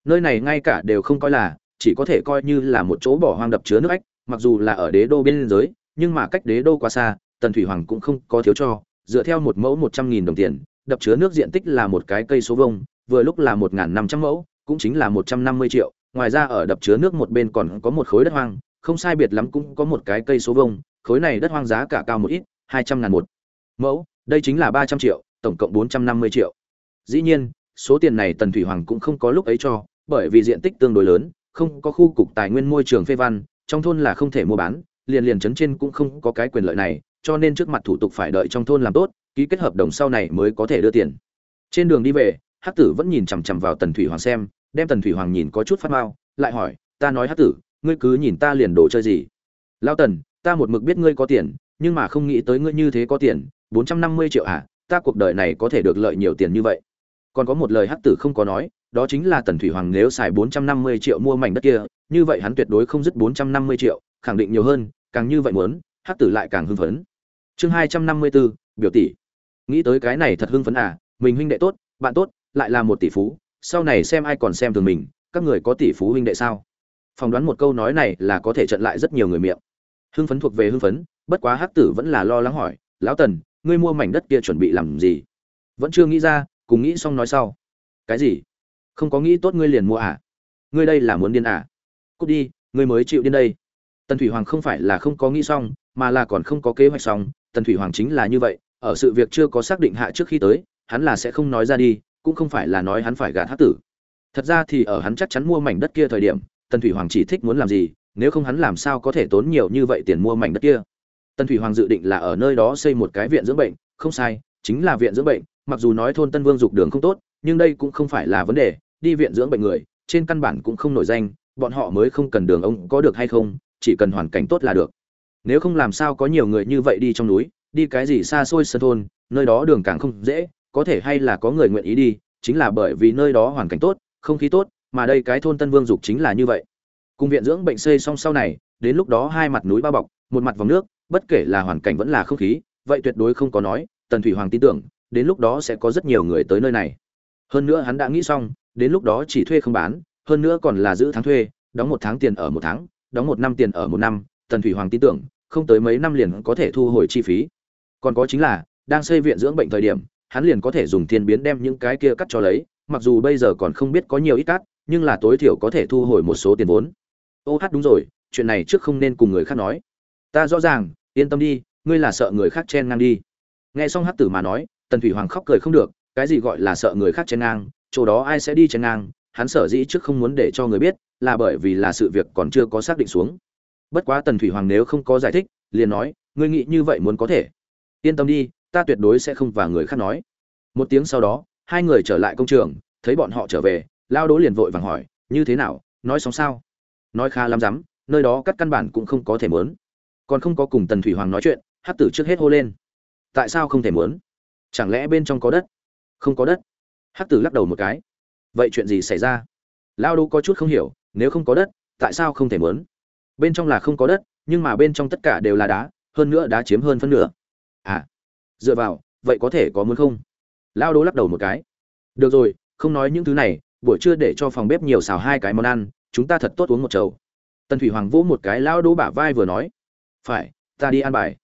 nơi này ngay cả đều không coi là, chỉ có thể coi như là một chỗ bỏ hoang đập chứa nước ách, mặc dù là ở đế đô biên giới, nhưng mà cách đế đô quá xa, tần thủy hoàng cũng không có thiếu cho, dựa theo một mẫu một trăm nghìn đồng tiền, đập chứa nước diện tích là một cái cây số vông vừa lúc là một năm trăm mẫu, cũng chính là một trăm năm mươi triệu. Ngoài ra ở đập chứa nước một bên còn có một khối đất hoang, không sai biệt lắm cũng có một cái cây số vông khối này đất hoang giá cả cao một ít, hai trăm ngàn một mẫu, đây chính là ba trăm triệu, tổng cộng bốn trăm năm mươi triệu. Dĩ nhiên, số tiền này tần thủy hoàng cũng không có lúc ấy cho bởi vì diện tích tương đối lớn, không có khu cục tài nguyên môi trường phê văn, trong thôn là không thể mua bán, liền liền trấn trên cũng không có cái quyền lợi này, cho nên trước mặt thủ tục phải đợi trong thôn làm tốt, ký kết hợp đồng sau này mới có thể đưa tiền. Trên đường đi về, hắc tử vẫn nhìn chằm chằm vào tần thủy hoàng xem, đem tần thủy hoàng nhìn có chút phát mao lại hỏi, ta nói hắc tử, ngươi cứ nhìn ta liền đồ chơi gì? Lão tần, ta một mực biết ngươi có tiền, nhưng mà không nghĩ tới ngươi như thế có tiền, bốn trăm năm mươi triệu à ta cuộc đời này có thể được lợi nhiều tiền như vậy. Còn có một lời hắc tử không có nói đó chính là tần thủy hoàng nếu xài bốn trăm năm mươi triệu mua mảnh đất kia, như vậy hắn tuyệt đối không dứt bốn trăm năm mươi triệu, khẳng định nhiều hơn, càng như vậy muốn, hắc tử lại càng hưng phấn. Chương hai trăm năm mươi bốn biểu tỷ. Nghĩ tới cái này thật hưng phấn à mình huynh đệ tốt, bạn tốt, lại là một tỷ phú, sau này xem ai còn xem thường mình, các người có tỷ phú huynh đệ sao? Phỏng đoán một câu nói này là có thể trận lại rất nhiều người miệng. Hưng phấn thuộc về hưng phấn, bất quá hắc tử vẫn là lo lắng hỏi, lão tần, ngươi mua mảnh đất kia chuẩn bị làm gì? Vẫn chưa nghĩ ra, cùng nghĩ xong nói sau. Cái gì? Không có nghĩ tốt ngươi liền mua à? Ngươi đây là muốn điên à? Cút đi, ngươi mới chịu điên đây. Tần thủy hoàng không phải là không có nghĩ xong, mà là còn không có kế hoạch xong. Tần thủy hoàng chính là như vậy, ở sự việc chưa có xác định hạ trước khi tới, hắn là sẽ không nói ra đi, cũng không phải là nói hắn phải gạt hát tử. Thật ra thì ở hắn chắc chắn mua mảnh đất kia thời điểm, tần thủy hoàng chỉ thích muốn làm gì, nếu không hắn làm sao có thể tốn nhiều như vậy tiền mua mảnh đất kia. Tần thủy hoàng dự định là ở nơi đó xây một cái viện dưỡng bệnh, không sai, chính là viện dưỡng bệnh, mặc dù nói thôn tân vương dục đường không tốt, nhưng đây cũng không phải là vấn đề đi viện dưỡng bệnh người, trên căn bản cũng không nổi danh, bọn họ mới không cần đường ông có được hay không, chỉ cần hoàn cảnh tốt là được. Nếu không làm sao có nhiều người như vậy đi trong núi, đi cái gì xa xôi sân thôn, nơi đó đường càng không dễ, có thể hay là có người nguyện ý đi, chính là bởi vì nơi đó hoàn cảnh tốt, không khí tốt, mà đây cái thôn tân vương dục chính là như vậy. Cùng viện dưỡng bệnh xây xong sau này, đến lúc đó hai mặt núi bao bọc, một mặt vòng nước, bất kể là hoàn cảnh vẫn là không khí, vậy tuyệt đối không có nói, tần thủy hoàng tin tưởng, đến lúc đó sẽ có rất nhiều người tới nơi này. Hơn nữa hắn đã nghĩ xong đến lúc đó chỉ thuê không bán, hơn nữa còn là giữ tháng thuê, đóng một tháng tiền ở một tháng, đóng một năm tiền ở một năm, tần thủy hoàng tin tưởng, không tới mấy năm liền có thể thu hồi chi phí. Còn có chính là, đang xây viện dưỡng bệnh thời điểm, hắn liền có thể dùng thiên biến đem những cái kia cắt cho lấy, mặc dù bây giờ còn không biết có nhiều ít cắt, nhưng là tối thiểu có thể thu hồi một số tiền vốn. Ô hát đúng rồi, chuyện này trước không nên cùng người khác nói. Ta rõ ràng, yên tâm đi, ngươi là sợ người khác chen ngang đi. Nghe xong hát tử mà nói, tần thủy hoàng khóc cười không được, cái gì gọi là sợ người khác chen ngang chỗ đó ai sẽ đi chen ngang, hắn sở dĩ trước không muốn để cho người biết, là bởi vì là sự việc còn chưa có xác định xuống. Bất quá tần thủy hoàng nếu không có giải thích, liền nói, ngươi nghĩ như vậy muốn có thể. Yên tâm đi, ta tuyệt đối sẽ không và người khác nói. Một tiếng sau đó, hai người trở lại công trường, thấy bọn họ trở về, lao đỗ liền vội vàng hỏi, như thế nào? Nói xong sao? Nói khá lắm rắm, nơi đó các căn bản cũng không có thể mớn. Còn không có cùng tần thủy hoàng nói chuyện hát tử trước hết hô lên. Tại sao không thể mớn? Chẳng lẽ bên trong có đất? Không có đất. Hắc tử lắc đầu một cái. Vậy chuyện gì xảy ra? Lao Đô có chút không hiểu, nếu không có đất, tại sao không thể mớn bên trong là không có đất, nhưng mà bên trong tất cả đều là đá, hơn nữa đá chiếm hơn phân nửa. À dựa vào, vậy có thể có muốn không? Lao Đô lắc đầu một cái. Được rồi, không nói những thứ này, buổi trưa để cho phòng bếp nhiều xào hai cái món ăn, chúng ta thật tốt uống một chầu. Tần thủy hoàng vỗ một cái lao Đô bả vai vừa nói. Phải, ta đi ăn bài.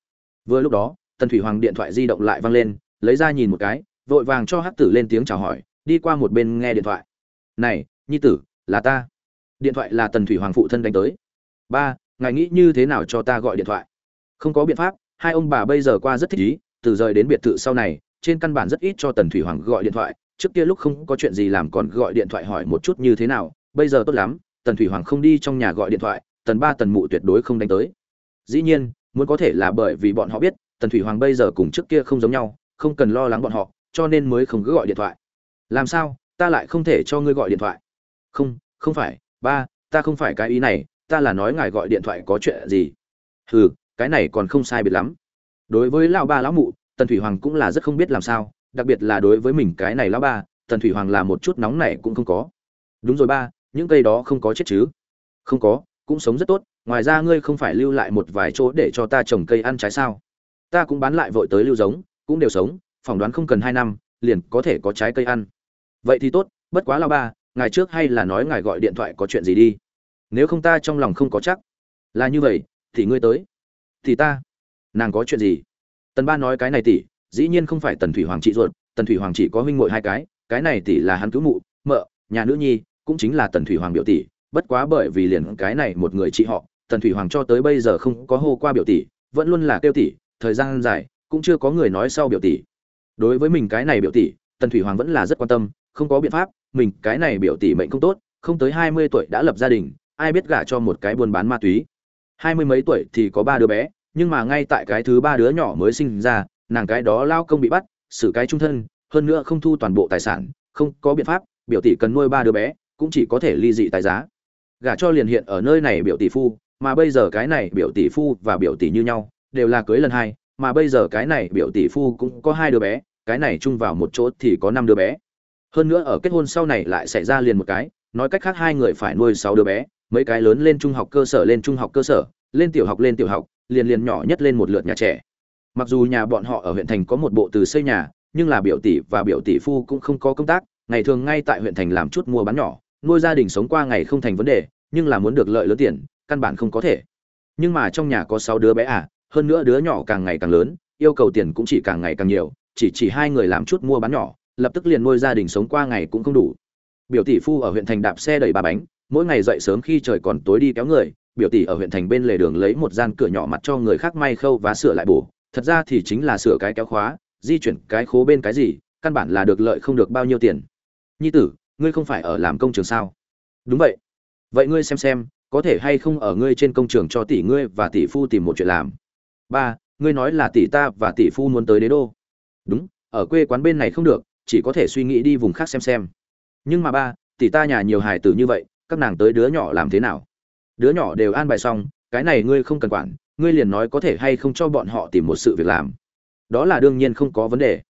Vừa lúc đó, tần thủy hoàng điện thoại di động lại văng lên, lấy ra nhìn một cái vội vàng cho hắc tử lên tiếng chào hỏi, đi qua một bên nghe điện thoại. Này, nhi tử, là ta. Điện thoại là tần thủy hoàng phụ thân đánh tới. Ba, ngài nghĩ như thế nào cho ta gọi điện thoại? Không có biện pháp, hai ông bà bây giờ qua rất thích ý, từ rời đến biệt thự sau này, trên căn bản rất ít cho tần thủy hoàng gọi điện thoại. Trước kia lúc không có chuyện gì làm còn gọi điện thoại hỏi một chút như thế nào, bây giờ tốt lắm, tần thủy hoàng không đi trong nhà gọi điện thoại, tần ba tần mụ tuyệt đối không đánh tới. Dĩ nhiên, muốn có thể là bởi vì bọn họ biết, tần thủy hoàng bây giờ cùng trước kia không giống nhau, không cần lo lắng bọn họ cho nên mới không cứ gọi điện thoại. Làm sao? Ta lại không thể cho ngươi gọi điện thoại. Không không phải, ba, ta không phải cái ý này, ta là nói ngài gọi điện thoại có chuyện gì? Hừ, cái này còn không sai biệt lắm. Đối với lão ba lão mụ, tần thủy hoàng cũng là rất không biết làm sao, đặc biệt là đối với mình cái này lão ba, tần thủy hoàng là một chút nóng này cũng không có. Đúng rồi ba, những cây đó không có chết chứ? Không có, cũng sống rất tốt, ngoài ra ngươi không phải lưu lại một vài chỗ để cho ta trồng cây ăn trái sao? Ta cũng bán lại vội tới lưu giống, cũng đều sống phỏng đoán không cần hai năm, liền có thể có trái cây ăn. Vậy thì tốt, bất quá lao ba ngày trước hay là nói ngài gọi điện thoại có chuyện gì đi. Nếu không ta trong lòng không có chắc. Là như vậy, thì ngươi tới. Thì ta. Nàng có chuyện gì? Tần ba nói cái này tỷ dĩ nhiên không phải tần thủy hoàng chị ruột, tần thủy hoàng chỉ có huynh muội hai cái cái này tỷ là hắn cứu mụ, mợ, nhà nữ nhi, cũng chính là tần thủy hoàng biểu tỷ bất quá bởi vì liền cái này một người chị họ, tần thủy hoàng cho tới bây giờ không có hô qua biểu tỷ vẫn luôn là kêu tỷ thời gian dài, cũng chưa có người nói sau biểu tỷ đối với mình cái này biểu tỷ, tần thủy hoàng vẫn là rất quan tâm, không có biện pháp, mình cái này biểu tỷ mệnh không tốt, không tới hai mươi tuổi đã lập gia đình, ai biết gả cho một cái buôn bán ma túy. Hai mươi mấy tuổi thì có ba đứa bé, nhưng mà ngay tại cái thứ ba đứa nhỏ mới sinh ra, nàng cái đó lao công bị bắt, xử cái trung thân, hơn nữa không thu toàn bộ tài sản, không có biện pháp, biểu tỷ cần nuôi ba đứa bé, cũng chỉ có thể ly dị tài giá. Gả cho liền hiện ở nơi này biểu tỷ phu, mà bây giờ cái này biểu tỷ phu và biểu tỷ như nhau, đều là cưới lần hai, mà bây giờ cái này biểu tỷ phu cũng có hai đứa bé cái này chung vào một chỗ thì có năm đứa bé. Hơn nữa ở kết hôn sau này lại xảy ra liền một cái, nói cách khác hai người phải nuôi sáu đứa bé, mấy cái lớn lên trung học cơ sở lên trung học cơ sở, lên tiểu học lên tiểu học, liền liền nhỏ nhất lên một lượt nhà trẻ. Mặc dù nhà bọn họ ở huyện thành có một bộ từ xây nhà, nhưng là biểu tỷ và biểu tỷ phu cũng không có công tác, ngày thường ngay tại huyện thành làm chút mua bán nhỏ, nuôi gia đình sống qua ngày không thành vấn đề, nhưng là muốn được lợi lớn tiền, căn bản không có thể. Nhưng mà trong nhà có sáu đứa bé à hơn nữa đứa nhỏ càng ngày càng lớn, yêu cầu tiền cũng chỉ càng ngày càng nhiều chỉ chỉ hai người làm chút mua bán nhỏ, lập tức liền nuôi gia đình sống qua ngày cũng không đủ. Biểu tỷ phu ở huyện thành đạp xe đẩy ba bánh, mỗi ngày dậy sớm khi trời còn tối đi kéo người, biểu tỷ ở huyện thành bên lề đường lấy một gian cửa nhỏ mặt cho người khác may khâu và sửa lại bổ. Thật ra thì chính là sửa cái kéo khóa, di chuyển cái khố bên cái gì, căn bản là được lợi không được bao nhiêu tiền. Nhi tử, ngươi không phải ở làm công trường sao? Đúng vậy. Vậy ngươi xem xem, có thể hay không ở ngươi trên công trường cho tỷ ngươi và tỷ phu tìm một chuyện làm? Ba, ngươi nói là tỷ ta và tỷ phu muốn tới đế đô đúng, ở quê quán bên này không được, chỉ có thể suy nghĩ đi vùng khác xem xem. Nhưng mà ba, tỷ ta nhà nhiều hài tử như vậy, các nàng tới đứa nhỏ làm thế nào? Đứa nhỏ đều an bài xong, cái này ngươi không cần quản, ngươi liền nói có thể hay không cho bọn họ tìm một sự việc làm. Đó là đương nhiên không có vấn đề.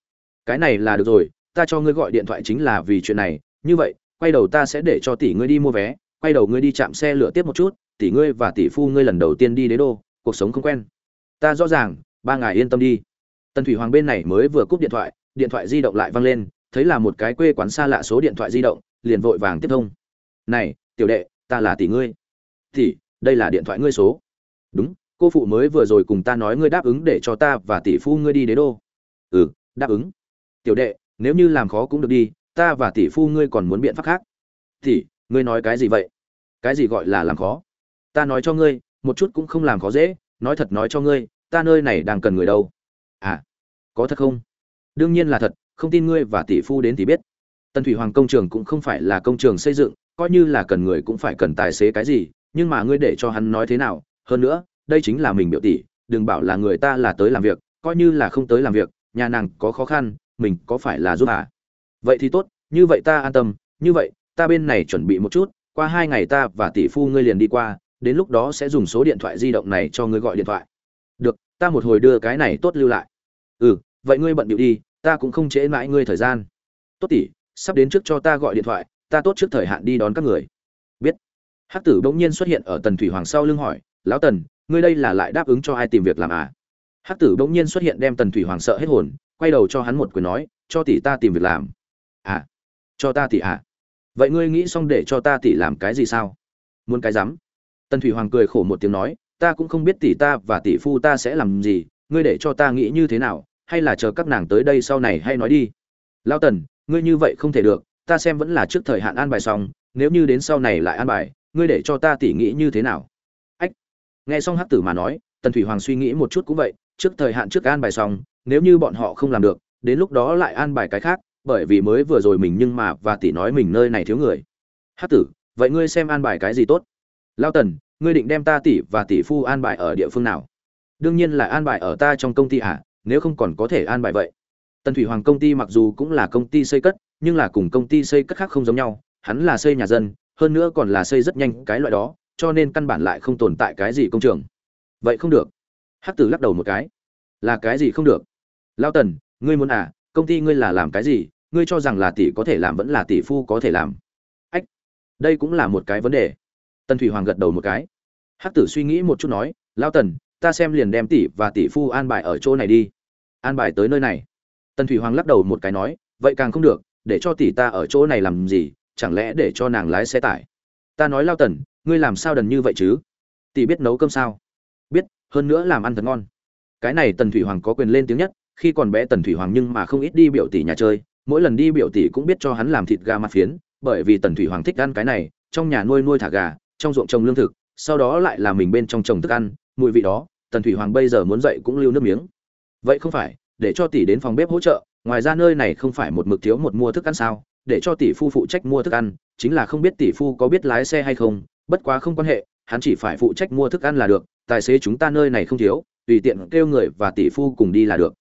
Cái này là được rồi, ta cho ngươi gọi điện thoại chính là vì chuyện này. Như vậy, quay đầu ta sẽ để cho tỷ ngươi đi mua vé, quay đầu ngươi đi chạm xe lửa tiếp một chút, tỷ ngươi và tỷ phu ngươi lần đầu tiên đi đế đô, cuộc sống không quen. Ta rõ ràng, ba ngài yên tâm đi tần thủy hoàng bên này mới vừa cúp điện thoại điện thoại di động lại vang lên, thấy là một cái quê quán xa lạ số điện thoại di động, liền vội vàng tiếp thông. Này, tiểu đệ, ta là tỷ ngươi. Tỷ, đây là điện thoại ngươi số. Đúng, cô phụ mới vừa rồi cùng ta nói ngươi đáp ứng để cho ta và tỷ phu ngươi đi đế đô. Ừ đáp ứng. Tiểu đệ, nếu như làm khó cũng được đi, ta và tỷ phu ngươi còn muốn biện pháp khác. Tỷ, ngươi nói cái gì vậy? Cái gì gọi là làm khó? Ta nói cho ngươi, một chút cũng không làm khó dễ, nói thật nói cho ngươi, ta nơi này đang cần người đâu à có thật không? Đương nhiên là thật, không tin ngươi và tỷ phu đến thì biết. Tần thủy hoàng công trường cũng không phải là công trường xây dựng, coi như là cần người cũng phải cần tài xế cái gì, nhưng mà ngươi để cho hắn nói thế nào? Hơn nữa, đây chính là mình biểu tỷ, đừng bảo là người ta là tới làm việc, coi như là không tới làm việc, nhà nàng có khó khăn, mình có phải là giúp à? Vậy thì tốt, như vậy ta an tâm, như vậy, ta bên này chuẩn bị một chút, qua hai ngày ta và tỷ phu ngươi liền đi qua, đến lúc đó sẽ dùng số điện thoại di động này cho ngươi gọi điện thoại. Được ta một hồi đưa cái này tốt lưu lại. Ừ vậy ngươi bận điệu đi, ta cũng không trễ mãi ngươi thời gian. Tốt tỷ, sắp đến trước cho ta gọi điện thoại, ta tốt trước thời hạn đi đón các người. Biết. Hắc tử bỗng nhiên xuất hiện ở tần thủy hoàng sau lưng hỏi, lão tần, ngươi đây là lại đáp ứng cho ai tìm việc làm à? Hắc tử bỗng nhiên xuất hiện đem tần thủy hoàng sợ hết hồn, quay đầu cho hắn một quyền nói, cho tỷ ta tìm việc làm. À cho ta tỷ à? Vậy ngươi nghĩ xong để cho ta tỷ làm cái gì sao? Muốn cái rắm. Tần thủy hoàng cười khổ một tiếng nói ta cũng không biết tỷ ta và tỷ phu ta sẽ làm gì, ngươi để cho ta nghĩ như thế nào, hay là chờ các nàng tới đây sau này hay nói đi. Lao tần, ngươi như vậy không thể được, ta xem vẫn là trước thời hạn an bài xong, nếu như đến sau này lại an bài, ngươi để cho ta tỉ nghĩ như thế nào? Ách! Nghe xong hắc tử mà nói, tần thủy hoàng suy nghĩ một chút cũng vậy, trước thời hạn trước an bài xong, nếu như bọn họ không làm được, đến lúc đó lại an bài cái khác, bởi vì mới vừa rồi mình nhưng mà và tỷ nói mình nơi này thiếu người. Hát tử, vậy ngươi xem an bài cái gì tốt? Lao tần ngươi định đem ta tỷ và tỷ phu an bài ở địa phương nào? Đương nhiên là an bài ở ta trong công ty à nếu không còn có thể an bài vậy. Tần thủy hoàng công ty mặc dù cũng là công ty xây cất, nhưng là cùng công ty xây cất khác không giống nhau. Hắn là xây nhà dân, hơn nữa còn là xây rất nhanh cái loại đó, cho nên căn bản lại không tồn tại cái gì công trường. Vậy không được. Hắc tử lắc đầu một cái. Là cái gì không được? Lao tần, ngươi muốn à? Công ty ngươi là làm cái gì? Ngươi cho rằng là tỷ có thể làm vẫn là tỷ phu có thể làm. Ách, đây cũng là một cái vấn đề tần thủy hoàng gật đầu một cái. Hắc tử suy nghĩ một chút nói lao tần, ta xem liền đem tỷ và tỷ phu an bài ở chỗ này đi. An bài tới nơi này? Tần thủy hoàng lắc đầu một cái nói, vậy càng không được, để cho tỷ ta ở chỗ này làm gì, chẳng lẽ để cho nàng lái xe tải? Ta nói lao tần, ngươi làm sao đần như vậy chứ? Tỷ biết nấu cơm sao? Biết, hơn nữa làm ăn thật ngon. Cái này tần thủy hoàng có quyền lên tiếng nhất, khi còn bé tần thủy hoàng nhưng mà không ít đi biểu tỷ nhà chơi, mỗi lần đi biểu tỷ cũng biết cho hắn làm thịt gà mặt phiến, bởi vì tần thủy hoàng thích ăn cái này, trong nhà nuôi nuôi thả gà trong ruộng trồng lương thực, sau đó lại là mình bên trong trồng thức ăn, mùi vị đó, tần thủy hoàng bây giờ muốn dậy cũng lưu nước miếng. Vậy không phải, để cho tỷ đến phòng bếp hỗ trợ, ngoài ra nơi này không phải một mực thiếu một mua thức ăn sao? Để cho tỷ phu phụ trách mua thức ăn, chính là không biết tỷ phu có biết lái xe hay không, bất quá không quan hệ, hắn chỉ phải phụ trách mua thức ăn là được, tài xế chúng ta nơi này không thiếu, tùy tiện kêu người và tỷ phu cùng đi là được.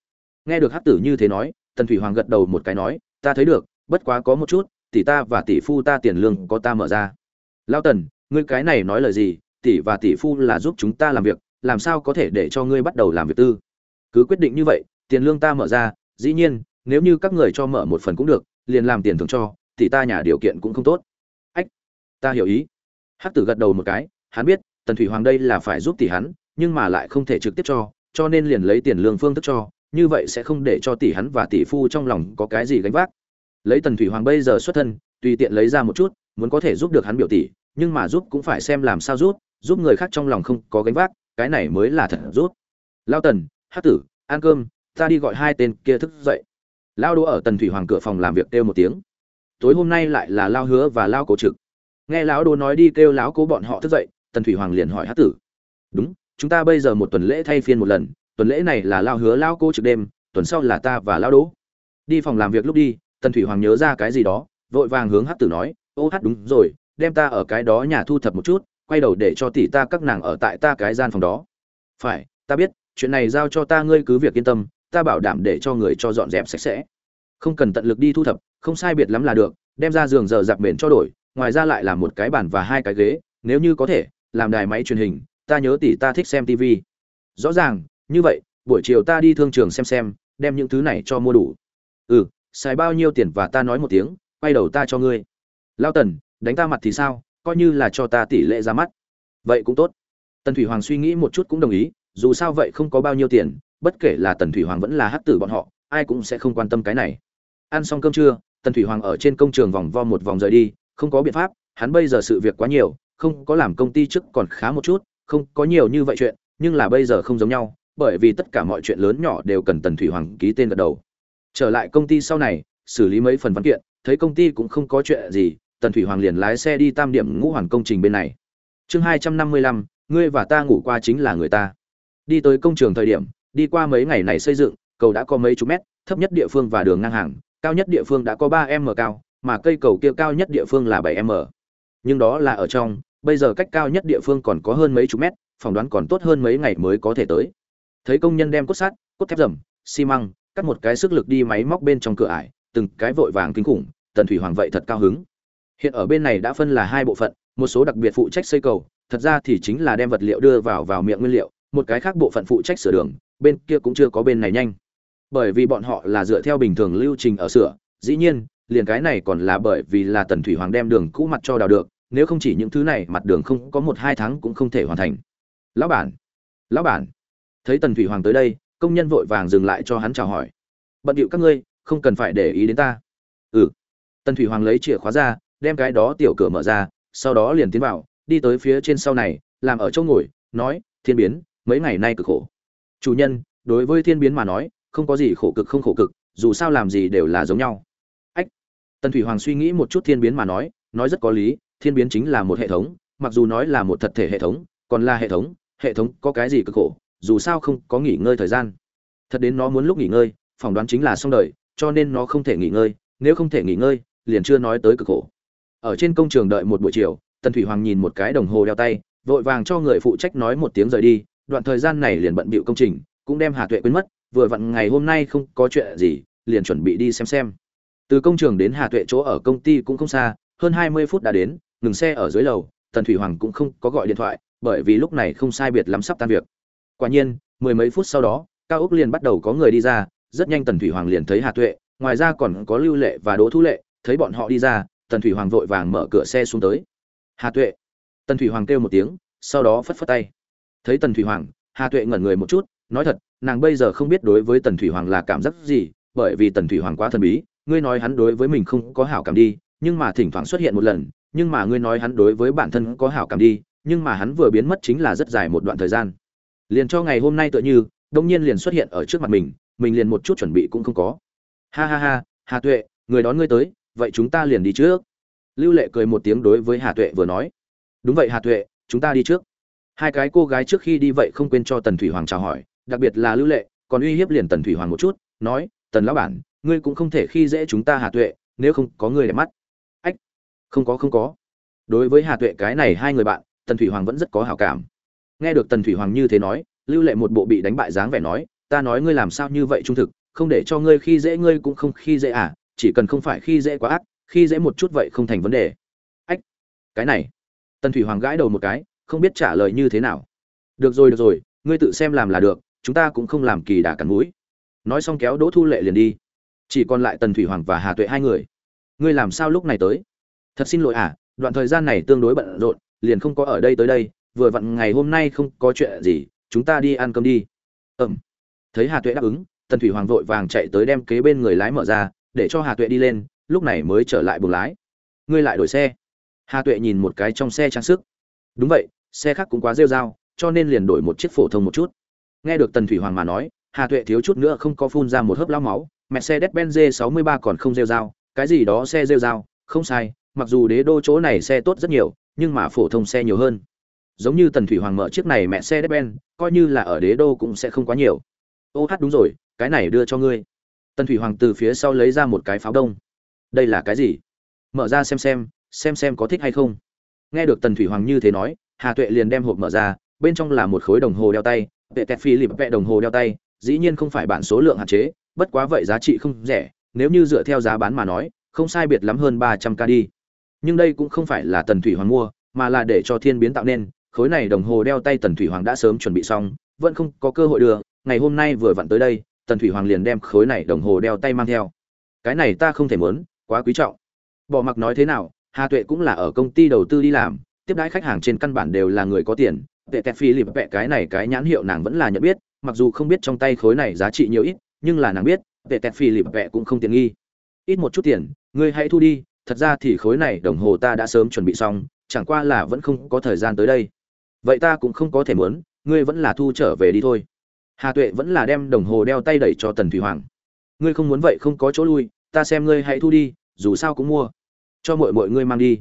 Nghe được hát tử như thế nói, tần thủy hoàng gật đầu một cái nói, ta thấy được, bất quá có một chút, tỷ ta và tỷ phu ta tiền lương có ta mở ra. Lao tần ngươi cái này nói lời gì, tỷ và tỷ phu là giúp chúng ta làm việc, làm sao có thể để cho ngươi bắt đầu làm việc tư? Cứ quyết định như vậy, tiền lương ta mở ra, dĩ nhiên, nếu như các người cho mở một phần cũng được, liền làm tiền thưởng cho, tỷ ta nhà điều kiện cũng không tốt. Ách, ta hiểu ý. Hắc tử gật đầu một cái, hắn biết, tần thủy hoàng đây là phải giúp tỷ hắn, nhưng mà lại không thể trực tiếp cho cho nên liền lấy tiền lương phương thức cho, như vậy sẽ không để cho tỷ hắn và tỷ phu trong lòng có cái gì gánh vác. Lấy tần thủy hoàng bây giờ xuất thân, tùy tiện lấy ra một chút, muốn có thể giúp được hắn biểu tỷ nhưng mà giúp cũng phải xem làm sao giúp giúp người khác trong lòng không có gánh vác, cái này mới là thật giúp. Lao tần hát tử, ăn cơm, ta đi gọi hai tên kia thức dậy. Lao đỗ ở tần thủy hoàng cửa phòng làm việc kêu một tiếng. Tối hôm nay lại là lao hứa và lao cố trực. Nghe lão đỗ nói đi kêu lão cố bọn họ thức dậy, tần thủy hoàng liền hỏi hát tử. Đúng, chúng ta bây giờ một tuần lễ thay phiên một lần, tuần lễ này là lao hứa, lao cố trực đêm, tuần sau là ta và lao đỗ. Đi phòng làm việc lúc đi, tần thủy hoàng nhớ ra cái gì đó, vội vàng hướng hát tử nói, ô hát đúng rồi đem ta ở cái đó nhà thu thập một chút, quay đầu để cho tỷ ta các nàng ở tại ta cái gian phòng đó. Phải, ta biết, chuyện này giao cho ta ngươi cứ việc yên tâm, ta bảo đảm để cho người cho dọn dẹp sạch sẽ. Không cần tận lực đi thu thập, không sai biệt lắm là được, đem ra giường giờ giặc mền cho đổi, ngoài ra lại là một cái bàn và hai cái ghế, nếu như có thể, làm đài máy truyền hình, ta nhớ tỷ ta thích xem tv rõ ràng, như vậy, buổi chiều ta đi thương trường xem xem, đem những thứ này cho mua đủ. Ừ xài bao nhiêu tiền và ta nói một tiếng, quay đầu ta cho ngươi. Lao tần đánh ta mặt thì sao, coi như là cho ta tỷ lệ ra mắt. Vậy cũng tốt. Tần thủy hoàng suy nghĩ một chút cũng đồng ý, dù sao vậy không có bao nhiêu tiền, bất kể là tần thủy hoàng vẫn là hát tử bọn họ, ai cũng sẽ không quan tâm cái này. Ăn xong cơm trưa, tần thủy hoàng ở trên công trường vòng vo một vòng rời đi, không có biện pháp, hắn bây giờ sự việc quá nhiều, không có làm công ty trước còn khá một chút, không có nhiều như vậy chuyện, nhưng là bây giờ không giống nhau, bởi vì tất cả mọi chuyện lớn nhỏ đều cần tần thủy hoàng ký tên gật đầu. Trở lại công ty sau này, xử lý mấy phần văn kiện, thấy công ty cũng không có chuyện gì tần thủy hoàng liền lái xe đi tam điểm ngũ hoàn công trình bên này. Chương hai trăm năm mươi lăm, ngươi và ta ngủ qua chính là người ta. Đi tới công trường thời điểm, đi qua mấy ngày này xây dựng, cầu đã có mấy chục mét, thấp nhất địa phương và đường ngang hàng, cao nhất địa phương đã có ba m cao, mà cây cầu kia cao nhất địa phương là bảy m. Nhưng đó là ở trong, bây giờ cách cao nhất địa phương còn có hơn mấy chục mét, phỏng đoán còn tốt hơn mấy ngày mới có thể tới. Thấy công nhân đem cốt sắt, cốt thép rầm, xi măng, cắt một cái sức lực đi máy móc bên trong cửa ải, từng cái vội vàng kinh khủng, tần thủy hoàng vậy thật cao hứng hiện ở bên này đã phân là hai bộ phận, một số đặc biệt phụ trách xây cầu, thật ra thì chính là đem vật liệu đưa vào vào miệng nguyên liệu, một cái khác bộ phận phụ trách sửa đường, bên kia cũng chưa có bên này nhanh. Bởi vì bọn họ là dựa theo bình thường lưu trình ở sửa, dĩ nhiên, liền cái này còn là bởi vì là tần thủy hoàng đem đường cũ mặt cho đào được, nếu không chỉ những thứ này, mặt đường không có một hai tháng cũng không thể hoàn thành. Lão bản lão bản, thấy tần thủy hoàng tới đây, công nhân vội vàng dừng lại cho hắn chào hỏi. Bận điệu các ngươi, không cần phải để ý đến ta. Ừ. Tần thủy hoàng lấy chìa khóa ra đem cái đó tiểu cửa mở ra, sau đó liền tiến vào, đi tới phía trên sau này, làm ở chỗ ngồi, nói, thiên biến, mấy ngày nay cực khổ. Chủ nhân, đối với thiên biến mà nói, không có gì khổ cực không khổ cực, dù sao làm gì đều là giống nhau. Ách! Tần thủy hoàng suy nghĩ một chút thiên biến mà nói nói rất có lý, thiên biến chính là một hệ thống, mặc dù nói là một thật thể hệ thống, còn là hệ thống hệ thống có cái gì cực khổ, dù sao không có nghỉ ngơi thời gian. Thật đến nó muốn lúc nghỉ ngơi, phỏng đoán chính là xong đời, cho nên nó không thể nghỉ ngơi, nếu không thể nghỉ ngơi, liền chưa nói tới cực khổ ở trên công trường đợi một buổi chiều, tần thủy hoàng nhìn một cái đồng hồ đeo tay, vội vàng cho người phụ trách nói một tiếng rời đi, đoạn thời gian này liền bận bịu công trình, cũng đem hà tuệ quên mất, vừa vặn ngày hôm nay không có chuyện gì, liền chuẩn bị đi xem xem. Từ công trường đến hà tuệ chỗ ở công ty cũng không xa, hơn hai mươi phút đã đến, ngừng xe ở dưới lầu, tần thủy hoàng cũng không có gọi điện thoại, bởi vì lúc này không sai biệt lắm sắp tan việc. Quả nhiên, mười mấy phút sau đó, cao úc liền bắt đầu có người đi ra, rất nhanh tần thủy hoàng liền thấy hà tuệ, ngoài ra còn có lưu lệ và đỗ thu lệ, thấy bọn họ đi ra tần thủy hoàng vội vàng mở cửa xe xuống tới. Hà tuệ. Tần thủy hoàng kêu một tiếng, sau đó phất phất tay. Thấy tần thủy hoàng, hà tuệ ngẩn người một chút, nói thật, nàng bây giờ không biết đối với tần thủy hoàng là cảm giác gì, bởi vì tần thủy hoàng quá thần bí, ngươi nói hắn đối với mình không có hảo cảm đi, nhưng mà thỉnh thoảng xuất hiện một lần, nhưng mà ngươi nói hắn đối với bản thân có hảo cảm đi, nhưng mà hắn vừa biến mất chính là rất dài một đoạn thời gian. Liền cho ngày hôm nay tựa như đông nhiên liền xuất hiện ở trước mặt mình mình liền một chút chuẩn bị cũng không có. Ha ha ha, hà tuệ, người đón ngươi tới vậy chúng ta liền đi trước. Lưu lệ cười một tiếng đối với hà tuệ vừa nói. Đúng vậy hà tuệ, chúng ta đi trước. Hai cái cô gái trước khi đi vậy không quên cho tần thủy hoàng chào hỏi, đặc biệt là lưu lệ, còn uy hiếp liền tần thủy hoàng một chút, nói, tần lão bản, ngươi cũng không thể khi dễ chúng ta hà tuệ, nếu không có ngươi đẹp mắt. Ách, không có không có. Đối với hà tuệ cái này hai người bạn, tần thủy hoàng vẫn rất có hảo cảm. Nghe được tần thủy hoàng như thế nói, lưu lệ một bộ bị đánh bại dáng vẻ nói, ta nói ngươi làm sao như vậy trung thực, không để cho ngươi khi dễ ngươi cũng không khi dễ à chỉ cần không phải khi dễ quá ác, khi dễ một chút vậy không thành vấn đề. Ách, cái này. Tần thủy hoàng gãi đầu một cái, không biết trả lời như thế nào. Được rồi được rồi, ngươi tự xem làm là được, chúng ta cũng không làm kỳ đà cắn mũi. Nói xong kéo đỗ thu lệ liền đi. Chỉ còn lại tần thủy hoàng và hà tuệ hai người. Ngươi làm sao lúc này tới? Thật xin lỗi à đoạn thời gian này tương đối bận rộn, liền không có ở đây tới đây, vừa vặn ngày hôm nay không có chuyện gì, chúng ta đi ăn cơm đi. Ừm. Thấy hà tuệ đáp ứng, tần thủy hoàng vội vàng chạy tới đem kế bên người lái mở ra để cho hà tuệ đi lên lúc này mới trở lại buồng lái. Ngươi lại đổi xe. Hà tuệ nhìn một cái trong xe trang sức. Đúng vậy xe khác cũng quá rêu rao, cho nên liền đổi một chiếc phổ thông một chút. Nghe được tần thủy hoàng mà nói hà tuệ thiếu chút nữa không có phun ra một hớp lao máu mẹ xe đét benz sáu mươi ba còn không rêu rao, cái gì đó xe rêu rao, không sai mặc dù đế đô chỗ này xe tốt rất nhiều nhưng mà phổ thông xe nhiều hơn. Giống như tần thủy hoàng mở chiếc này mẹ xe Mercedes-Benz, coi như là ở đế đô cũng sẽ không quá nhiều. Ô hát đúng rồi cái này đưa cho ngươi tần thủy hoàng từ phía sau lấy ra một cái pháo đông. Đây là cái gì? Mở ra xem xem xem xem có thích hay không. Nghe được tần thủy hoàng như thế nói, hà tuệ liền đem hộp mở ra, bên trong là một khối đồng hồ đeo tay, vệ tẹt phi lịp vẹ đồng hồ đeo tay, dĩ nhiên không phải bản số lượng hạn chế, bất quá vậy giá trị không rẻ, nếu như dựa theo giá bán mà nói, không sai biệt lắm hơn ba trăm k đi. Nhưng đây cũng không phải là tần thủy hoàng mua, mà là để cho thiên biến tạo nên, khối này đồng hồ đeo tay tần thủy hoàng đã sớm chuẩn bị xong, vẫn không có cơ hội đưa, ngày hôm nay vừa vặn tới đây tần thủy hoàng liền đem khối này đồng hồ đeo tay mang theo. Cái này ta không thể muốn, quá quý trọng. Bỏ mặc nói thế nào, hà tuệ cũng là ở công ty đầu tư đi làm, tiếp đãi khách hàng trên căn bản đều là người có tiền. Tệ tẹt phi lịp vẹ cái này cái nhãn hiệu nàng vẫn là nhận biết, mặc dù không biết trong tay khối này giá trị nhiều ít, nhưng là nàng biết, tệ tẹt phi lịp vẹ cũng không tiện nghi. Ít một chút tiền, ngươi hãy thu đi, thật ra thì khối này đồng hồ ta đã sớm chuẩn bị xong, chẳng qua là vẫn không có thời gian tới đây. Vậy ta cũng không có thể muốn, ngươi vẫn là thu trở về đi thôi hà tuệ vẫn là đem đồng hồ đeo tay đẩy cho tần thủy hoàng. Ngươi không muốn vậy không có chỗ lui, ta xem ngươi hãy thu đi, dù sao cũng mua. Cho mọi mọi ngươi mang đi.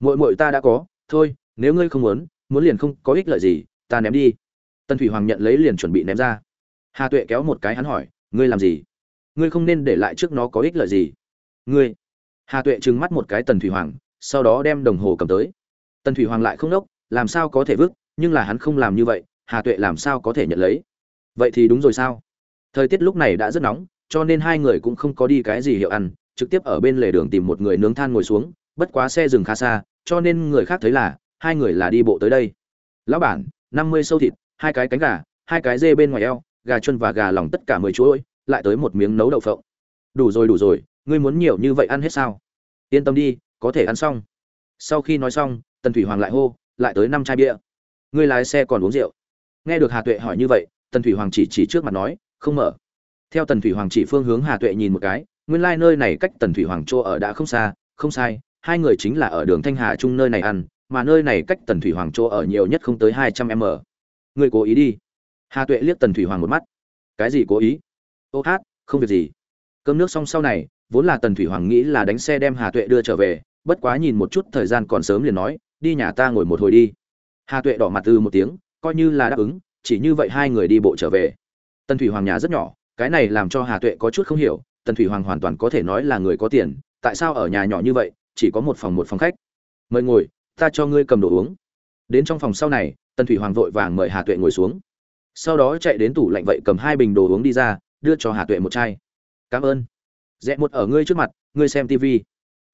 Mọi mọi ta đã có, thôi, nếu ngươi không muốn muốn liền không có ích lợi gì, ta ném đi. Tần thủy hoàng nhận lấy liền chuẩn bị ném ra. Hà tuệ kéo một cái hắn hỏi, ngươi làm gì? Ngươi không nên để lại trước nó có ích lợi gì. Ngươi. Hà tuệ trừng mắt một cái tần thủy hoàng, sau đó đem đồng hồ cầm tới. Tần thủy hoàng lại không đốc, làm sao có thể vứt, nhưng là hắn không làm như vậy, hà tuệ làm sao có thể nhận lấy? Vậy thì đúng rồi sao? Thời tiết lúc này đã rất nóng, cho nên hai người cũng không có đi cái gì hiệu ăn, trực tiếp ở bên lề đường tìm một người nướng than ngồi xuống, bất quá xe dừng khá xa, cho nên người khác thấy là, hai người là đi bộ tới đây. Lão bản, năm mươi sâu thịt, hai cái cánh gà, hai cái dê bên ngoài eo, gà chân và gà lòng tất cả mười chuỗi lại tới một miếng nấu đậu phộng. Đủ rồi đủ rồi, ngươi muốn nhiều như vậy ăn hết sao? Yên tâm đi, có thể ăn xong. Sau khi nói xong, tần thủy hoàng lại hô, lại tới năm chai bia. Ngươi lái xe còn uống rượu. Nghe được hà tuệ hỏi như vậy tần thủy hoàng chỉ chỉ trước mặt nói, không mở. Theo tần thủy hoàng chỉ phương hướng hà tuệ nhìn một cái, nguyên lai nơi này cách tần thủy hoàng chỗ ở đã không xa, không sai, hai người chính là ở đường thanh hà trung nơi này ăn, mà nơi này cách tần thủy hoàng chỗ ở nhiều nhất không tới hai trăm m. Người cố ý đi. Hà tuệ liếc tần thủy hoàng một mắt. Cái gì cố ý? Ô hát, không việc gì. Cơm nước xong sau này, vốn là tần thủy hoàng nghĩ là đánh xe đem hà tuệ đưa trở về, bất quá nhìn một chút thời gian còn sớm liền nói, đi nhà ta ngồi một hồi đi. Hà tuệ đỏ mặt từ một tiếng, coi như là đáp ứng chỉ như vậy hai người đi bộ trở về. Tần thủy hoàng nhà rất nhỏ, cái này làm cho hà tuệ có chút không hiểu, tần thủy hoàng hoàn toàn có thể nói là người có tiền, tại sao ở nhà nhỏ như vậy, chỉ có một phòng một phòng khách? Mời ngồi, ta cho ngươi cầm đồ uống. Đến trong phòng sau này, tần thủy hoàng vội vàng mời hà tuệ ngồi xuống. Sau đó chạy đến tủ lạnh vậy cầm hai bình đồ uống đi ra, đưa cho hà tuệ một chai. Cảm ơn. Rẽ một ở ngươi trước mặt, ngươi xem tv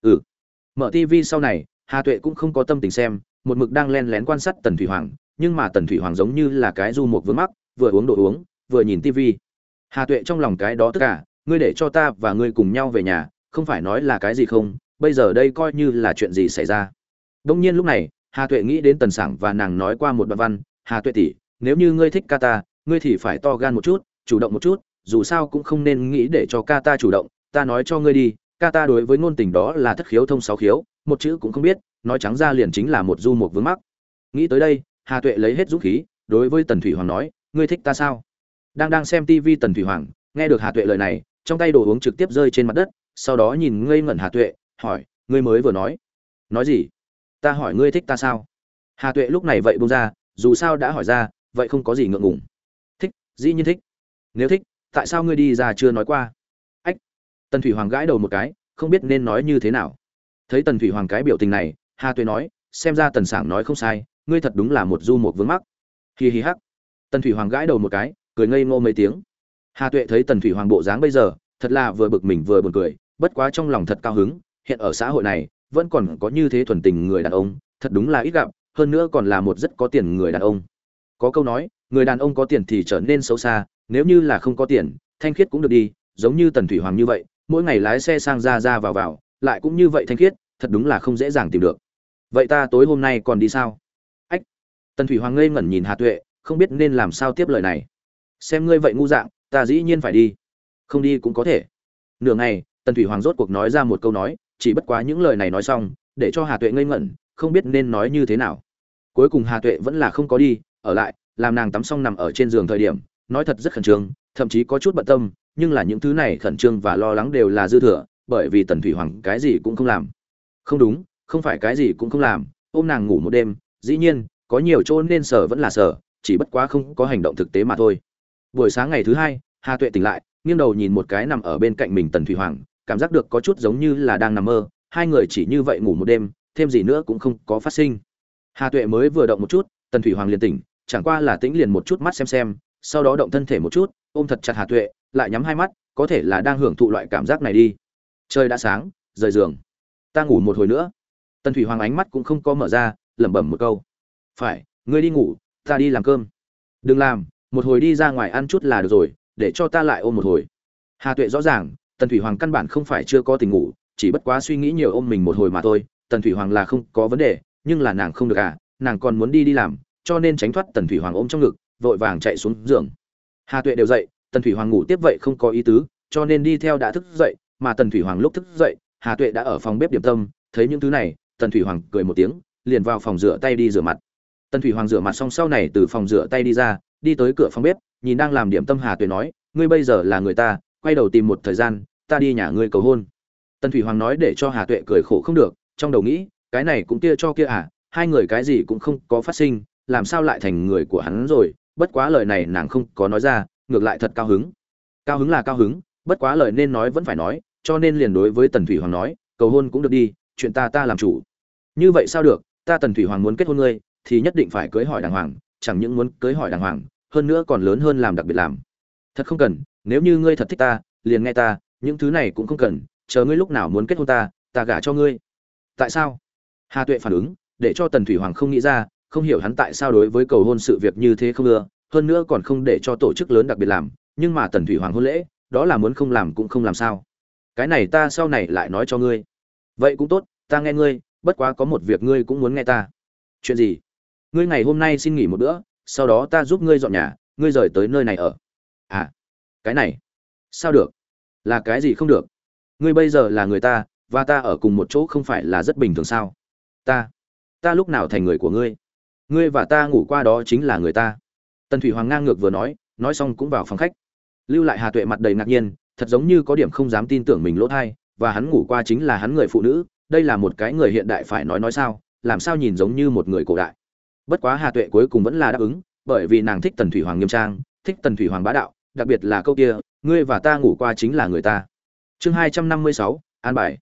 ừ. Mở tv sau này, hà tuệ cũng không có tâm tình xem, một mực đang len lén quan sát tần thủy hoàng nhưng mà tần thủy hoàng giống như là cái du một vướng mắc, vừa uống đồ uống, vừa nhìn tv hà tuệ trong lòng cái đó tất cả, ngươi để cho ta và ngươi cùng nhau về nhà, không phải nói là cái gì không, bây giờ đây coi như là chuyện gì xảy ra. Đông nhiên lúc này, hà tuệ nghĩ đến tần sảng và nàng nói qua một đoạn văn, hà tuệ tỷ, nếu như ngươi thích ca ta, ngươi thì phải to gan một chút, chủ động một chút, dù sao cũng không nên nghĩ để cho ca ta chủ động, ta nói cho ngươi đi, ca ta đối với ngôn tình đó là thất khiếu thông sáu khiếu, một chữ cũng không biết, nói trắng ra liền chính là một du một vướng mắc. Nghĩ tới đây hà tuệ lấy hết dũng khí, đối với tần thủy hoàng nói, ngươi thích ta sao? Đang đang xem tv tần thủy hoàng, nghe được hà tuệ lời này, trong tay đồ uống trực tiếp rơi trên mặt đất, sau đó nhìn ngây ngẩn hà tuệ, hỏi, ngươi mới vừa nói? Nói gì? Ta hỏi ngươi thích ta sao? Hà tuệ lúc này vậy bông ra, dù sao đã hỏi ra, vậy không có gì ngượng ngùng. Thích, dĩ nhiên thích. Nếu thích, tại sao ngươi đi ra chưa nói qua? Ách. Tần thủy hoàng gãi đầu một cái, không biết nên nói như thế nào. Thấy tần thủy hoàng cái biểu tình này, hà tuệ nói, xem ra tần sảng nói không sai ngươi thật đúng là một du một vướng mắc. Hi hi hắc. Tần thủy hoàng gãi đầu một cái, cười ngây ngô mấy tiếng. Hà tuệ thấy tần thủy hoàng bộ dáng bây giờ, thật là vừa bực mình vừa buồn cười, bất quá trong lòng thật cao hứng, hiện ở xã hội này, vẫn còn có như thế thuần tình người đàn ông, thật đúng là ít gặp, hơn nữa còn là một rất có tiền người đàn ông. Có câu nói, người đàn ông có tiền thì trở nên xấu xa, nếu như là không có tiền, thanh khiết cũng được đi, giống như tần thủy hoàng như vậy, mỗi ngày lái xe sang ra ra vào vào, lại cũng như vậy thanh khiết, thật đúng là không dễ dàng tìm được. Vậy ta tối hôm nay còn đi sao? Tần thủy hoàng ngây ngẩn nhìn hà tuệ, không biết nên làm sao tiếp lời này. Xem ngươi vậy ngu dạng, ta dĩ nhiên phải đi. Không đi cũng có thể. Nửa ngày, tần thủy hoàng rốt cuộc nói ra một câu nói, chỉ bất quá những lời này nói xong, để cho hà tuệ ngây ngẩn, không biết nên nói như thế nào. Cuối cùng hà tuệ vẫn là không có đi, ở lại, làm nàng tắm xong nằm ở trên giường thời điểm, nói thật rất khẩn trương, thậm chí có chút bận tâm, nhưng là những thứ này khẩn trương và lo lắng đều là dư thừa, bởi vì tần thủy hoàng cái gì cũng không làm. Không đúng, không phải cái gì cũng không làm, ôm nàng ngủ một đêm, dĩ nhiên có nhiều chỗ nên sở vẫn là sở, chỉ bất quá không có hành động thực tế mà thôi. Buổi sáng ngày thứ hai, hà tuệ tỉnh lại, nghiêng đầu nhìn một cái nằm ở bên cạnh mình tần thủy hoàng, cảm giác được có chút giống như là đang nằm mơ, hai người chỉ như vậy ngủ một đêm, thêm gì nữa cũng không có phát sinh. Hà tuệ mới vừa động một chút, tần thủy hoàng liền tỉnh, chẳng qua là tĩnh liền một chút mắt xem xem, sau đó động thân thể một chút, ôm thật chặt hà tuệ, lại nhắm hai mắt, có thể là đang hưởng thụ loại cảm giác này đi. Trời đã sáng, rời giường. Ta ngủ một hồi nữa. Tần thủy hoàng ánh mắt cũng không có mở ra, lẩm bẩm một câu phải, ngươi đi ngủ, ta đi làm cơm. Đừng làm, một hồi đi ra ngoài ăn chút là được rồi, để cho ta lại ôm một hồi. Hà tuệ rõ ràng, tần thủy hoàng căn bản không phải chưa có tình ngủ, chỉ bất quá suy nghĩ nhiều ôm mình một hồi mà thôi. Tần thủy hoàng là không có vấn đề, nhưng là nàng không được à nàng còn muốn đi đi làm, cho nên tránh thoát tần thủy hoàng ôm trong ngực, vội vàng chạy xuống giường. Hà tuệ đều dậy, tần thủy hoàng ngủ tiếp vậy không có ý tứ, cho nên đi theo đã thức dậy, mà tần thủy hoàng lúc thức dậy, hà tuệ đã ở phòng bếp điểm tâm, thấy những thứ này, tần thủy hoàng cười một tiếng, liền vào phòng rửa tay đi rửa mặt tần thủy hoàng rửa mặt xong sau này từ phòng rửa tay đi ra, đi tới cửa phòng bếp, nhìn đang làm điểm tâm hà tuyền nói, ngươi bây giờ là người ta, quay đầu tìm một thời gian, ta đi nhà ngươi cầu hôn. Tần thủy hoàng nói để cho hà tuệ cười khổ không được, trong đầu nghĩ, cái này cũng kia cho kia à hai người cái gì cũng không có phát sinh, làm sao lại thành người của hắn rồi? Bất quá lời này nàng không có nói ra, ngược lại thật cao hứng. Cao hứng là cao hứng, bất quá lời nên nói vẫn phải nói, cho nên liền đối với tần thủy hoàng nói, cầu hôn cũng được đi, chuyện ta ta làm chủ. Như vậy sao được, ta tần thủy hoàng muốn kết hôn ngươi thì nhất định phải cưới hỏi đàng hoàng, chẳng những muốn cưới hỏi đàng hoàng, hơn nữa còn lớn hơn làm đặc biệt làm. Thật không cần, nếu như ngươi thật thích ta, liền nghe ta, những thứ này cũng không cần, chờ ngươi lúc nào muốn kết hôn ta ta gả cho ngươi. Tại sao? Hà tuệ phản ứng, để cho tần thủy hoàng không nghĩ ra, không hiểu hắn tại sao đối với cầu hôn sự việc như thế không ưa, hơn nữa còn không để cho tổ chức lớn đặc biệt làm, nhưng mà tần thủy hoàng hôn lễ, đó là muốn không làm cũng không làm sao. Cái này ta sau này lại nói cho ngươi. Vậy cũng tốt, ta nghe ngươi, bất quá có một việc ngươi cũng muốn nghe ta. Chuyện gì? Ngươi ngày hôm nay xin nghỉ một bữa, sau đó ta giúp ngươi dọn nhà, ngươi rời tới nơi này ở. À cái này, sao được? Là cái gì không được? Ngươi bây giờ là người ta, và ta ở cùng một chỗ không phải là rất bình thường sao? Ta ta lúc nào thành người của ngươi? Ngươi và ta ngủ qua đó chính là người ta. Tần thủy hoàng ngang ngược vừa nói nói xong cũng vào phòng khách. Lưu lại hà tuệ mặt đầy ngạc nhiên, thật giống như có điểm không dám tin tưởng mình lỗ thai, và hắn ngủ qua chính là hắn người phụ nữ, đây là một cái người hiện đại phải nói nói sao, làm sao nhìn giống như một người cổ đại bất quá hà tuệ cuối cùng vẫn là đáp ứng, bởi vì nàng thích tần thủy hoàng nghiêm trang, thích tần thủy hoàng bá đạo, đặc biệt là câu kia, ngươi và ta ngủ qua chính là người ta. Chương hai trăm năm mươi sáu, an bài.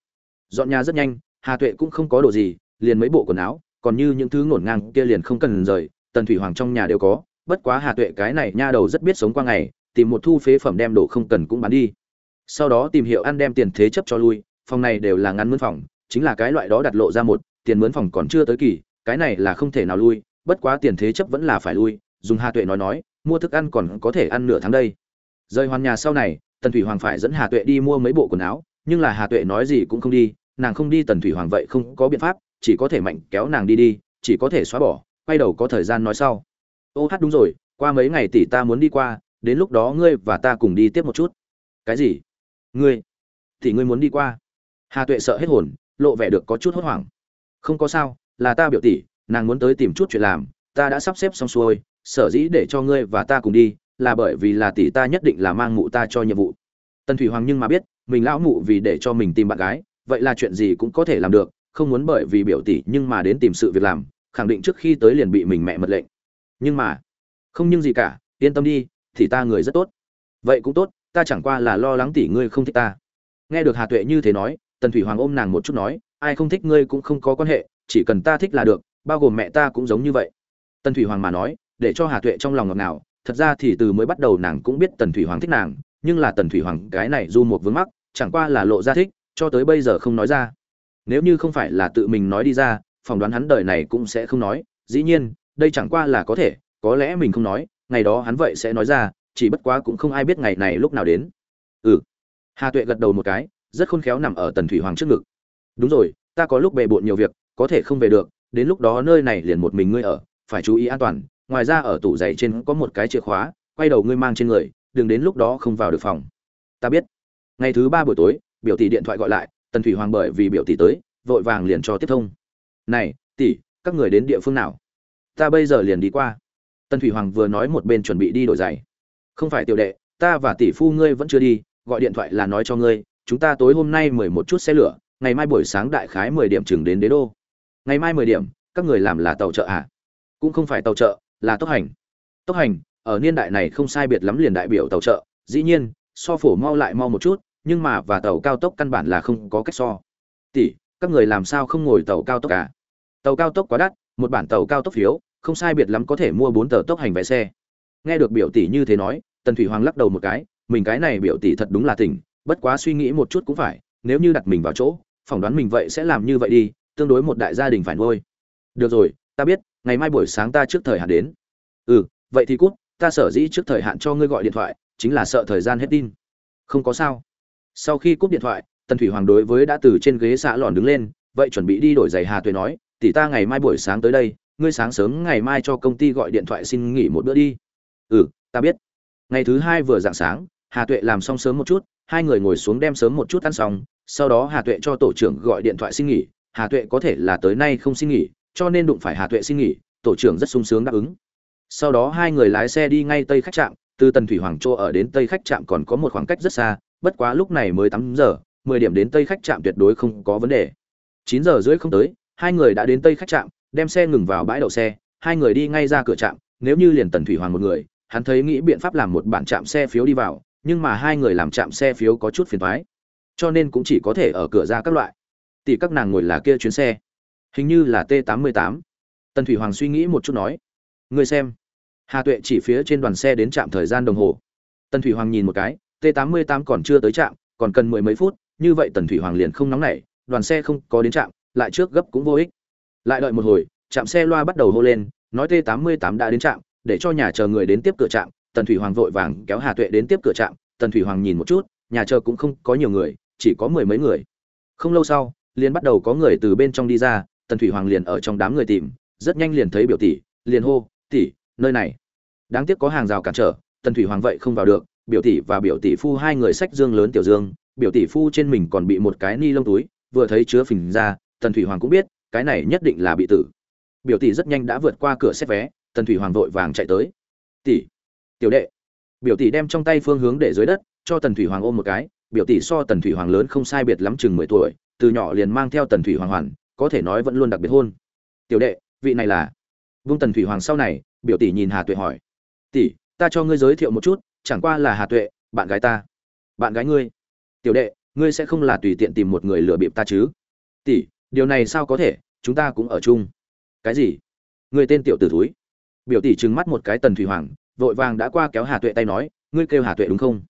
Dọn nhà rất nhanh, hà tuệ cũng không có đồ gì, liền mấy bộ quần áo, còn như những thứ ngổn ngang kia liền không cần rời, tần thủy hoàng trong nhà đều có. Bất quá hà tuệ cái này nha đầu rất biết sống qua ngày, tìm một thu phế phẩm đem đồ không cần cũng bán đi. Sau đó tìm hiểu ăn đem tiền thế chấp cho lui, phòng này đều là ngăn mướn phòng, chính là cái loại đó đặt lộ ra một, tiền mướn phòng còn chưa tới kỳ, cái này là không thể nào lui bất quá tiền thế chấp vẫn là phải lui, dùng hà tuệ nói nói, mua thức ăn còn có thể ăn nửa tháng đây. Rời hoàn nhà sau này, tần thủy hoàng phải dẫn hà tuệ đi mua mấy bộ quần áo, nhưng là hà tuệ nói gì cũng không đi, nàng không đi tần thủy hoàng vậy không có biện pháp, chỉ có thể mạnh kéo nàng đi đi, chỉ có thể xóa bỏ, quay đầu có thời gian nói sau. Ô hát đúng rồi, qua mấy ngày tỷ ta muốn đi qua, đến lúc đó ngươi và ta cùng đi tiếp một chút. Cái gì? Ngươi? Thì ngươi muốn đi qua? Hà tuệ sợ hết hồn, lộ vẻ được có chút hốt hoảng. Không có sao, là ta biểu tỷ nàng muốn tới tìm chút chuyện làm, ta đã sắp xếp xong xuôi, sở dĩ để cho ngươi và ta cùng đi, là bởi vì là tỷ ta nhất định là mang mụ ta cho nhiệm vụ. Tần thủy hoàng nhưng mà biết, mình lão mụ vì để cho mình tìm bạn gái, vậy là chuyện gì cũng có thể làm được, không muốn bởi vì biểu tỷ nhưng mà đến tìm sự việc làm, khẳng định trước khi tới liền bị mình mẹ mật lệnh. Nhưng mà, không nhưng gì cả, yên tâm đi, thì ta người rất tốt. Vậy cũng tốt, ta chẳng qua là lo lắng tỷ ngươi không thích ta. Nghe được hà tuệ như thế nói, tần thủy hoàng ôm nàng một chút nói, ai không thích ngươi cũng không có quan hệ, chỉ cần ta thích là được bao gồm mẹ ta cũng giống như vậy. Tần thủy hoàng mà nói, để cho hà tuệ trong lòng ngọt ngào, thật ra thì từ mới bắt đầu nàng cũng biết tần thủy hoàng thích nàng, nhưng là tần thủy hoàng cái này du một vướng mắc, chẳng qua là lộ ra thích, cho tới bây giờ không nói ra. Nếu như không phải là tự mình nói đi ra, phỏng đoán hắn đời này cũng sẽ không nói, dĩ nhiên, đây chẳng qua là có thể, có lẽ mình không nói, ngày đó hắn vậy sẽ nói ra, chỉ bất quá cũng không ai biết ngày này lúc nào đến. Ừ. Hà tuệ gật đầu một cái, rất khôn khéo nằm ở tần thủy hoàng trước ngực. Đúng rồi, ta có lúc bề bộn nhiều việc, có thể không về được đến lúc đó nơi này liền một mình ngươi ở, phải chú ý an toàn. Ngoài ra ở tủ giày trên có một cái chìa khóa, quay đầu ngươi mang trên người, đừng đến lúc đó không vào được phòng. Ta biết. Ngày thứ ba buổi tối, biểu tỷ điện thoại gọi lại, tần thủy hoàng bởi vì biểu tỷ tới, vội vàng liền cho tiếp thông. Này, tỷ, các người đến địa phương nào? Ta bây giờ liền đi qua. Tần thủy hoàng vừa nói một bên chuẩn bị đi đổi giày. Không phải tiểu đệ, ta và tỷ phu ngươi vẫn chưa đi, gọi điện thoại là nói cho ngươi, chúng ta tối hôm nay mười một chút xe lửa, ngày mai buổi sáng đại khái mười điểm chừng đến đế đô ngày mai mười điểm, các người làm là tàu chợ à? Cũng không phải tàu chợ, là tốc hành. Tốc hành, ở niên đại này không sai biệt lắm liền đại biểu tàu chợ. Dĩ nhiên, so phổ mau lại mau một chút, nhưng mà và tàu cao tốc căn bản là không có cách so. Tỷ, các người làm sao không ngồi tàu cao tốc cả tàu cao tốc quá đắt, một bản tàu cao tốc phiếu, không sai biệt lắm có thể mua bốn tờ tốc hành vé xe. Nghe được biểu tỷ như thế nói, tần thủy hoàng lắc đầu một cái, mình cái này biểu tỷ thật đúng là tỉnh, bất quá suy nghĩ một chút cũng phải, nếu như đặt mình vào chỗ, phỏng đoán mình vậy sẽ làm như vậy đi tương đối một đại gia đình phải nuôi. Được rồi, ta biết, ngày mai buổi sáng ta trước thời hạn đến. Ừ vậy thì cút, ta sở dĩ trước thời hạn cho ngươi gọi điện thoại, chính là sợ thời gian hết tin. Không có sao. Sau khi cúp điện thoại, tần thủy hoàng đối với đã từ trên ghế xả lòn đứng lên, vậy chuẩn bị đi đổi giày hà tuệ nói, tỷ ta ngày mai buổi sáng tới đây, ngươi sáng sớm ngày mai cho công ty gọi điện thoại xin nghỉ một bữa đi. Ừ ta biết. Ngày thứ hai vừa dạng sáng, hà tuệ làm xong sớm một chút, hai người ngồi xuống đem sớm một chút ăn xong, sau đó hà tuệ cho tổ trưởng gọi điện thoại xin nghỉ hà tuệ có thể là tới nay không xin nghỉ cho nên đụng phải hà tuệ xin nghỉ tổ trưởng rất sung sướng đáp ứng. Sau đó hai người lái xe đi ngay tây khách trạm từ tần thủy hoàng châu ở đến tây khách trạm còn có một khoảng cách rất xa bất quá lúc này mới tám giờ mười điểm đến tây khách trạm tuyệt đối không có vấn đề. Chín giờ rưỡi không tới hai người đã đến tây khách trạm đem xe ngừng vào bãi đậu xe hai người đi ngay ra cửa trạm nếu như liền tần thủy hoàng một người hắn thấy nghĩ biện pháp làm một bản trạm xe phiếu đi vào nhưng mà hai người làm trạm xe phiếu có chút phiền toái, cho nên cũng chỉ có thể ở cửa ra các loại tỷ các nàng ngồi là kia chuyến xe. Hình như là t 88 tần thủy hoàng suy nghĩ một chút nói. Người xem. Hà tuệ chỉ phía trên đoàn xe đến trạm thời gian đồng hồ. Tần thủy hoàng nhìn một cái, t 88 còn chưa tới trạm, còn cần mười mấy phút, như vậy tần thủy hoàng liền không nóng nảy, đoàn xe không có đến trạm, lại trước gấp cũng vô ích. Lại đợi một hồi, trạm xe loa bắt đầu hô lên, nói t 88 đã đến trạm, để cho nhà chờ người đến tiếp cửa trạm, tần thủy hoàng vội vàng kéo hà tuệ đến tiếp cửa trạm, tần thủy hoàng nhìn một chút, nhà chờ cũng không có nhiều người, chỉ có mười mấy người. Không lâu sau liền bắt đầu có người từ bên trong đi ra, tần thủy hoàng liền ở trong đám người tìm, rất nhanh liền thấy biểu tỷ, liền hô, tỷ, nơi này. Đáng tiếc có hàng rào cản trở, tần thủy hoàng vậy không vào được, biểu tỷ và biểu tỷ phu hai người sách dương lớn tiểu dương, biểu tỷ phu trên mình còn bị một cái ni lông túi, vừa thấy chứa phình ra, tần thủy hoàng cũng biết, cái này nhất định là bị tử. Biểu tỷ rất nhanh đã vượt qua cửa xếp vé, tần thủy hoàng vội vàng chạy tới. Tỷ, tiểu đệ. Biểu tỷ đem trong tay phương hướng để dưới đất, cho tần thủy hoàng ôm một cái, biểu tỷ so tần thủy hoàng lớn không sai biệt lắm chừng mười tuổi từ nhỏ liền mang theo tần thủy hoàng hoàn, có thể nói vẫn luôn đặc biệt hôn. Tiểu đệ, vị này là? Vung tần thủy hoàng sau này, biểu tỷ nhìn hà tuệ hỏi. Tỷ, ta cho ngươi giới thiệu một chút, chẳng qua là hà tuệ, bạn gái ta. Bạn gái ngươi? Tiểu đệ, ngươi sẽ không là tùy tiện tìm một người lừa bịp ta chứ? Tỷ, điều này sao có thể? Chúng ta cũng ở chung. Cái gì? Người tên tiểu tử thúi? Biểu tỷ trừng mắt một cái tần thủy hoàng, vội vàng đã qua kéo hà tuệ tay nói, ngươi kêu hà tuệ đúng không?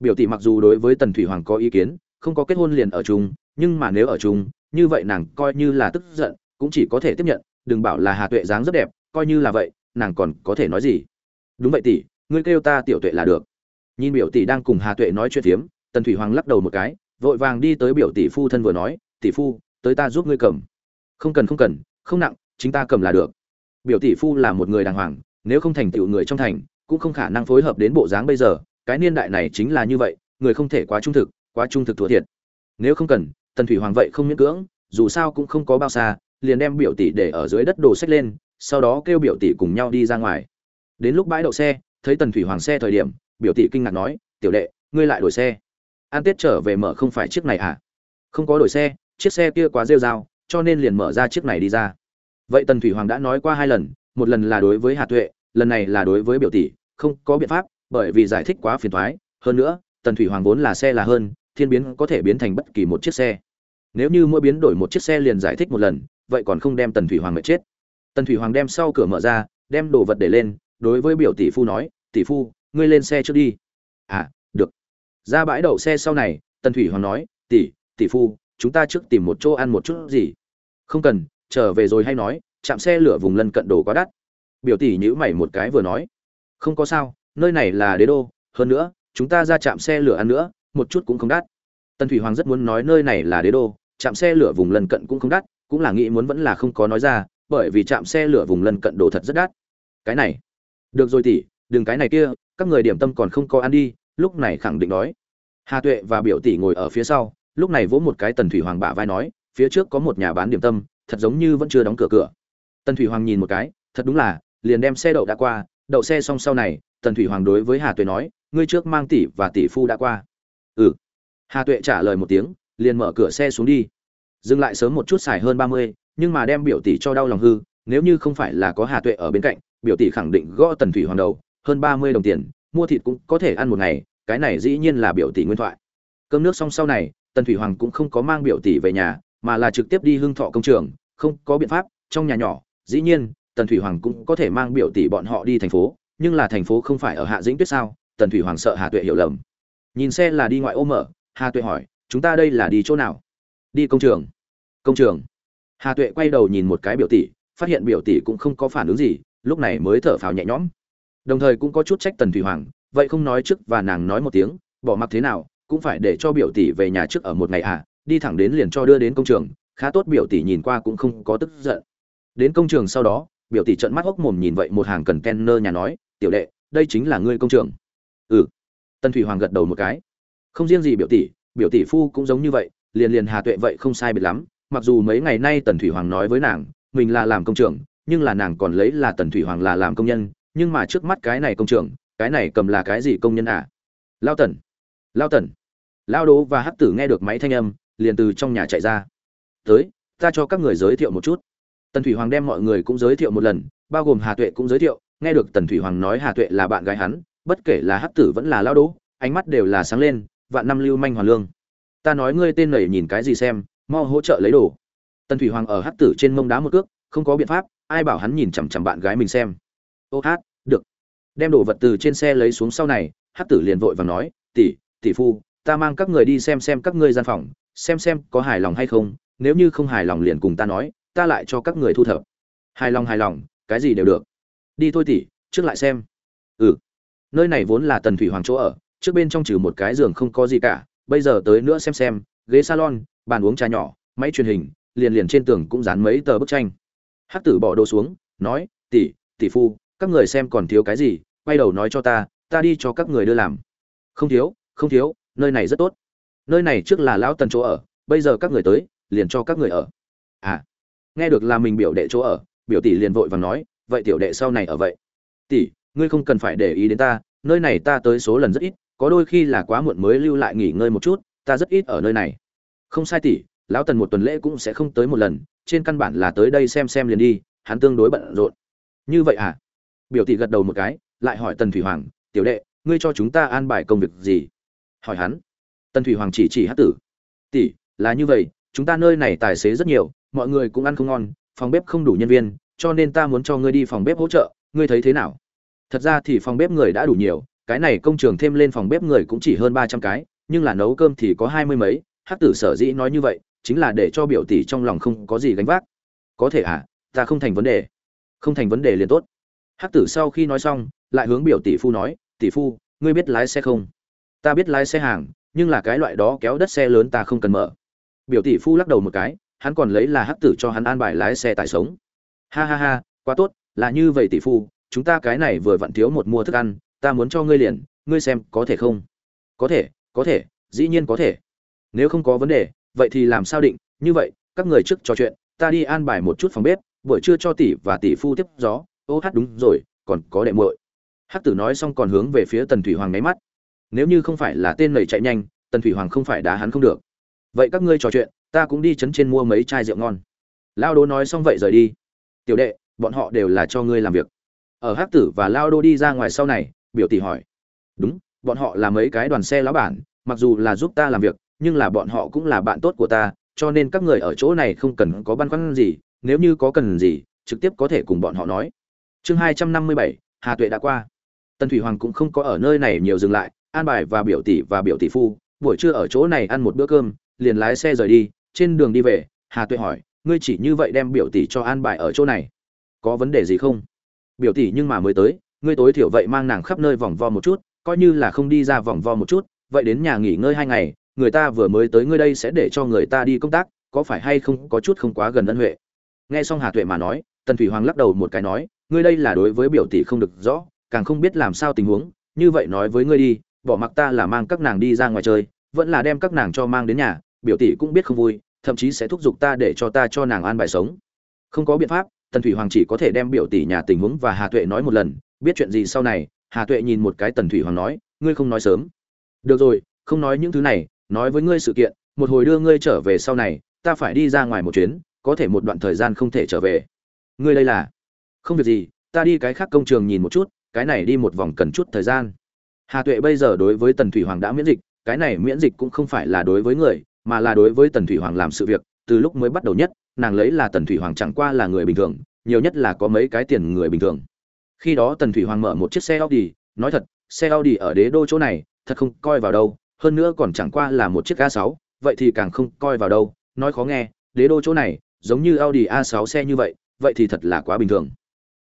Biểu tỷ mặc dù đối với tần thủy hoàng có ý kiến, không có kết hôn liền ở chung nhưng mà nếu ở chung, như vậy nàng coi như là tức giận, cũng chỉ có thể tiếp nhận, đừng bảo là hà tuệ dáng rất đẹp, coi như là vậy, nàng còn có thể nói gì? Đúng vậy tỷ, ngươi kêu ta tiểu tuệ là được. Nhìn biểu tỷ đang cùng hà tuệ nói chuyện phiếm, tần thủy hoàng lắc đầu một cái, vội vàng đi tới biểu tỷ phu thân vừa nói, tỷ phu, tới ta giúp ngươi cầm. Không cần không cần, không nặng, chính ta cầm là được. Biểu tỷ phu là một người đàng hoàng, nếu không thành tựu người trong thành, cũng không khả năng phối hợp đến bộ dáng bây giờ, cái niên đại này chính là như vậy, người không thể quá trung thực, quá trung thực thua thiệt. Nếu không cần tần thủy hoàng vậy không miễn cưỡng, dù sao cũng không có bao xa, liền đem biểu tỷ để ở dưới đất đồ sách lên, sau đó kêu biểu tỷ cùng nhau đi ra ngoài. Đến lúc bãi đậu xe, thấy tần thủy hoàng xe thời điểm, biểu tỷ kinh ngạc nói, tiểu đệ, ngươi lại đổi xe. An tết trở về mở không phải chiếc này à? Không có đổi xe, chiếc xe kia quá rêu r a o cho nên liền mở ra chiếc này đi ra. Vậy tần thủy hoàng đã nói qua hai lần, một lần là đối với hà tuệ, lần này là đối với biểu tỷ, không có biện pháp, bởi vì giải thích quá phiền thoái. Hơn nữa, tần thủy hoàng vốn là xe là hơn thiên biến có thể biến thành bất kỳ một chiếc xe. Nếu như mỗi biến đổi một chiếc xe liền giải thích một lần, vậy còn không đem tần thủy hoàng mệt chết. Tần thủy hoàng đem sau cửa mở ra, đem đồ vật để lên, đối với biểu tỷ phu nói, tỷ phu, ngươi lên xe trước đi. À được. Ra bãi đậu xe sau này, tần thủy hoàng nói, tỷ tỷ phu, chúng ta trước tìm một chỗ ăn một chút gì? Không cần, trở về rồi hay nói, chạm xe lửa vùng lân cận đồ quá đắt. Biểu tỷ nhữ mày một cái vừa nói, không có sao, nơi này là đế đô, hơn nữa, chúng ta ra chạm xe lửa ăn nữa một chút cũng không đắt. Tần thủy hoàng rất muốn nói nơi này là đế đô chạm xe lửa vùng lân cận cũng không đắt, cũng là nghĩ muốn vẫn là không có nói ra, bởi vì chạm xe lửa vùng lân cận đồ thật rất đắt. Cái này. Được rồi tỷ, đừng cái này kia, các người điểm tâm còn không có ăn đi, lúc này khẳng định đói. Hà tuệ và biểu tỷ ngồi ở phía sau, lúc này vỗ một cái tần thủy hoàng bả vai nói, phía trước có một nhà bán điểm tâm, thật giống như vẫn chưa đóng cửa cửa. Tần thủy hoàng nhìn một cái, thật đúng là, liền đem xe đậu đã qua, đậu xe xong sau này, tần thủy hoàng đối với hà tuệ nói, ngươi trước mang tỷ và tỷ phu đã qua ừ. Hà tuệ trả lời một tiếng, liền mở cửa xe xuống đi. Dừng lại sớm một chút xài hơn ba mươi, nhưng mà đem biểu tỷ cho đau lòng hư, nếu như không phải là có hà tuệ ở bên cạnh, biểu tỷ khẳng định gõ tần thủy hoàng đầu, hơn ba mươi đồng tiền, mua thịt cũng có thể ăn một ngày, cái này dĩ nhiên là biểu tỷ nguyên thoại. Cơm nước xong sau này, tần thủy hoàng cũng không có mang biểu tỷ về nhà, mà là trực tiếp đi hưng thọ công trường, không có biện pháp, trong nhà nhỏ, dĩ nhiên, tần thủy hoàng cũng có thể mang biểu tỷ bọn họ đi thành phố, nhưng là thành phố không phải ở hạ dĩnh tuyết sao? Tần thủy hoàng sợ hà tuệ hiểu lầm nhìn xe là đi ngoại ô mở, hà tuệ hỏi, chúng ta đây là đi chỗ nào? Đi công trường. Công trường? Hà tuệ quay đầu nhìn một cái biểu tỷ, phát hiện biểu tỷ cũng không có phản ứng gì, lúc này mới thở phào nhẹ nhõm. Đồng thời cũng có chút trách tần thủy hoàng, vậy không nói trước và nàng nói một tiếng, bỏ mặc thế nào, cũng phải để cho biểu tỷ về nhà trước ở một ngày à đi thẳng đến liền cho đưa đến công trường. Khá tốt biểu tỷ nhìn qua cũng không có tức giận. Đến công trường sau đó, biểu tỷ trợn mắt hốc mồm nhìn vậy một hàng cần kenner nhà nói, tiểu đệ, đây chính là ngươi công trường. Ừ tân thủy hoàng gật đầu một cái. Không riêng gì biểu tỷ biểu tỷ phu cũng giống như vậy liền liền hà tuệ vậy không sai biệt lắm. Mặc dù mấy ngày nay tần thủy hoàng nói với nàng mình là làm công trưởng, nhưng là nàng còn lấy là tần thủy hoàng là làm công nhân nhưng mà trước mắt cái này công trưởng, cái này cầm là cái gì công nhân à? Lao tần lao tần. Lao đố và hắc tử nghe được máy thanh âm liền từ trong nhà chạy ra. Tới ta cho các người giới thiệu một chút. Tần thủy hoàng đem mọi người cũng giới thiệu một lần bao gồm hà tuệ cũng giới thiệu. Nghe được tần thủy hoàng nói hà tuệ là bạn gái hắn bất kể là hắc tử vẫn là lao đỗ, ánh mắt đều là sáng lên, vạn năm lưu manh hoàn lương. Ta nói ngươi tên này nhìn cái gì xem, mau hỗ trợ lấy đồ. Tần thủy hoàng ở hắc tử trên mông đá một cước, không có biện pháp, ai bảo hắn nhìn chằm chằm bạn gái mình xem. Ô hát, được. Đem đồ vật từ trên xe lấy xuống sau này, hắc tử liền vội vàng nói, tỷ tỷ phu, ta mang các người đi xem xem các ngươi gian phòng, xem xem có hài lòng hay không, nếu như không hài lòng liền cùng ta nói, ta lại cho các người thu thập. Hài lòng hài lòng, cái gì đều được. Đi thôi tỷ, trước lại xem. Ừ nơi này vốn là tần thủy hoàng chỗ ở, trước bên trong trừ một cái giường không có gì cả, bây giờ tới nữa xem xem, ghế salon, bàn uống trà nhỏ, máy truyền hình, liền liền trên tường cũng dán mấy tờ bức tranh. Hắc tử bỏ đồ xuống, nói, tỷ tỷ phu, các người xem còn thiếu cái gì, quay đầu nói cho ta ta đi cho các người đưa làm. Không thiếu không thiếu, nơi này rất tốt. Nơi này trước là lão tần chỗ ở, bây giờ các người tới, liền cho các người ở. À. Nghe được là mình biểu đệ chỗ ở, biểu tỷ liền vội và nói, vậy tiểu đệ sau này ở vậy. Tỷ ngươi không cần phải để ý đến ta, nơi này ta tới số lần rất ít, có đôi khi là quá muộn mới lưu lại nghỉ ngơi một chút, ta rất ít ở nơi này. Không sai tỷ, lão tần một tuần lễ cũng sẽ không tới một lần, trên căn bản là tới đây xem xem liền đi, hắn tương đối bận rộn. Như vậy à? Biểu tỷ gật đầu một cái, lại hỏi tần thủy hoàng, tiểu đệ, ngươi cho chúng ta an bài công việc gì? Hỏi hắn. Tần thủy hoàng chỉ chỉ hát tử. Tỷ, là như vậy, chúng ta nơi này tài xế rất nhiều, mọi người cũng ăn không ngon, phòng bếp không đủ nhân viên, cho nên ta muốn cho ngươi đi phòng bếp hỗ trợ, ngươi thấy thế nào? Thật ra thì phòng bếp người đã đủ nhiều, cái này công trường thêm lên phòng bếp người cũng chỉ hơn ba trăm cái, nhưng là nấu cơm thì có hai mươi mấy, hắc tử sở dĩ nói như vậy, chính là để cho biểu tỷ trong lòng không có gì gánh vác. Có thể à ta không thành vấn đề. Không thành vấn đề liền tốt. Hắc tử sau khi nói xong, lại hướng biểu tỷ phu nói, tỷ phu, ngươi biết lái xe không? Ta biết lái xe hàng, nhưng là cái loại đó kéo đất xe lớn ta không cần mở. Biểu tỷ phu lắc đầu một cái, hắn còn lấy là hắc tử cho hắn an bài lái xe tải sống. Ha ha ha, quá tốt, là như vậy tỷ phu chúng ta cái này vừa vặn thiếu một mua thức ăn, ta muốn cho ngươi liền, ngươi xem có thể không? Có thể có thể, dĩ nhiên có thể. Nếu không có vấn đề, vậy thì làm sao định? Như vậy, các người trước trò chuyện, ta đi an bài một chút phòng bếp, buổi trưa cho tỷ và tỷ phu tiếp gió. Ô hát, đúng rồi, còn có đệ muội. Hát tử nói xong còn hướng về phía tần thủy hoàng nháy mắt. Nếu như không phải là tên lầy chạy nhanh, tần thủy hoàng không phải đá hắn không được. Vậy các ngươi trò chuyện, ta cũng đi chấn trên mua mấy chai rượu ngon. Lao đố nói xong vậy rời đi. Tiểu đệ, bọn họ đều là cho ngươi làm việc ở hắc tử và lao đô đi ra ngoài sau này, biểu tỷ hỏi. Đúng, bọn họ là mấy cái đoàn xe lão bản, mặc dù là giúp ta làm việc, nhưng là bọn họ cũng là bạn tốt của ta, cho nên các người ở chỗ này không cần có băn khoăn gì, nếu như có cần gì, trực tiếp có thể cùng bọn họ nói. Chương hai trăm năm mươi bảy, hà tuệ đã qua. Tần thủy hoàng cũng không có ở nơi này nhiều dừng lại, an bài và biểu tỷ và biểu tỷ phu, buổi trưa ở chỗ này ăn một bữa cơm, liền lái xe rời đi, trên đường đi về, hà tuệ hỏi, ngươi chỉ như vậy đem biểu tỷ cho an bài ở chỗ này, có vấn đề gì không? Biểu tỷ nhưng mà mới tới, ngươi tối thiểu vậy mang nàng khắp nơi vòng vo một chút, coi như là không đi ra vòng vo một chút, vậy đến nhà nghỉ ngơi hai ngày, người ta vừa mới tới ngươi đây sẽ để cho người ta đi công tác, có phải hay không có chút không quá gần ân huệ? Nghe xong hà tuệ mà nói, tần thủy hoàng lắc đầu một cái nói, ngươi đây là đối với biểu tỷ không được rõ, càng không biết làm sao tình huống, như vậy nói với ngươi đi, bỏ mặc ta là mang các nàng đi ra ngoài chơi, vẫn là đem các nàng cho mang đến nhà, biểu tỷ cũng biết không vui, thậm chí sẽ thúc giục ta để cho ta cho nàng an bài sống. Không có biện pháp tần thủy hoàng chỉ có thể đem biểu tỷ nhà tình huống và hà tuệ nói một lần, biết chuyện gì sau này, hà tuệ nhìn một cái tần thủy hoàng nói, ngươi không nói sớm. Được rồi, không nói những thứ này, nói với ngươi sự kiện, một hồi đưa ngươi trở về sau này, ta phải đi ra ngoài một chuyến, có thể một đoạn thời gian không thể trở về. Ngươi đây là? Không việc gì, ta đi cái khác công trường nhìn một chút, cái này đi một vòng cần chút thời gian. Hà tuệ bây giờ đối với tần thủy hoàng đã miễn dịch, cái này miễn dịch cũng không phải là đối với người, mà là đối với tần thủy hoàng làm sự việc, từ lúc mới bắt đầu nhất nàng lấy là tần thủy hoàng chẳng qua là người bình thường, nhiều nhất là có mấy cái tiền người bình thường. Khi đó tần thủy hoàng mở một chiếc xe audi, nói thật, xe audi ở đế đô chỗ này, thật không coi vào đâu, hơn nữa còn chẳng qua là một chiếc a 6 vậy thì càng không coi vào đâu, nói khó nghe, đế đô chỗ này, giống như audi a 6 xe như vậy vậy thì thật là quá bình thường.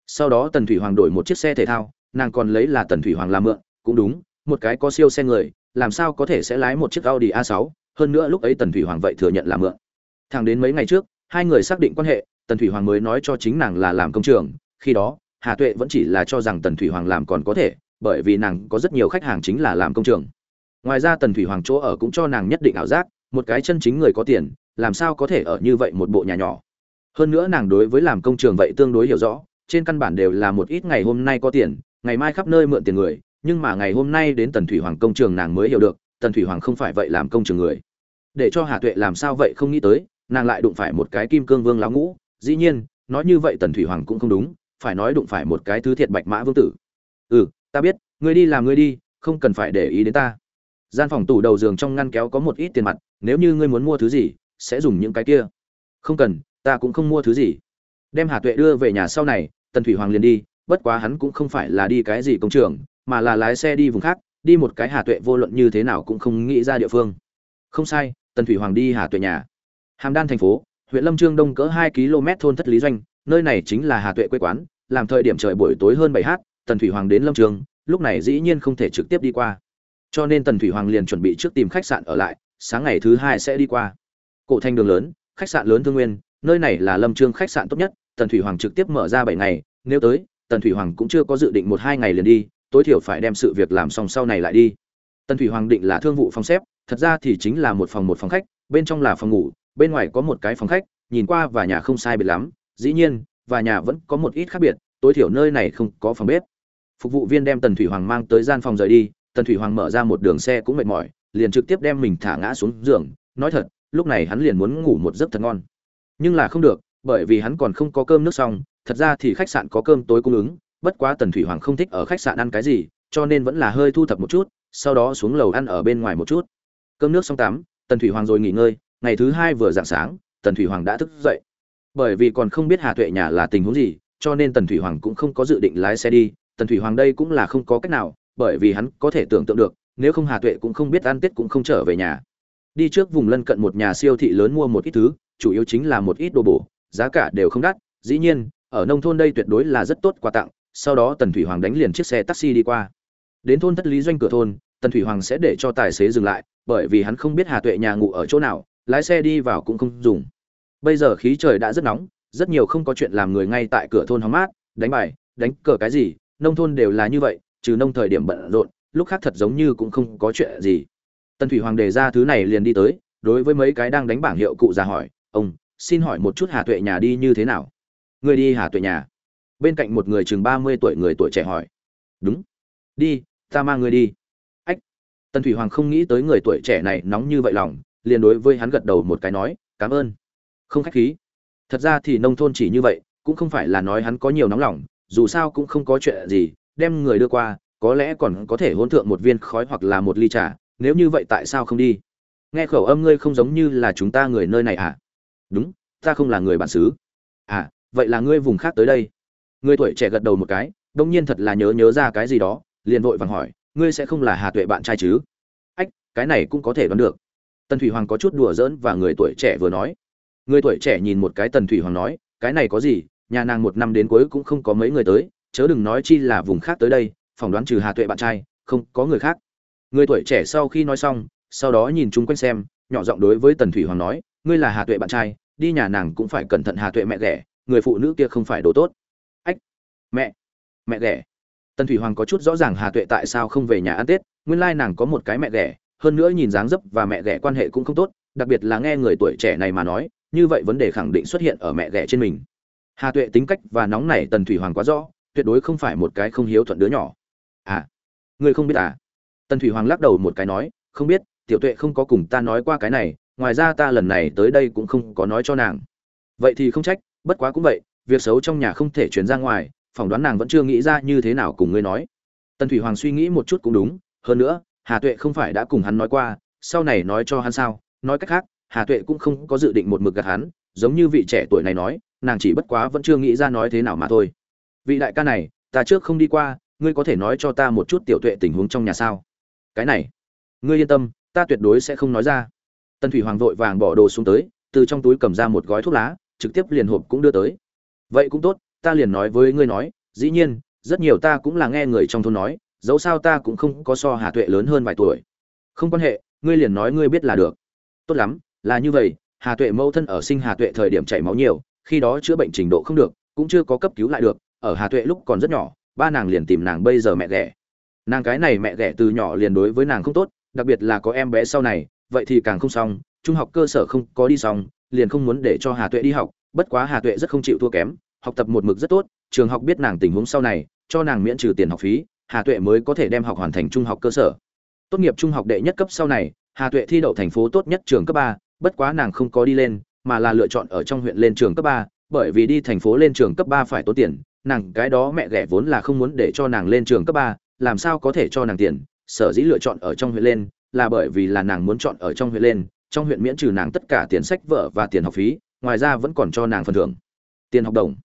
Sau đó tần thủy hoàng đổi một chiếc xe thể thao, nàng còn lấy là tần thủy hoàng làm mượn, cũng đúng, một cái có siêu xe người, làm sao có thể sẽ lái một chiếc audi a 6 hơn nữa lúc ấy tần thủy hoàng vậy thừa nhận là mượn. Thẳng đến mấy ngày trước hai người xác định quan hệ, tần thủy hoàng mới nói cho chính nàng là làm công trường, khi đó, hà tuệ vẫn chỉ là cho rằng tần thủy hoàng làm còn có thể, bởi vì nàng có rất nhiều khách hàng chính là làm công trường. Ngoài ra tần thủy hoàng chỗ ở cũng cho nàng nhất định ảo giác, một cái chân chính người có tiền, làm sao có thể ở như vậy một bộ nhà nhỏ. Hơn nữa nàng đối với làm công trường vậy tương đối hiểu rõ, trên căn bản đều là một ít ngày hôm nay có tiền, ngày mai khắp nơi mượn tiền người, nhưng mà ngày hôm nay đến tần thủy hoàng công trường nàng mới hiểu được, tần thủy hoàng không phải vậy làm công trường người. Để cho hà tuệ làm sao vậy không nghĩ tới nàng lại đụng phải một cái kim cương vương lão ngũ. Dĩ nhiên, nói như vậy tần thủy hoàng cũng không đúng, phải nói đụng phải một cái thứ thiệt bạch mã vương tử. Ừ ta biết, ngươi đi làm ngươi đi, không cần phải để ý đến ta. Gian phòng tủ đầu giường trong ngăn kéo có một ít tiền mặt, nếu như ngươi muốn mua thứ gì, sẽ dùng những cái kia. Không cần, ta cũng không mua thứ gì. Đem hà tuệ đưa về nhà sau này, tần thủy hoàng liền đi, bất quá hắn cũng không phải là đi cái gì công trường, mà là lái xe đi vùng khác, đi một cái hà tuệ vô luận như thế nào cũng không nghĩ ra địa phương. Không sai, tần thủy hoàng đi hà tuệ nhà hàm đan thành phố, huyện lâm trương đông cỡ hai km thôn thất lý doanh, nơi này chính là hà tuệ quê quán, làm thời điểm trời buổi tối hơn bảy h tần thủy hoàng đến lâm trương, lúc này dĩ nhiên không thể trực tiếp đi qua. Cho nên tần thủy hoàng liền chuẩn bị trước tìm khách sạn ở lại, sáng ngày thứ hai sẽ đi qua. Cổ thanh đường lớn, khách sạn lớn thương nguyên, nơi này là lâm trương khách sạn tốt nhất, tần thủy hoàng trực tiếp mở ra bảy ngày, nếu tới, tần thủy hoàng cũng chưa có dự định một hai ngày liền đi, tối thiểu phải đem sự việc làm xong sau này lại đi. Tần thủy hoàng định là thương vụ phòng xếp, thật ra thì chính là một phòng một phòng khách, bên trong là phòng ngủ bên ngoài có một cái phòng khách, nhìn qua và nhà không sai biệt lắm, dĩ nhiên, và nhà vẫn có một ít khác biệt, tối thiểu nơi này không có phòng bếp. Phục vụ viên đem tần thủy hoàng mang tới gian phòng rời đi, tần thủy hoàng mở ra một đường xe cũng mệt mỏi, liền trực tiếp đem mình thả ngã xuống giường, nói thật, lúc này hắn liền muốn ngủ một giấc thật ngon. Nhưng là không được, bởi vì hắn còn không có cơm nước xong, thật ra thì khách sạn có cơm tối cung ứng, bất quá tần thủy hoàng không thích ở khách sạn ăn cái gì, cho nên vẫn là hơi thu thập một chút, sau đó xuống lầu ăn ở bên ngoài một chút. Cơm nước xong tắm, tần thủy hoàng rồi nghỉ ngơi ngày thứ hai vừa dạng sáng, tần thủy hoàng đã thức dậy. Bởi vì còn không biết hà tuệ nhà là tình huống gì, cho nên tần thủy hoàng cũng không có dự định lái xe đi. Tần thủy hoàng đây cũng là không có cách nào, bởi vì hắn có thể tưởng tượng được, nếu không hà tuệ cũng không biết ăn tết cũng không trở về nhà. Đi trước vùng lân cận một nhà siêu thị lớn mua một ít thứ, chủ yếu chính là một ít đồ bổ, giá cả đều không đắt. Dĩ nhiên, ở nông thôn đây tuyệt đối là rất tốt quà tặng. Sau đó tần thủy hoàng đánh liền chiếc xe taxi đi qua. Đến thôn thất lý doanh cửa thôn, tần thủy hoàng sẽ để cho tài xế dừng lại, bởi vì hắn không biết hà tuệ nhà ngủ ở chỗ nào lái xe đi vào cũng không dùng. Bây giờ khí trời đã rất nóng, rất nhiều không có chuyện làm người ngay tại cửa thôn hóng mát, đánh bài, đánh cờ cái gì, nông thôn đều là như vậy, trừ nông thời điểm bận rộn, lúc khác thật giống như cũng không có chuyện gì. Tần thủy hoàng đề ra thứ này liền đi tới, đối với mấy cái đang đánh bảng hiệu cụ già hỏi, ông, xin hỏi một chút hà tuệ nhà đi như thế nào? Người đi hà tuệ nhà. Bên cạnh một người chừng ba mươi tuổi người tuổi trẻ hỏi, đúng. Đi, ta mang người đi. Ách. Tần thủy hoàng không nghĩ tới người tuổi trẻ này nóng như vậy lòng liền đối với hắn gật đầu một cái nói, cảm ơn. Không khách khí. Thật ra thì nông thôn chỉ như vậy, cũng không phải là nói hắn có nhiều nóng lòng, dù sao cũng không có chuyện gì, đem người đưa qua, có lẽ còn có thể hôn thượng một viên khói hoặc là một ly trà, nếu như vậy tại sao không đi? Nghe khẩu âm ngươi không giống như là chúng ta người nơi này à? Đúng, ta không là người bản xứ. À vậy là ngươi vùng khác tới đây. Người tuổi trẻ gật đầu một cái, đông nhiên thật là nhớ nhớ ra cái gì đó, liền vội vàng hỏi, ngươi sẽ không là hà tuệ bạn trai chứ? Ách, cái này cũng có thể đoán được tần thủy hoàng có chút đùa giỡn và người tuổi trẻ vừa nói. Người tuổi trẻ nhìn một cái tần thủy hoàng nói, cái này có gì? Nhà nàng một năm đến cuối cũng không có mấy người tới, chớ đừng nói chi là vùng khác tới đây, phỏng đoán trừ hà tuệ bạn trai, không có người khác. Người tuổi trẻ sau khi nói xong, sau đó nhìn chung quanh xem, nhỏ giọng đối với tần thủy hoàng nói, ngươi là hà tuệ bạn trai, đi nhà nàng cũng phải cẩn thận hà tuệ mẹ ghẻ, người phụ nữ kia không phải đồ tốt. Ách, mẹ mẹ ghẻ. Tần thủy hoàng có chút rõ ràng hà tuệ tại sao không về nhà ăn tết, nguyên lai nàng có một cái mẹ ghẻ hơn nữa nhìn dáng dấp và mẹ ghẻ quan hệ cũng không tốt, đặc biệt là nghe người tuổi trẻ này mà nói, như vậy vấn đề khẳng định xuất hiện ở mẹ ghẻ trên mình. Hà tuệ tính cách và nóng nảy tần thủy hoàng quá rõ, tuyệt đối không phải một cái không hiếu thuận đứa nhỏ. À ngươi không biết à? Tần thủy hoàng lắc đầu một cái nói, không biết, tiểu tuệ không có cùng ta nói qua cái này, ngoài ra ta lần này tới đây cũng không có nói cho nàng. Vậy thì không trách, bất quá cũng vậy, việc xấu trong nhà không thể chuyển ra ngoài, phỏng đoán nàng vẫn chưa nghĩ ra như thế nào cùng ngươi nói. Tần thủy hoàng suy nghĩ một chút cũng đúng, hơn nữa hà tuệ không phải đã cùng hắn nói qua, sau này nói cho hắn sao? Nói cách khác, hà tuệ cũng không có dự định một mực gạt hắn, giống như vị trẻ tuổi này nói, nàng chỉ bất quá vẫn chưa nghĩ ra nói thế nào mà thôi. Vị đại ca này, ta trước không đi qua, ngươi có thể nói cho ta một chút tiểu tuệ tình huống trong nhà sao? Cái này, ngươi yên tâm, ta tuyệt đối sẽ không nói ra. Tân thủy hoàng vội vàng bỏ đồ xuống tới, từ trong túi cầm ra một gói thuốc lá, trực tiếp liền hộp cũng đưa tới. Vậy cũng tốt, ta liền nói với ngươi nói, dĩ nhiên, rất nhiều ta cũng là nghe người trong thôn nói dẫu sao ta cũng không có so hà tuệ lớn hơn vài tuổi. Không quan hệ, ngươi liền nói ngươi biết là được. Tốt lắm, là như vậy, hà tuệ mẫu thân ở sinh hà tuệ thời điểm chảy máu nhiều, khi đó chữa bệnh trình độ không được, cũng chưa có cấp cứu lại được, ở hà tuệ lúc còn rất nhỏ, ba nàng liền tìm nàng bây giờ mẹ ghẻ. Nàng cái này mẹ ghẻ từ nhỏ liền đối với nàng không tốt, đặc biệt là có em bé sau này, vậy thì càng không xong, trung học cơ sở không có đi xong, liền không muốn để cho hà tuệ đi học, bất quá hà tuệ rất không chịu thua kém, học tập một mực rất tốt, trường học biết nàng tình huống sau này, cho nàng miễn trừ tiền học phí hà tuệ mới có thể đem học hoàn thành trung học cơ sở. Tốt nghiệp trung học đệ nhất cấp sau này, hà tuệ thi đậu thành phố tốt nhất trường cấp ba, bất quá nàng không có đi lên, mà là lựa chọn ở trong huyện lên trường cấp ba, bởi vì đi thành phố lên trường cấp ba phải tốn tiền, nàng cái đó mẹ ghẻ vốn là không muốn để cho nàng lên trường cấp ba, làm sao có thể cho nàng tiền, sở dĩ lựa chọn ở trong huyện lên, là bởi vì là nàng muốn chọn ở trong huyện lên, trong huyện miễn trừ nàng tất cả tiền sách vở và tiền học phí, ngoài ra vẫn còn cho nàng phần thưởng. Tiền học đồng.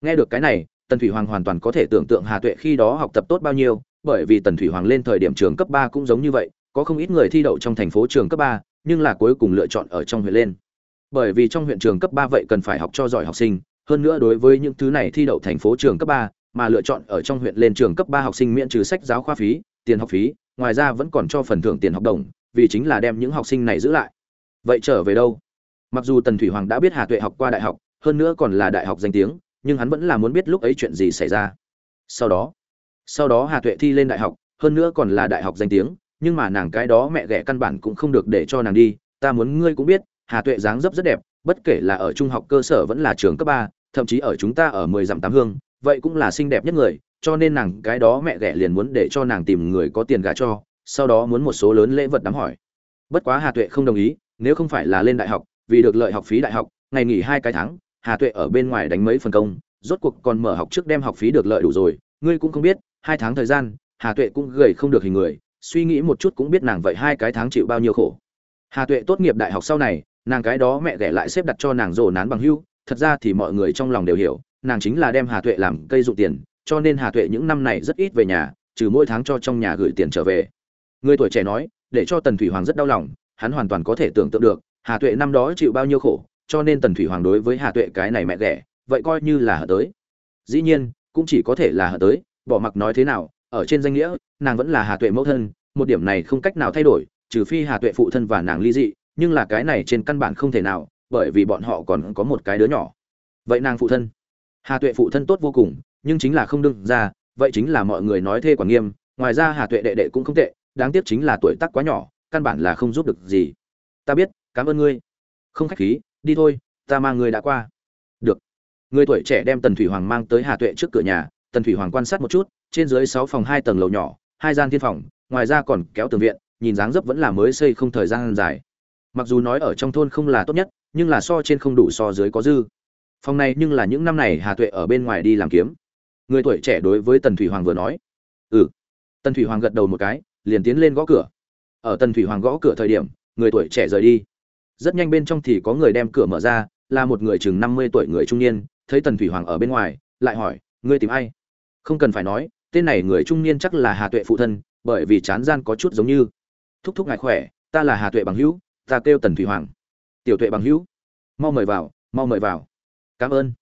Nghe được cái này tần thủy hoàng hoàn toàn có thể tưởng tượng hà tuệ khi đó học tập tốt bao nhiêu, bởi vì tần thủy hoàng lên thời điểm trường cấp ba cũng giống như vậy, có không ít người thi đậu trong thành phố trường cấp ba, nhưng là cuối cùng lựa chọn ở trong huyện lên. Bởi vì trong huyện trường cấp ba vậy cần phải học cho giỏi học sinh, hơn nữa đối với những thứ này thi đậu thành phố trường cấp ba, mà lựa chọn ở trong huyện lên trường cấp ba học sinh miễn trừ sách giáo khoa phí, tiền học phí, ngoài ra vẫn còn cho phần thưởng tiền học đồng, vì chính là đem những học sinh này giữ lại. Vậy trở về đâu? Mặc dù tần thủy hoàng đã biết hà tuệ học qua đại học, hơn nữa còn là đại học danh tiếng nhưng hắn vẫn là muốn biết lúc ấy chuyện gì xảy ra. Sau đó sau đó hà tuệ thi lên đại học, hơn nữa còn là đại học danh tiếng, nhưng mà nàng cái đó mẹ ghẻ căn bản cũng không được để cho nàng đi. Ta muốn ngươi cũng biết, hà tuệ dáng dấp rất đẹp, bất kể là ở trung học cơ sở vẫn là trường cấp ba, thậm chí ở chúng ta ở mười dặm tám hương, vậy cũng là xinh đẹp nhất người, cho nên nàng cái đó mẹ ghẻ liền muốn để cho nàng tìm người có tiền gả cho, sau đó muốn một số lớn lễ vật đám hỏi. Bất quá hà tuệ không đồng ý, nếu không phải là lên đại học, vì được lợi học phí đại học, ngày nghỉ hai cái tháng hà tuệ ở bên ngoài đánh mấy phần công, rốt cuộc còn mở học trước đem học phí được lợi đủ rồi, ngươi cũng không biết, hai tháng thời gian, hà tuệ cũng gầy không được hình người, suy nghĩ một chút cũng biết nàng vậy hai cái tháng chịu bao nhiêu khổ. Hà tuệ tốt nghiệp đại học sau này, nàng cái đó mẹ ghẻ lại xếp đặt cho nàng rồ nán bằng hưu, thật ra thì mọi người trong lòng đều hiểu, nàng chính là đem hà tuệ làm cây dụ tiền, cho nên hà tuệ những năm này rất ít về nhà, trừ mỗi tháng cho trong nhà gửi tiền trở về. Người tuổi trẻ nói, để cho tần thủy hoàng rất đau lòng, hắn hoàn toàn có thể tưởng tượng được, hà tuệ năm đó chịu bao nhiêu khổ cho nên tần thủy hoàng đối với hà tuệ cái này mẹ ghẻ, vậy coi như là hở tới. Dĩ nhiên, cũng chỉ có thể là hở tới, bỏ mặc nói thế nào, ở trên danh nghĩa, nàng vẫn là hà tuệ mẫu thân, một điểm này không cách nào thay đổi, trừ phi hà tuệ phụ thân và nàng ly dị, nhưng là cái này trên căn bản không thể nào, bởi vì bọn họ còn có một cái đứa nhỏ. Vậy nàng phụ thân? Hà tuệ phụ thân tốt vô cùng, nhưng chính là không đương ra, vậy chính là mọi người nói thê quản nghiêm, ngoài ra hà tuệ đệ đệ cũng không tệ, đáng tiếc chính là tuổi tác quá nhỏ, căn bản là không giúp được gì. Ta biết, cảm ơn ngươi. Không khách khí đi thôi, ta mang người đã qua. Được. Người tuổi trẻ đem tần thủy hoàng mang tới hà tuệ trước cửa nhà, tần thủy hoàng quan sát một chút, trên dưới sáu phòng hai tầng lầu nhỏ, hai gian thiên phòng, ngoài ra còn kéo tường viện, nhìn dáng dấp vẫn là mới xây không thời gian dài. Mặc dù nói ở trong thôn không là tốt nhất, nhưng là so trên không đủ so dưới có dư. Phòng này nhưng là những năm này hà tuệ ở bên ngoài đi làm kiếm. Người tuổi trẻ đối với tần thủy hoàng vừa nói ừ. Tần thủy hoàng gật đầu một cái, liền tiến lên gõ cửa. Ở tần thủy hoàng gõ cửa thời điểm, người tuổi trẻ rời đi rất nhanh bên trong thì có người đem cửa mở ra, là một người chừng năm mươi tuổi người trung niên, thấy tần thủy hoàng ở bên ngoài, lại hỏi, ngươi tìm ai? Không cần phải nói, tên này người trung niên chắc là hà tuệ phụ thân, bởi vì chán gian có chút giống như. Thúc thúc ngài khỏe, ta là hà tuệ bằng hữu, ta kêu tần thủy hoàng. Tiểu tuệ bằng hữu, mau mời vào, mau mời vào. Cảm ơn.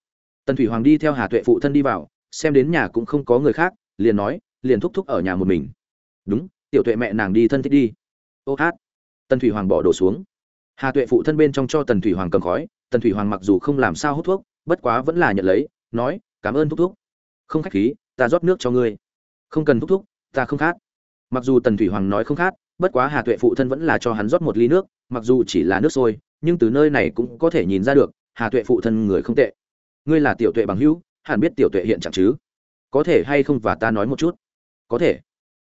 Tần thủy hoàng đi theo hà tuệ phụ thân đi vào, xem đến nhà cũng không có người khác, liền nói, liền thúc thúc ở nhà một mình. Đúng, tiểu tuệ mẹ nàng đi thân thích đi. Ô hát. Tần thủy hoàng bỏ đổ xuống hà tuệ phụ thân bên trong cho tần thủy hoàng cầm khói, tần thủy hoàng mặc dù không làm sao hút thuốc, bất quá vẫn là nhận lấy, nói, cảm ơn thúc thúc. Không khách khí, ta rót nước cho ngươi. Không cần thúc thúc, ta không khát. Mặc dù tần thủy hoàng nói không khát, bất quá hà tuệ phụ thân vẫn là cho hắn rót một ly nước, mặc dù chỉ là nước sôi, nhưng từ nơi này cũng có thể nhìn ra được, hà tuệ phụ thân người không tệ. Ngươi là tiểu tuệ bằng hữu, hẳn biết tiểu tuệ hiện trạng chứ? Có thể hay không và ta nói một chút? Có thể.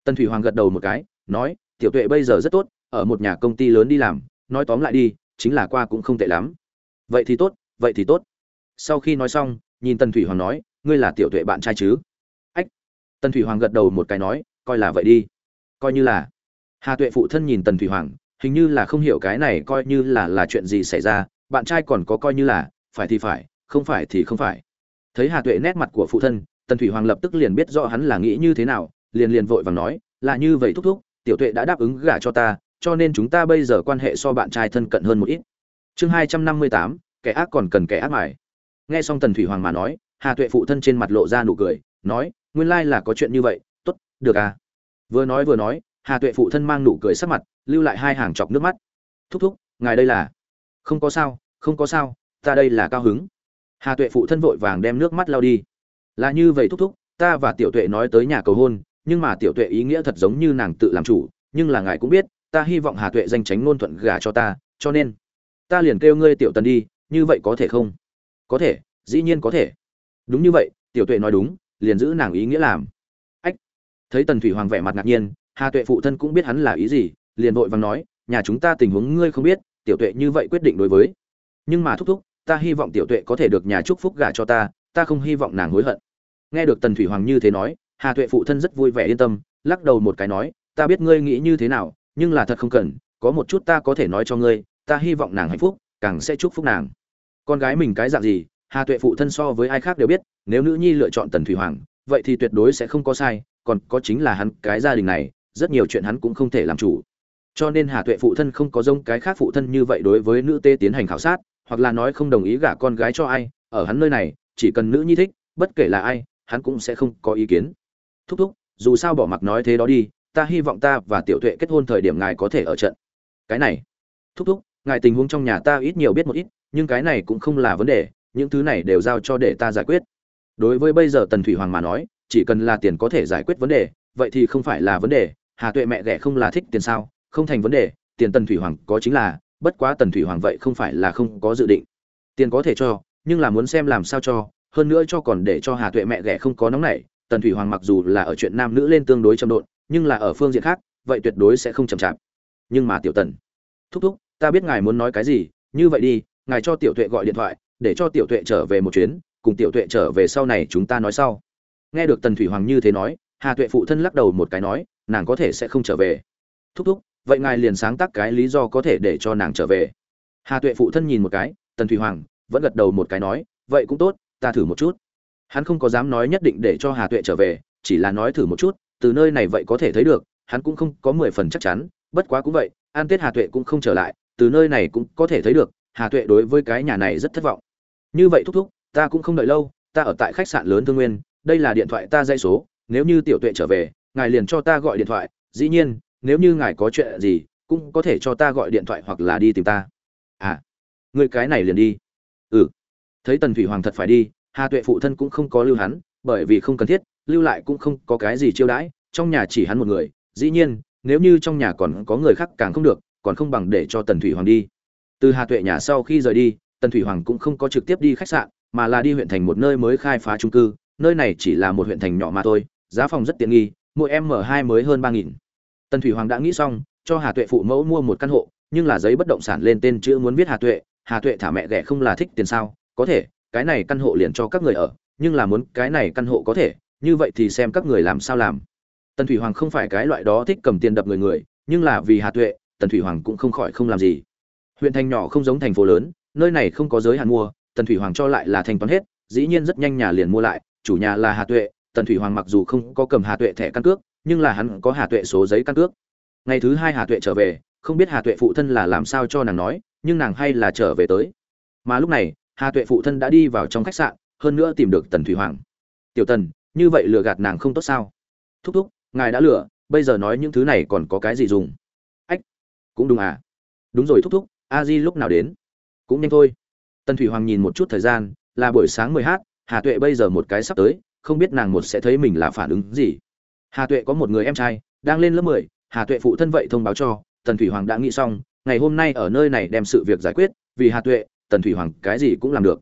Tần thủy hoàng gật đầu một cái, nói, tiểu tuệ bây giờ rất tốt, ở một nhà công ty lớn đi làm nói tóm lại đi, chính là qua cũng không tệ lắm. Vậy thì tốt, vậy thì tốt. Sau khi nói xong, nhìn tần thủy hoàng nói, ngươi là tiểu tuệ bạn trai chứ? Ách. Tần thủy hoàng gật đầu một cái nói, coi là vậy đi. Coi như là. Hà tuệ phụ thân nhìn tần thủy hoàng, hình như là không hiểu cái này coi như là là chuyện gì xảy ra, bạn trai còn có coi như là, phải thì phải, không phải thì không phải. Thấy hà tuệ nét mặt của phụ thân, tần thủy hoàng lập tức liền biết rõ hắn là nghĩ như thế nào, liền liền vội vàng nói, là như vậy thúc thúc, tiểu tuệ đã đáp ứng gả cho ta cho nên chúng ta bây giờ quan hệ so bạn trai thân cận hơn một ít. Chương hai trăm năm mươi tám, kẻ ác còn cần kẻ ác mải. Nghe xong tần thủy hoàng mà nói, hà tuệ phụ thân trên mặt lộ ra nụ cười, nói, nguyên lai là có chuyện như vậy, tốt, được à? Vừa nói vừa nói, hà tuệ phụ thân mang nụ cười sắc mặt, lưu lại hai hàng chọc nước mắt. Thúc thúc, ngài đây là? Không có sao, không có sao, ta đây là cao hứng. Hà tuệ phụ thân vội vàng đem nước mắt lao đi. Là như vậy thúc thúc, ta và tiểu tuệ nói tới nhà cầu hôn, nhưng mà tiểu tuệ ý nghĩa thật giống như nàng tự làm chủ, nhưng là ngài cũng biết ta hy vọng hà tuệ danh tránh ngôn thuận gả cho ta, cho nên, ta liền kêu ngươi tiểu tần đi, như vậy có thể không? Có thể, dĩ nhiên có thể. Đúng như vậy, tiểu tuệ nói đúng, liền giữ nàng ý nghĩa làm. Ách! Thấy tần thủy hoàng vẻ mặt ngạc nhiên, hà tuệ phụ thân cũng biết hắn là ý gì, liền vội vàng nói, nhà chúng ta tình huống ngươi không biết, tiểu tuệ như vậy quyết định đối với. Nhưng mà thúc thúc, ta hy vọng tiểu tuệ có thể được nhà chúc phúc gả cho ta ta không hy vọng nàng hối hận. Nghe được tần thủy hoàng như thế nói, hà tuệ phụ thân rất vui vẻ yên tâm, lắc đầu một cái nói, ta biết ngươi nghĩ như thế nào nhưng là thật không cần, có một chút ta có thể nói cho ngươi, ta hy vọng nàng hạnh phúc, càng sẽ chúc phúc nàng. Con gái mình cái dạng gì, hà tuệ phụ thân so với ai khác đều biết, nếu nữ nhi lựa chọn tần thủy hoàng, vậy thì tuyệt đối sẽ không có sai, còn có chính là hắn, cái gia đình này, rất nhiều chuyện hắn cũng không thể làm chủ. Cho nên hà tuệ phụ thân không có giống cái khác phụ thân như vậy đối với nữ tê tiến hành khảo sát, hoặc là nói không đồng ý gả con gái cho ai, ở hắn nơi này, chỉ cần nữ nhi thích, bất kể là ai, hắn cũng sẽ không có ý kiến. Thúc thúc, dù sao bỏ mặc nói thế đó đi ta hy vọng ta và tiểu tuệ kết hôn thời điểm ngài có thể ở trận. Cái này, thúc thúc, ngài tình huống trong nhà ta ít nhiều biết một ít, nhưng cái này cũng không là vấn đề, những thứ này đều giao cho để ta giải quyết. Đối với bây giờ tần thủy hoàng mà nói, chỉ cần là tiền có thể giải quyết vấn đề, vậy thì không phải là vấn đề, hà tuệ mẹ ghẻ không là thích tiền sao? Không thành vấn đề, tiền tần thủy hoàng có chính là, bất quá tần thủy hoàng vậy không phải là không có dự định. Tiền có thể cho, nhưng là muốn xem làm sao cho, hơn nữa cho còn để cho hà tuệ mẹ ghẻ không có nóng nảy tần thủy hoàng mặc dù là ở chuyện nam nữ lên tương đối chậm độn, nhưng là ở phương diện khác, vậy tuyệt đối sẽ không chậm chạp. Nhưng mà tiểu tần, thúc thúc, ta biết ngài muốn nói cái gì, như vậy đi, ngài cho tiểu tuệ gọi điện thoại, để cho tiểu tuệ trở về một chuyến, cùng tiểu tuệ trở về sau này chúng ta nói sau. Nghe được tần thủy hoàng như thế nói, hà tuệ phụ thân lắc đầu một cái nói, nàng có thể sẽ không trở về. Thúc thúc, vậy ngài liền sáng tác cái lý do có thể để cho nàng trở về. Hà tuệ phụ thân nhìn một cái, tần thủy hoàng vẫn gật đầu một cái nói, vậy cũng tốt, ta thử một chút hắn không có dám nói nhất định để cho hà tuệ trở về, chỉ là nói thử một chút, từ nơi này vậy có thể thấy được, hắn cũng không có mười phần chắc chắn, bất quá cũng vậy, an tết hà tuệ cũng không trở lại, từ nơi này cũng có thể thấy được, hà tuệ đối với cái nhà này rất thất vọng. Như vậy thúc thúc, ta cũng không đợi lâu, ta ở tại khách sạn lớn thương nguyên, đây là điện thoại ta dây số, nếu như tiểu tuệ trở về, ngài liền cho ta gọi điện thoại, dĩ nhiên, nếu như ngài có chuyện gì, cũng có thể cho ta gọi điện thoại hoặc là đi tìm ta. À người cái này liền đi. Ừ thấy tần thủy hoàng thật phải đi hà tuệ phụ thân cũng không có lưu hắn, bởi vì không cần thiết, lưu lại cũng không có cái gì chiêu đãi, trong nhà chỉ hắn một người. Dĩ nhiên, nếu như trong nhà còn có người khác càng không được, còn không bằng để cho tần thủy hoàng đi. Từ hà tuệ nhà sau khi rời đi, tần thủy hoàng cũng không có trực tiếp đi khách sạn, mà là đi huyện thành một nơi mới khai phá trung cư. Nơi này chỉ là một huyện thành nhỏ mà thôi, giá phòng rất tiện nghi, mỗi em mở hai mới hơn ba nghìn. Tần thủy hoàng đã nghĩ xong, cho hà tuệ phụ mẫu mua một căn hộ, nhưng là giấy bất động sản lên tên chữ muốn viết hà tuệ. Hà tuệ thả mẹ ghẻ không là thích tiền sao? Có thể cái này căn hộ liền cho các người ở, nhưng là muốn cái này căn hộ có thể, như vậy thì xem các người làm sao làm. Tần thủy hoàng không phải cái loại đó thích cầm tiền đập người người, nhưng là vì hà tuệ, tần thủy hoàng cũng không khỏi không làm gì. Huyện thành nhỏ không giống thành phố lớn, nơi này không có giới hạn mua, tần thủy hoàng cho lại là thanh toán hết, dĩ nhiên rất nhanh nhà liền mua lại, chủ nhà là hà tuệ, tần thủy hoàng mặc dù không có cầm hà tuệ thẻ căn cước, nhưng là hắn có hà tuệ số giấy căn cước. Ngày thứ hai hà tuệ trở về, không biết hà tuệ phụ thân là làm sao cho nàng nói, nhưng nàng hay là trở về tới. Mà lúc này hà tuệ phụ thân đã đi vào trong khách sạn, hơn nữa tìm được tần thủy hoàng. Tiểu tần, như vậy lừa gạt nàng không tốt sao? Thúc thúc, ngài đã lừa, bây giờ nói những thứ này còn có cái gì dùng? Ách, cũng đúng à. Đúng rồi thúc thúc, a di lúc nào đến? Cũng nhanh thôi. Tần thủy hoàng nhìn một chút thời gian, là buổi sáng mười h hà tuệ bây giờ một cái sắp tới, không biết nàng một sẽ thấy mình là phản ứng gì. Hà tuệ có một người em trai, đang lên lớp mười, hà tuệ phụ thân vậy thông báo cho, tần thủy hoàng đã nghĩ xong, ngày hôm nay ở nơi này đem sự việc giải quyết, vì hà tuệ tần thủy hoàng cái gì cũng làm được.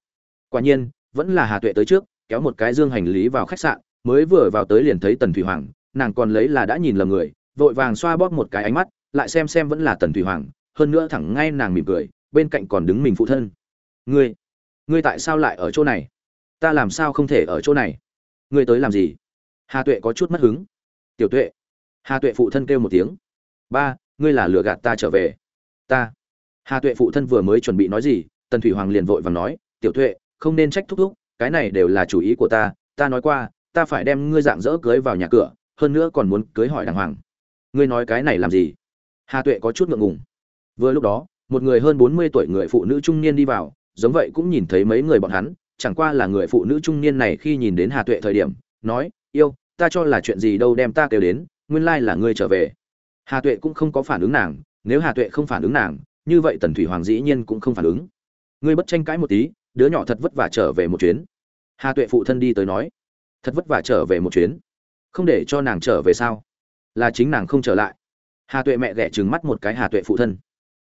Quả nhiên, vẫn là hà tuệ tới trước, kéo một cái dương hành lý vào khách sạn, mới vừa vào tới liền thấy tần thủy hoàng, nàng còn lấy là đã nhìn lầm người, vội vàng xoa bóp một cái ánh mắt, lại xem xem vẫn là tần thủy hoàng, hơn nữa thẳng ngay nàng mỉm cười, bên cạnh còn đứng mình phụ thân. Ngươi ngươi tại sao lại ở chỗ này? Ta làm sao không thể ở chỗ này? Ngươi tới làm gì? Hà tuệ có chút mất hứng. Tiểu tuệ. Hà tuệ phụ thân kêu một tiếng. Ba, ngươi là lừa gạt ta trở về. Ta. Hà tuệ phụ thân vừa mới chuẩn bị nói gì tần thủy hoàng liền vội vàng nói, tiểu tuệ, không nên trách thúc thúc, cái này đều là chủ ý của ta ta nói qua, ta phải đem ngươi dạng dỡ cưới vào nhà cửa, hơn nữa còn muốn cưới hỏi đàng hoàng. Ngươi nói cái này làm gì? Hà tuệ có chút ngượng ngùng. Vừa lúc đó, một người hơn bốn mươi tuổi người phụ nữ trung niên đi vào, giống vậy cũng nhìn thấy mấy người bọn hắn, chẳng qua là người phụ nữ trung niên này khi nhìn đến hà tuệ thời điểm, nói, yêu, ta cho là chuyện gì đâu đem ta kêu đến, nguyên lai là ngươi trở về. Hà tuệ cũng không có phản ứng nàng, nếu hà tuệ không phản ứng nàng, như vậy tần thủy hoàng dĩ nhiên cũng không phản ứng ngươi bất tranh cãi một tí, đứa nhỏ thật vất vả trở về một chuyến. Hà tuệ phụ thân đi tới nói, thật vất vả trở về một chuyến. Không để cho nàng trở về sao? Là chính nàng không trở lại. Hà tuệ mẹ ghẻ trừng mắt một cái hà tuệ phụ thân.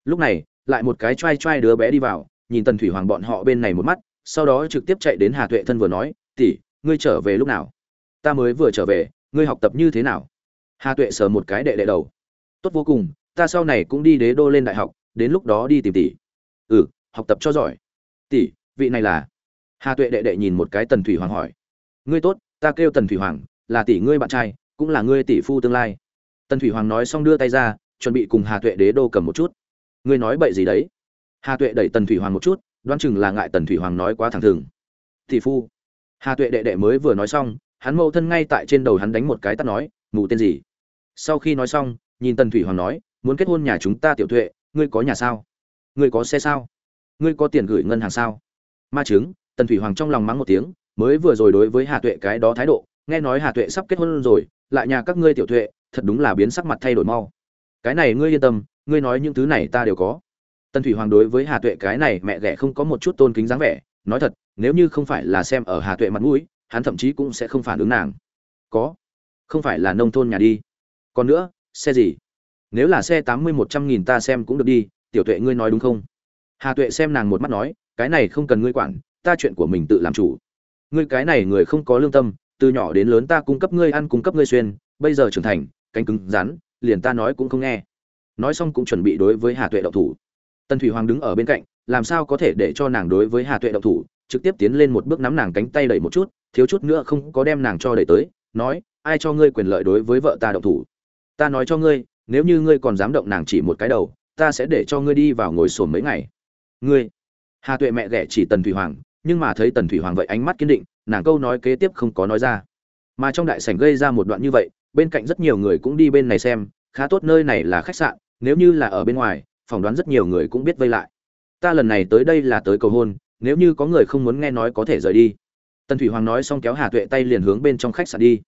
Lúc này, lại một cái t r a i t r a i đứa bé đi vào, nhìn tần thủy hoàng bọn họ bên này một mắt, sau đó trực tiếp chạy đến hà tuệ thân vừa nói tỉ ngươi trở về lúc nào? Ta mới vừa trở về, ngươi học tập như thế nào? Hà tuệ sờ một cái đệ đệ đầu. Tốt vô cùng, ta sau này cũng đi đế đô lên đại học, đến lúc đó đi tìm tỷ. Ừ học tập cho giỏi. Tỷ, vị này là? Hà tuệ đệ đệ nhìn một cái tần thủy hoàng hỏi. Ngươi tốt, ta kêu tần thủy hoàng, là tỷ ngươi bạn trai, cũng là ngươi tỷ phu tương lai. Tần thủy hoàng nói xong đưa tay ra, chuẩn bị cùng hà tuệ đế đô cầm một chút. Ngươi nói bậy gì đấy? Hà tuệ đẩy tần thủy hoàng một chút, đoán chừng là ngại tần thủy hoàng nói quá thẳng thừng. Tỷ phu. Hà tuệ đệ đệ mới vừa nói xong, hắn mâu thân ngay tại trên đầu hắn đánh một cái tắt nói mù tên gì? Sau khi nói xong, nhìn tần thủy hoàng nói, muốn kết hôn nhà chúng ta tiểu tuệ, ngươi có nhà sao? Ngươi có xe sao? Ngươi có tiền gửi ngân hàng sao? Ma chứng tần thủy hoàng trong lòng mắng một tiếng, mới vừa rồi đối với hà tuệ cái đó thái độ, nghe nói hà tuệ sắp kết hôn rồi, lại nhà các ngươi tiểu tuệ, thật đúng là biến sắc mặt thay đổi mau. Cái này ngươi yên tâm, ngươi nói những thứ này ta đều có. Tần thủy hoàng đối với hà tuệ cái này mẹ ghẻ không có một chút tôn kính dáng vẻ, nói thật, nếu như không phải là xem ở hà tuệ mặt mũi, hắn thậm chí cũng sẽ không phản ứng nàng. Có. Không phải là nông thôn nhà đi. Còn nữa, xe gì? Nếu là xe tám mươi một trăm nghìn ta xem cũng được đi, tiểu tuệ ngươi nói đúng không? Hà tuệ xem nàng một mắt nói, cái này không cần ngươi quản, ta chuyện của mình tự làm chủ. Ngươi cái này người không có lương tâm, từ nhỏ đến lớn ta cung cấp ngươi ăn, cung cấp ngươi xuyên, bây giờ trưởng thành, cánh cứng rắn, liền ta nói cũng không nghe. Nói xong cũng chuẩn bị đối với hà tuệ động thủ. Tần thủy hoàng đứng ở bên cạnh, làm sao có thể để cho nàng đối với hà tuệ động thủ, trực tiếp tiến lên một bước nắm nàng cánh tay đẩy một chút, thiếu chút nữa không có đem nàng cho đẩy tới, nói, ai cho ngươi quyền lợi đối với vợ ta động thủ? Ta nói cho ngươi, nếu như ngươi còn dám động nàng chỉ một cái đầu, ta sẽ để cho ngươi đi vào ngồi sồn mấy ngày ngươi. Hà tuệ mẹ ghẻ chỉ tần thủy hoàng, nhưng mà thấy tần thủy hoàng vậy ánh mắt kiên định, nàng câu nói kế tiếp không có nói ra. Mà trong đại sảnh gây ra một đoạn như vậy, bên cạnh rất nhiều người cũng đi bên này xem, khá tốt nơi này là khách sạn, nếu như là ở bên ngoài, phỏng đoán rất nhiều người cũng biết vây lại. Ta lần này tới đây là tới cầu hôn, nếu như có người không muốn nghe nói có thể rời đi. Tần thủy hoàng nói xong kéo hà tuệ tay liền hướng bên trong khách sạn đi.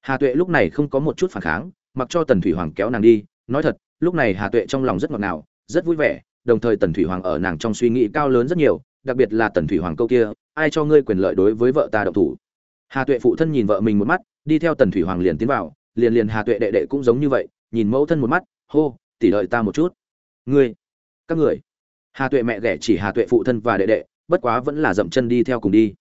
Hà tuệ lúc này không có một chút phản kháng, mặc cho tần thủy hoàng kéo nàng đi, nói thật, lúc này hà tuệ trong lòng rất ngọt ngào, rất vui vẻ đồng thời tần thủy hoàng ở nàng trong suy nghĩ cao lớn rất nhiều, đặc biệt là tần thủy hoàng câu kia, ai cho ngươi quyền lợi đối với vợ ta độc thủ? Hà tuệ phụ thân nhìn vợ mình một mắt, đi theo tần thủy hoàng liền tiến vào, liền liền hà tuệ đệ đệ cũng giống như vậy, nhìn mẫu thân một mắt, hô tỉ đợi ta một chút. Ngươi, các người. Hà tuệ mẹ ghẻ chỉ hà tuệ phụ thân và đệ đệ, bất quá vẫn là dậm chân đi theo cùng đi.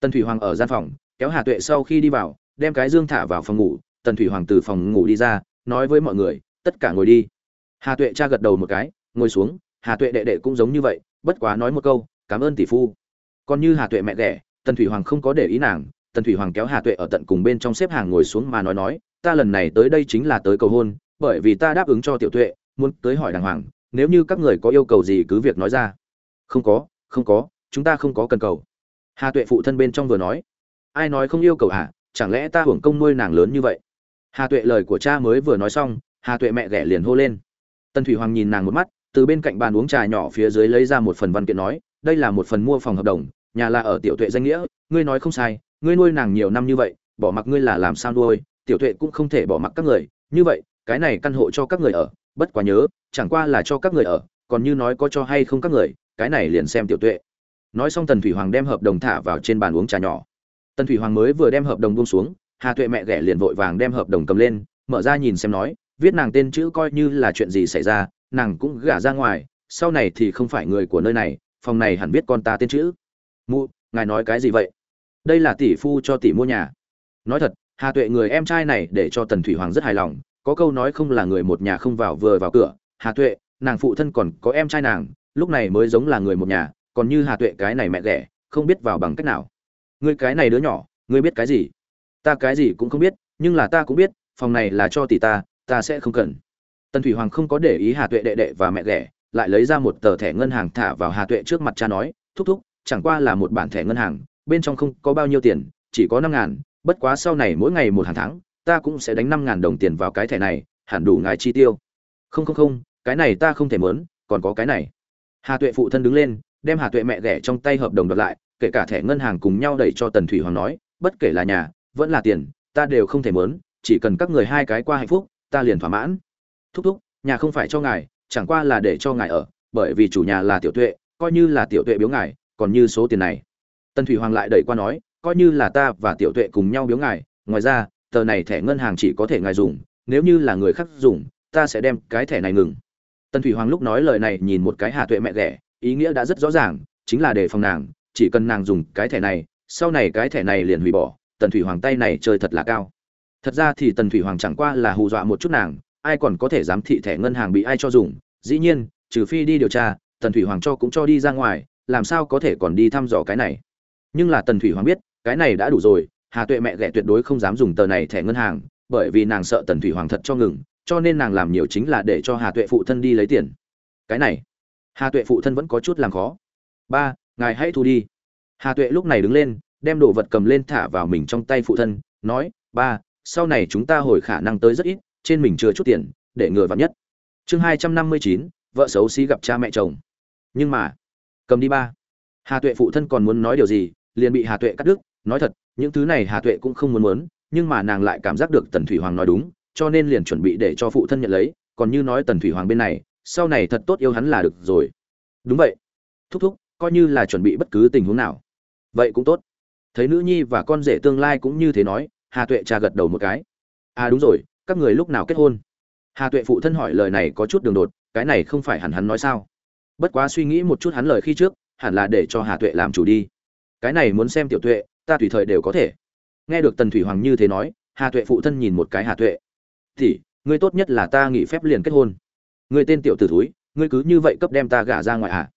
Tần thủy hoàng ở gian phòng, kéo hà tuệ sau khi đi vào, đem cái dương thả vào phòng ngủ, tần thủy hoàng từ phòng ngủ đi ra, nói với mọi người, tất cả ngồi đi. Hà tuệ cha gật đầu một cái, ngồi xuống hà tuệ đệ đệ cũng giống như vậy bất quá nói một câu cảm ơn tỷ phu. Còn như hà tuệ mẹ đẻ, tần thủy hoàng không có để ý nàng tần thủy hoàng kéo hà tuệ ở tận cùng bên trong xếp hàng ngồi xuống mà nói nói ta lần này tới đây chính là tới cầu hôn bởi vì ta đáp ứng cho tiểu tuệ muốn tới hỏi đàng hoàng nếu như các người có yêu cầu gì cứ việc nói ra. Không có không có chúng ta không có cần cầu. Hà tuệ phụ thân bên trong vừa nói ai nói không yêu cầu hả? Chẳng lẽ ta hưởng công nuôi nàng lớn như vậy? Hà tuệ lời của cha mới vừa nói xong hà tuệ mẹ ghẻ liền hô lên. Tần thủy hoàng nhìn nàng một mắt từ bên cạnh bàn uống trà nhỏ phía dưới lấy ra một phần văn kiện nói, đây là một phần mua phòng hợp đồng, nhà là ở tiểu tuệ danh nghĩa, ngươi nói không sai, ngươi nuôi nàng nhiều năm như vậy, bỏ mặc ngươi là làm sao nuôi, tiểu tuệ cũng không thể bỏ mặc các người, như vậy, cái này căn hộ cho các người ở, bất quá nhớ, chẳng qua là cho các người ở, còn như nói có cho hay không các người, cái này liền xem tiểu tuệ. Nói xong tần thủy hoàng đem hợp đồng thả vào trên bàn uống trà nhỏ. Tần thủy hoàng mới vừa đem hợp đồng buông xuống, hà tuệ mẹ ghẻ liền vội vàng đem hợp đồng cầm lên, mở ra nhìn xem nói, viết nàng tên chữ coi như là chuyện gì xảy ra nàng cũng gả ra ngoài, sau này thì không phải người của nơi này, phòng này hẳn biết con ta tên chữ. Mụ, ngài nói cái gì vậy? Đây là tỷ phu cho tỷ mua nhà. Nói thật, hà tuệ người em trai này để cho tần thủy hoàng rất hài lòng, có câu nói không là người một nhà không vào vừa vào cửa, hà tuệ, nàng phụ thân còn có em trai nàng, lúc này mới giống là người một nhà, còn như hà tuệ cái này mẹ ghẻ, không biết vào bằng cách nào. Ngươi cái này đứa nhỏ ngươi biết cái gì? Ta cái gì cũng không biết, nhưng là ta cũng biết, phòng này là cho tỷ ta ta sẽ không cần tần thủy hoàng không có để ý hà tuệ đệ đệ và mẹ ghẻ, lại lấy ra một tờ thẻ ngân hàng thả vào hà tuệ trước mặt cha nói, thúc thúc, chẳng qua là một bản thẻ ngân hàng, bên trong không có bao nhiêu tiền, chỉ có năm ngàn, bất quá sau này mỗi ngày một hàng tháng, ta cũng sẽ đánh năm ngàn đồng tiền vào cái thẻ này, hẳn đủ ngài chi tiêu. Không không không, cái này ta không thể mớn, còn có cái này. Hà tuệ phụ thân đứng lên, đem hà tuệ mẹ ghẻ trong tay hợp đồng đoạt lại, kể cả thẻ ngân hàng cùng nhau đẩy cho tần thủy hoàng nói, bất kể là nhà, vẫn là tiền, ta đều không thể mớn, chỉ cần các người hai cái qua hạnh phúc, ta liền thỏa mãn thúc thúc, nhà không phải cho ngài, chẳng qua là để cho ngài ở, bởi vì chủ nhà là tiểu tuệ, coi như là tiểu tuệ biếu ngài, còn như số tiền này. Tần thủy hoàng lại đẩy qua nói, coi như là ta và tiểu tuệ cùng nhau biếu ngài, ngoài ra, tờ này thẻ ngân hàng chỉ có thể ngài dùng, nếu như là người khác dùng, ta sẽ đem cái thẻ này ngừng. Tần thủy hoàng lúc nói lời này nhìn một cái hà tuệ mẹ ghẻ, ý nghĩa đã rất rõ ràng, chính là để phòng nàng, chỉ cần nàng dùng cái thẻ này, sau này cái thẻ này liền hủy bỏ, tần thủy hoàng tay này chơi thật là cao. Thật ra thì tần thủy hoàng chẳng qua là hù dọa một chút nàng ai còn có thể dám thị thẻ ngân hàng bị ai cho dùng? Dĩ nhiên, trừ phi đi điều tra, tần thủy hoàng cho cũng cho đi ra ngoài, làm sao có thể còn đi thăm dò cái này? Nhưng là tần thủy hoàng biết, cái này đã đủ rồi, hà tuệ mẹ ghẻ tuyệt đối không dám dùng tờ này thẻ ngân hàng, bởi vì nàng sợ tần thủy hoàng thật cho ngừng, cho nên nàng làm nhiều chính là để cho hà tuệ phụ thân đi lấy tiền. Cái này, hà tuệ phụ thân vẫn có chút làm khó. Ba, ngài hãy thu đi. Hà tuệ lúc này đứng lên, đem đồ vật cầm lên thả vào mình trong tay phụ thân, nói, ba, sau này chúng ta hồi khả năng tới rất ít trên mình chưa chút tiền, để ngừa vặt nhất. Chương hai trăm năm mươi chín, vợ xấu xí gặp cha mẹ chồng. Nhưng mà, cầm đi ba. Hà tuệ phụ thân còn muốn nói điều gì, liền bị hà tuệ cắt đứt. Nói thật, những thứ này hà tuệ cũng không muốn muốn, nhưng mà nàng lại cảm giác được tần thủy hoàng nói đúng, cho nên liền chuẩn bị để cho phụ thân nhận lấy. Còn như nói tần thủy hoàng bên này, sau này thật tốt yêu hắn là được rồi. Đúng vậy. Thúc thúc, coi như là chuẩn bị bất cứ tình huống nào. Vậy cũng tốt. Thấy nữ nhi và con rể tương lai cũng như thế nói, hà tuệ cha gật đầu một cái. À đúng rồi các người lúc nào kết hôn? Hà tuệ phụ thân hỏi lời này có chút đường đột, cái này không phải hẳn hắn nói sao? Bất quá suy nghĩ một chút hắn lời khi trước, hẳn là để cho hà tuệ làm chủ đi. Cái này muốn xem tiểu tuệ, ta tùy thời đều có thể. Nghe được tần thủy hoàng như thế nói, hà tuệ phụ thân nhìn một cái hà tuệ. Thì ngươi tốt nhất là ta nghỉ phép liền kết hôn. Ngươi tên tiểu t ử thúi, ngươi cứ như vậy cấp đem ta gả ra ngoài à?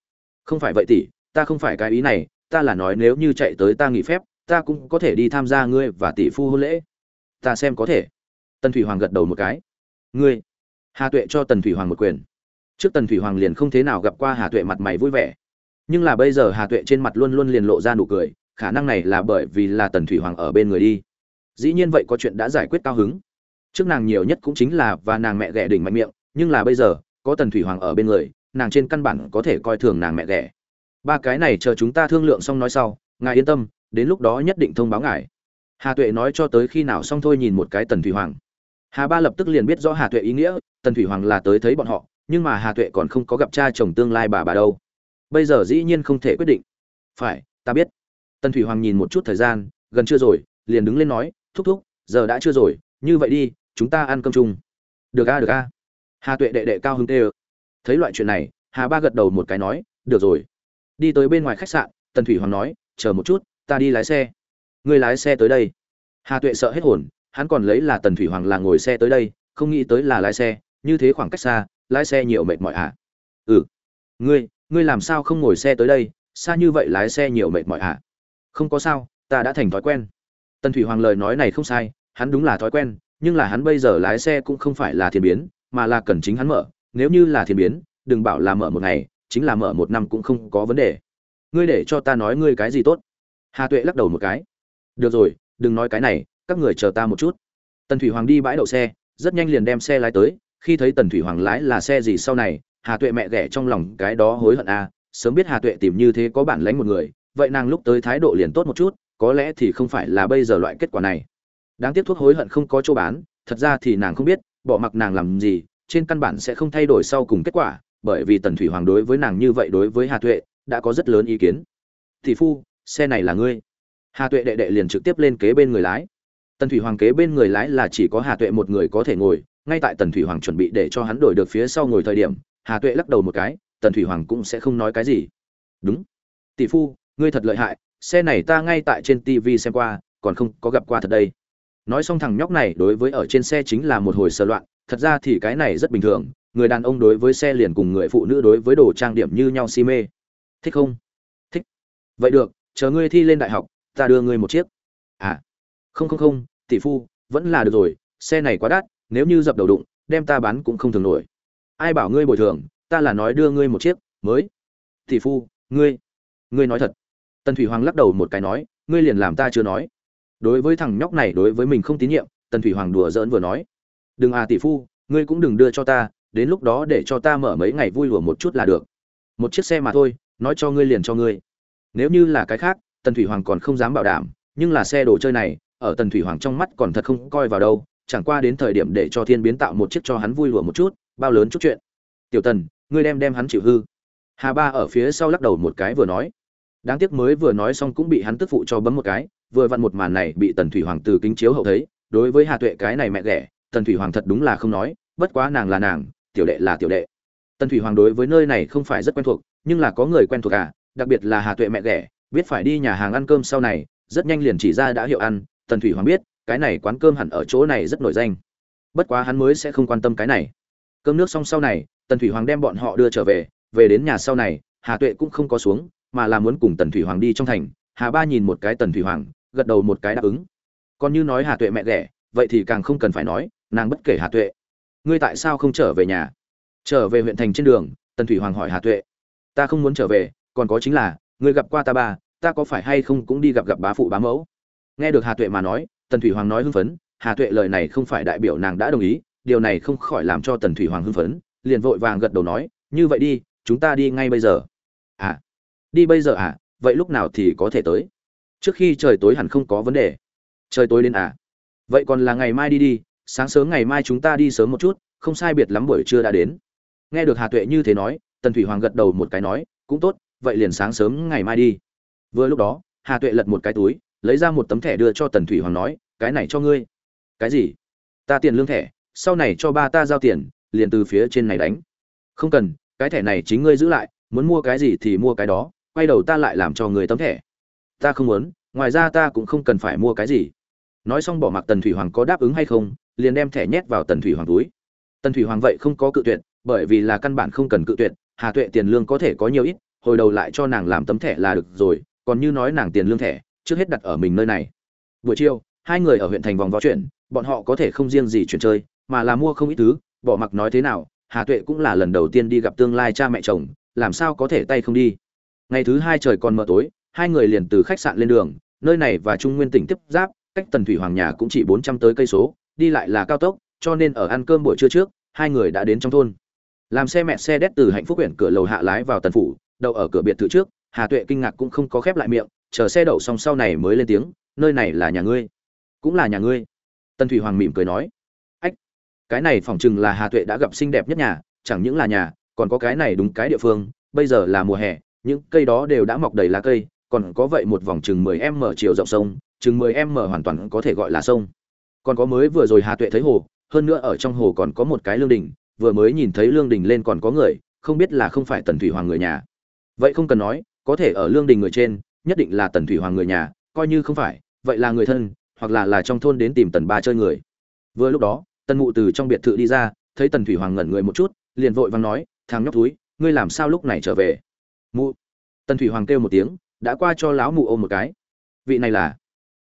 Không phải vậy tỷ, ta không phải cái ý này, ta là nói nếu như chạy tới ta nghỉ phép, ta cũng có thể đi tham gia ngươi và tỷ phu hôn lễ. Ta xem có thể tần thủy hoàng gật đầu một cái. Ngươi, hà tuệ cho tần thủy hoàng một quyền. Trước tần thủy hoàng liền không thế nào gặp qua hà tuệ mặt mày vui vẻ. Nhưng là bây giờ hà tuệ trên mặt luôn luôn liền lộ ra nụ cười, khả năng này là bởi vì là tần thủy hoàng ở bên người đi. Dĩ nhiên vậy có chuyện đã giải quyết cao hứng. Trước nàng nhiều nhất cũng chính là và nàng mẹ ghẻ đỉnh mạnh miệng, nhưng là bây giờ, có tần thủy hoàng ở bên người, nàng trên căn bản có thể coi thường nàng mẹ ghẻ. Ba cái này chờ chúng ta thương lượng xong nói sau, ngài yên tâm, đến lúc đó nhất định thông báo ngài. Hà tuệ nói cho tới khi nào xong thôi nhìn một cái tần thủy hoàng hà ba lập tức liền biết rõ hà tuệ ý nghĩa, tần thủy hoàng là tới thấy bọn họ, nhưng mà hà tuệ còn không có gặp cha chồng tương lai bà bà đâu. Bây giờ dĩ nhiên không thể quyết định. Phải, ta biết. Tần thủy hoàng nhìn một chút thời gian, gần chưa rồi, liền đứng lên nói, thúc thúc, giờ đã chưa rồi, như vậy đi, chúng ta ăn cơm chung. Được a được a. Hà tuệ đệ đệ cao hứng tê ơ thấy loại chuyện này, hà ba gật đầu một cái nói, được rồi. Đi tới bên ngoài khách sạn, tần thủy hoàng nói, chờ một chút, ta đi lái xe. Người lái xe tới đây. Hà tuệ sợ hết hồn hắn còn lấy là tần thủy hoàng là ngồi xe tới đây, không nghĩ tới là lái xe, như thế khoảng cách xa, lái xe nhiều mệt mỏi à ừ. Ngươi ngươi làm sao không ngồi xe tới đây, xa như vậy lái xe nhiều mệt mỏi à không có sao, ta đã thành thói quen. Tần thủy hoàng lời nói này không sai, hắn đúng là thói quen, nhưng là hắn bây giờ lái xe cũng không phải là thiên biến, mà là cần chính hắn mở. Nếu như là thiên biến, đừng bảo là mở một ngày, chính là mở một năm cũng không có vấn đề. Ngươi để cho ta nói ngươi cái gì tốt. Hà tuệ lắc đầu một cái. Được rồi, đừng nói cái này các người chờ ta một chút. Tần thủy hoàng đi bãi đậu xe, rất nhanh liền đem xe lái tới, khi thấy tần thủy hoàng lái là xe gì sau này, hà tuệ mẹ ghẻ trong lòng cái đó hối hận à sớm biết hà tuệ tìm như thế có bản lánh một người, vậy nàng lúc tới thái độ liền tốt một chút, có lẽ thì không phải là bây giờ loại kết quả này. Đáng tiếc thuốc hối hận không có chỗ bán, thật ra thì nàng không biết, bỏ mặc nàng làm gì, trên căn bản sẽ không thay đổi sau cùng kết quả, bởi vì tần thủy hoàng đối với nàng như vậy đối với hà tuệ, đã có rất lớn ý kiến. Thị phu, xe này là ngươi. Hà tuệ đệ đệ liền trực tiếp lên kế bên người lái tần thủy hoàng kế bên người lái là chỉ có hà tuệ một người có thể ngồi, ngay tại tần thủy hoàng chuẩn bị để cho hắn đổi được phía sau ngồi thời điểm, hà tuệ lắc đầu một cái, tần thủy hoàng cũng sẽ không nói cái gì. Đúng. Tỷ phu, ngươi thật lợi hại, xe này ta ngay tại trên tv xem qua, còn không có gặp qua thật đây. Nói xong thằng nhóc này đối với ở trên xe chính là một hồi sơ loạn, thật ra thì cái này rất bình thường, người đàn ông đối với xe liền cùng người phụ nữ đối với đồ trang điểm như nhau si mê. Thích không? Thích. Vậy được, chờ ngươi thi lên đại học, ta đưa ngươi một chiếc. À. Không không không tỷ phu, vẫn là được rồi, xe này quá đắt, nếu như dập đầu đụng, đem ta bán cũng không thường nổi. Ai bảo ngươi bồi thường, ta là nói đưa ngươi một chiếc, mới. Tỷ phu, ngươi ngươi nói thật. Tần thủy hoàng lắc đầu một cái nói, ngươi liền làm ta chưa nói. Đối với thằng nhóc này đối với mình không tín nhiệm, tần thủy hoàng đùa giỡn vừa nói, đừng à tỷ phu, ngươi cũng đừng đưa cho ta, đến lúc đó để cho ta mở mấy ngày vui lùa một chút là được. Một chiếc xe mà thôi, nói cho ngươi liền cho ngươi. Nếu như là cái khác, tần thủy hoàng còn không dám bảo đảm, nhưng là xe đồ chơi này ở tần thủy hoàng trong mắt còn thật không coi vào đâu, chẳng qua đến thời điểm để cho thiên biến tạo một chiếc cho hắn vui lùa một chút, bao lớn chút chuyện. Tiểu tần, ngươi đem đem hắn chịu hư. Hà ba ở phía sau lắc đầu một cái vừa nói. Đáng tiếc mới vừa nói xong cũng bị hắn tức phụ cho bấm một cái, vừa vặn một màn này bị tần thủy hoàng từ kính chiếu hậu thấy, đối với hà tuệ cái này mẹ ghẻ, tần thủy hoàng thật đúng là không nói, bất quá nàng là nàng, tiểu đệ là tiểu đệ. Tần thủy hoàng đối với nơi này không phải rất quen thuộc, nhưng là có người quen thuộc à đặc biệt là hà tuệ mẹ ghẻ, biết phải đi nhà hàng ăn cơm sau này, rất nhanh liền chỉ ra đã hiệu ăn tần thủy hoàng biết cái này quán cơm hẳn ở chỗ này rất nổi danh. Bất quá hắn mới sẽ không quan tâm cái này. Cơm nước xong sau này tần thủy hoàng đem bọn họ đưa trở về về đến nhà sau này hà tuệ cũng không có xuống mà là muốn cùng tần thủy hoàng đi trong thành. Hà ba nhìn một cái tần thủy hoàng gật đầu một cái đáp ứng. Còn như nói hà tuệ mẹ đẻ, vậy thì càng không cần phải nói nàng bất kể hà tuệ. Ngươi tại sao không trở về nhà? Trở về huyện thành trên đường tần thủy hoàng hỏi hà tuệ. Ta không muốn trở về còn có chính là ngươi gặp qua ta ba ta có phải hay không cũng đi gặp gặp bá phụ bá mẫu? Nghe được hà tuệ mà nói, tần thủy hoàng nói hưng phấn, hà tuệ lời này không phải đại biểu nàng đã đồng ý, điều này không khỏi làm cho tần thủy hoàng hưng phấn, liền vội vàng gật đầu nói, như vậy đi, chúng ta đi ngay bây giờ. À đi bây giờ à? Vậy lúc nào thì có thể tới? Trước khi trời tối hẳn không có vấn đề. Trời tối đến à? Vậy còn là ngày mai đi đi, sáng sớm ngày mai chúng ta đi sớm một chút, không sai biệt lắm buổi trưa đã đến. Nghe được hà tuệ như thế nói, tần thủy hoàng gật đầu một cái nói, cũng tốt, vậy liền sáng sớm ngày mai đi. Vừa lúc đó, hà tuệ lật một cái túi lấy ra một tấm thẻ đưa cho tần thủy hoàng nói, cái này cho ngươi. Cái gì? Ta tiền lương thẻ, sau này cho ba ta giao tiền, liền từ phía trên này đánh. Không cần, cái thẻ này chính ngươi giữ lại, muốn mua cái gì thì mua cái đó, quay đầu ta lại làm cho người tấm thẻ. Ta không muốn, ngoài ra ta cũng không cần phải mua cái gì. Nói xong bỏ mặc tần thủy hoàng có đáp ứng hay không, liền đem thẻ nhét vào tần thủy hoàng túi. Tần thủy hoàng vậy không có cự tuyệt, bởi vì là căn bản không cần cự tuyệt, hà tuệ tiền lương có thể có nhiều ít, hồi đầu lại cho nàng làm tấm thẻ là được rồi, còn như nói nàng tiền lương thẻ trước hết đặt ở mình nơi này. Buổi chiều, hai người ở huyện thành vòng vo chuyện, bọn họ có thể không riêng gì chuyển chơi, mà là mua không ít thứ, bỏ mặc nói thế nào, hà tuệ cũng là lần đầu tiên đi gặp tương lai cha mẹ chồng, làm sao có thể tay không đi. Ngày thứ hai trời còn mờ tối, hai người liền từ khách sạn lên đường, nơi này và trung nguyên tỉnh tiếp giáp, cách tần thủy hoàng nhà cũng chỉ bốn trăm tới cây số, đi lại là cao tốc, cho nên ở ăn cơm buổi trưa trước, hai người đã đến trong thôn. Làm xe mẹ xe đét từ hạnh phúc huyện cửa lầu hạ lái vào tần phủ, đậu ở cửa biệt thự trước, hà tuệ kinh ngạc cũng không có khép lại miệng chờ xe đậu xong sau này mới lên tiếng, nơi này là nhà ngươi. Cũng là nhà ngươi. Tần thủy hoàng mỉm cười nói. Ách, cái này phỏng chừng là hà tuệ đã gặp xinh đẹp nhất nhà, chẳng những là nhà, còn có cái này đúng cái địa phương, bây giờ là mùa hè, những cây đó đều đã mọc đầy lá cây, còn có vậy một vòng chừng 10 m chiều rộng sông, chừng 10 m hoàn toàn có thể gọi là sông. Còn có mới vừa rồi hà tuệ thấy hồ, hơn nữa ở trong hồ còn có một cái lương đình, vừa mới nhìn thấy lương đình lên còn có người, không biết là không phải tần thủy hoàng người nhà. Vậy không cần nói, có thể ở lương đình người trên nhất định là tần thủy hoàng người nhà, coi như không phải, vậy là người thân, hoặc là là trong thôn đến tìm tần ba chơi người. Vừa lúc đó, tần mụ từ trong biệt thự đi ra, thấy tần thủy hoàng ngẩn người một chút, liền vội vàng nói, thằng nhóc túi ngươi làm sao lúc này trở về? Mụ. Tần thủy hoàng kêu một tiếng, đã qua cho lão mụ ôm một cái. Vị này là?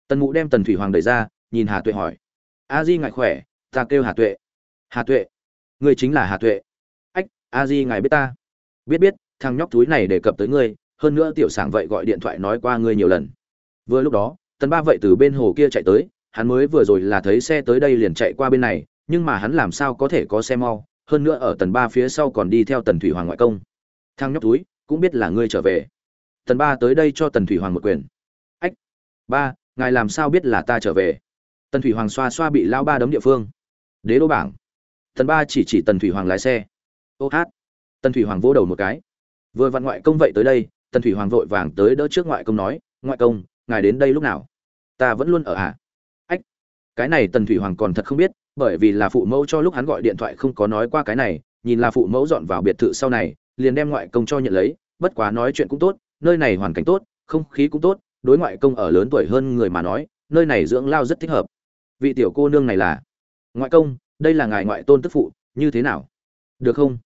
Tần mụ đem tần thủy hoàng đẩy ra, nhìn hà tuệ hỏi. A di ngại khỏe? Ta kêu hà tuệ. Hà tuệ? Ngươi chính là hà tuệ. Ách, a di ngài biết ta. Biết biết, thằng nhóc túi này đề cập tới ngươi hơn nữa tiểu sảng vậy gọi điện thoại nói qua ngươi nhiều lần. Vừa lúc đó, tần ba vậy từ bên hồ kia chạy tới, hắn mới vừa rồi là thấy xe tới đây liền chạy qua bên này, nhưng mà hắn làm sao có thể có xe mau, hơn nữa ở tần ba phía sau còn đi theo tần thủy hoàng ngoại công. Thằng nhóc túi cũng biết là ngươi trở về. Tần ba tới đây cho tần thủy hoàng một quyền. Ách, ba, ngài làm sao biết là ta trở về? Tần thủy hoàng xoa xoa bị lao ba đấm địa phương. Đế đô bảng. Tần ba chỉ chỉ tần thủy hoàng lái xe. Ô hát. Tần thủy hoàng vỗ đầu một cái. Vừa vặn ngoại công vậy tới đây tần thủy hoàng vội vàng tới đỡ trước ngoại công nói, ngoại công, ngài đến đây lúc nào? Ta vẫn luôn ở ạ à? ách, cái này tần thủy hoàng còn thật không biết, bởi vì là phụ mẫu cho lúc hắn gọi điện thoại không có nói qua cái này, nhìn là phụ mẫu dọn vào biệt thự sau này, liền đem ngoại công cho nhận lấy, bất quá nói chuyện cũng tốt, nơi này hoàn cảnh tốt, không khí cũng tốt, đối ngoại công ở lớn tuổi hơn người mà nói, nơi này dưỡng lao rất thích hợp. Vị tiểu cô nương này là? Ngoại công, đây là ngài ngoại tôn tức phụ, như thế nào? Được không?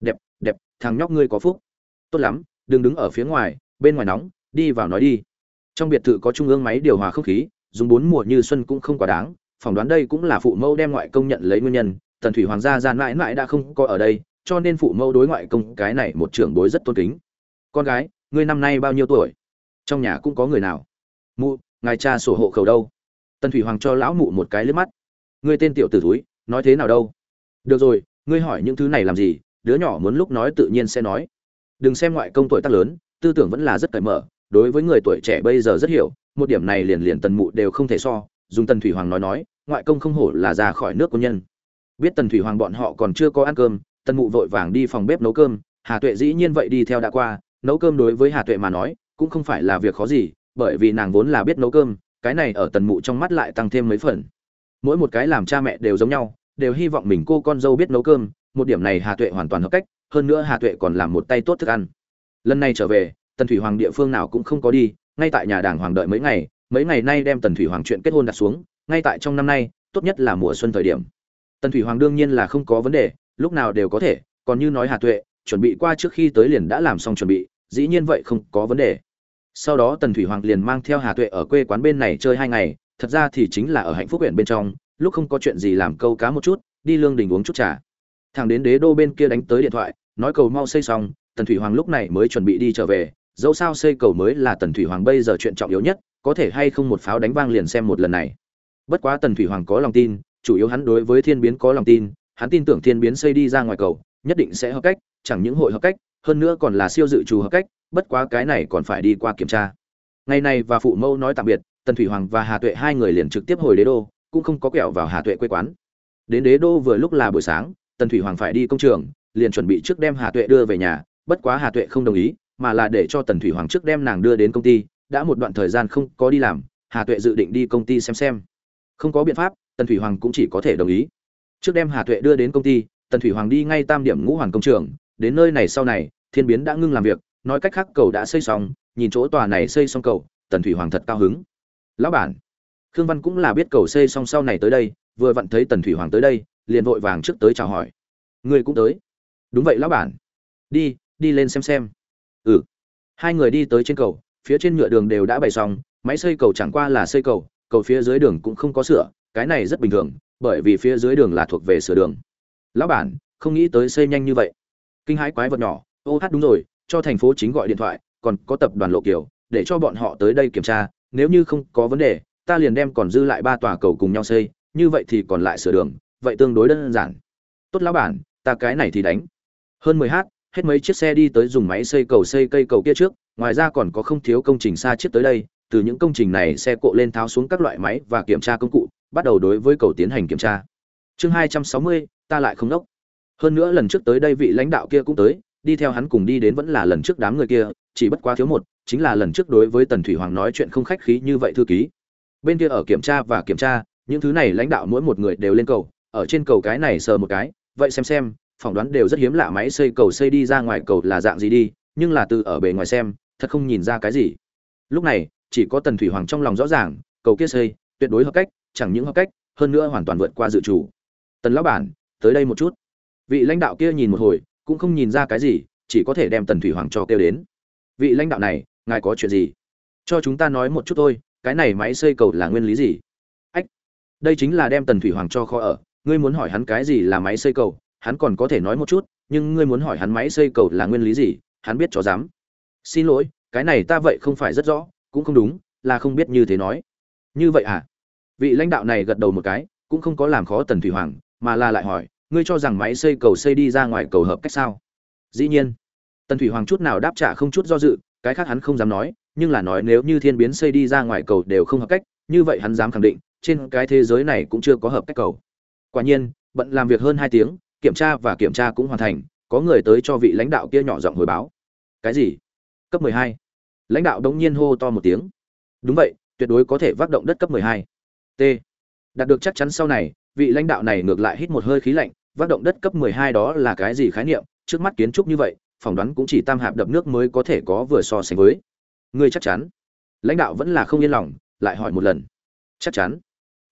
Đẹp đẹp, thằng nhóc ngươi có phúc. Tốt lắm đừng đứng ở phía ngoài, bên ngoài nóng, đi vào nói đi. Trong biệt thự có trung ương máy điều hòa không khí, dùng bốn mùa như xuân cũng không quá đáng, phỏng đoán đây cũng là phụ mẫu đem ngoại công nhận lấy nguyên nhân, tần thủy hoàng gia gian mãi mãi đã không có ở đây, cho nên phụ mẫu đối ngoại công cái này một trưởng bối rất tôn kính. Con gái, ngươi năm nay bao nhiêu tuổi? Trong nhà cũng có người nào? Mụ, ngài cha sổ hộ khẩu đâu? Tần thủy hoàng cho lão mụ một cái liếc mắt. Ngươi tên tiểu t ử nói thế nào đâu? Được rồi, ngươi hỏi những thứ này làm gì? Đứa nhỏ muốn lúc nói tự nhiên sẽ nói đừng xem ngoại công tuổi tác lớn, tư tưởng vẫn là rất cởi mở, đối với người tuổi trẻ bây giờ rất hiểu, một điểm này liền liền tần mụ đều không thể so, dùng tần thủy hoàng nói nói, ngoại công không hổ là ra khỏi nước quân nhân. Biết tần thủy hoàng bọn họ còn chưa có ăn cơm, tần mụ vội vàng đi phòng bếp nấu cơm, hà tuệ dĩ nhiên vậy đi theo đã qua, nấu cơm đối với hà tuệ mà nói, cũng không phải là việc khó gì, bởi vì nàng vốn là biết nấu cơm, cái này ở tần mụ trong mắt lại tăng thêm mấy phần. Mỗi một cái làm cha mẹ đều giống nhau, đều hy vọng mình cô con dâu biết nấu cơm, một điểm này hà tuệ hoàn toàn hợp cách hơn nữa hà tuệ còn làm một tay tốt thức ăn. Lần này trở về, tần thủy hoàng địa phương nào cũng không có đi, ngay tại nhà đảng hoàng đợi mấy ngày mấy ngày nay đem tần thủy hoàng chuyện kết hôn đặt xuống, ngay tại trong năm nay, tốt nhất là mùa xuân thời điểm. Tần thủy hoàng đương nhiên là không có vấn đề, lúc nào đều có thể, còn như nói hà tuệ, chuẩn bị qua trước khi tới liền đã làm xong chuẩn bị, dĩ nhiên vậy không có vấn đề. Sau đó tần thủy hoàng liền mang theo hà tuệ ở quê quán bên này chơi hai ngày, thật ra thì chính là ở hạnh phúc huyện bên trong, lúc không có chuyện gì làm câu cá một chút, đi lương đình uống chút trà thằng đến đế đô bên kia đánh tới điện thoại, nói cầu mau xây xong, tần thủy hoàng lúc này mới chuẩn bị đi trở về, dẫu sao xây cầu mới là tần thủy hoàng bây giờ chuyện trọng yếu nhất, có thể hay không một pháo đánh vang liền xem một lần này. Bất quá tần thủy hoàng có lòng tin, chủ yếu hắn đối với thiên biến có lòng tin, hắn tin tưởng thiên biến xây đi ra ngoài cầu, nhất định sẽ hợp cách, chẳng những hội hợp cách, hơn nữa còn là siêu dự trù hợp cách, bất quá cái này còn phải đi qua kiểm tra. Ngày này và phụ mẫu nói tạm biệt, tần thủy hoàng và hà tuệ hai người liền trực tiếp hồi đế đô, cũng không có kẹo vào hà tuệ quê quán. Đến đế đô vừa lúc là buổi sáng tần thủy hoàng phải đi công trường, liền chuẩn bị trước đem hà tuệ đưa về nhà, bất quá hà tuệ không đồng ý, mà là để cho tần thủy hoàng trước đem nàng đưa đến công ty, đã một đoạn thời gian không có đi làm, hà tuệ dự định đi công ty xem xem. Không có biện pháp, tần thủy hoàng cũng chỉ có thể đồng ý. Trước đem hà tuệ đưa đến công ty, tần thủy hoàng đi ngay tam điểm ngũ hoàng công trường, đến nơi này sau này, thiên biến đã ngưng làm việc, nói cách khác cầu đã xây xong, nhìn chỗ tòa này xây xong cầu, tần thủy hoàng thật cao hứng. Lão bản, khương văn cũng là biết cầu xây xong sau này tới đây, vừa vặn thấy tần thủy hoàng tới đây liền vội vàng trước tới chào hỏi. Người cũng tới. Đúng vậy, lão bản. Đi đi lên xem xem. Ừ. Hai người đi tới trên cầu, phía trên nhựa đường đều đã bày xong, máy xây cầu chẳng qua là xây cầu cầu phía dưới đường cũng không có sửa, cái này rất bình thường, bởi vì phía dưới đường là thuộc về sửa đường. Lão bản, không nghĩ tới xây nhanh như vậy. Kinh hãi quái vật nhỏ, ô hát đúng rồi, cho thành phố chính gọi điện thoại, còn có tập đoàn lộ kiều, để cho bọn họ tới đây kiểm tra, nếu như không có vấn đề, ta liền đem còn dư lại ba tòa cầu cùng nhau xây, như vậy thì còn lại sửa đường vậy tương đối đơn giản. Tốt lão bản, ta cái này thì đánh. Hơn mười h hết mấy chiếc xe đi tới dùng máy xây cầu xây cây cầu kia trước, ngoài ra còn có không thiếu công trình xa chiếc tới đây, từ những công trình này xe cộ lên tháo xuống các loại máy và kiểm tra công cụ, bắt đầu đối với cầu tiến hành kiểm tra. Chương hai trăm sáu mươi, ta lại không đốc. Hơn nữa lần trước tới đây vị lãnh đạo kia cũng tới, đi theo hắn cùng đi đến vẫn là lần trước đám người kia, chỉ bất quá thiếu một, chính là lần trước đối với tần thủy hoàng nói chuyện không khách khí như vậy thư ký. Bên kia ở kiểm tra và kiểm tra, những thứ này lãnh đạo mỗi một người đều lên cầu ở trên cầu cái này sờ một cái, vậy xem xem, phỏng đoán đều rất hiếm lạ máy xây cầu xây đi ra ngoài cầu là dạng gì đi, nhưng là từ ở bề ngoài xem, thật không nhìn ra cái gì. Lúc này, chỉ có tần thủy hoàng trong lòng rõ ràng, cầu kia xây, tuyệt đối hợp cách, chẳng những hợp cách, hơn nữa hoàn toàn vượt qua dự chủ. Tần lão bản, tới đây một chút. Vị lãnh đạo kia nhìn một hồi, cũng không nhìn ra cái gì, chỉ có thể đem tần thủy hoàng cho kêu đến. Vị lãnh đạo này, ngài có chuyện gì? Cho chúng ta nói một chút thôi, cái này máy xây cầu là nguyên lý gì? Ách, đây chính là đem tần thủy hoàng cho kho ở ngươi muốn hỏi hắn cái gì là máy xây cầu, hắn còn có thể nói một chút, nhưng ngươi muốn hỏi hắn máy xây cầu là nguyên lý gì, hắn biết cho dám. Xin lỗi, cái này ta vậy không phải rất rõ, cũng không đúng, là không biết như thế nói. Như vậy à? Vị lãnh đạo này gật đầu một cái, cũng không có làm khó tần thủy hoàng, mà là lại hỏi, ngươi cho rằng máy xây cầu xây đi ra ngoài cầu hợp cách sao? Dĩ nhiên. Tần thủy hoàng chút nào đáp trả không chút do dự, cái khác hắn không dám nói, nhưng là nói nếu như thiên biến xây đi ra ngoài cầu đều không hợp cách, như vậy hắn dám khẳng định, trên cái thế giới này cũng chưa có hợp cách cầu quả nhiên, bận làm việc hơn hai tiếng, kiểm tra và kiểm tra cũng hoàn thành, có người tới cho vị lãnh đạo kia nhỏ giọng hồi báo. Cái gì? Cấp mười hai? Lãnh đạo đống nhiên hô to một tiếng. Đúng vậy, tuyệt đối có thể vác động đất cấp mười hai. T. Đạt được chắc chắn sau này, vị lãnh đạo này ngược lại hít một hơi khí lạnh, vác động đất cấp mười hai đó là cái gì khái niệm? Trước mắt kiến trúc như vậy, phỏng đoán cũng chỉ tam hạp đập nước mới có thể có vừa so sánh với. Ngươi chắc chắn. Lãnh đạo vẫn là không yên lòng, lại hỏi một lần. Chắc chắn.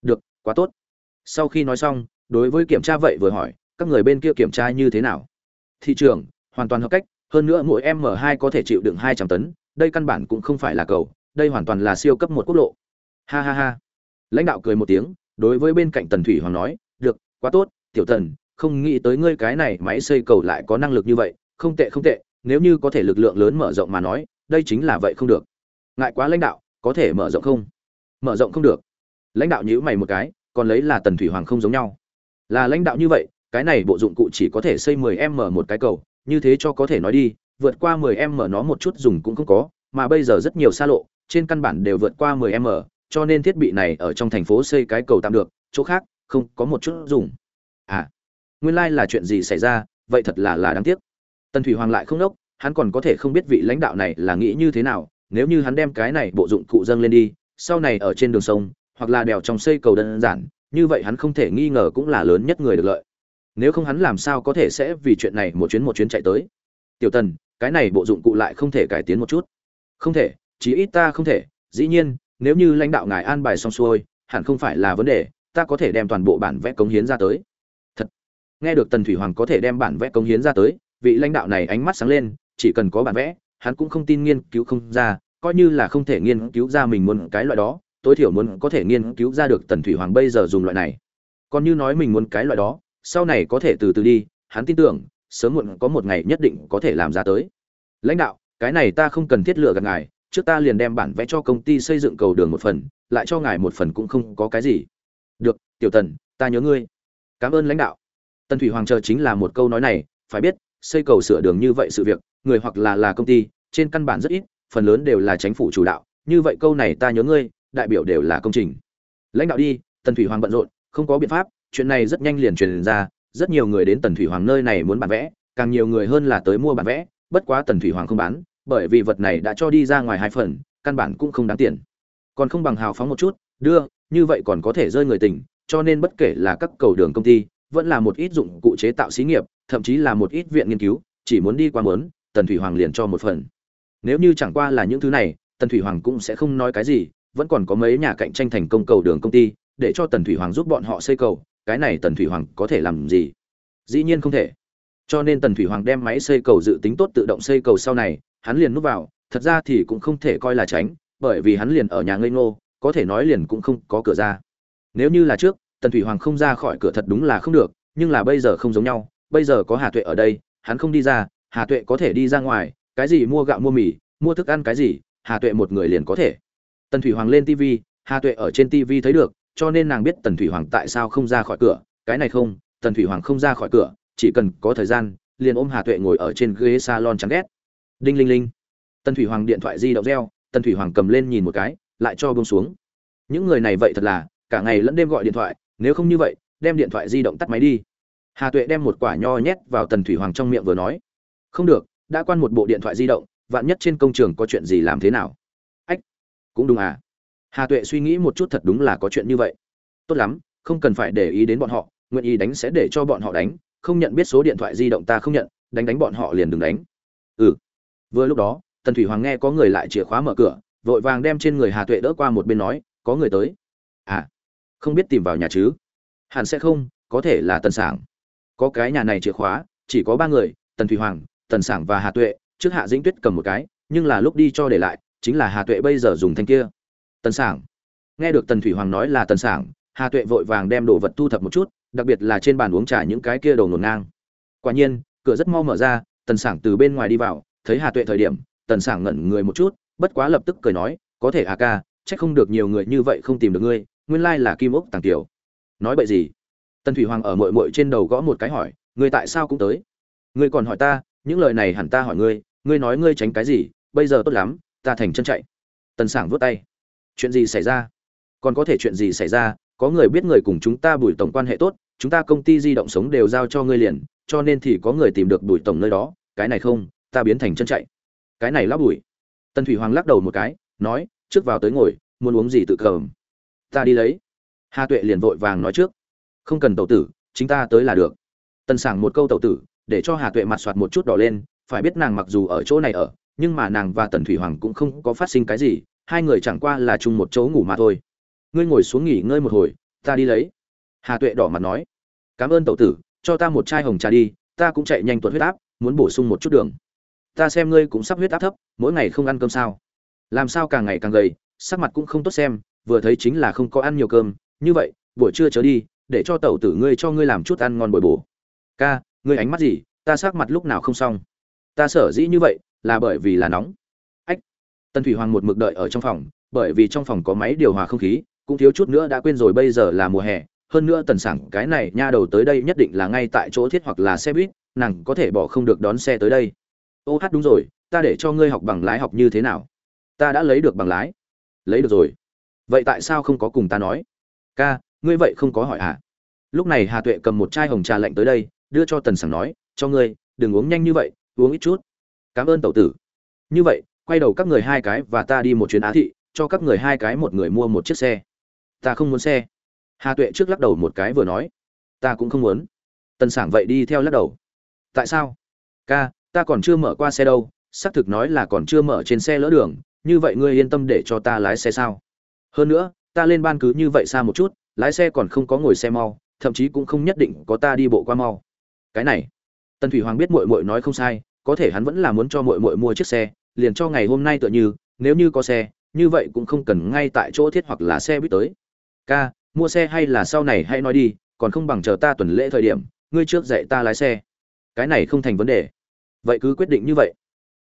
Được, quá tốt sau khi nói xong, đối với kiểm tra vậy vừa hỏi, các người bên kia kiểm tra như thế nào? Thị trường, hoàn toàn hợp cách, hơn nữa mỗi m 2 có thể chịu đựng hai trăm tấn, đây căn bản cũng không phải là cầu, đây hoàn toàn là siêu cấp một quốc lộ. Ha ha ha. Lãnh đạo cười một tiếng, đối với bên cạnh tần thủy hoàng nói, được, quá tốt, tiểu tần, không nghĩ tới ngươi cái này máy xây cầu lại có năng lực như vậy, không tệ không tệ, nếu như có thể lực lượng lớn mở rộng mà nói, đây chính là vậy không được. Ngại quá lãnh đạo, có thể mở rộng không? Mở rộng không được. Lãnh đạo nhíu mày một cái còn lấy là tần thủy hoàng không giống nhau. Là lãnh đạo như vậy, cái này bộ dụng cụ chỉ có thể xây 10 m một cái cầu, như thế cho có thể nói đi, vượt qua 10 m nó một chút dùng cũng không có, mà bây giờ rất nhiều xa lộ, trên căn bản đều vượt qua 10 m cho nên thiết bị này ở trong thành phố xây cái cầu tạm được, chỗ khác, không có một chút dùng. À nguyên lai like là chuyện gì xảy ra, vậy thật là là đáng tiếc. Tần thủy hoàng lại không đốc, hắn còn có thể không biết vị lãnh đạo này là nghĩ như thế nào, nếu như hắn đem cái này bộ dụng cụ dâng lên đi, sau này ở trên đường sông hoặc là đèo trong xây cầu đơn giản, như vậy hắn không thể nghi ngờ cũng là lớn nhất người được lợi. Nếu không hắn làm sao có thể sẽ vì chuyện này một chuyến một chuyến chạy tới? Tiểu tần, cái này bộ dụng cụ lại không thể cải tiến một chút. Không thể, chí ít ta không thể. Dĩ nhiên, nếu như lãnh đạo ngài an bài xong xuôi, hẳn không phải là vấn đề, ta có thể đem toàn bộ bản vẽ cống hiến ra tới. Thật. Nghe được tần thủy hoàng có thể đem bản vẽ cống hiến ra tới, vị lãnh đạo này ánh mắt sáng lên, chỉ cần có bản vẽ, hắn cũng không tin nghiên cứu không ra, coi như là không thể nghiên cứu ra mình muốn cái loại đó tối thiểu muốn có thể nghiên cứu ra được tần thủy hoàng bây giờ dùng loại này. Còn như nói mình muốn cái loại đó, sau này có thể từ từ đi, hắn tin tưởng, sớm muộn có một ngày nhất định có thể làm ra tới. Lãnh đạo, cái này ta không cần thiết lựa gạt ngài, trước ta liền đem bản vẽ cho công ty xây dựng cầu đường một phần, lại cho ngài một phần cũng không có cái gì. Được, tiểu tần, ta nhớ ngươi. Cảm ơn lãnh đạo. Tần thủy hoàng chờ chính là một câu nói này, phải biết, xây cầu sửa đường như vậy sự việc, người hoặc là là công ty, trên căn bản rất ít, phần lớn đều là chính phủ chủ đạo, như vậy câu này ta nhớ ngươi đại biểu đều là công trình. Lãnh đạo đi, tần thủy hoàng bận rộn, không có biện pháp, chuyện này rất nhanh liền truyền ra, rất nhiều người đến tần thủy hoàng nơi này muốn bản vẽ càng nhiều người hơn là tới mua bản vẽ bất quá tần thủy hoàng không bán, bởi vì vật này đã cho đi ra ngoài hai phần, căn bản cũng không đáng tiền. Còn không bằng hào phóng một chút, đưa, như vậy còn có thể rơi người tình, cho nên bất kể là các cầu đường công ty, vẫn là một ít dụng cụ chế tạo xí nghiệp, thậm chí là một ít viện nghiên cứu, chỉ muốn đi qua mớn tần thủy hoàng liền cho một phần. Nếu như chẳng qua là những thứ này, tần thủy hoàng cũng sẽ không nói cái gì vẫn còn có mấy nhà cạnh tranh thành công cầu đường công ty, để cho tần thủy hoàng giúp bọn họ xây cầu, cái này tần thủy hoàng có thể làm gì? Dĩ nhiên không thể. Cho nên tần thủy hoàng đem máy xây cầu dự tính tốt tự động xây cầu sau này, hắn liền núp vào, thật ra thì cũng không thể coi là tránh, bởi vì hắn liền ở nhà ngây ngô, có thể nói liền cũng không có cửa ra. Nếu như là trước, tần thủy hoàng không ra khỏi cửa thật đúng là không được, nhưng là bây giờ không giống nhau, bây giờ có hà tuệ ở đây, hắn không đi ra, hà tuệ có thể đi ra ngoài, cái gì mua gạo mua mì, mua thức ăn cái gì, hà tuệ một người liền có thể tần thủy hoàng lên tv hà tuệ ở trên tv thấy được, cho nên nàng biết tần thủy hoàng tại sao không ra khỏi cửa. Cái này không, tần thủy hoàng không ra khỏi cửa, chỉ cần có thời gian, liền ôm hà tuệ ngồi ở trên ghế salon chán ghét. Đinh linh linh. Tần thủy hoàng điện thoại di động reo, tần thủy hoàng cầm lên nhìn một cái, lại cho bông xuống. Những người này vậy thật là, cả ngày lẫn đêm gọi điện thoại, nếu không như vậy, đem điện thoại di động tắt máy đi. Hà tuệ đem một quả nho nhét vào tần thủy hoàng trong miệng vừa nói. Không được, đã quan một bộ điện thoại di động, vạn nhất trên công trường có chuyện gì làm thế nào? Cũng đúng à. Hà tuệ suy nghĩ một chút thật đúng là có chuyện như vậy. Tốt lắm, không cần phải để ý đến bọn họ, nguyện ý đánh sẽ để cho bọn họ đánh, không nhận biết số điện thoại di động ta không nhận, đánh đánh bọn họ liền đừng đánh. Ừ. Vừa lúc đó, tần thủy hoàng nghe có người lại chìa khóa mở cửa, vội vàng đem trên người hà tuệ đỡ qua một bên nói, có người tới. À không biết tìm vào nhà chứ? Hẳn sẽ không, có thể là tần sảng. Có cái nhà này chìa khóa, chỉ có ba người, tần thủy hoàng, tần sảng và hà tuệ, trước hạ dĩnh tuyết cầm một cái, nhưng là lúc đi cho để lại chính là hà tuệ bây giờ dùng thanh kia. Tần sảng. Nghe được tần thủy hoàng nói là tần sảng, hà tuệ vội vàng đem đồ vật thu thập một chút, đặc biệt là trên bàn uống trà những cái kia đầu ngổn ngang. Quả nhiên, cửa rất mau mở ra, tần sảng từ bên ngoài đi vào, thấy hà tuệ thời điểm, tần sảng ngẩn người một chút, bất quá lập tức cười nói, có thể hà ca, chắc không được nhiều người như vậy không tìm được ngươi, nguyên lai là kim ốc tàng tiểu. Nói bậy gì? Tần thủy hoàng ở mội mội trên đầu gõ một cái hỏi, ngươi tại sao cũng tới? Ngươi còn hỏi ta, những lời này hẳn ta hỏi ngươi ngươi nói ngươi tránh cái gì, bây giờ tốt lắm ta thành chân chạy. Tần sảng vớt tay. Chuyện gì xảy ra? Còn có thể chuyện gì xảy ra? Có người biết người cùng chúng ta bùi tổng quan hệ tốt, chúng ta công ty di động sống đều giao cho ngươi liền, cho nên thì có người tìm được bùi tổng nơi đó. Cái này không, ta biến thành chân chạy. Cái này lắp bùi. Tần thủy hoàng lắc đầu một cái, nói, trước vào tới ngồi, muốn uống gì tự cầm. Ta đi lấy. Hà tuệ liền vội vàng nói trước, không cần tẩu tử, chính ta tới là được. Tần sảng một câu tẩu tử, để cho hà tuệ mặt soạt một chút đỏ lên, phải biết nàng mặc dù ở chỗ này ở nhưng mà nàng và tần thủy hoàng cũng không có phát sinh cái gì, hai người chẳng qua là chung một chỗ ngủ mà thôi. Ngươi ngồi xuống nghỉ ngơi một hồi, ta đi lấy. Hà tuệ đỏ mặt nói. Cảm ơn tẩu tử, cho ta một chai hồng trà đi, ta cũng chạy nhanh tuột huyết áp, muốn bổ sung một chút đường. Ta xem ngươi cũng sắp huyết áp thấp, mỗi ngày không ăn cơm sao? Làm sao càng ngày càng gầy, sắc mặt cũng không tốt xem, vừa thấy chính là không có ăn nhiều cơm, như vậy, buổi trưa trở đi, để cho tẩu tử ngươi cho ngươi làm chút ăn ngon bồi bổ. Ca, ngươi ánh mắt gì, ta sắc mặt lúc nào không xong? Ta sở dĩ như vậy là bởi vì là nóng. Ách! Tần thủy hoàng một mực đợi ở trong phòng, bởi vì trong phòng có máy điều hòa không khí, cũng thiếu chút nữa đã quên rồi bây giờ là mùa hè. Hơn nữa tần sảng cái này nha đầu tới đây nhất định là ngay tại chỗ thiết hoặc là xe buýt, nàng có thể bỏ không được đón xe tới đây. Ô hát đúng rồi, ta để cho ngươi học bằng lái học như thế nào? Ta đã lấy được bằng lái. Lấy được rồi. Vậy tại sao không có cùng ta nói? Ca, ngươi vậy không có hỏi à lúc này hà tuệ cầm một chai hồng trà lạnh tới đây, đưa cho tần sảng nói, cho ngươi, đừng uống nhanh như vậy, uống ít chút cảm ơn tẩu tử. Như vậy, quay đầu các người hai cái và ta đi một chuyến á thị, cho các người hai cái một người mua một chiếc xe. Ta không muốn xe. Hà tuệ trước lắc đầu một cái vừa nói. Ta cũng không muốn. Tần sảng vậy đi theo lắc đầu. Tại sao? Ca, ta còn chưa mở qua xe đâu. Xác thực nói là còn chưa mở trên xe lỡ đường. Như vậy ngươi yên tâm để cho ta lái xe sao? Hơn nữa, ta lên ban cứ như vậy xa một chút, lái xe còn không có ngồi xe mau, thậm chí cũng không nhất định có ta đi bộ qua mau. Cái này. Tần thủy hoàng biết mội mội nói không sai có thể hắn vẫn là muốn cho muội muội mua chiếc xe, liền cho ngày hôm nay tựa như, nếu như có xe, như vậy cũng không cần ngay tại chỗ thiết hoặc là xe buýt tới. Ca, mua xe hay là sau này hãy nói đi, còn không bằng chờ ta tuần lễ thời điểm, ngươi trước dạy ta lái xe. Cái này không thành vấn đề. Vậy cứ quyết định như vậy.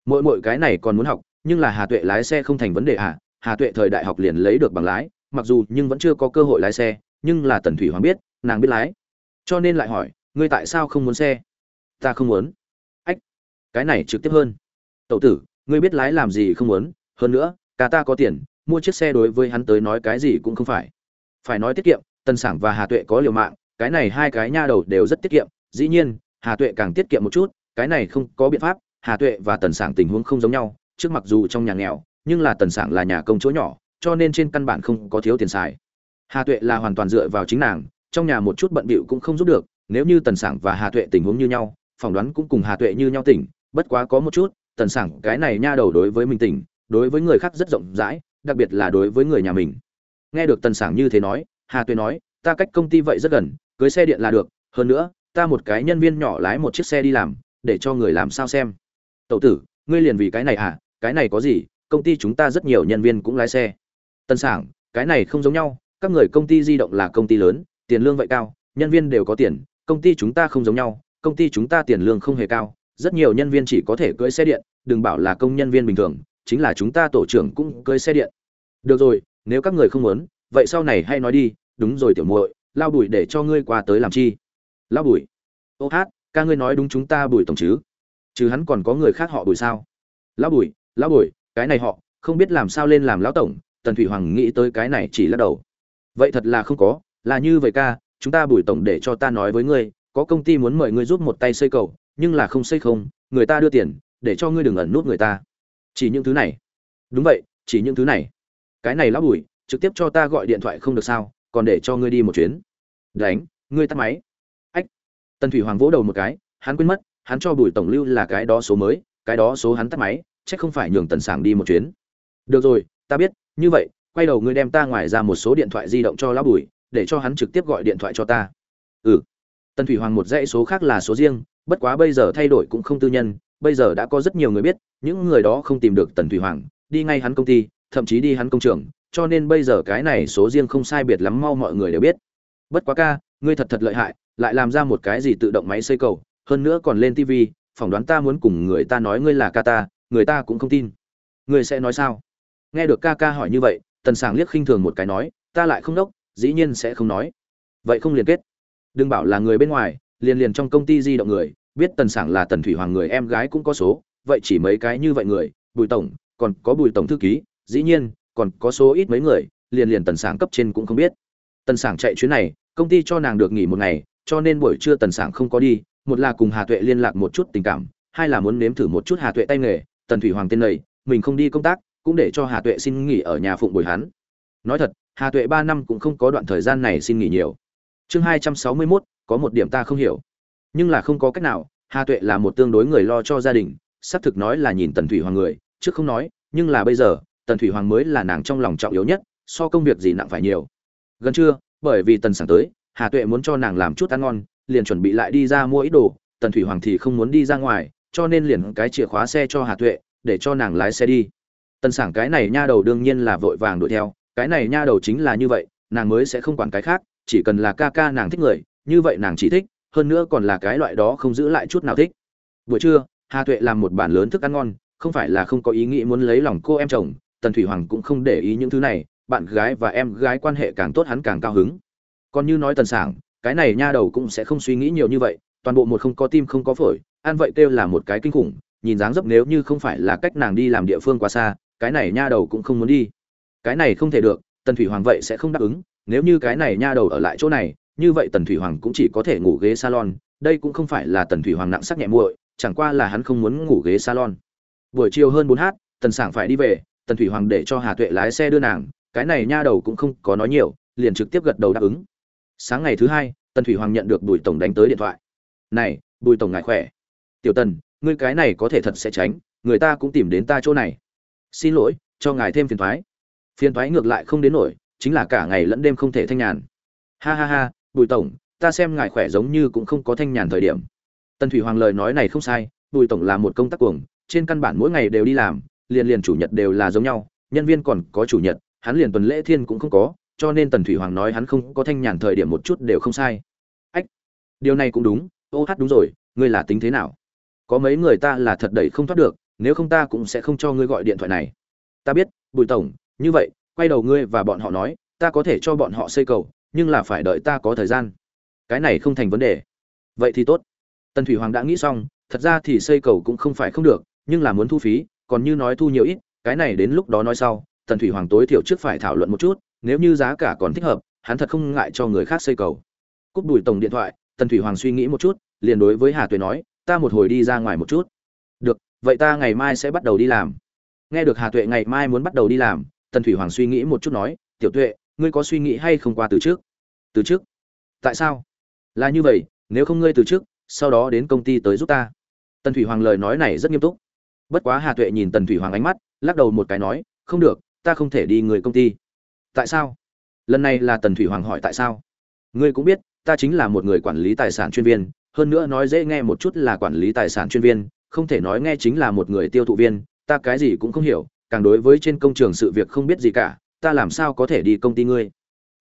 Mỗi mỗi cái này còn muốn học, nhưng là hà tuệ lái xe không thành vấn đề à? Hà tuệ thời đại học liền lấy được bằng lái, mặc dù nhưng vẫn chưa có cơ hội lái xe, nhưng là tần thủy hoàng biết, nàng biết lái. Cho nên lại hỏi, ngươi tại sao không muốn xe? Ta không muốn cái này trực tiếp hơn. Tậu tử, ngươi biết lái làm gì không muốn, hơn nữa, cả ta có tiền, mua chiếc xe đối với hắn tới nói cái gì cũng không phải. Phải nói tiết kiệm tân sảng và hà tuệ có liều mạng, cái này hai cái nha đầu đều rất tiết kiệm, dĩ nhiên, hà tuệ càng tiết kiệm một chút, cái này không có biện pháp, hà tuệ và tần sảng tình huống không giống nhau, trước mặc dù trong nhà nghèo, nhưng là tần sảng là nhà công chỗ nhỏ, cho nên trên căn bản không có thiếu tiền xài. Hà tuệ là hoàn toàn dựa vào chính nàng, trong nhà một chút bận bịu cũng không giúp được, nếu như tần sảng và hà tuệ tình huống như nhau, phỏng đoán cũng cùng hà tuệ như nhau tỉnh bất quá có một chút, tần sảng, cái này nha đầu đối với mình tỉnh đối với người khác rất rộng rãi, đặc biệt là đối với người nhà mình. Nghe được tần sảng như thế nói, hà tuyền nói, ta cách công ty vậy rất gần, cưới xe điện là được, hơn nữa, ta một cái nhân viên nhỏ lái một chiếc xe đi làm, để cho người làm sao xem. Tậu tử, ngươi liền vì cái này à? Cái này có gì? Công ty chúng ta rất nhiều nhân viên cũng lái xe. Tân sảng, cái này không giống nhau, các người công ty di động là công ty lớn, tiền lương vậy cao, nhân viên đều có tiền, công ty chúng ta không giống nhau, công ty chúng ta tiền lương không hề cao rất nhiều nhân viên chỉ có thể cưỡi xe điện, đừng bảo là công nhân viên bình thường, chính là chúng ta tổ trưởng cũng cưỡi xe điện. Được rồi, nếu các người không muốn, vậy sau này hay nói đi, đúng rồi tiểu muội, lao bùi để cho ngươi qua tới làm chi? Lao bùi. Ô hát, ca ngươi nói đúng chúng ta bùi tổng chứ? Chứ hắn còn có người khác họ bùi sao? Lão bùi lão bùi, cái này họ, không biết làm sao lên làm lão tổng, tần thủy hoàng nghĩ tới cái này chỉ lắc đầu. Vậy thật là không có, là như vậy ca, chúng ta bùi tổng để cho ta nói với ngươi, có công ty muốn mời ngươi giúp một tay xây cầu nhưng là không xây không, người ta đưa tiền, để cho ngươi đừng ẩn nút người ta. Chỉ những thứ này. Đúng vậy, chỉ những thứ này. Cái này lão bùi trực tiếp cho ta gọi điện thoại không được sao, còn để cho ngươi đi một chuyến. Đánh, ngươi tắt máy. Ách. Tần thủy hoàng vỗ đầu một cái, hắn quên mất, hắn cho bùi tổng lưu là cái đó số mới, cái đó số hắn tắt máy, chắc không phải nhường tần sảng đi một chuyến. Được rồi, ta biết, như vậy, quay đầu ngươi đem ta ngoài ra một số điện thoại di động cho lão bùi để cho hắn trực tiếp gọi điện thoại cho ta. Ừ. Tần thủy hoàng một dãy số khác là số riêng bất quá bây giờ thay đổi cũng không tư nhân, bây giờ đã có rất nhiều người biết, những người đó không tìm được tần thủy hoàng, đi ngay hắn công ty, thậm chí đi hắn công trường, cho nên bây giờ cái này số riêng không sai biệt lắm mau mọi người đều biết. Bất quá ca, ngươi thật thật lợi hại, lại làm ra một cái gì tự động máy xây cầu, hơn nữa còn lên tv phỏng đoán ta muốn cùng người ta nói ngươi là ca ta, người ta cũng không tin. Ngươi sẽ nói sao? Nghe được ca ca hỏi như vậy, tần sảng liếc khinh thường một cái nói, ta lại không đốc, dĩ nhiên sẽ không nói. Vậy không liên kết. Đừng bảo là người bên ngoài liền liền trong công ty di động người, biết tần sảng là tần thủy hoàng người em gái cũng có số, vậy chỉ mấy cái như vậy người, bùi tổng, còn có bùi tổng thư ký, dĩ nhiên, còn có số ít mấy người, liền liền tần sảng cấp trên cũng không biết. Tần sảng chạy chuyến này, công ty cho nàng được nghỉ một ngày, cho nên buổi trưa tần sảng không có đi, một là cùng hà tuệ liên lạc một chút tình cảm, hai là muốn nếm thử một chút hà tuệ tay nghề, tần thủy hoàng tên này, mình không đi công tác, cũng để cho hà tuệ xin nghỉ ở nhà phụng bồi hắn. Nói thật, hà tuệ ba năm cũng không có đoạn thời gian này xin nghỉ nhiều. Chương hai trăm sáu mươi mốt có một điểm ta không hiểu. Nhưng là không có cách nào, hà tuệ là một tương đối người lo cho gia đình, xác thực nói là nhìn tần thủy hoàng người trước không nói, nhưng là bây giờ, tần thủy hoàng mới là nàng trong lòng trọng yếu nhất, so công việc gì nặng phải nhiều. Gần trưa, bởi vì tần sáng tới, hà tuệ muốn cho nàng làm chút ăn ngon, liền chuẩn bị lại đi ra mua ít đồ, tần thủy hoàng thì không muốn đi ra ngoài, cho nên liền cái chìa khóa xe cho hà tuệ, để cho nàng lái xe đi. Tần sảng cái này nha đầu đương nhiên là vội vàng đuổi theo, cái này nha đầu chính là như vậy, nàng mới sẽ không quản cái khác, chỉ cần là ca ca nàng thích người như vậy nàng chỉ thích, hơn nữa còn là cái loại đó không giữ lại chút nào thích. Buổi trưa, hà tuệ làm một bản lớn thức ăn ngon, không phải là không có ý nghĩ muốn lấy lòng cô em chồng, tần thủy hoàng cũng không để ý những thứ này, bạn gái và em gái quan hệ càng tốt hắn càng cao hứng. Còn như nói tần sảng, cái này nha đầu cũng sẽ không suy nghĩ nhiều như vậy, toàn bộ một không có tim không có phổi, ăn vậy kêu là một cái kinh khủng, nhìn dáng dấp nếu như không phải là cách nàng đi làm địa phương quá xa, cái này nha đầu cũng không muốn đi. Cái này không thể được, tần thủy hoàng vậy sẽ không đáp ứng, nếu như cái này nha đầu ở lại chỗ này như vậy tần thủy hoàng cũng chỉ có thể ngủ ghế salon, đây cũng không phải là tần thủy hoàng nặng sắc nhẹ muội, chẳng qua là hắn không muốn ngủ ghế salon. Buổi chiều hơn bốn h tần sảng phải đi về, tần thủy hoàng để cho hà tuệ lái xe đưa nàng, cái này nha đầu cũng không có nói nhiều, liền trực tiếp gật đầu đáp ứng. Sáng ngày thứ hai, tần thủy hoàng nhận được bùi tổng đánh tới điện thoại. Này, bùi tổng ngại khỏe? Tiểu tần, ngươi cái này có thể thật sẽ tránh, người ta cũng tìm đến ta chỗ này. Xin lỗi, cho ngài thêm phiền thoái. Phiền thoái ngược lại không đến nổi, chính là cả ngày lẫn đêm không thể thanh nhàn. Ha ha ha bùi tổng, ta xem ngài khỏe giống như cũng không có thanh nhàn thời điểm. Tần thủy hoàng lời nói này không sai, bùi tổng là một công tác cuồng, trên căn bản mỗi ngày đều đi làm, liền liền chủ nhật đều là giống nhau, nhân viên còn có chủ nhật, hắn liền tuần lễ thiên cũng không có, cho nên tần thủy hoàng nói hắn không có thanh nhàn thời điểm một chút đều không sai. Ách, điều này cũng đúng, ô hát đúng rồi, ngươi là tính thế nào? Có mấy người ta là thật đẩy không thoát được, nếu không ta cũng sẽ không cho ngươi gọi điện thoại này. Ta biết, bùi tổng, như vậy, quay đầu ngươi và bọn họ nói, ta có thể cho bọn họ xây cầu nhưng là phải đợi ta có thời gian. Cái này không thành vấn đề. Vậy thì tốt. Tần thủy hoàng đã nghĩ xong, thật ra thì xây cầu cũng không phải không được, nhưng là muốn thu phí, còn như nói thu nhiều ít, cái này đến lúc đó nói sau, tần thủy hoàng tối thiểu trước phải thảo luận một chút, nếu như giá cả còn thích hợp, hắn thật không ngại cho người khác xây cầu. Cúp đùi tổng điện thoại, tần thủy hoàng suy nghĩ một chút, liền đối với hà tuệ nói, ta một hồi đi ra ngoài một chút. Được, vậy ta ngày mai sẽ bắt đầu đi làm. Nghe được hà tuệ ngày mai muốn bắt đầu đi làm, tần thủy hoàng suy nghĩ một chút nói, tiểu tuệ, ngươi có suy nghĩ hay không qua từ trước? Từ trước. Tại sao? Là như vậy, nếu không ngươi từ trước, sau đó đến công ty tới giúp ta. Tần thủy hoàng lời nói này rất nghiêm túc. Bất quá hà tuệ nhìn tần thủy hoàng ánh mắt, lắc đầu một cái nói, không được, ta không thể đi người công ty. Tại sao? Lần này là tần thủy hoàng hỏi tại sao. Ngươi cũng biết, ta chính là một người quản lý tài sản chuyên viên, hơn nữa nói dễ nghe một chút là quản lý tài sản chuyên viên, không thể nói nghe chính là một người tiêu thụ viên, ta cái gì cũng không hiểu, càng đối với trên công trường sự việc không biết gì cả, ta làm sao có thể đi công ty ngươi?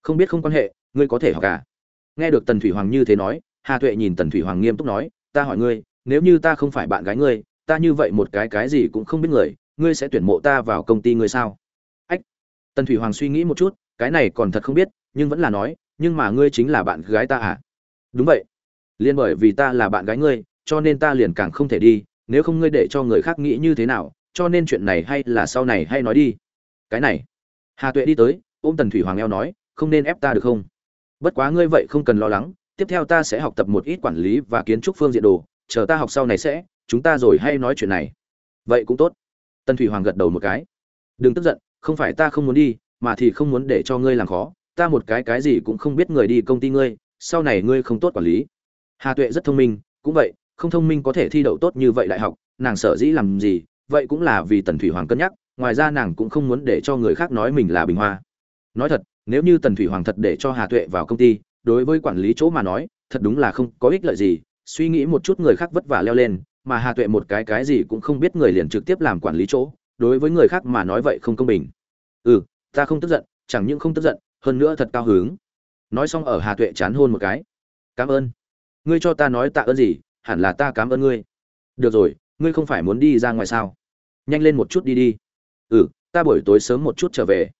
Không biết không quan hệ ngươi có thể học cả nghe được tần thủy hoàng như thế nói, hà tuệ nhìn tần thủy hoàng nghiêm túc nói, ta hỏi ngươi, nếu như ta không phải bạn gái ngươi, ta như vậy một cái cái gì cũng không biết người, ngươi sẽ tuyển mộ ta vào công ty ngươi sao? Ách! Tần thủy hoàng suy nghĩ một chút, cái này còn thật không biết, nhưng vẫn là nói, nhưng mà ngươi chính là bạn gái ta à? Đúng vậy. Liên bởi vì ta là bạn gái ngươi, cho nên ta liền càng không thể đi, nếu không ngươi để cho người khác nghĩ như thế nào, cho nên chuyện này hay là sau này hay nói đi. Cái này. Hà tuệ đi tới, ôm tần thủy hoàng eo nói, không nên ép ta được không? Bất quá ngươi vậy không cần lo lắng, tiếp theo ta sẽ học tập một ít quản lý và kiến trúc phương diện đồ, chờ ta học sau này sẽ, chúng ta rồi hay nói chuyện này. Vậy cũng tốt. Tân thủy hoàng gật đầu một cái. Đừng tức giận, không phải ta không muốn đi, mà thì không muốn để cho ngươi làm khó, ta một cái cái gì cũng không biết người đi công ty ngươi, sau này ngươi không tốt quản lý. Hà tuệ rất thông minh, cũng vậy, không thông minh có thể thi đậu tốt như vậy đại học, nàng sợ dĩ làm gì, vậy cũng là vì tần thủy hoàng cân nhắc, ngoài ra nàng cũng không muốn để cho người khác nói mình là bình hoa. Nói thật nếu như tần thủy hoàng thật để cho hà tuệ vào công ty, đối với quản lý chỗ mà nói, thật đúng là không có ích lợi gì. Suy nghĩ một chút người khác vất vả leo lên, mà hà tuệ một cái cái gì cũng không biết người liền trực tiếp làm quản lý chỗ, đối với người khác mà nói vậy không công bình. Ừ ta không tức giận, chẳng những không tức giận, hơn nữa thật cao hứng. Nói xong ở hà tuệ chán hôn một cái. Cảm ơn. Ngươi cho ta nói tạ ơn gì, hẳn là ta cảm ơn ngươi. Được rồi, ngươi không phải muốn đi ra ngoài sao? Nhanh lên một chút đi đi. Ừ ta buổi tối sớm một chút trở về.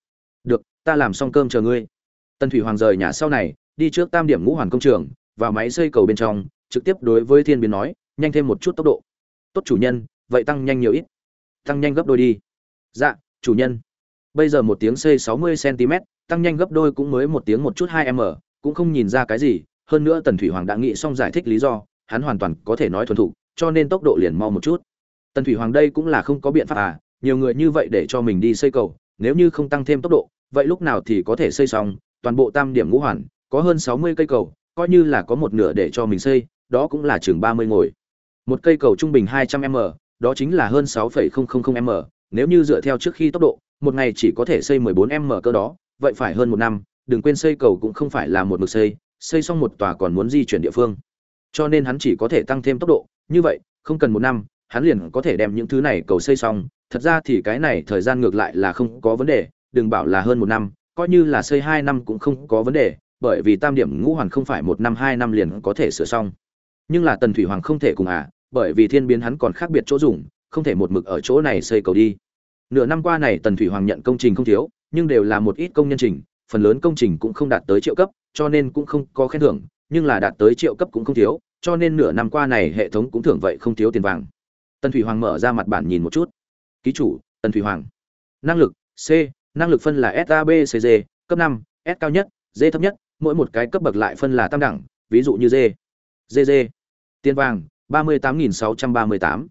Được ta làm xong cơm chờ ngươi. Tần thủy hoàng rời nhà sau này, đi trước tam điểm ngũ hoàn công trường, vào máy xây cầu bên trong, trực tiếp đối với thiên biến nói, nhanh thêm một chút tốc độ. Tốt chủ nhân, vậy tăng nhanh nhiều ít. Tăng nhanh gấp đôi đi. Dạ chủ nhân. Bây giờ một tiếng xây sáu mươi cm tăng nhanh gấp đôi cũng mới một tiếng một chút hai m cũng không nhìn ra cái gì, hơn nữa tần thủy hoàng đã nghĩ xong giải thích lý do, hắn hoàn toàn có thể nói thuần thục, cho nên tốc độ liền mau một chút. Tần thủy hoàng đây cũng là không có biện pháp à nhiều người như vậy để cho mình đi xây cầu, nếu như không tăng thêm tốc độ vậy lúc nào thì có thể xây xong, toàn bộ tam điểm ngũ hoàn, có hơn sáu mươi cây cầu, coi như là có một nửa để cho mình xây, đó cũng là chừng ba mươi ngồi. Một cây cầu trung bình hai trăm m, đó chính là hơn sáu m, nếu như dựa theo trước khi tốc độ, một ngày chỉ có thể xây 14 m cơ đó, vậy phải hơn một năm, đừng quên xây cầu cũng không phải là một mực xây xây xong một tòa còn muốn di chuyển địa phương. Cho nên hắn chỉ có thể tăng thêm tốc độ, như vậy, không cần một năm, hắn liền có thể đem những thứ này cầu xây xong, thật ra thì cái này thời gian ngược lại là không có vấn đề đừng bảo là hơn một năm, coi như là xây hai năm cũng không có vấn đề, bởi vì tam điểm ngũ hoàn không phải một năm hai năm liền có thể sửa xong. Nhưng là tần thủy hoàng không thể cùng à bởi vì thiên biến hắn còn khác biệt chỗ dùng, không thể một mực ở chỗ này xây cầu đi. Nửa năm qua này tần thủy hoàng nhận công trình không thiếu, nhưng đều là một ít công nhân trình, phần lớn công trình cũng không đạt tới triệu cấp, cho nên cũng không có khen thưởng, nhưng là đạt tới triệu cấp cũng không thiếu, cho nên nửa năm qua này hệ thống cũng thưởng vậy không thiếu tiền vàng. Tần thủy hoàng mở ra mặt bản nhìn một chút. Ký chủ, tần thủy hoàng. Năng lực, c năng lực phân là sabcg cấp năm, s cao nhất, d thấp nhất, mỗi một cái cấp bậc lại phân là tam đẳng, ví dụ như d. Gg tiền vàng, ba mươi tám nghìn sáu trăm ba mươi tám.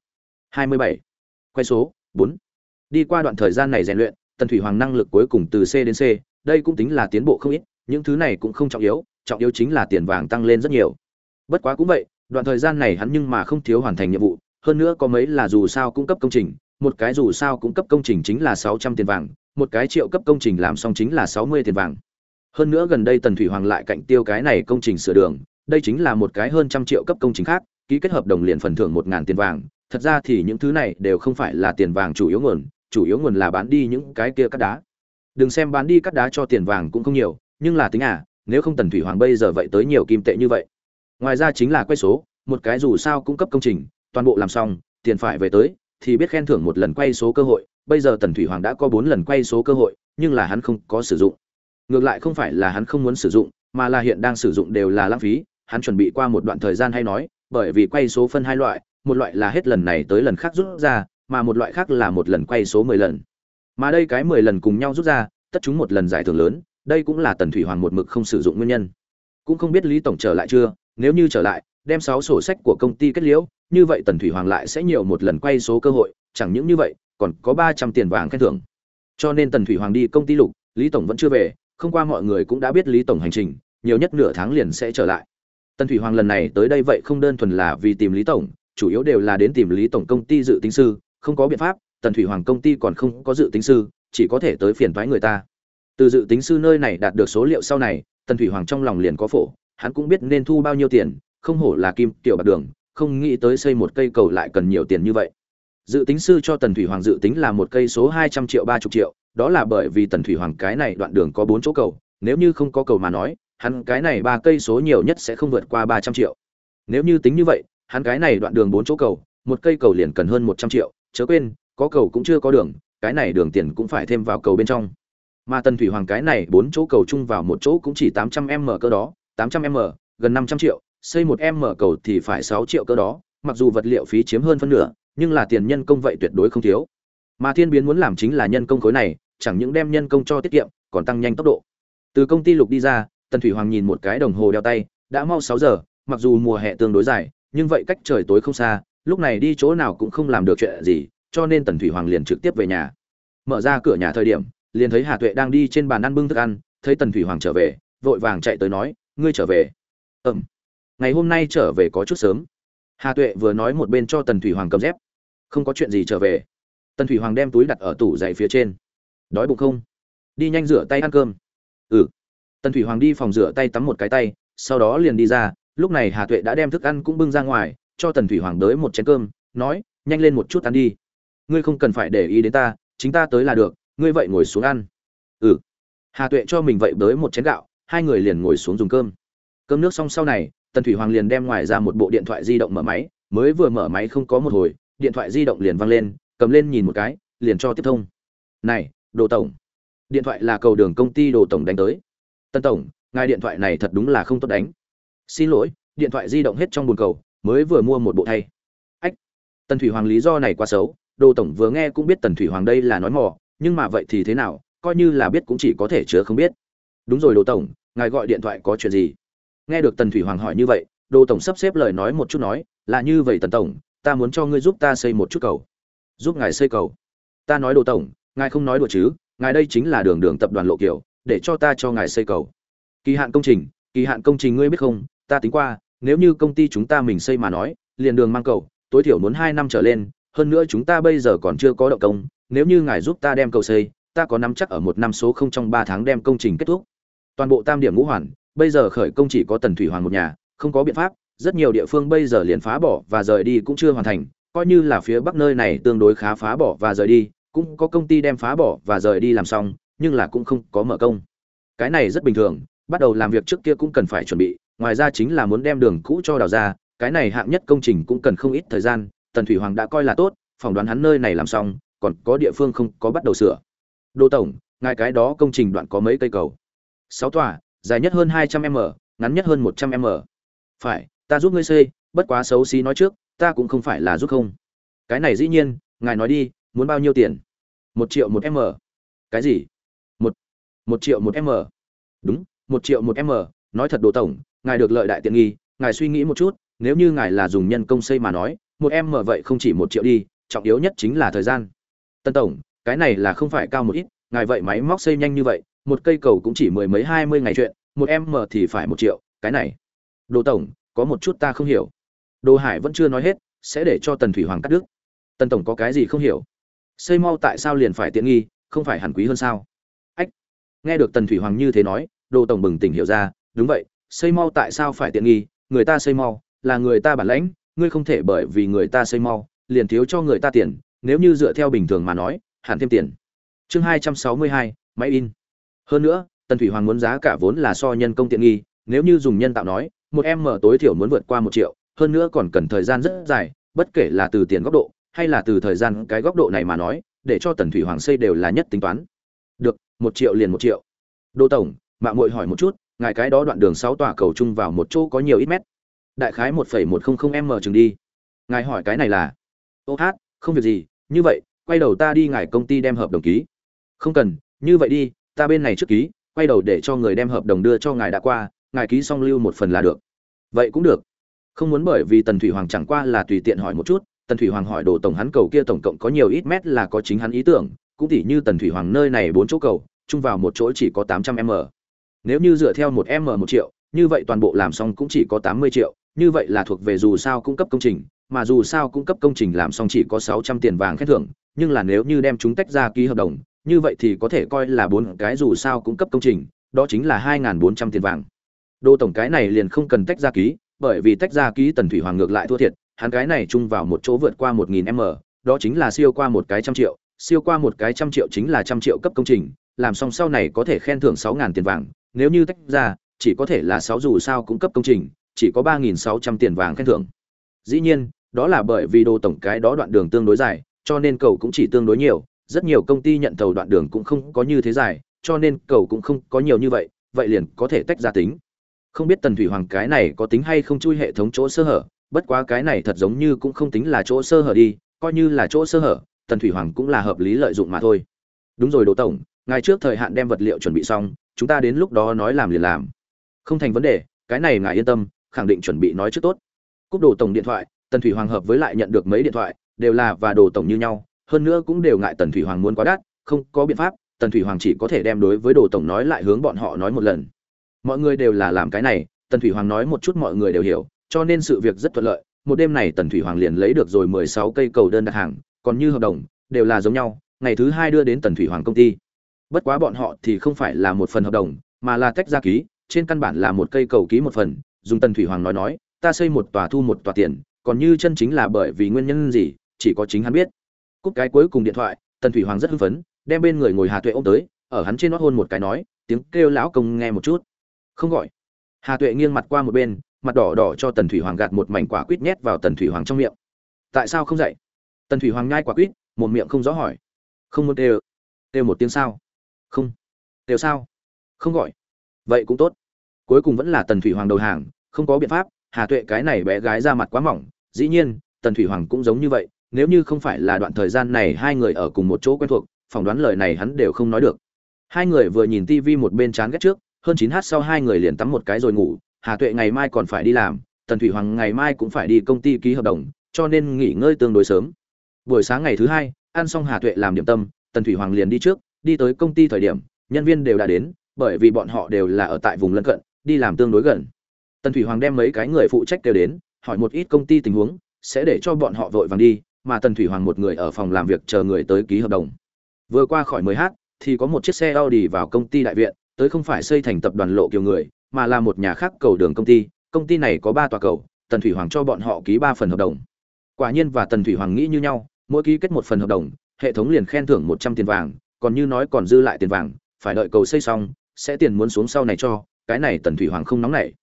hai mươi bảy. Quay số, bốn. Đi qua đoạn thời gian này rèn luyện, tần thủy hoàng năng lực cuối cùng từ c đến c, đây cũng tính là tiến bộ không ít, những thứ này cũng không trọng yếu trọng yếu chính là tiền vàng tăng lên rất nhiều. Bất quá cũng vậy, đoạn thời gian này hắn nhưng mà không thiếu hoàn thành nhiệm vụ, hơn nữa có mấy là dù sao cung cấp công trình, một cái dù sao cung cấp công trình chính là sáu trăm tiền vàng một cái triệu cấp công trình làm xong chính là sáu mươi tiền vàng. Hơn nữa gần đây tần thủy hoàng lại cạnh tiêu cái này công trình sửa đường, đây chính là một cái hơn trăm triệu cấp công trình khác, ký kết hợp đồng liền phần thưởng một ngàn tiền vàng. Thật ra thì những thứ này đều không phải là tiền vàng chủ yếu nguồn, chủ yếu nguồn là bán đi những cái kia cắt đá. Đừng xem bán đi cắt đá cho tiền vàng cũng không nhiều, nhưng là tính à nếu không tần thủy hoàng bây giờ vậy tới nhiều kim tệ như vậy. Ngoài ra chính là quay số, một cái dù sao cung cấp công trình, toàn bộ làm xong, tiền phải về tới, thì biết khen thưởng một lần quay số cơ hội bây giờ tần thủy hoàng đã có bốn lần quay số cơ hội, nhưng là hắn không có sử dụng. Ngược lại không phải là hắn không muốn sử dụng, mà là hiện đang sử dụng đều là lãng phí, hắn chuẩn bị qua một đoạn thời gian hay nói, bởi vì quay số phân hai loại, một loại là hết lần này tới lần khác rút ra, mà một loại khác là một lần quay số mười lần. Mà đây cái mười lần cùng nhau rút ra, tất chúng một lần giải thưởng lớn, đây cũng là tần thủy hoàng một mực không sử dụng nguyên nhân. Cũng không biết lý tổng trở lại chưa, nếu như trở lại, đem sáu sổ sách của công ty kết liễu, như vậy tần thủy hoàng lại sẽ nhiều một lần quay số cơ hội, chẳng những như vậy còn có ba trăm tiền vàng khen thưởng. Cho nên tần thủy hoàng đi công ty lục, lý tổng vẫn chưa về, không qua mọi người cũng đã biết lý tổng hành trình, nhiều nhất nửa tháng liền sẽ trở lại. Tần thủy hoàng lần này tới đây vậy không đơn thuần là vì tìm lý tổng, chủ yếu đều là đến tìm lý tổng công ty dự tính sư, không có biện pháp, tần thủy hoàng công ty còn không có dự tính sư, chỉ có thể tới phiền thoái người ta. Từ dự tính sư nơi này đạt được số liệu sau này, tần thủy hoàng trong lòng liền có phổ, hắn cũng biết nên thu bao nhiêu tiền, không hổ là kim tiểu bạc đường, không nghĩ tới xây một cây cầu lại cần nhiều tiền như vậy dự tính sư cho tần thủy hoàng dự tính là một cây số hai trăm triệu, ba chục triệu. Đó là bởi vì tần thủy hoàng cái này đoạn đường có bốn chỗ cầu. Nếu như không có cầu mà nói, hắn cái này ba cây số nhiều nhất sẽ không vượt qua ba trăm triệu. Nếu như tính như vậy, hắn cái này đoạn đường bốn chỗ cầu, một cây cầu liền cần hơn một trăm triệu. Chớ quên, có cầu cũng chưa có đường, cái này đường tiền cũng phải thêm vào cầu bên trong. Mà tần thủy hoàng cái này bốn chỗ cầu chung vào một chỗ cũng chỉ tám trăm m cơ đó, tám trăm m, gần năm trăm triệu. Xây một m cầu thì phải sáu triệu cơ đó, mặc dù vật liệu phí chiếm hơn phân nửa nhưng là tiền nhân công vậy tuyệt đối không thiếu. Mà thiên biến muốn làm chính là nhân công khối này, chẳng những đem nhân công cho tiết kiệm, còn tăng nhanh tốc độ. Từ công ty lục đi ra, tần thủy hoàng nhìn một cái đồng hồ đeo tay, đã mau sáu giờ, mặc dù mùa hè tương đối dài, nhưng vậy cách trời tối không xa, lúc này đi chỗ nào cũng không làm được chuyện gì, cho nên tần thủy hoàng liền trực tiếp về nhà. Mở ra cửa nhà thời điểm, liền thấy hà tuệ đang đi trên bàn ăn bưng thức ăn, thấy tần thủy hoàng trở về, vội vàng chạy tới nói, ngươi trở về. Ừm. Ngày hôm nay trở về có chút sớm. Hà tuệ vừa nói một bên cho tần thủy hoàng cầm dép không có chuyện gì trở về. Tần thủy hoàng đem túi đặt ở tủ dậy phía trên. Đói bụng không? Đi nhanh rửa tay ăn cơm. Ừ. Tần thủy hoàng đi phòng rửa tay tắm một cái tay, sau đó liền đi ra. Lúc này hà tuệ đã đem thức ăn cũng bưng ra ngoài, cho tần thủy hoàng tới một chén cơm, nói, nhanh lên một chút ăn đi. Ngươi không cần phải để ý đến ta, chính ta tới là được, ngươi vậy ngồi xuống ăn. Ừ. Hà tuệ cho mình vậy tới một chén gạo, hai người liền ngồi xuống dùng cơm. Cơm nước xong sau này, tần thủy hoàng liền đem ngoài ra một bộ điện thoại di động mở máy, mới vừa mở máy không có một hồi điện thoại di động liền văng lên, cầm lên nhìn một cái, liền cho tiếp thông. Này, đồ tổng. Điện thoại là cầu đường công ty đồ tổng đánh tới. Tân tổng, ngài điện thoại này thật đúng là không tốt đánh. Xin lỗi, điện thoại di động hết trong buồn cầu, mới vừa mua một bộ thay. Ách. Tần thủy hoàng lý do này quá xấu, đồ tổng vừa nghe cũng biết tần thủy hoàng đây là nói mỏ nhưng mà vậy thì thế nào, coi như là biết cũng chỉ có thể chứa không biết. Đúng rồi đồ tổng, ngài gọi điện thoại có chuyện gì? Nghe được tần thủy hoàng hỏi như vậy, đồ tổng sắp xếp lời nói một chút nói, là như vậy tần tổng ta muốn cho ngươi giúp ta xây một chút cầu. Giúp ngài xây cầu. Ta nói đồ tổng, ngài không nói đùa chứ, ngài đây chính là đường đường tập đoàn lộ kiểu để cho ta cho ngài xây cầu. Kỳ hạn công trình, kỳ hạn công trình ngươi biết không, ta tính qua, nếu như công ty chúng ta mình xây mà nói, liền đường mang cầu, tối thiểu muốn hai năm trở lên, hơn nữa chúng ta bây giờ còn chưa có động công, nếu như ngài giúp ta đem cầu xây, ta có nắm chắc ở một năm số không trong ba tháng đem công trình kết thúc. Toàn bộ tam điểm ngũ hoàn, bây giờ khởi công chỉ có tần thủy hoàng một nhà, không có biện pháp rất nhiều địa phương bây giờ liền phá bỏ và rời đi cũng chưa hoàn thành, coi như là phía bắc nơi này tương đối khá phá bỏ và rời đi, cũng có công ty đem phá bỏ và rời đi làm xong, nhưng là cũng không có mở công. Cái này rất bình thường, bắt đầu làm việc trước kia cũng cần phải chuẩn bị, ngoài ra chính là muốn đem đường cũ cho đào ra, cái này hạng nhất công trình cũng cần không ít thời gian, tần thủy hoàng đã coi là tốt, phỏng đoán hắn nơi này làm xong, còn có địa phương không có bắt đầu sửa. Đô tổng, ngài cái đó công trình đoạn có mấy cây cầu? Sáu tòa, dài nhất hơn hai trăm m, ngắn nhất hơn một trăm m. Phải ta giúp ngươi xây bất quá xấu xí nói trước, ta cũng không phải là giúp không. Cái này dĩ nhiên, ngài nói đi, muốn bao nhiêu tiền? Một triệu một m cái gì? Một một triệu một m đúng, một triệu một m nói thật đồ tổng, ngài được lợi đại tiện nghi, ngài suy nghĩ một chút, nếu như ngài là dùng nhân công xây mà nói, một em mở vậy không chỉ một triệu đi, trọng yếu nhất chính là thời gian. Tân tổng, cái này là không phải cao một ít, ngài vậy máy móc xây nhanh như vậy, một cây cầu cũng chỉ mười mấy hai mươi ngày chuyện, một em mở thì phải một triệu, cái này. Đồ tổng có một chút ta không hiểu. Đồ hải vẫn chưa nói hết, sẽ để cho tần thủy hoàng cắt đứt. Tần tổng có cái gì không hiểu? Xây mau tại sao liền phải tiện nghi, không phải hẳn quý hơn sao? Ách! Nghe được tần thủy hoàng như thế nói, đồ tổng bừng tỉnh hiểu ra, đúng vậy, xây mau tại sao phải tiện nghi, người ta xây mau, là người ta bản lãnh, ngươi không thể bởi vì người ta xây mau, liền thiếu cho người ta tiền, nếu như dựa theo bình thường mà nói, hẳn thêm tiền. Chương hai trăm sáu mươi hai, máy in. Hơn nữa, tần thủy hoàng muốn giá cả vốn là so nhân công tiện nghi, nếu như dùng nhân tạo nói một em mở tối thiểu muốn vượt qua một triệu, hơn nữa còn cần thời gian rất dài, bất kể là từ tiền góc độ, hay là từ thời gian cái góc độ này mà nói, để cho tần thủy hoàng xây đều là nhất tính toán. Được, một triệu liền một triệu. Đô tổng mạng muội hỏi một chút, ngài cái đó đoạn đường sáu tòa cầu chung vào một chỗ có nhiều ít mét. Đại khái một phẩy một không không m chừng đi. Ngài hỏi cái này là, ô hát, không việc gì, như vậy, quay đầu ta đi ngài công ty đem hợp đồng ký. Không cần, như vậy đi, ta bên này trước ký, quay đầu để cho người đem hợp đồng đưa cho ngài đã qua ngài ký xong lưu một phần là được. Vậy cũng được. Không muốn bởi vì tần thủy hoàng chẳng qua là tùy tiện hỏi một chút, tần thủy hoàng hỏi đồ tổng hắn cầu kia tổng cộng có nhiều ít mét là có chính hắn ý tưởng, cũng tỉ như tần thủy hoàng nơi này bốn chỗ cầu, chung vào một chỗ chỉ có tám trăm m. Nếu như dựa theo một m một triệu, như vậy toàn bộ làm xong cũng chỉ có tám mươi triệu, như vậy là thuộc về dù sao cung cấp công trình, mà dù sao cung cấp công trình làm xong chỉ có sáu trăm tiền vàng khen thưởng, nhưng là nếu như đem chúng tách ra ký hợp đồng, như vậy thì có thể coi là bốn cái dù sao cung cấp công trình, đó chính là hai bốn trăm tiền vàng đô tổng cái này liền không cần tách ra ký, bởi vì tách ra ký tần thủy hoàng ngược lại thua thiệt, hắn cái này chung vào một chỗ vượt qua một nghìn m, đó chính là siêu qua một cái trăm triệu, siêu qua một cái trăm triệu chính là trăm triệu cấp công trình, làm xong sau này có thể khen thưởng sáu ngàn tiền vàng, nếu như tách ra, chỉ có thể là sáu dù sao cũng cấp công trình, chỉ có ba nghìn sáu trăm tiền vàng khen thưởng. Dĩ nhiên, đó là bởi vì đô tổng cái đó đoạn đường tương đối dài, cho nên cầu cũng chỉ tương đối nhiều, rất nhiều công ty nhận thầu đoạn đường cũng không có như thế dài, cho nên cầu cũng không có nhiều như vậy vậy liền có thể tách ra tính không biết tần thủy hoàng cái này có tính hay không chui hệ thống chỗ sơ hở, bất quá cái này thật giống như cũng không tính là chỗ sơ hở đi, coi như là chỗ sơ hở, tần thủy hoàng cũng là hợp lý lợi dụng mà thôi. Đúng rồi đồ tổng ngày trước thời hạn đem vật liệu chuẩn bị xong, chúng ta đến lúc đó nói làm liền làm. Không thành vấn đề, cái này ngài yên tâm, khẳng định chuẩn bị nói trước tốt. Cúp đồ tổng điện thoại, tần thủy hoàng hợp với lại nhận được mấy điện thoại, đều là và đồ tổng như nhau, hơn nữa cũng đều ngại tần thủy hoàng muốn quá đắt, không có biện pháp, tần thủy hoàng chỉ có thể đem đối với đồ tổng nói lại hướng bọn họ nói một lần mọi người đều là làm cái này, tần thủy hoàng nói một chút mọi người đều hiểu, cho nên sự việc rất thuận lợi. Một đêm này tần thủy hoàng liền lấy được rồi mười sáu cây cầu đơn đặt hàng, còn như hợp đồng, đều là giống nhau, ngày thứ hai đưa đến tần thủy hoàng công ty. Bất quá bọn họ thì không phải là một phần hợp đồng, mà là tách ra ký, trên căn bản là một cây cầu ký một phần, dùng tần thủy hoàng nói nói, ta xây một tòa thu một tòa tiền, còn như chân chính là bởi vì nguyên nhân gì, chỉ có chính hắn biết. Cúp cái cuối cùng điện thoại, tần thủy hoàng rất hưng phấn, đem bên người ngồi hà tuệ ôm tới, ở hắn trên nót hôn một cái nói, tiếng kêu lão công nghe một chút không gọi. Hà tuệ nghiêng mặt qua một bên, mặt đỏ đỏ cho tần thủy hoàng gạt một mảnh quả quýt nhét vào tần thủy hoàng trong miệng. Tại sao không dậy? Tần thủy hoàng nhai quả quýt, một miệng không rõ hỏi. Không muốn đều đều một tiếng sao? Không. Đều sao? Không gọi. Vậy cũng tốt. Cuối cùng vẫn là tần thủy hoàng đầu hàng, không có biện pháp, hà tuệ cái này bé gái ra mặt quá mỏng. Dĩ nhiên, tần thủy hoàng cũng giống như vậy, nếu như không phải là đoạn thời gian này hai người ở cùng một chỗ quen thuộc, phỏng đoán lời này hắn đều không nói được. Hai người vừa nhìn tivi một bên chán ghét trước hơn chín h sau hai người liền tắm một cái rồi ngủ, hà tuệ ngày mai còn phải đi làm, tần thủy hoàng ngày mai cũng phải đi công ty ký hợp đồng, cho nên nghỉ ngơi tương đối sớm. Buổi sáng ngày thứ hai, ăn xong hà tuệ làm điểm tâm, tần thủy hoàng liền đi trước, đi tới công ty thời điểm, nhân viên đều đã đến, bởi vì bọn họ đều là ở tại vùng lân cận, đi làm tương đối gần. Tần thủy hoàng đem mấy cái người phụ trách đều đến, hỏi một ít công ty tình huống, sẽ để cho bọn họ vội vàng đi, mà tần thủy hoàng một người ở phòng làm việc chờ người tới ký hợp đồng. Vừa qua khỏi mười h thì có một chiếc xe audi vào công ty đại viện tới không phải xây thành tập đoàn lộ kiều người, mà là một nhà khác cầu đường công ty công ty này có ba tòa cầu, tần thủy hoàng cho bọn họ ký ba phần hợp đồng. Quả nhiên và tần thủy hoàng nghĩ như nhau, mỗi ký kết một phần hợp đồng, hệ thống liền khen thưởng một trăm tiền vàng, còn như nói còn dư lại tiền vàng, phải đợi cầu xây xong, sẽ tiền muốn xuống sau này cho, cái này tần thủy hoàng không nóng nảy.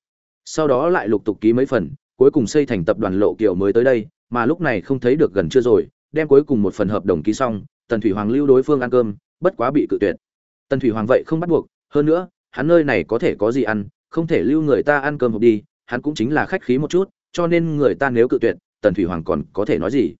Sau đó lại lục tục ký mấy phần, cuối cùng xây thành tập đoàn lộ kiều mới tới đây, mà lúc này không thấy được gần chưa rồi, đem cuối cùng một phần hợp đồng ký xong, tần thủy hoàng lưu đối phương ăn cơm, bất quá bị cự tuyệt. Tần thủy hoàng vậy không bắt buộc hơn nữa, hắn nơi này có thể có gì ăn, không thể lưu người ta ăn cơm hộp đi, hắn cũng chính là khách khí một chút, cho nên người ta nếu cự tuyệt, tần thủy hoàng còn có thể nói gì?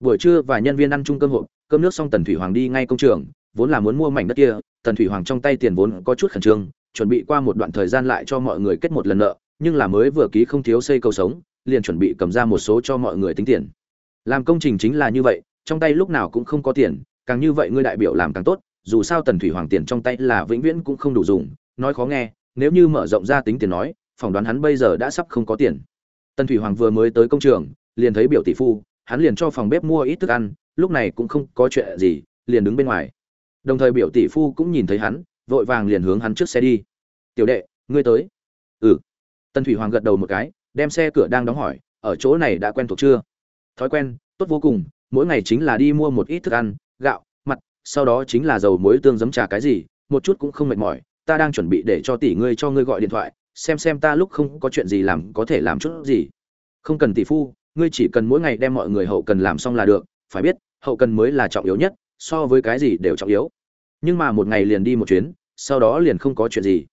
Buổi trưa và nhân viên ăn chung cơm hộp, cơm nước xong tần thủy hoàng đi ngay công trường, vốn là muốn mua mảnh đất kia, tần thủy hoàng trong tay tiền vốn có chút khẩn trương, chuẩn bị qua một đoạn thời gian lại cho mọi người kết một lần nợ, nhưng là mới vừa ký không thiếu xây cầu sống, liền chuẩn bị cầm ra một số cho mọi người tính tiền. Làm công trình chính là như vậy, trong tay lúc nào cũng không có tiền, càng như vậy ngươi đại biểu làm càng tốt dù sao tần thủy hoàng tiền trong tay là vĩnh viễn cũng không đủ dùng, nói khó nghe, nếu như mở rộng ra tính tiền nói, phỏng đoán hắn bây giờ đã sắp không có tiền. Tần thủy hoàng vừa mới tới công trường, liền thấy biểu tỷ phu, hắn liền cho phòng bếp mua ít thức ăn, lúc này cũng không có chuyện gì, liền đứng bên ngoài. Đồng thời biểu tỷ phu cũng nhìn thấy hắn, vội vàng liền hướng hắn trước xe đi. Tiểu đệ, ngươi tới. Ừ. Tần thủy hoàng gật đầu một cái, đem xe cửa đang đóng hỏi, ở chỗ này đã quen thuộc chưa? Thói quen, tốt vô cùng, mỗi ngày chính là đi mua một ít thức ăn, gạo sau đó chính là dầu muối tương giấm trà cái gì, một chút cũng không mệt mỏi, ta đang chuẩn bị để cho tỷ ngươi cho ngươi gọi điện thoại, xem xem ta lúc không có chuyện gì làm có thể làm chút gì. Không cần tỷ phu, ngươi chỉ cần mỗi ngày đem mọi người hậu cần làm xong là được, phải biết, hậu cần mới là trọng yếu nhất, so với cái gì đều trọng yếu. Nhưng mà một ngày liền đi một chuyến, sau đó liền không có chuyện gì.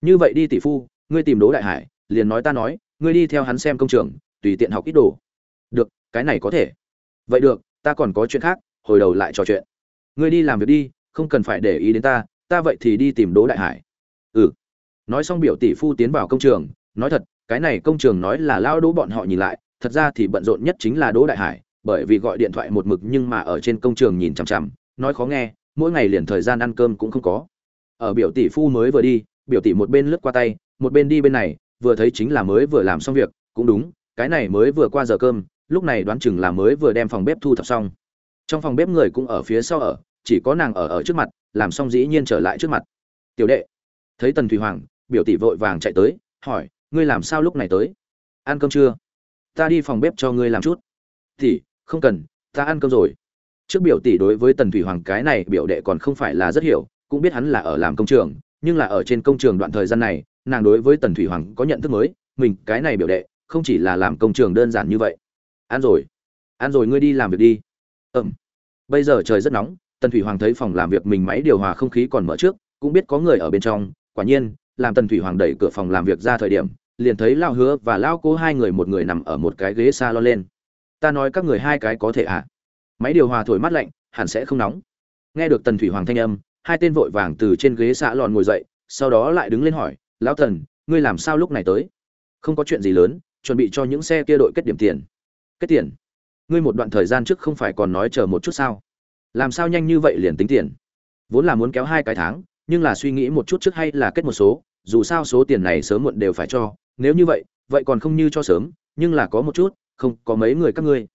Như vậy đi tỷ phu, ngươi tìm đố đại hải, liền nói ta nói, ngươi đi theo hắn xem công trường, tùy tiện học ít đồ. Được, cái này có thể. Vậy được, ta còn có chuyện khác, hồi đầu lại trò chuyện ngươi đi làm việc đi, không cần phải để ý đến ta ta vậy thì đi tìm Đỗ đại hải. Ừ. Nói xong biểu tỷ phu tiến vào công trường, nói thật, cái này công trường nói là lao đố bọn họ nhìn lại, thật ra thì bận rộn nhất chính là Đỗ đại hải, bởi vì gọi điện thoại một mực nhưng mà ở trên công trường nhìn chằm chằm, nói khó nghe, mỗi ngày liền thời gian ăn cơm cũng không có. Ở biểu tỷ phu mới vừa đi, biểu tỷ một bên lướt qua tay, một bên đi bên này, vừa thấy chính là mới vừa làm xong việc, cũng đúng, cái này mới vừa qua giờ cơm, lúc này đoán chừng là mới vừa đem phòng bếp thu thập xong trong phòng bếp người cũng ở phía sau ở, chỉ có nàng ở ở trước mặt, làm xong dĩ nhiên trở lại trước mặt. Tiểu đệ. Thấy tần thủy hoàng, biểu tỷ vội vàng chạy tới, hỏi, ngươi làm sao lúc này tới? Ăn cơm chưa? Ta đi phòng bếp cho ngươi làm chút. Tỷ, không cần, ta ăn cơm rồi. Trước biểu tỷ đối với tần thủy hoàng cái này biểu đệ còn không phải là rất hiểu, cũng biết hắn là ở làm công trường, nhưng là ở trên công trường đoạn thời gian này, nàng đối với tần thủy hoàng có nhận thức mới, mình cái này biểu đệ, không chỉ là làm công trường đơn giản như vậy. Ăn rồi ăn rồi, ngươi đi làm việc đi ẩm bây giờ trời rất nóng, tần thủy hoàng thấy phòng làm việc mình máy điều hòa không khí còn mở trước, cũng biết có người ở bên trong, quả nhiên, làm tần thủy hoàng đẩy cửa phòng làm việc ra thời điểm, liền thấy lao hứa và lao cố hai người một người nằm ở một cái ghế xa lo lên. Ta nói các người hai cái có thể ạ à? máy điều hòa thổi mát lạnh, hẳn sẽ không nóng. Nghe được tần thủy hoàng thanh âm, hai tên vội vàng từ trên ghế xạ lòn ngồi dậy, sau đó lại đứng lên hỏi, lão tần, ngươi làm sao lúc này tới? Không có chuyện gì lớn, chuẩn bị cho những xe kia đội kết điểm tiền. Kết tiền? Ngươi một đoạn thời gian trước không phải còn nói chờ một chút sao? Làm sao nhanh như vậy liền tính tiền? Vốn là muốn kéo hai cái tháng, nhưng là suy nghĩ một chút trước hay là kết một số, dù sao số tiền này sớm muộn đều phải cho. Nếu như vậy vậy còn không như cho sớm, nhưng là có một chút, không, có mấy người các ngươi.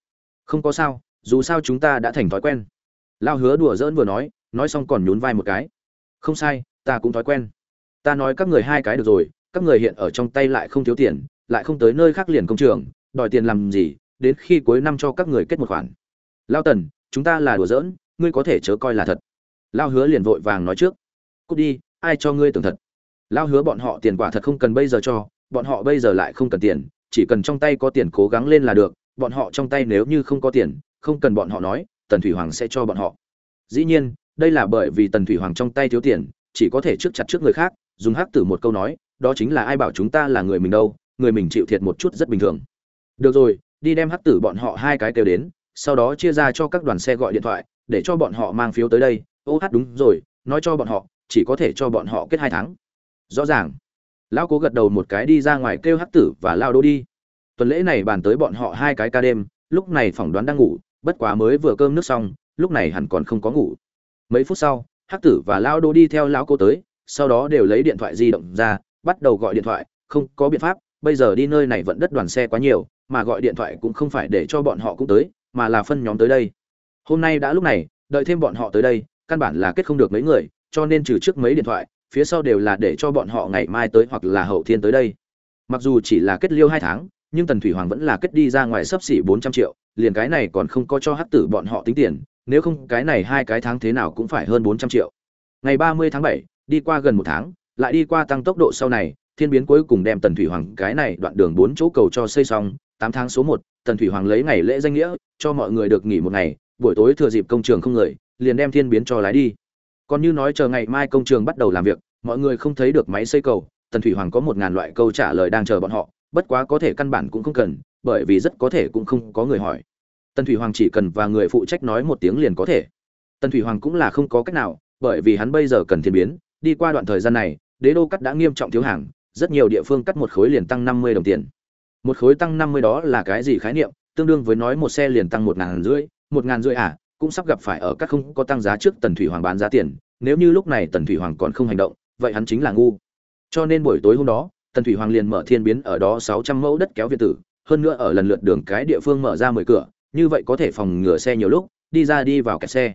Không có sao, dù sao chúng ta đã thành thói quen. Lao hứa đùa giỡn vừa nói nói xong còn nhún vai một cái. Không sai, ta cũng thói quen. Ta nói các người hai cái được rồi, các người hiện ở trong tay lại không thiếu tiền, lại không tới nơi khác liền công trường, đòi tiền làm gì đến khi cuối năm cho các người kết một khoản. Lao tần, chúng ta là đùa giỡn, ngươi có thể chớ coi là thật. Lao hứa liền vội vàng nói trước. Cút đi, ai cho ngươi tưởng thật? Lao hứa bọn họ tiền quả thật không cần bây giờ cho, bọn họ bây giờ lại không cần tiền, chỉ cần trong tay có tiền cố gắng lên là được, bọn họ trong tay nếu như không có tiền, không cần bọn họ nói, tần thủy hoàng sẽ cho bọn họ. Dĩ nhiên, đây là bởi vì tần thủy hoàng trong tay thiếu tiền, chỉ có thể trước chặt trước người khác, dùng hắc tử một câu nói, đó chính là ai bảo chúng ta là người mình đâu, người mình chịu thiệt một chút rất bình thường. Được rồi đi đem hắc tử bọn họ hai cái kêu đến, sau đó chia ra cho các đoàn xe gọi điện thoại, để cho bọn họ mang phiếu tới đây. Ô hát đúng rồi, nói cho bọn họ, chỉ có thể cho bọn họ kết hai tháng. Rõ ràng. Lão cố gật đầu một cái đi ra ngoài kêu hắc tử và lao đô đi. Tuần lễ này bàn tới bọn họ hai cái ca đêm, lúc này phỏng đoán đang ngủ, bất quá mới vừa cơm nước xong, lúc này hẳn còn không có ngủ. Mấy phút sau, hắc tử và lao đô đi theo lão cố tới, sau đó đều lấy điện thoại di động ra, bắt đầu gọi điện thoại, không có biện pháp, bây giờ đi nơi này vận đất đoàn xe quá nhiều mà gọi điện thoại cũng không phải để cho bọn họ cũng tới, mà là phân nhóm tới đây. Hôm nay đã lúc này, đợi thêm bọn họ tới đây, căn bản là kết không được mấy người, cho nên trừ trước mấy điện thoại, phía sau đều là để cho bọn họ ngày mai tới hoặc là hậu thiên tới đây. Mặc dù chỉ là kết liêu hai tháng, nhưng tần thủy hoàng vẫn là kết đi ra ngoài sấp xỉ bốn trăm triệu, liền cái này còn không có cho hắc tử bọn họ tính tiền, nếu không cái này hai cái tháng thế nào cũng phải hơn bốn trăm triệu. Ngày ba mươi tháng bảy, đi qua gần một tháng, lại đi qua tăng tốc độ sau này, thiên biến cuối cùng đem tần thủy hoàng cái này đoạn đường bốn chỗ cầu cho xây xong tám tháng số một, tần thủy hoàng lấy ngày lễ danh nghĩa, cho mọi người được nghỉ một ngày, buổi tối thừa dịp công trường không người, liền đem thiên biến cho lái đi. Còn như nói chờ ngày mai công trường bắt đầu làm việc, mọi người không thấy được máy xây cầu, tần thủy hoàng có một ngàn loại câu trả lời đang chờ bọn họ, bất quá có thể căn bản cũng không cần, bởi vì rất có thể cũng không có người hỏi. Tần thủy hoàng chỉ cần và người phụ trách nói một tiếng liền có thể. Tần thủy hoàng cũng là không có cách nào, bởi vì hắn bây giờ cần thiên biến, đi qua đoạn thời gian này, đế đô cắt đã nghiêm trọng thiếu hàng, rất nhiều địa phương cắt một khối liền tăng năm mươi đồng tiền một khối tăng năm mươi đó là cái gì khái niệm? Tương đương với nói một xe liền tăng một ngàn rưỡi, một ngàn rưỡi à cũng sắp gặp phải ở các không có tăng giá trước tần thủy hoàng bán giá tiền. Nếu như lúc này tần thủy hoàng còn không hành động, vậy hắn chính là ngu. Cho nên buổi tối hôm đó, tần thủy hoàng liền mở thiên biến ở đó sáu trăm mẫu đất kéo việt tử. Hơn nữa ở lần lượt đường cái địa phương mở ra mười cửa, như vậy có thể phòng ngừa xe nhiều lúc, đi ra đi vào kẹt xe.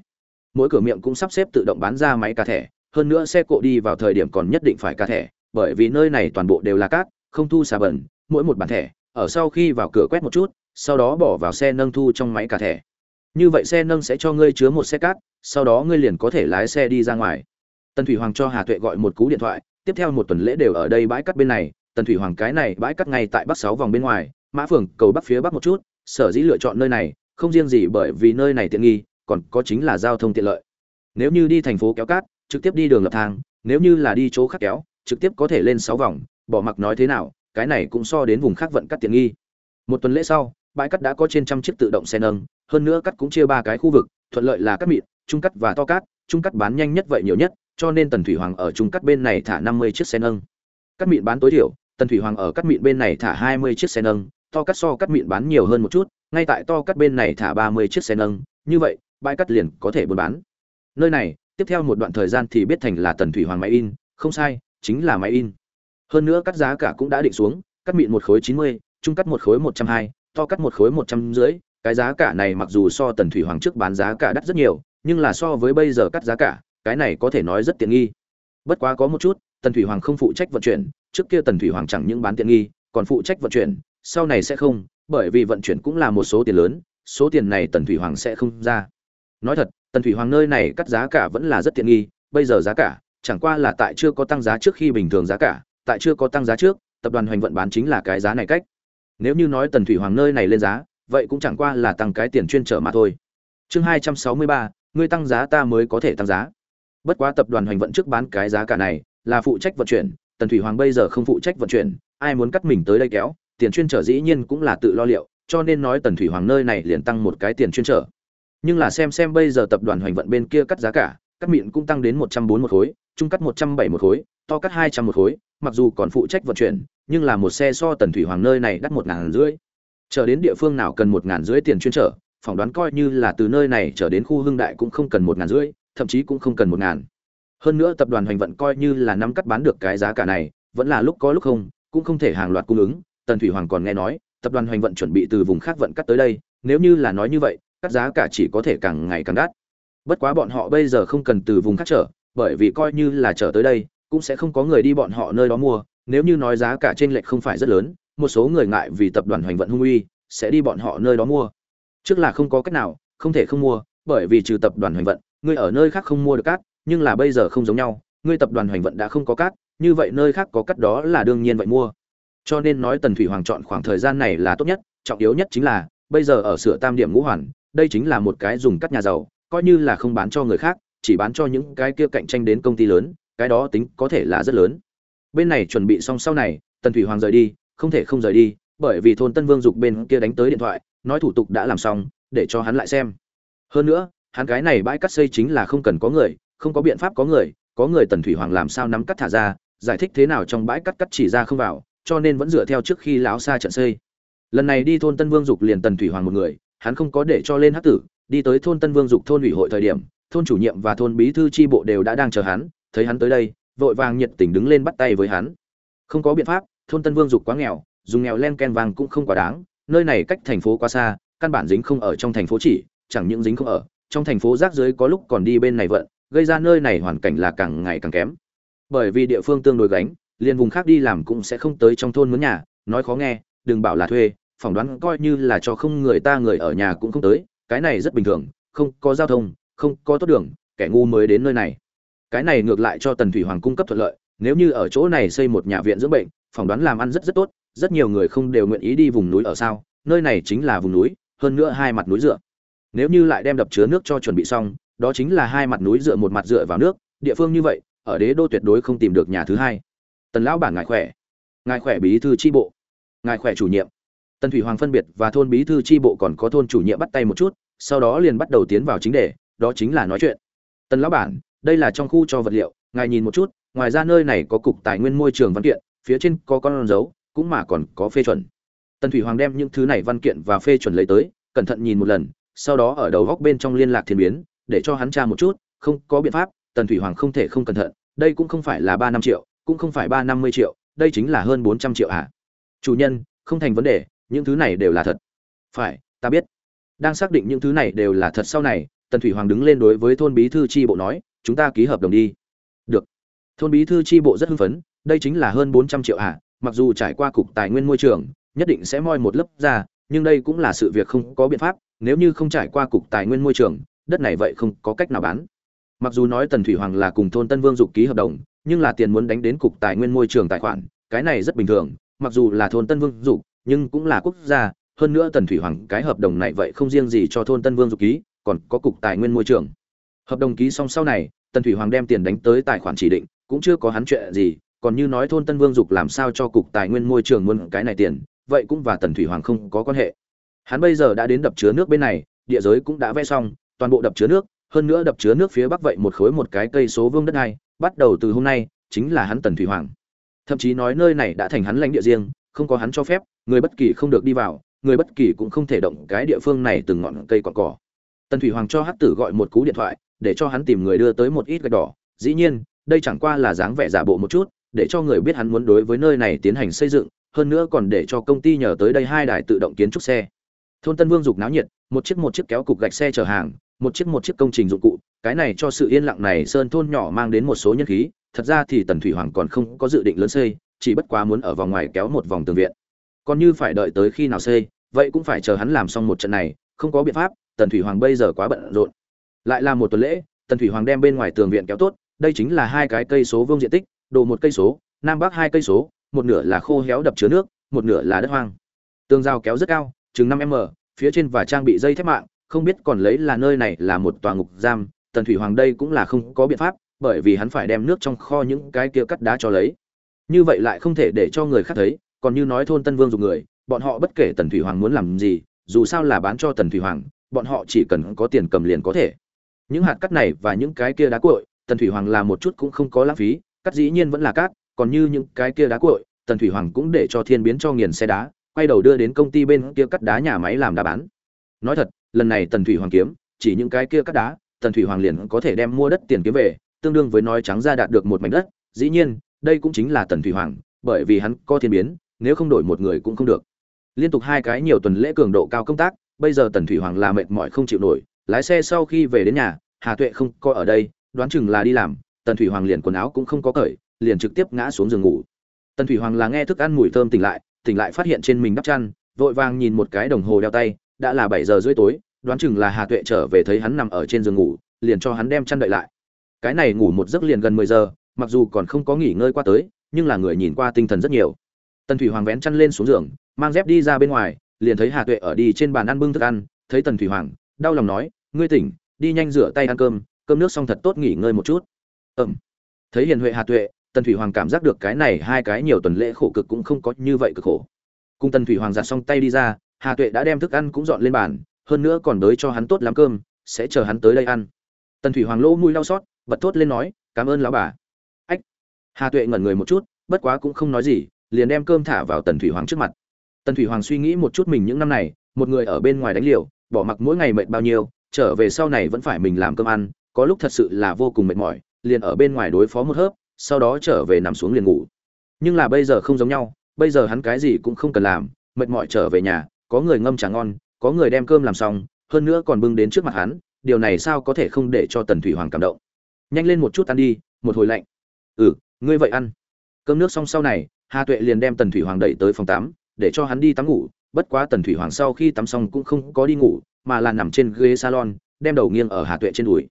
Mỗi cửa miệng cũng sắp xếp tự động bán ra máy cà thẻ. Hơn nữa xe cộ đi vào thời điểm còn nhất định phải cà thẻ, bởi vì nơi này toàn bộ đều là cát, không thu xà bẩn, mỗi một bản thẻ ở sau khi vào cửa quét một chút, sau đó bỏ vào xe nâng thu trong máy cả thẻ. Như vậy xe nâng sẽ cho ngươi chứa một xe cát, sau đó ngươi liền có thể lái xe đi ra ngoài. Tần thủy hoàng cho hà tuệ gọi một cú điện thoại, tiếp theo một tuần lễ đều ở đây bãi cát bên này. Tần thủy hoàng cái này bãi cát ngay tại bắc sáu vòng bên ngoài, mã phường cầu bắc phía bắc một chút, sở dĩ lựa chọn nơi này, không riêng gì bởi vì nơi này tiện nghi, còn có chính là giao thông tiện lợi. Nếu như đi thành phố kéo cát, trực tiếp đi đường lập thang, nếu như là đi chỗ khác kéo, trực tiếp có thể lên sáu vòng, bỏ mặc nói thế nào cái này cũng so đến vùng khác vận cắt tiện nghi. Một tuần lễ sau, bãi cắt đã có trên trăm chiếc tự động xe nâng, hơn nữa cắt cũng chia ba cái khu vực, thuận lợi là cắt mịn trung cắt và to cát trung cắt bán nhanh nhất vậy nhiều nhất, cho nên tần thủy hoàng ở trung cắt bên này thả năm mươi chiếc xe nâng. Cắt mịn bán tối thiểu, tần thủy hoàng ở cắt mịn bên này thả hai mươi chiếc xe nâng, to cắt so cắt mịn bán nhiều hơn một chút, ngay tại to cắt bên này thả ba mươi chiếc xe nâng, như vậy, bãi cắt liền có thể buôn bán. Nơi này, tiếp theo một đoạn thời gian thì biết thành là tần thủy hoàng máy in, không sai, chính là máy in hơn nữa cắt giá cả cũng đã định xuống, cắt mịn một khối chín mươi trung cắt một khối một trăm hai, to cắt một khối một trăm rưỡi. Cái giá cả này mặc dù so tần thủy hoàng trước bán giá cả đắt rất nhiều, nhưng là so với bây giờ cắt giá cả, cái này có thể nói rất tiện nghi. Bất quá có một chút, tần thủy hoàng không phụ trách vận chuyển, trước kia tần thủy hoàng chẳng những bán tiện nghi, còn phụ trách vận chuyển, sau này sẽ không, bởi vì vận chuyển cũng là một số tiền lớn, số tiền này tần thủy hoàng sẽ không ra. Nói thật, tần thủy hoàng nơi này cắt giá cả vẫn là rất tiện nghi, bây giờ giá cả, chẳng qua là tại chưa có tăng giá trước khi bình thường giá cả tại chưa có tăng giá trước, tập đoàn hoành vận bán chính là cái giá này cách. Nếu như nói tần thủy hoàng nơi này lên giá, vậy cũng chẳng qua là tăng cái tiền chuyên trở mà thôi. Chương hai trăm sáu mươi ba, ngươi tăng giá ta mới có thể tăng giá. Bất quá tập đoàn hoành vận trước bán cái giá cả này, là phụ trách vận chuyển, tần thủy hoàng bây giờ không phụ trách vận chuyển, ai muốn cắt mình tới đây kéo, tiền chuyên trở dĩ nhiên cũng là tự lo liệu, cho nên nói tần thủy hoàng nơi này liền tăng một cái tiền chuyên trở. Nhưng là xem xem bây giờ tập đoàn hoành vận bên kia cắt giá cả, cắt mịn cũng tăng đến một trăm bốn một khối trung cắt một trăm bảy một khối, to cắt hai trăm một khối mặc dù còn phụ trách vận chuyển, nhưng là một xe so tần thủy hoàng nơi này đắt một ngàn rưỡi. Trở đến địa phương nào cần một ngàn rưỡi tiền chuyên trở, phỏng đoán coi như là từ nơi này trở đến khu hưng đại cũng không cần một ngàn rưỡi, thậm chí cũng không cần một ngàn. Hơn nữa tập đoàn hoành vận coi như là nắm cắt bán được cái giá cả này, vẫn là lúc có lúc không, cũng không thể hàng loạt cung ứng. Tần thủy hoàng còn nghe nói, tập đoàn hoành vận chuẩn bị từ vùng khác vận cắt tới đây, nếu như là nói như vậy, cắt giá cả chỉ có thể càng ngày càng đắt. Bất quá bọn họ bây giờ không cần từ vùng khác trở, bởi vì coi như là trở tới đây cũng sẽ không có người đi bọn họ nơi đó mua, nếu như nói giá cả trên lệch không phải rất lớn, một số người ngại vì tập đoàn hoành vận hung uy, sẽ đi bọn họ nơi đó mua. Trước là không có cách nào, không thể không mua, bởi vì trừ tập đoàn hoành vận ngươi ở nơi khác không mua được cát, nhưng là bây giờ không giống nhau ngươi tập đoàn hoành vận đã không có cát, như vậy nơi khác có cát đó là đương nhiên vậy mua. Cho nên nói tần thủy hoàng chọn khoảng thời gian này là tốt nhất, trọng yếu nhất chính là, bây giờ ở sửa tam điểm ngũ hoàn, đây chính là một cái dùng cắt nhà giàu, coi như là không bán cho người khác, chỉ bán cho những cái kia cạnh tranh đến công ty lớn cái đó tính có thể là rất lớn. Bên này chuẩn bị xong sau này, tần thủy hoàng rời đi, không thể không rời đi, bởi vì thôn tân vương dục bên kia đánh tới điện thoại, nói thủ tục đã làm xong, để cho hắn lại xem. Hơn nữa, hắn cái này bãi cắt xây chính là không cần có người, không có biện pháp có người có người tần thủy hoàng làm sao nắm cắt thả ra, giải thích thế nào trong bãi cắt cắt chỉ ra không vào, cho nên vẫn dựa theo trước khi lão xa trận xây. Lần này đi thôn tân vương dục liền tần thủy hoàng một người, hắn không có để cho lên hát tử, đi tới thôn tân vương dục thôn ủy hội thời điểm, thôn chủ nhiệm và thôn bí thư tri bộ đều đã đang chờ hắn thấy hắn tới đây, vội vàng nhiệt tình đứng lên bắt tay với hắn. Không có biện pháp, thôn tân vương dục quá nghèo, dùng nghèo len ken vàng cũng không quá đáng, nơi này cách thành phố quá xa, căn bản dính không ở trong thành phố chỉ, chẳng những dính không ở, trong thành phố rác dưới có lúc còn đi bên này vận, gây ra nơi này hoàn cảnh là càng ngày càng kém. Bởi vì địa phương tương đối gánh, liền vùng khác đi làm cũng sẽ không tới trong thôn mướn nhà, nói khó nghe, đừng bảo là thuê, phỏng đoán coi như là cho không người ta người ở nhà cũng không tới, cái này rất bình thường, không có giao thông, không có tốt đường, kẻ ngu mới đến nơi này cái này ngược lại cho tần thủy hoàng cung cấp thuận lợi, nếu như ở chỗ này xây một nhà viện dưỡng bệnh, phỏng đoán làm ăn rất rất tốt, rất nhiều người không đều nguyện ý đi vùng núi ở sao nơi này chính là vùng núi, hơn nữa hai mặt núi dựa. Nếu như lại đem đập chứa nước cho chuẩn bị xong, đó chính là hai mặt núi dựa một mặt dựa vào nước, địa phương như vậy, ở đế đô tuyệt đối không tìm được nhà thứ hai. Tần lão bản ngài khỏe. Ngài khỏe bí thư tri bộ. Ngài khỏe chủ nhiệm. Tần thủy hoàng phân biệt và thôn bí thư tri bộ còn có thôn chủ nhiệm bắt tay một chút, sau đó liền bắt đầu tiến vào chính đề, đó chính là nói chuyện. Tần lão bản đây là trong khu cho vật liệu, ngài nhìn một chút, ngoài ra nơi này có cục tài nguyên môi trường văn kiện, phía trên có con dấu, cũng mà còn có phê chuẩn. Tần thủy hoàng đem những thứ này văn kiện và phê chuẩn lấy tới, cẩn thận nhìn một lần, sau đó ở đầu góc bên trong liên lạc thiên biến, để cho hắn tra một chút, không có biện pháp, tần thủy hoàng không thể không cẩn thận, đây cũng không phải là ba năm triệu, cũng không phải ba năm mươi triệu, đây chính là hơn bốn trăm triệu ạ. À. chủ nhân, không thành vấn đề, những thứ này đều là thật. Phải, ta biết. Đang xác định những thứ này đều là thật sau này, tần thủy hoàng đứng lên đối với thôn bí thư tri bộ nói chúng ta ký hợp đồng đi. Được. Thôn bí thư tri bộ rất hưng phấn, đây chính là hơn bốn trăm triệu ạ mặc dù trải qua cục tài nguyên môi trường, nhất định sẽ moi một lớp ra, nhưng đây cũng là sự việc không có biện pháp, nếu như không trải qua cục tài nguyên môi trường, đất này vậy không có cách nào bán. Mặc dù nói tần thủy hoàng là cùng thôn tân vương dục ký hợp đồng, nhưng là tiền muốn đánh đến cục tài nguyên môi trường tài khoản, cái này rất bình thường, mặc dù là thôn tân vương dục, nhưng cũng là quốc gia, hơn nữa tần thủy hoàng cái hợp đồng này vậy không riêng gì cho thôn tân vương dục ký, còn có cục tài nguyên môi trường. Hợp đồng ký xong sau này tần thủy hoàng đem tiền đánh tới tài khoản chỉ định, cũng chưa có hắn chuyện gì, còn như nói thôn tân vương dục làm sao cho cục tài nguyên môi trường muôn cái này tiền, vậy cũng và tần thủy hoàng không có quan hệ. Hắn bây giờ đã đến đập chứa nước bên này, địa giới cũng đã vẽ xong, toàn bộ đập chứa nước, hơn nữa đập chứa nước phía bắc vậy một khối một cái cây số vương đất này, bắt đầu từ hôm nay, chính là hắn tần thủy hoàng. Thậm chí nói nơi này đã thành hắn lãnh địa riêng, không có hắn cho phép, người bất kỳ không được đi vào, người bất kỳ cũng không thể động cái địa phương này từng ngọn cây cọn cỏ. Tần thủy hoàng cho hát tử gọi một cú điện thoại để cho hắn tìm người đưa tới một ít gạch đỏ. Dĩ nhiên, đây chẳng qua là dáng vẻ giả bộ một chút, để cho người biết hắn muốn đối với nơi này tiến hành xây dựng, hơn nữa còn để cho công ty nhờ tới đây hai đài tự động kiến trúc xe. Thôn tân vương dục náo nhiệt, một chiếc một chiếc kéo cục gạch xe chở hàng, một chiếc một chiếc công trình dụng cụ, cái này cho sự yên lặng này sơn thôn nhỏ mang đến một số nhân khí, thật ra thì tần thủy hoàng còn không có dự định lớn xây, chỉ bất quá muốn ở vòng ngoài kéo một vòng tường viện. Còn như phải đợi tới khi nào xây, vậy cũng phải chờ hắn làm xong một trận này, không có biện pháp, tần thủy hoàng bây giờ quá bận rộn lại là một tuần lễ, tần thủy hoàng đem bên ngoài tường viện kéo tốt, đây chính là hai cái cây số vương diện tích, đồ một cây số, nam bắc hai cây số, một nửa là khô héo đập chứa nước, một nửa là đất hoang. Tường rào kéo rất cao, chừng năm m phía trên và trang bị dây thép mạng, không biết còn lấy là nơi này là một tòa ngục giam, tần thủy hoàng đây cũng là không có biện pháp, bởi vì hắn phải đem nước trong kho những cái kia cắt đá cho lấy. Như vậy lại không thể để cho người khác thấy, còn như nói thôn tân vương dùng người, bọn họ bất kể tần thủy hoàng muốn làm gì, dù sao là bán cho tần thủy hoàng, bọn họ chỉ cần có tiền cầm liền có thể những hạt cắt này và những cái kia đá cuội, tần thủy hoàng làm một chút cũng không có lãng phí cắt dĩ nhiên vẫn là cát còn như những cái kia đá cuội, tần thủy hoàng cũng để cho thiên biến cho nghiền xe đá quay đầu đưa đến công ty bên kia cắt đá nhà máy làm đá bán. Nói thật lần này tần thủy hoàng kiếm chỉ những cái kia cắt đá tần thủy hoàng liền có thể đem mua đất tiền kiếm về tương đương với nói trắng ra đạt được một mảnh đất. Dĩ nhiên đây cũng chính là tần thủy hoàng bởi vì hắn có thiên biến nếu không đổi một người cũng không được. Liên tục hai cái nhiều tuần lễ cường độ cao công tác bây giờ tần thủy hoàng là mệt mỏi không chịu nổi lái xe sau khi về đến nhà, hà tuệ không coi ở đây, đoán chừng là đi làm, tần thủy hoàng liền quần áo cũng không có cởi, liền trực tiếp ngã xuống giường ngủ. Tần thủy hoàng là nghe thức ăn mùi thơm tỉnh lại tỉnh lại phát hiện trên mình đắp chăn, vội vàng nhìn một cái đồng hồ đeo tay, đã là bảy giờ rưỡi tối, đoán chừng là hà tuệ trở về thấy hắn nằm ở trên giường ngủ, liền cho hắn đem chăn đậy lại. Cái này ngủ một giấc liền gần mười giờ, mặc dù còn không có nghỉ ngơi qua tới, nhưng là người nhìn qua tinh thần rất nhiều. Tần thủy hoàng vén chăn lên xuống giường, mang dép đi ra bên ngoài, liền thấy hà tuệ ở đi trên bàn ăn bưng thức ăn, thấy tần thủy hoàng, đau lòng nói ngươi tỉnh, đi nhanh rửa tay ăn cơm cơm nước xong thật tốt nghỉ ngơi một chút. Ừm. Thấy hiền huệ hà tuệ, tần thủy hoàng cảm giác được cái này hai cái nhiều tuần lễ khổ cực cũng không có như vậy cực khổ. Cùng tần thủy hoàng giặt xong tay đi ra, hà tuệ đã đem thức ăn cũng dọn lên bàn, hơn nữa còn đới cho hắn tốt lắm cơm, sẽ chờ hắn tới đây ăn. Tần thủy hoàng lỗ mũi đau xót, bật thốt lên nói, cảm ơn lão bà. Ách. Hà tuệ ngẩn người một chút, bất quá cũng không nói gì, liền đem cơm thả vào tần thủy hoàng trước mặt. Tần thủy hoàng suy nghĩ một chút mình những năm này, một người ở bên ngoài đánh liều, bỏ mặc mỗi ngày mệt bao nhiêu trở về sau này vẫn phải mình làm cơm ăn, có lúc thật sự là vô cùng mệt mỏi, liền ở bên ngoài đối phó một hớp, sau đó trở về nằm xuống liền ngủ. Nhưng là bây giờ không giống nhau, bây giờ hắn cái gì cũng không cần làm, mệt mỏi trở về nhà, có người ngâm trà ngon, có người đem cơm làm xong, hơn nữa còn bưng đến trước mặt hắn, điều này sao có thể không để cho tần thủy hoàng cảm động. Nhanh lên một chút ăn đi, một hồi lạnh. Ừ ngươi vậy ăn. Cơm nước xong sau này, hà tuệ liền đem tần thủy hoàng đẩy tới phòng tắm, để cho hắn đi tắm ngủ, bất quá tần thủy hoàng sau khi tắm xong cũng không có đi ngủ mà là nằm trên ghế salon, đem đầu nghiêng ở hà tuệ trên đùi.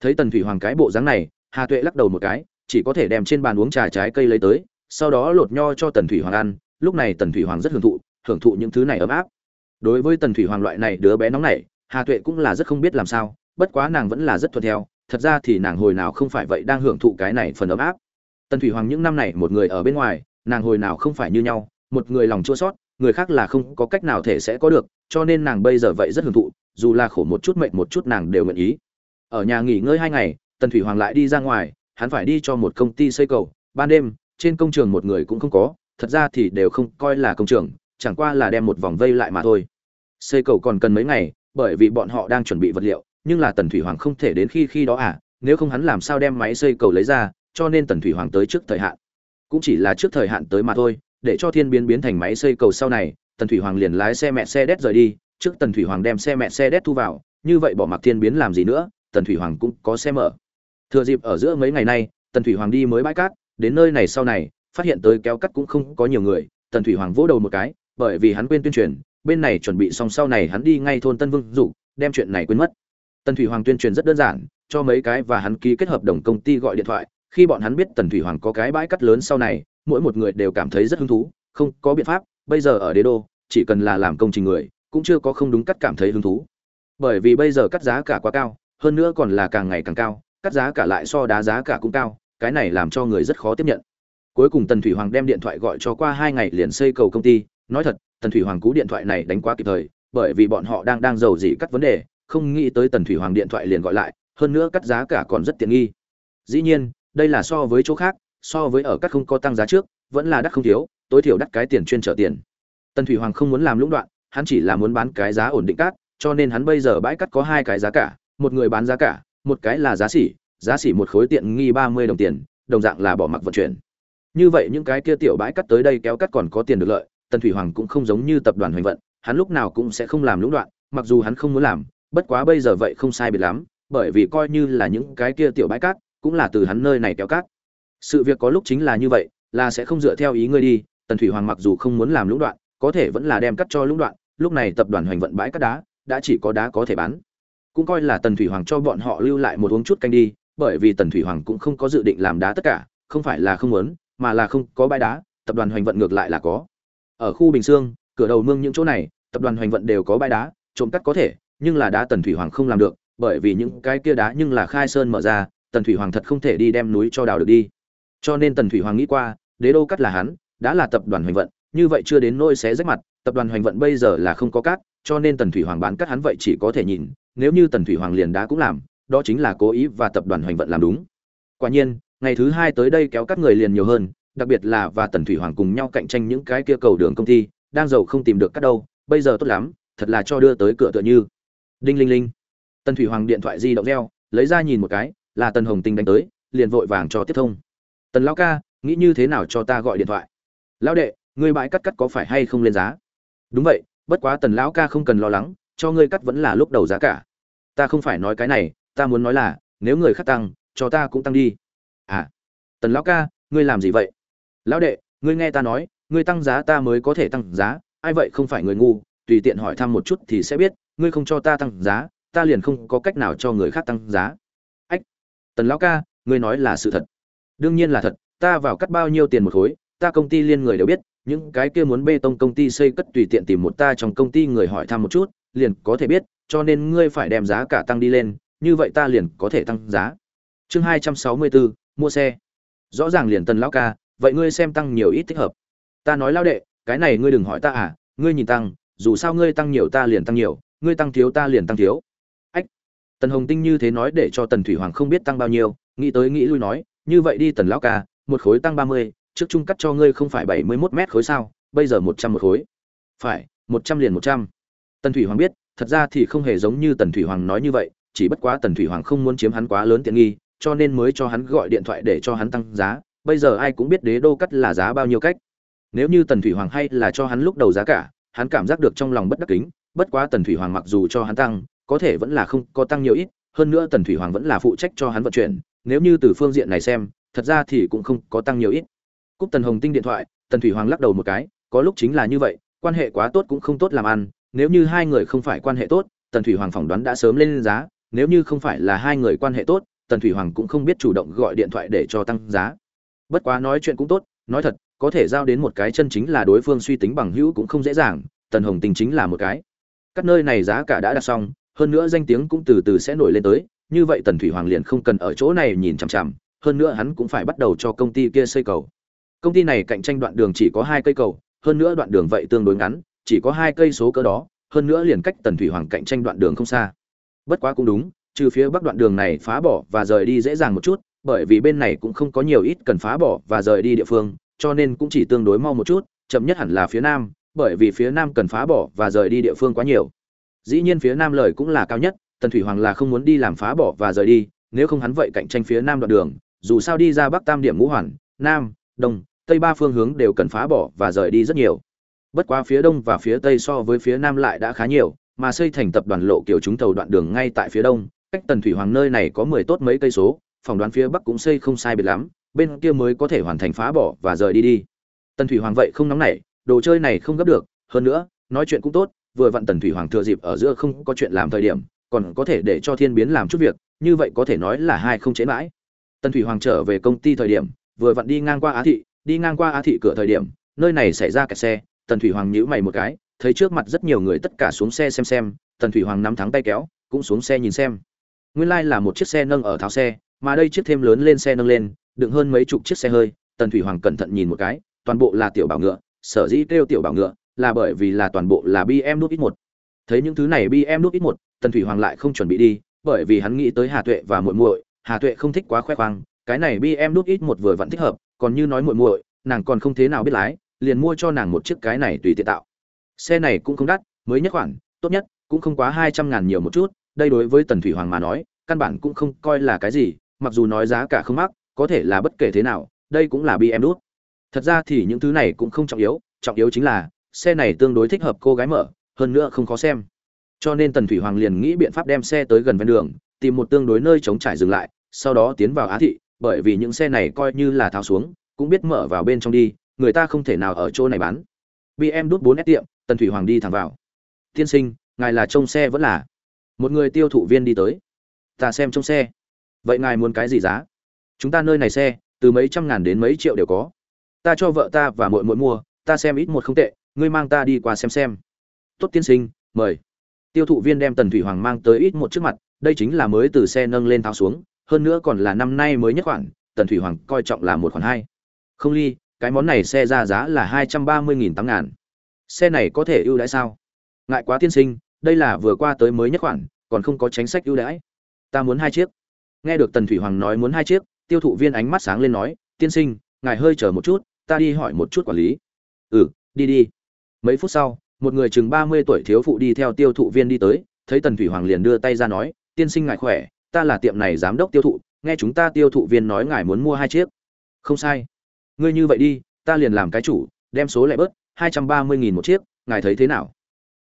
Thấy tần thủy hoàng cái bộ dáng này, hà tuệ lắc đầu một cái, chỉ có thể đem trên bàn uống trà trái cây lấy tới, sau đó lột nho cho tần thủy hoàng ăn. Lúc này tần thủy hoàng rất hưởng thụ hưởng thụ những thứ này ấm áp. Đối với tần thủy hoàng loại này đứa bé nóng này hà tuệ cũng là rất không biết làm sao, bất quá nàng vẫn là rất thuận theo. Thật ra thì nàng hồi nào không phải vậy đang hưởng thụ cái này phần ấm áp. Tần thủy hoàng những năm này một người ở bên ngoài, nàng hồi nào không phải như nhau, một người lòng chua sót người khác là không có cách nào thể sẽ có được, cho nên nàng bây giờ vậy rất hưởng thụ, dù là khổ một chút mệnh một chút nàng đều nguyện ý. Ở nhà nghỉ ngơi hai ngày, tần thủy hoàng lại đi ra ngoài, hắn phải đi cho một công ty xây cầu, ban đêm, trên công trường một người cũng không có, thật ra thì đều không coi là công trường, chẳng qua là đem một vòng vây lại mà thôi. Xây cầu còn cần mấy ngày, bởi vì bọn họ đang chuẩn bị vật liệu, nhưng là tần thủy hoàng không thể đến khi khi đó à nếu không hắn làm sao đem máy xây cầu lấy ra, cho nên tần thủy hoàng tới trước thời hạn. Cũng chỉ là trước thời hạn tới mà thôi để cho thiên biến biến thành máy xây cầu sau này, tần thủy hoàng liền lái xe mẹ xe đét rời đi, trước tần thủy hoàng đem xe mẹ xe đét thu vào, như vậy bỏ mặc thiên biến làm gì nữa, tần thủy hoàng cũng có xe mở. Thừa dịp ở giữa mấy ngày nay, tần thủy hoàng đi mới bãi cát, đến nơi này sau này, phát hiện tới kéo cắt cũng không có nhiều người, tần thủy hoàng vỗ đầu một cái, bởi vì hắn quên tuyên truyền, bên này chuẩn bị xong sau này hắn đi ngay thôn tân vương dụ, đem chuyện này quên mất. Tần thủy hoàng tuyên truyền rất đơn giản, cho mấy cái và hắn ký kết hợp đồng công ty gọi điện thoại, khi bọn hắn biết tần thủy hoàng có cái bãi cắt lớn sau này mỗi một người đều cảm thấy rất hứng thú, không có biện pháp, bây giờ ở đế đô, chỉ cần là làm công trình người, cũng chưa có không đúng cắt cảm thấy hứng thú. Bởi vì bây giờ cắt giá cả quá cao, hơn nữa còn là càng ngày càng cao, cắt giá cả lại so đá giá cả cũng cao, cái này làm cho người rất khó tiếp nhận. Cuối cùng tần thủy hoàng đem điện thoại gọi cho qua hai ngày liền xây cầu công ty, nói thật, tần thủy hoàng cú điện thoại này đánh quá kịp thời, bởi vì bọn họ đang đang giàu gì cắt vấn đề, không nghĩ tới tần thủy hoàng điện thoại liền gọi lại, hơn nữa cắt giá cả còn rất tiện nghi. Dĩ nhiên, đây là so với chỗ khác so với ở các không có tăng giá trước, vẫn là đắt không thiếu, tối thiểu đắt cái tiền chuyên trở tiền. Tần thủy hoàng không muốn làm lũng đoạn, hắn chỉ là muốn bán cái giá ổn định cát, cho nên hắn bây giờ bãi cắt có hai cái giá cả, một người bán giá cả, một cái là giá xỉ giá xỉ một khối tiện nghi ba mươi đồng tiền, đồng dạng là bỏ mặc vận chuyển. Như vậy những cái kia tiểu bãi cắt tới đây kéo cắt còn có tiền được lợi, tần thủy hoàng cũng không giống như tập đoàn hoành vận, hắn lúc nào cũng sẽ không làm lũng đoạn, mặc dù hắn không muốn làm, bất quá bây giờ vậy không sai biệt lắm, bởi vì coi như là những cái kia tiểu bãi cát, cũng là từ hắn nơi này kéo cát sự việc có lúc chính là như vậy, là sẽ không dựa theo ý ngươi đi, tần thủy hoàng mặc dù không muốn làm lũng đoạn, có thể vẫn là đem cắt cho lũng đoạn, lúc này tập đoàn hoành vận bãi cắt đá, đã chỉ có đá có thể bán. Cũng coi là tần thủy hoàng cho bọn họ lưu lại một uống chút canh đi, bởi vì tần thủy hoàng cũng không có dự định làm đá tất cả, không phải là không muốn, mà là không có bãi đá, tập đoàn hoành vận ngược lại là có. Ở khu bình dương cửa đầu mương những chỗ này, tập đoàn hoành vận đều có bãi đá, trộm cắt có thể, nhưng là đá tần thủy hoàng không làm được, bởi vì những cái kia đá nhưng là khai sơn mở ra, tần thủy hoàng thật không thể đi đem núi cho đào được đi cho nên tần thủy hoàng nghĩ qua, đế đô cắt là hắn, đã là tập đoàn hoành vận, như vậy chưa đến nôi xé rách mặt, tập đoàn hoành vận bây giờ là không có cát, cho nên tần thủy hoàng bán cắt hắn vậy chỉ có thể nhìn, nếu như tần thủy hoàng liền đá cũng làm, đó chính là cố ý và tập đoàn hoành vận làm đúng. Quả nhiên, ngày thứ hai tới đây kéo các người liền nhiều hơn, đặc biệt là và tần thủy hoàng cùng nhau cạnh tranh những cái kia cầu đường công ty, đang giàu không tìm được cắt đâu, bây giờ tốt lắm, thật là cho đưa tới cửa tựa như. Đinh linh linh. Tần thủy hoàng điện thoại di động reo, lấy ra nhìn một cái, là tần hồng tinh đánh tới, liền vội vàng cho tiếp thông tần lão ca, nghĩ như thế nào cho ta gọi điện thoại? Lão đệ, ngươi bãi cắt cắt có phải hay không lên giá? Đúng vậy, bất quá tần lão ca không cần lo lắng, cho ngươi cắt vẫn là lúc đầu giá cả. Ta không phải nói cái này, ta muốn nói là, nếu người khác tăng, cho ta cũng tăng đi. À tần lão ca, ngươi làm gì vậy? Lão đệ, ngươi nghe ta nói, ngươi tăng giá ta mới có thể tăng giá, ai vậy không phải người ngu, tùy tiện hỏi thăm một chút thì sẽ biết, ngươi không cho ta tăng giá, ta liền không có cách nào cho người khác tăng giá. Ách, tần lão ca, ngươi nói là sự thật đương nhiên là thật, ta vào cắt bao nhiêu tiền một khối, ta công ty liên người đều biết, những cái kia muốn bê tông công ty xây cất tùy tiện tìm một ta trong công ty người hỏi thăm một chút, liền có thể biết, cho nên ngươi phải đem giá cả tăng đi lên, như vậy ta liền có thể tăng giá. Chương hai trăm sáu mươi bốn mua xe. Rõ ràng liền tần lão ca, vậy ngươi xem tăng nhiều ít thích hợp. Ta nói lao đệ, cái này ngươi đừng hỏi ta à ngươi nhìn tăng, dù sao ngươi tăng nhiều ta liền tăng nhiều, ngươi tăng thiếu ta liền tăng thiếu. Ách. Tần hồng tinh như thế nói để cho tần thủy hoàng không biết tăng bao nhiêu, nghĩ tới nghĩ lui nói như vậy đi tần lão ca, một khối tăng ba mươi, trước trung cắt cho ngươi không phải bảy mươi mốt mét khối sao, bây giờ một trăm một khối. Phải, một trăm liền một trăm. Tần thủy hoàng biết, thật ra thì không hề giống như tần thủy hoàng nói như vậy, chỉ bất quá tần thủy hoàng không muốn chiếm hắn quá lớn tiện nghi, cho nên mới cho hắn gọi điện thoại để cho hắn tăng giá, bây giờ ai cũng biết đế đô cắt là giá bao nhiêu cách. Nếu như tần thủy hoàng hay là cho hắn lúc đầu giá cả, hắn cảm giác được trong lòng bất đắc kính, bất quá tần thủy hoàng mặc dù cho hắn tăng, có thể vẫn là không có tăng nhiều ít, hơn nữa tần thủy hoàng vẫn là phụ trách cho hắn vận chuyển nếu như từ phương diện này xem, thật ra thì cũng không có tăng nhiều ít. Cúc tần hồng tinh điện thoại, tần thủy hoàng lắc đầu một cái, có lúc chính là như vậy, quan hệ quá tốt cũng không tốt làm ăn, nếu như hai người không phải quan hệ tốt, tần thủy hoàng phỏng đoán đã sớm lên giá, nếu như không phải là hai người quan hệ tốt, tần thủy hoàng cũng không biết chủ động gọi điện thoại để cho tăng giá. Bất quá nói chuyện cũng tốt, nói thật, có thể giao đến một cái chân chính là đối phương suy tính bằng hữu cũng không dễ dàng, tần hồng tình chính là một cái. Các nơi này giá cả đã đặt xong, hơn nữa danh tiếng cũng từ từ sẽ nổi lên tới như vậy tần thủy hoàng liền không cần ở chỗ này nhìn chằm chằm, hơn nữa hắn cũng phải bắt đầu cho công ty kia xây cầu. Công ty này cạnh tranh đoạn đường chỉ có hai cây cầu, hơn nữa đoạn đường vậy tương đối ngắn, chỉ có hai cây số cỡ đó, hơn nữa liền cách tần thủy hoàng cạnh tranh đoạn đường không xa. Bất quá cũng đúng, trừ phía bắc đoạn đường này phá bỏ và rời đi dễ dàng một chút, bởi vì bên này cũng không có nhiều ít cần phá bỏ và rời đi địa phương, cho nên cũng chỉ tương đối mau một chút, chậm nhất hẳn là phía nam, bởi vì phía nam cần phá bỏ và rời đi địa phương quá nhiều. Dĩ nhiên phía nam lời cũng là cao nhất tần thủy hoàng là không muốn đi làm phá bỏ và rời đi, nếu không hắn vậy cạnh tranh phía nam đoạn đường, dù sao đi ra bắc tam điểm ngũ hoàn, nam, đông, tây ba phương hướng đều cần phá bỏ và rời đi rất nhiều. Bất quá phía đông và phía tây so với phía nam lại đã khá nhiều, mà xây thành tập đoàn lộ kiểu chúng tàu đoạn đường ngay tại phía đông, cách tần thủy hoàng nơi này có mười tốt mấy cây số, phỏng đoán phía bắc cũng xây không sai biệt lắm, bên kia mới có thể hoàn thành phá bỏ và rời đi đi. Tần thủy hoàng vậy không nóng nảy, đồ chơi này không gấp được, hơn nữa, nói chuyện cũng tốt, vừa vặn tần thủy hoàng thừa dịp ở giữa không có chuyện làm thời điểm còn có thể để cho thiên biến làm chút việc, như vậy có thể nói là hai không chế mãi. Tần thủy hoàng trở về công ty thời điểm, vừa vặn đi ngang qua á thị, đi ngang qua á thị cửa thời điểm, nơi này xảy ra kẹt xe, tần thủy hoàng nhíu mày một cái, thấy trước mặt rất nhiều người tất cả xuống xe xem xem, tần thủy hoàng nắm thắng tay kéo, cũng xuống xe nhìn xem. Nguyên lai là một chiếc xe nâng ở tháo xe, mà đây chiếc thêm lớn lên xe nâng lên, đựng hơn mấy chục chiếc xe hơi, tần thủy hoàng cẩn thận nhìn một cái, toàn bộ là tiểu bảo ngựa, sở dĩ kêu tiểu bảo ngựa, là bởi vì là toàn bộ là bm nút ít một. Thấy những thứ này bm nút ít một tần thủy hoàng lại không chuẩn bị đi, bởi vì hắn nghĩ tới hà tuệ và muội muội. Hà tuệ không thích quá khoe khoang, cái này bi em đút ít một vừa vẫn thích hợp, còn như nói muội muội, nàng còn không thế nào biết lái, liền mua cho nàng một chiếc cái này tùy tiện tạo. Xe này cũng không đắt, mới nhất khoản, tốt nhất cũng không quá hai trăm ngàn nhiều một chút, đây đối với tần thủy hoàng mà nói, căn bản cũng không coi là cái gì, mặc dù nói giá cả không mắc, có thể là bất kể thế nào, đây cũng là bi em đút. Thật ra thì những thứ này cũng không trọng yếu trọng yếu chính là, xe này tương đối thích hợp cô gái mở, hơn nữa không khó xem cho nên tần thủy hoàng liền nghĩ biện pháp đem xe tới gần ven đường, tìm một tương đối nơi chống trải dừng lại, sau đó tiến vào á thị, bởi vì những xe này coi như là tháo xuống, cũng biết mở vào bên trong đi, người ta không thể nào ở chỗ này bán. Bm đút bốn s tiệm, tần thủy hoàng đi thẳng vào. Tiên sinh, ngài là trông xe vẫn là? Một người tiêu thụ viên đi tới. Ta xem trông xe. Vậy ngài muốn cái gì giá? Chúng ta nơi này xe, từ mấy trăm ngàn đến mấy triệu đều có. Ta cho vợ ta và muội muội mua, ta xem ít một không tệ, ngươi mang ta đi qua xem xem. Tốt tiên sinh, mời tiêu thụ viên đem tần thủy hoàng mang tới ít một trước mặt, đây chính là mới từ xe nâng lên tháo xuống, hơn nữa còn là năm nay mới nhất khoản, tần thủy hoàng coi trọng là một khoản hai. Không ly, cái món này xe ra giá là hai trăm ba mươi nghìn tám ngàn. Xe này có thể ưu đãi sao? Ngại quá tiên sinh, đây là vừa qua tới mới nhất khoản, còn không có chính sách ưu đãi. Ta muốn hai chiếc. Nghe được tần thủy hoàng nói muốn hai chiếc, tiêu thụ viên ánh mắt sáng lên nói, tiên sinh, ngài hơi chờ một chút, ta đi hỏi một chút quản lý. Ừ đi đi. Mấy phút sau một người chừng ba mươi tuổi thiếu phụ đi theo tiêu thụ viên đi tới, thấy tần thủy hoàng liền đưa tay ra nói, tiên sinh ngài khỏe, ta là tiệm này giám đốc tiêu thụ, nghe chúng ta tiêu thụ viên nói ngài muốn mua hai chiếc. Không sai. Ngươi như vậy đi, ta liền làm cái chủ, đem số lẻ bớt, hai trăm ba mươi nghìn một chiếc, ngài thấy thế nào?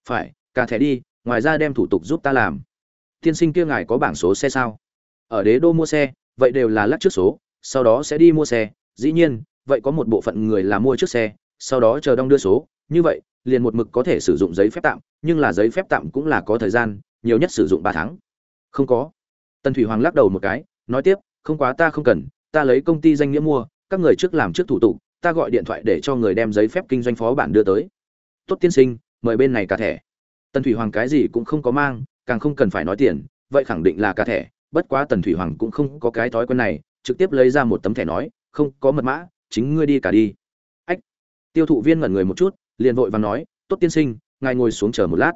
Phải cả thẻ đi, ngoài ra đem thủ tục giúp ta làm. Tiên sinh kia ngài có bảng số xe sao? Ở đế đô mua xe, vậy đều là lắc trước số, sau đó sẽ đi mua xe. Dĩ nhiên, vậy có một bộ phận người là mua trước xe, sau đó chờ đong đưa số. Như vậy liền một mực có thể sử dụng giấy phép tạm, nhưng là giấy phép tạm cũng là có thời gian, nhiều nhất sử dụng ba tháng. Không có. Tần thủy hoàng lắc đầu một cái, nói tiếp, không quá, ta không cần, ta lấy công ty danh nghĩa mua, các người trước làm trước thủ tục, ta gọi điện thoại để cho người đem giấy phép kinh doanh phó bản đưa tới. Tốt tiên sinh, mời bên này cả thẻ. Tần thủy hoàng cái gì cũng không có mang, càng không cần phải nói tiền, vậy khẳng định là cả thẻ, bất quá tần thủy hoàng cũng không có cái thói quen này, trực tiếp lấy ra một tấm thẻ nói, không có mật mã, chính ngươi đi cả đi. Ách. Tiêu thụ viên ngẩn người một chút liền vội và nói, tốt tiên sinh, ngài ngồi xuống chờ một lát.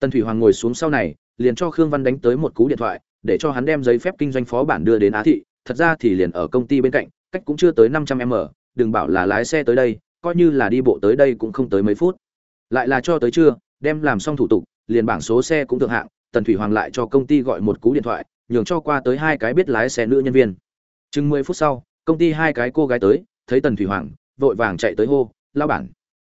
Tần thủy hoàng ngồi xuống sau này, liền cho khương văn đánh tới một cú điện thoại, để cho hắn đem giấy phép kinh doanh phó bản đưa đến á thị. Thật ra thì liền ở công ty bên cạnh, cách cũng chưa tới năm trăm m, đừng bảo là lái xe tới đây, coi như là đi bộ tới đây cũng không tới mấy phút. Lại là cho tới trưa, đem làm xong thủ tục, liền bảng số xe cũng thượng hạng, tần thủy hoàng lại cho công ty gọi một cú điện thoại, nhường cho qua tới hai cái biết lái xe nữ nhân viên. Chừng mười phút sau, công ty hai cái cô gái tới, thấy tần thủy hoàng, vội vàng chạy tới hô lao bản.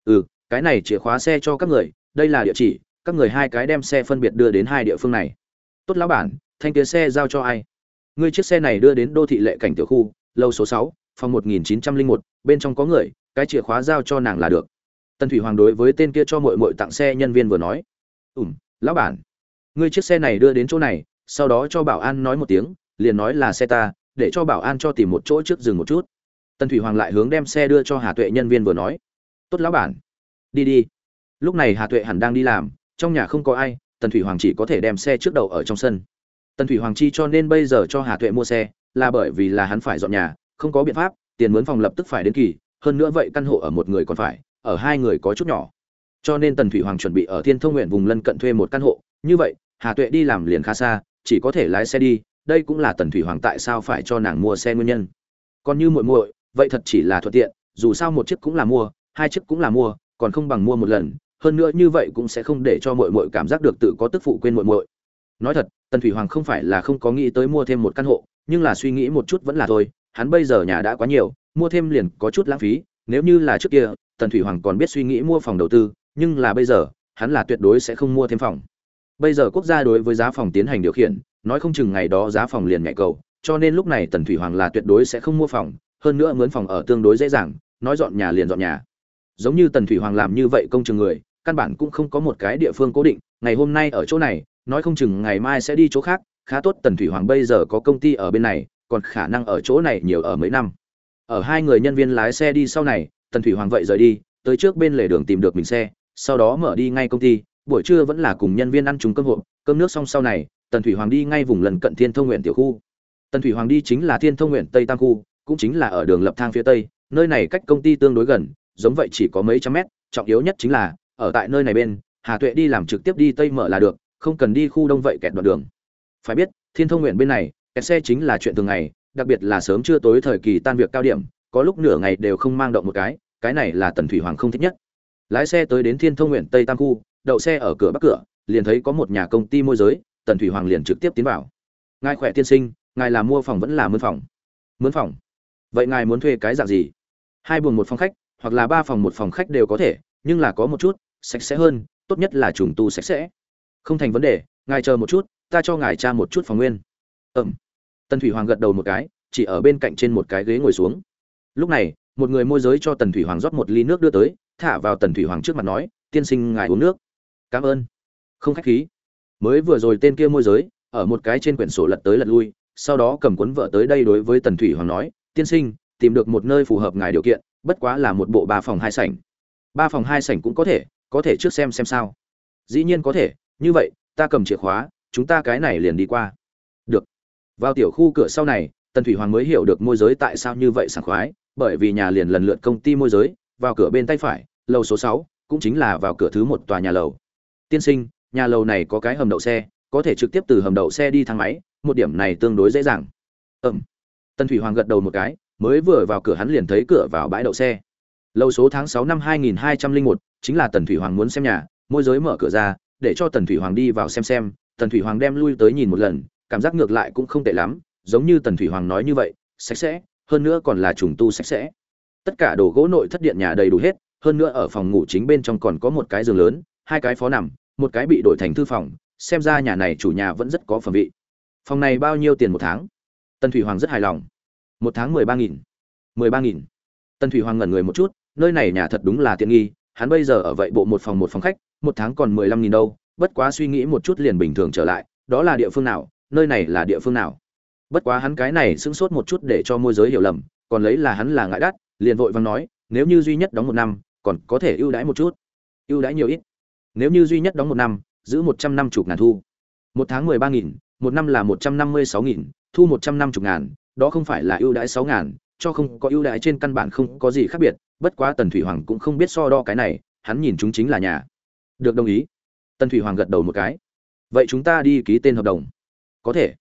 Ừ cái này chìa khóa xe cho các người, đây là địa chỉ, các người hai cái đem xe phân biệt đưa đến hai địa phương này. Tốt lão bản, thanh kia xe giao cho ai? Ngươi chiếc xe này đưa đến đô thị lệ cảnh tiểu khu lâu số sáu, phòng một nghìn chín trăm linh một, bên trong có người, cái chìa khóa giao cho nàng là được. Tần thủy hoàng đối với tên kia cho mội mội tặng xe nhân viên vừa nói. Ủm lão bản. Ngươi chiếc xe này đưa đến chỗ này, sau đó cho bảo an nói một tiếng, liền nói là xe ta, để cho bảo an cho tìm một chỗ trước dừng một chút. Tần thủy hoàng lại hướng đem xe đưa cho hà tuệ nhân viên vừa nói. Tốt lão bản đi đi. Lúc này hà tuệ hẳn đang đi làm, trong nhà không có ai, tần thủy hoàng chỉ có thể đem xe trước đầu ở trong sân. Tần thủy hoàng chi cho nên bây giờ cho hà tuệ mua xe, là bởi vì là hắn phải dọn nhà, không có biện pháp, tiền mướn phòng lập tức phải đến kỳ, hơn nữa vậy căn hộ ở một người còn phải, ở hai người có chút nhỏ. Cho nên tần thủy hoàng chuẩn bị ở thiên thông nguyện vùng lân cận thuê một căn hộ. Như vậy, hà tuệ đi làm liền khá xa, chỉ có thể lái xe đi, đây cũng là tần thủy hoàng tại sao phải cho nàng mua xe nguyên nhân. Còn như muội muội, vậy thật chỉ là thuận tiện, dù sao một chiếc cũng là mua, hai chiếc cũng là mua còn không bằng mua một lần, hơn nữa như vậy cũng sẽ không để cho muội muội cảm giác được tự có tức phụ quên muội muội. Nói thật, tần thủy hoàng không phải là không có nghĩ tới mua thêm một căn hộ, nhưng là suy nghĩ một chút vẫn là thôi, hắn bây giờ nhà đã quá nhiều, mua thêm liền có chút lãng phí, nếu như là trước kia, tần thủy hoàng còn biết suy nghĩ mua phòng đầu tư, nhưng là bây giờ, hắn là tuyệt đối sẽ không mua thêm phòng. Bây giờ quốc gia đối với giá phòng tiến hành điều khiển, nói không chừng ngày đó giá phòng liền nhạy cầu, cho nên lúc này tần thủy hoàng là tuyệt đối sẽ không mua phòng, hơn nữa mướn phòng ở tương đối dễ dàng, nói dọn nhà liền dọn nhà giống như tần thủy hoàng làm như vậy công trường người, căn bản cũng không có một cái địa phương cố định, ngày hôm nay ở chỗ này, nói không chừng ngày mai sẽ đi chỗ khác, khá tốt tần thủy hoàng bây giờ có công ty ở bên này, còn khả năng ở chỗ này nhiều ở mấy năm. Ở hai người nhân viên lái xe đi sau này, tần thủy hoàng vậy rời đi, tới trước bên lề đường tìm được mình xe, sau đó mở đi ngay công ty, buổi trưa vẫn là cùng nhân viên ăn chung cơm hộp, cơm nước xong sau này, tần thủy hoàng đi ngay vùng lần cận thiên thông nguyện tiểu khu. Tần thủy hoàng đi chính là thiên thông nguyện tây tam khu, cũng chính là ở đường lập thang phía tây, nơi này cách công ty tương đối gần giống vậy chỉ có mấy trăm mét, trọng yếu nhất chính là, ở tại nơi này bên, hà tuệ đi làm trực tiếp đi tây mở là được, không cần đi khu đông vậy kẹt đoạn đường. Phải biết, thiên thông nguyện bên này, kẹt xe chính là chuyện thường ngày, đặc biệt là sớm trưa tối thời kỳ tan việc cao điểm, có lúc nửa ngày đều không mang động một cái cái này là tần thủy hoàng không thích nhất. Lái xe tới đến thiên thông nguyện tây tam khu, đậu xe ở cửa bắc cửa, liền thấy có một nhà công ty môi giới, tần thủy hoàng liền trực tiếp tiến vào. Ngài khỏe tiên sinh, ngài là mua phòng vẫn là mướn phòng. Mướn phòng? Vậy ngài muốn thuê cái dạng gì? Hai buồng một phòng khách hoặc là ba phòng một phòng khách đều có thể, nhưng là có một chút, sạch sẽ hơn, tốt nhất là trùng tu sạch sẽ. Không thành vấn đề, ngài chờ một chút, ta cho ngài cha một chút phòng nguyên. Ẩm tần thủy hoàng gật đầu một cái, chỉ ở bên cạnh trên một cái ghế ngồi xuống. Lúc này, một người môi giới cho tần thủy hoàng rót một ly nước đưa tới, thả vào tần thủy hoàng trước mặt nói, tiên sinh, ngài uống nước. Cảm ơn. Không khách khí. Mới vừa rồi tên kia môi giới, ở một cái trên quyển sổ lật tới lật lui, sau đó cầm cuốn vợ tới đây đối với tần thủy hoàng nói, tiên sinh, tìm được một nơi phù hợp ngài điều kiện bất quá là một bộ ba phòng hai sảnh. Ba phòng hai sảnh cũng có thể có thể trước xem xem sao. Dĩ nhiên có thể, như vậy, ta cầm chìa khóa, chúng ta cái này liền đi qua. Được. Vào tiểu khu cửa sau này, tần thủy hoàng mới hiểu được môi giới tại sao như vậy sảng khoái, bởi vì nhà liền lần lượt công ty môi giới, vào cửa bên tay phải, lầu số sáu, cũng chính là vào cửa thứ một tòa nhà lầu. Tiên sinh, nhà lầu này có cái hầm đậu xe, có thể trực tiếp từ hầm đậu xe đi thang máy, một điểm này tương đối dễ dàng. Ừm. Tần thủy hoàng gật đầu một cái mới vừa vào cửa hắn liền thấy cửa vào bãi đậu xe. Lâu số tháng sáu năm hai nghìn hai trăm linh một, chính là tần thủy hoàng muốn xem nhà, môi giới mở cửa ra, để cho tần thủy hoàng đi vào xem xem. Tần thủy hoàng đem lui tới nhìn một lần, cảm giác ngược lại cũng không tệ lắm, giống như tần thủy hoàng nói như vậy, sạch sẽ, hơn nữa còn là trùng tu sạch sẽ. Tất cả đồ gỗ nội thất điện nhà đầy đủ hết, hơn nữa ở phòng ngủ chính bên trong còn có một cái giường lớn, hai cái phó nằm, một cái bị đổi thành thư phòng, xem ra nhà này chủ nhà vẫn rất có phẩm vị. Phòng này bao nhiêu tiền một tháng? Tần thủy hoàng rất hài lòng một tháng mười ba nghìn. Mười ba nghìn. Tần thủy hoàng ngẩn người một chút, nơi này nhà thật đúng là tiện nghi, hắn bây giờ ở vậy bộ một phòng một phòng khách, một tháng còn mười lăm nghìn đâu, bất quá suy nghĩ một chút liền bình thường trở lại, đó là địa phương nào, nơi này là địa phương nào. Bất quá hắn cái này sững sốt một chút để cho môi giới hiểu lầm, còn lấy là hắn là ngại đắt, liền vội vàng nói, nếu như duy nhất đóng một năm, còn có thể ưu đãi một chút. Ưu đãi nhiều ít. Nếu như duy nhất đóng một năm, giữ một trăm năm chục ngàn thu. Một tháng mười ba nghìn, một năm là một trăm năm mươi sáu nghìn, thu một trăm năm chục ngàn đó không phải là ưu đãi sáu ngàn, cho không có ưu đãi trên căn bản không có gì khác biệt, bất quá tần thủy hoàng cũng không biết so đo cái này, hắn nhìn chúng chính là nhà. Được, đồng ý. Tần thủy hoàng gật đầu một cái. Vậy chúng ta đi ký tên hợp đồng. Có thể.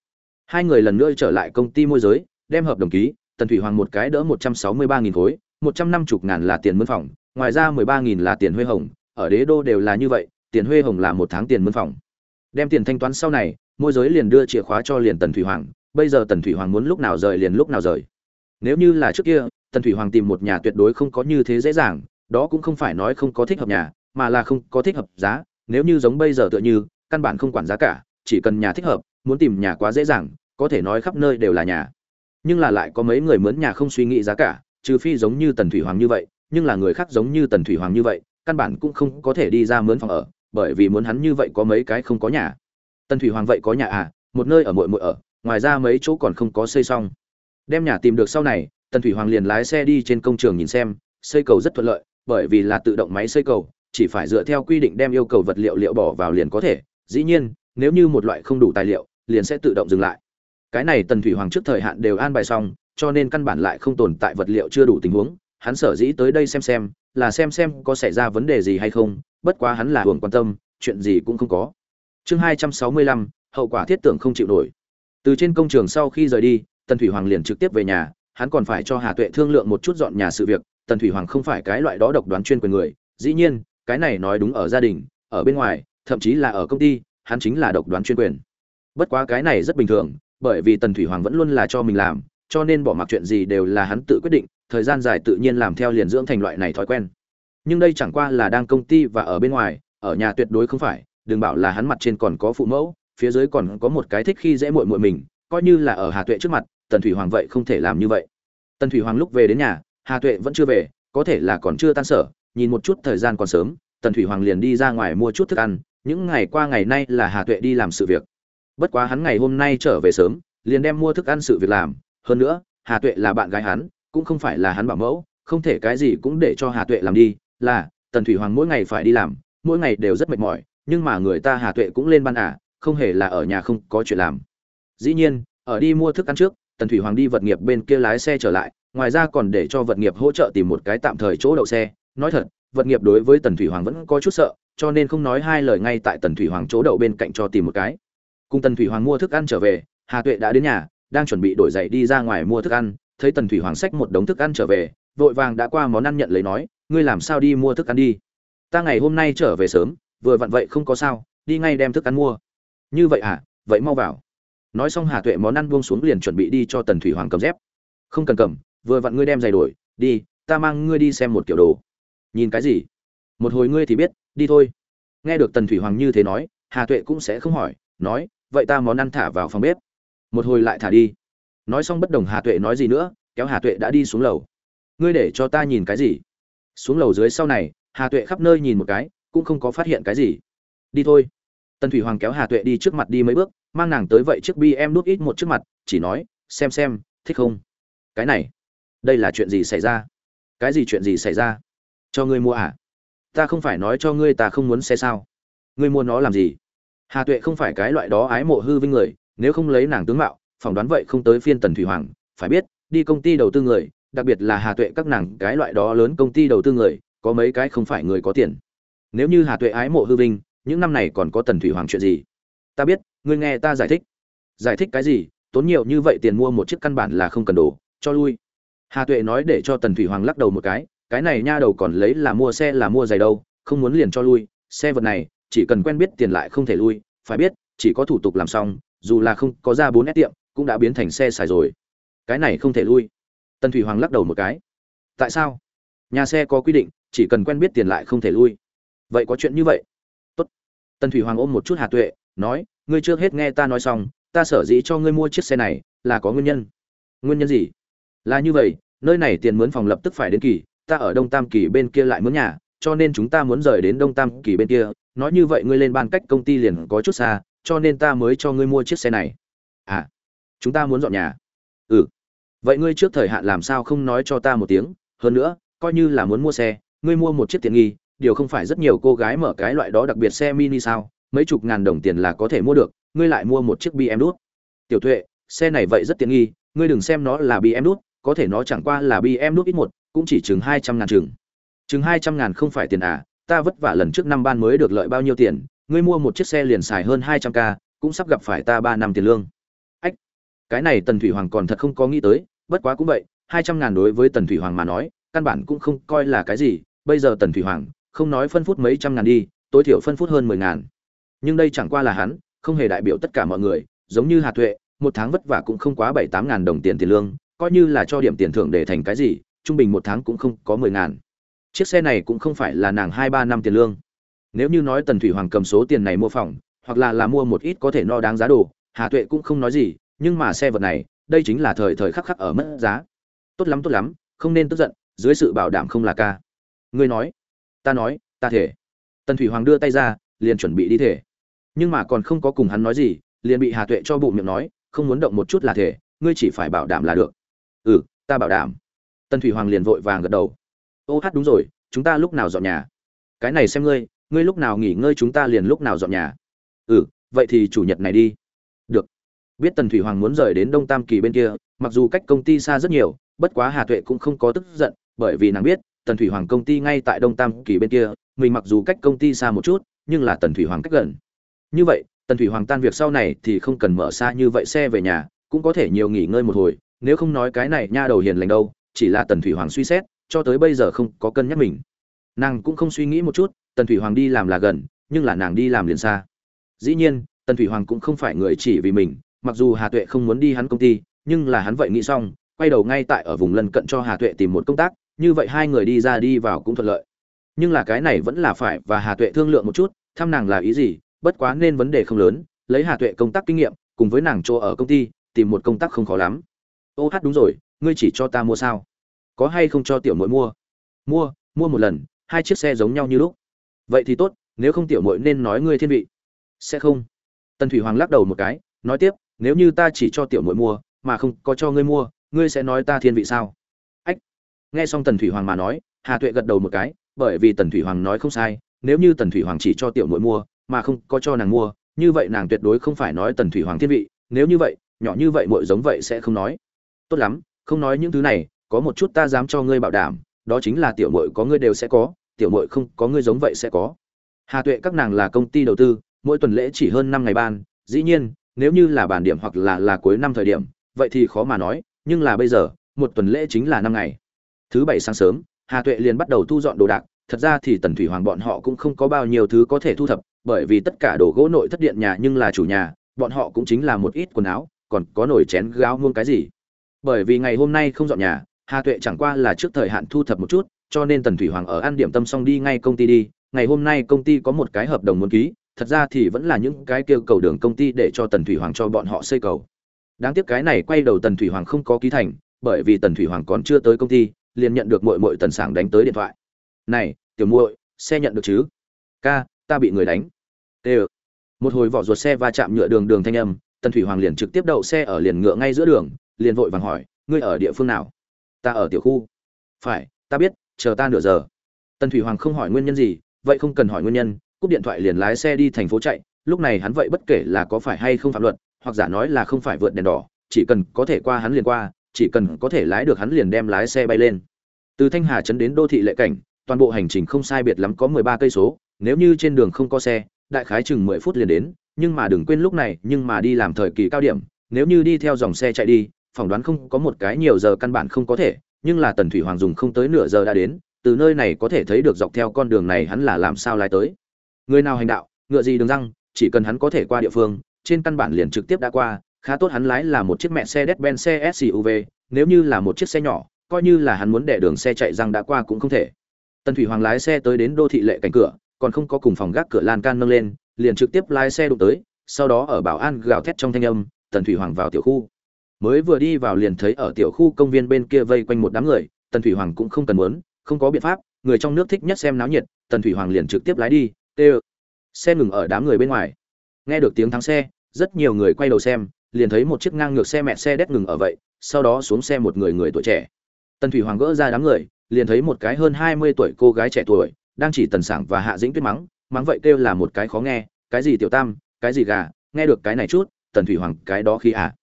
Hai người lần nữa trở lại công ty môi giới, đem hợp đồng ký, tần thủy hoàng một cái đỡ một trăm sáu mươi ba nghìn khối, một trăm năm mươi ngàn là tiền mướn phòng, ngoài ra mười ba nghìn là tiền huê hồng, ở đế đô đều là như vậy, tiền huê hồng là một tháng tiền mướn phòng. Đem tiền thanh toán sau này, môi giới liền đưa chìa khóa cho liền tần thủy hoàng bây giờ tần thủy hoàng muốn lúc nào rời liền lúc nào rời. Nếu như là trước kia, tần thủy hoàng tìm một nhà tuyệt đối không có như thế dễ dàng, đó cũng không phải nói không có thích hợp nhà, mà là không có thích hợp giá. Nếu như giống bây giờ tựa như, căn bản không quản giá cả, chỉ cần nhà thích hợp, muốn tìm nhà quá dễ dàng, có thể nói khắp nơi đều là nhà. Nhưng là lại có mấy người mướn nhà không suy nghĩ giá cả, trừ phi giống như tần thủy hoàng như vậy, nhưng là người khác giống như tần thủy hoàng như vậy, căn bản cũng không có thể đi ra mướn phòng ở, bởi vì muốn hắn như vậy có mấy cái không có nhà. Tần thủy hoàng vậy có nhà à một nơi ở muội muội ở ngoài ra mấy chỗ còn không có xây xong. Đem nhà tìm được sau này, tần thủy hoàng liền lái xe đi trên công trường nhìn xem, xây cầu rất thuận lợi, bởi vì là tự động máy xây cầu, chỉ phải dựa theo quy định đem yêu cầu vật liệu liệu bỏ vào liền có thể. Dĩ nhiên, nếu như một loại không đủ tài liệu, liền sẽ tự động dừng lại. Cái này tần thủy hoàng trước thời hạn đều an bài xong, cho nên căn bản lại không tồn tại vật liệu chưa đủ tình huống. Hắn sở dĩ tới đây xem xem, là xem xem có xảy ra vấn đề gì hay không, bất quá hắn là hưởng quan tâm, chuyện gì cũng không có. Chương hai trăm sáu mươi lăm, hậu quả thiết tưởng không chịu nổi từ trên công trường sau khi rời đi, tần thủy hoàng liền trực tiếp về nhà, hắn còn phải cho hà tuệ thương lượng một chút dọn nhà sự việc, tần thủy hoàng không phải cái loại đó độc đoán chuyên quyền người, dĩ nhiên, cái này nói đúng ở gia đình, ở bên ngoài, thậm chí là ở công ty, hắn chính là độc đoán chuyên quyền. Bất quá cái này rất bình thường, bởi vì tần thủy hoàng vẫn luôn là cho mình làm, cho nên bỏ mặc chuyện gì đều là hắn tự quyết định, thời gian dài tự nhiên làm theo liền dưỡng thành loại này thói quen. Nhưng đây chẳng qua là đang công ty và ở bên ngoài, ở nhà tuyệt đối không phải, đừng bảo là hắn mặt trên còn có phụ mẫu phía dưới còn có một cái thích khi dễ muội muội mình, coi như là ở hà tuệ trước mặt, tần thủy hoàng vậy không thể làm như vậy. Tần thủy hoàng lúc về đến nhà, hà tuệ vẫn chưa về, có thể là còn chưa tan sở, nhìn một chút thời gian còn sớm, tần thủy hoàng liền đi ra ngoài mua chút thức ăn, những ngày qua ngày nay là hà tuệ đi làm sự việc. Bất quá hắn ngày hôm nay trở về sớm, liền đem mua thức ăn sự việc làm, hơn nữa, hà tuệ là bạn gái hắn, cũng không phải là hắn bảo mẫu, không thể cái gì cũng để cho hà tuệ làm đi, là, tần thủy hoàng mỗi ngày phải đi làm, mỗi ngày đều rất mệt mỏi, nhưng mà người ta hà tuệ cũng lên ban à không hề là ở nhà không có chuyện làm. Dĩ nhiên, ở đi mua thức ăn trước, tần thủy hoàng đi vật nghiệp bên kia lái xe trở lại, ngoài ra còn để cho vật nghiệp hỗ trợ tìm một cái tạm thời chỗ đậu xe. Nói thật, vật nghiệp đối với tần thủy hoàng vẫn có chút sợ, cho nên không nói hai lời ngay tại tần thủy hoàng chỗ đậu bên cạnh cho tìm một cái. Cùng tần thủy hoàng mua thức ăn trở về, hà tuệ đã đến nhà, đang chuẩn bị đổi giày đi ra ngoài mua thức ăn, thấy tần thủy hoàng xách một đống thức ăn trở về, vội vàng đã qua món ăn nhận lấy nói, ngươi làm sao đi mua thức ăn đi? Ta ngày hôm nay trở về sớm, vừa vặn vậy không có sao, đi ngay đem thức ăn mua như vậy à vậy mau vào. Nói xong hà tuệ món ăn buông xuống liền chuẩn bị đi cho tần thủy hoàng cầm dép. Không cần cầm, vừa vặn ngươi đem giày đổi, đi, ta mang ngươi đi xem một kiểu đồ. Nhìn cái gì? Một hồi ngươi thì biết, đi thôi. Nghe được tần thủy hoàng như thế nói, hà tuệ cũng sẽ không hỏi, nói, vậy ta món ăn thả vào phòng bếp. Một hồi lại thả đi. Nói xong bất đồng hà tuệ nói gì nữa, kéo hà tuệ đã đi xuống lầu. Ngươi để cho ta nhìn cái gì? Xuống lầu dưới sau này, hà tuệ khắp nơi nhìn một cái, cũng không có phát hiện cái gì. Đi thôi tần thủy hoàng kéo hà tuệ đi trước mặt đi mấy bước, mang nàng tới vậy chiếc bi em đút ít một trước mặt, chỉ nói, xem xem, thích không? Cái này, đây là chuyện gì xảy ra? Cái gì chuyện gì xảy ra? Cho ngươi mua à? Ta không phải nói cho ngươi ta không muốn xe sao? Ngươi mua nó làm gì? Hà tuệ không phải cái loại đó ái mộ hư vinh người, nếu không lấy nàng tướng mạo, phỏng đoán vậy không tới phiên tần thủy hoàng, phải biết, đi công ty đầu tư người, đặc biệt là hà tuệ các nàng, cái loại đó lớn công ty đầu tư người, có mấy cái không phải người có tiền. Nếu như hà tuệ ái mộ hư vinh những năm này còn có tần thủy hoàng chuyện gì? Ta biết, ngươi nghe ta giải thích. Giải thích cái gì? Tốn nhiều như vậy tiền mua một chiếc căn bản là không cần đồ, cho lui. Hà tuệ nói để cho tần thủy hoàng lắc đầu một cái cái này nha đầu còn lấy là mua xe là mua giày đâu, không muốn liền cho lui, xe vật này, chỉ cần quen biết tiền lại không thể lui, phải biết, chỉ có thủ tục làm xong, dù là không có ra bốn s tiệm, cũng đã biến thành xe xài rồi. Cái này không thể lui. Tần thủy hoàng lắc đầu một cái. Tại sao? Nhà xe có quy định, chỉ cần quen biết tiền lại không thể lui. Vậy có chuyện như vậy tần thủy hoàng ôm một chút hà tuệ, nói, ngươi trước hết nghe ta nói xong, ta sở dĩ cho ngươi mua chiếc xe này, là có nguyên nhân. Nguyên nhân gì? Là như vậy, nơi này tiền mướn phòng lập tức phải đến kỳ, ta ở đông tam kỳ bên kia lại mướn nhà, cho nên chúng ta muốn rời đến đông tam kỳ bên kia. Nói như vậy ngươi lên ban cách công ty liền có chút xa, cho nên ta mới cho ngươi mua chiếc xe này. À chúng ta muốn dọn nhà? Ừ. Vậy ngươi trước thời hạn làm sao không nói cho ta một tiếng? Hơn nữa, coi như là muốn mua xe, ngươi mua một chiếc tiện nghi điều không phải rất nhiều cô gái mở cái loại đó đặc biệt xe mini sao, mấy chục ngàn đồng tiền là có thể mua được, ngươi lại mua một chiếc bm đút. Tiểu tuệ, xe này vậy rất tiện nghi, ngươi đừng xem nó là bm đút, có thể nó chẳng qua là bm đút ít một, cũng chỉ chừng hai trăm ngàn chừng. Chừng hai trăm ngàn không phải tiền à ta vất vả lần trước năm ban mới được lợi bao nhiêu tiền, ngươi mua một chiếc xe liền xài hơn hai trăm k, cũng sắp gặp phải ta ba năm tiền lương. Ách, cái này tần thủy hoàng còn thật không có nghĩ tới, bất quá cũng vậy, hai trăm ngàn đối với tần thủy hoàng mà nói, căn bản cũng không coi là cái gì, bây giờ tần thủy hoàng không nói phân phút mấy trăm ngàn đi, tối thiểu phân phút hơn mười ngàn. Nhưng đây chẳng qua là hắn, không hề đại biểu tất cả mọi người, giống như hà tuệ, một tháng vất vả cũng không quá bảy tám ngàn đồng tiền tiền lương, coi như là cho điểm tiền thưởng để thành cái gì, trung bình một tháng cũng không có mười ngàn. Chiếc xe này cũng không phải là nàng hai ba năm tiền lương. Nếu như nói tần thủy hoàng cầm số tiền này mua phòng, hoặc là là mua một ít có thể no đáng giá đồ, hà tuệ cũng không nói gì, nhưng mà xe vật này, đây chính là thời thời khắc khắc ở mất giá. Tốt lắm tốt lắm, không nên tức giận, dưới sự bảo đảm không là ca. Ngươi nói ta nói, ta thể. Tần thủy hoàng đưa tay ra, liền chuẩn bị đi thể. Nhưng mà còn không có cùng hắn nói gì, liền bị hà tuệ cho bụng miệng nói, không muốn động một chút là thể, ngươi chỉ phải bảo đảm là được. Ừ ta bảo đảm. Tần thủy hoàng liền vội vàng gật đầu. Ô hát đúng rồi, chúng ta lúc nào dọn nhà? Cái này xem ngươi ngươi lúc nào nghỉ ngơi chúng ta liền lúc nào dọn nhà? Ừ vậy thì chủ nhật này đi. Được. Biết tần thủy hoàng muốn rời đến đông tam kỳ bên kia, mặc dù cách công ty xa rất nhiều, bất quá hà tuệ cũng không có tức giận, bởi vì nàng biết tần thủy hoàng công ty ngay tại đông tam kỳ bên kia, mình mặc dù cách công ty xa một chút, nhưng là tần thủy hoàng cách gần. Như vậy, tần thủy hoàng tan việc sau này thì không cần mở xa như vậy xe về nhà, cũng có thể nhiều nghỉ ngơi một hồi, nếu không nói cái này nha đầu hiền lành đâu, chỉ là tần thủy hoàng suy xét, cho tới bây giờ không có cân nhắc mình. Nàng cũng không suy nghĩ một chút, tần thủy hoàng đi làm là gần, nhưng là nàng đi làm liền xa. Dĩ nhiên, tần thủy hoàng cũng không phải người chỉ vì mình, mặc dù hà tuệ không muốn đi hắn công ty, nhưng là hắn vậy nghĩ xong, quay đầu ngay tại ở vùng lân cận cho hà tuệ tìm một công tác như vậy hai người đi ra đi vào cũng thuận lợi. Nhưng là cái này vẫn là phải và hà tuệ thương lượng một chút, thăm nàng là ý gì, bất quá nên vấn đề không lớn, lấy hà tuệ công tác kinh nghiệm, cùng với nàng chỗ ở công ty, tìm một công tác không khó lắm. Ô hát đúng rồi, ngươi chỉ cho ta mua sao? Có hay không cho tiểu muội mua? Mua mua một lần, hai chiếc xe giống nhau như lúc. Vậy thì tốt, nếu không tiểu muội nên nói ngươi thiên vị. Sẽ không. Tần thủy hoàng lắc đầu một cái, nói tiếp, nếu như ta chỉ cho tiểu muội mua, mà không có cho ngươi mua, ngươi sẽ nói ta thiên vị sao? Nghe xong tần thủy hoàng mà nói, hà tuệ gật đầu một cái, bởi vì tần thủy hoàng nói không sai, nếu như tần thủy hoàng chỉ cho tiểu nội mua, mà không có cho nàng mua, như vậy nàng tuyệt đối không phải nói tần thủy hoàng thiên vị, nếu như vậy, nhỏ như vậy muội giống vậy sẽ không nói. Tốt lắm, không nói những thứ này, có một chút ta dám cho ngươi bảo đảm, đó chính là tiểu mội có ngươi đều sẽ có, tiểu mội không có ngươi giống vậy sẽ có. Hà tuệ các nàng là công ty đầu tư, mỗi tuần lễ chỉ hơn năm ngày ban, dĩ nhiên, nếu như là bản điểm hoặc là là cuối năm thời điểm, vậy thì khó mà nói, nhưng là bây giờ, một tuần lễ chính là năm ngày thứ bảy sáng sớm, hà tuệ liền bắt đầu thu dọn đồ đạc. Thật ra thì tần thủy hoàng bọn họ cũng không có bao nhiêu thứ có thể thu thập, bởi vì tất cả đồ gỗ nội thất điện nhà nhưng là chủ nhà, bọn họ cũng chính là một ít quần áo, còn có nồi chén gáo muông cái gì. Bởi vì ngày hôm nay không dọn nhà, hà tuệ chẳng qua là trước thời hạn thu thập một chút, cho nên tần thủy hoàng ở ăn điểm tâm xong đi ngay công ty đi. Ngày hôm nay công ty có một cái hợp đồng muốn ký, thật ra thì vẫn là những cái kêu cầu đường công ty để cho tần thủy hoàng cho bọn họ xây cầu. Đáng tiếc cái này quay đầu tần thủy hoàng không có ký thành, bởi vì tần thủy hoàng còn chưa tới công ty liền nhận được muội muội tần sảng đánh tới điện thoại. Này, tiểu muội, xe nhận được chứ? Ca, ta bị người đánh. Tê một hồi vỏ ruột xe va chạm nhựa đường đường thanh âm, tần thủy hoàng liền trực tiếp đậu xe ở liền ngựa ngay giữa đường, liền vội vàng hỏi, ngươi ở địa phương nào? Ta ở tiểu khu. Phải, ta biết, chờ ta nửa giờ. Tần thủy hoàng không hỏi nguyên nhân gì, vậy không cần hỏi nguyên nhân, cúp điện thoại liền lái xe đi thành phố chạy, lúc này hắn vậy bất kể là có phải hay không phạm luật, hoặc giả nói là không phải vượt đèn đỏ, chỉ cần có thể qua hắn liền qua chỉ cần có thể lái được hắn liền đem lái xe bay lên. Từ thanh hà trấn đến đô thị lệ cảnh, toàn bộ hành trình không sai biệt lắm có mười ba cây số, nếu như trên đường không có xe, đại khái chừng mười phút liền đến, nhưng mà đừng quên lúc này, nhưng mà đi làm thời kỳ cao điểm, nếu như đi theo dòng xe chạy đi, phỏng đoán không có một cái nhiều giờ căn bản không có thể, nhưng là tần thủy hoàng dùng không tới nửa giờ đã đến, từ nơi này có thể thấy được dọc theo con đường này hắn là làm sao lái tới. Người nào hành đạo, ngựa gì đường răng, chỉ cần hắn có thể qua địa phương, trên căn bản liền trực tiếp đã qua khá tốt hắn lái là một chiếc mẹ xe Mercedes-Benz xe SUV, nếu như là một chiếc xe nhỏ, coi như là hắn muốn đẻ đường xe chạy răng đã qua cũng không thể. Tần Thủy Hoàng lái xe tới đến đô thị lệ cảnh cửa, còn không có cùng phòng gác cửa lan can nâng lên, liền trực tiếp lái xe đụng tới, sau đó ở bảo an gào thét trong thanh âm, Tần Thủy Hoàng vào tiểu khu. Mới vừa đi vào liền thấy ở tiểu khu công viên bên kia vây quanh một đám người, Tần Thủy Hoàng cũng không cần muốn, không có biện pháp, người trong nước thích nhất xem náo nhiệt, Tần Thủy Hoàng liền trực tiếp lái đi, tê xe ngừng ở đám người bên ngoài. Nghe được tiếng thắng xe, rất nhiều người quay đầu xem, liền thấy một chiếc ngang ngược xe mẹ xe đét ngừng ở vậy, sau đó xuống xe một người người tuổi trẻ. Tần Thủy Hoàng gỡ ra đám người, liền thấy một cái hơn hai mươi tuổi cô gái trẻ tuổi, đang chỉ Tần Sảng và Hạ Dĩnh Tuyết mắng, mắng vậy kêu là một cái khó nghe, cái gì tiểu tam, cái gì gà, nghe được cái này chút, Tần Thủy Hoàng cái đó khi à.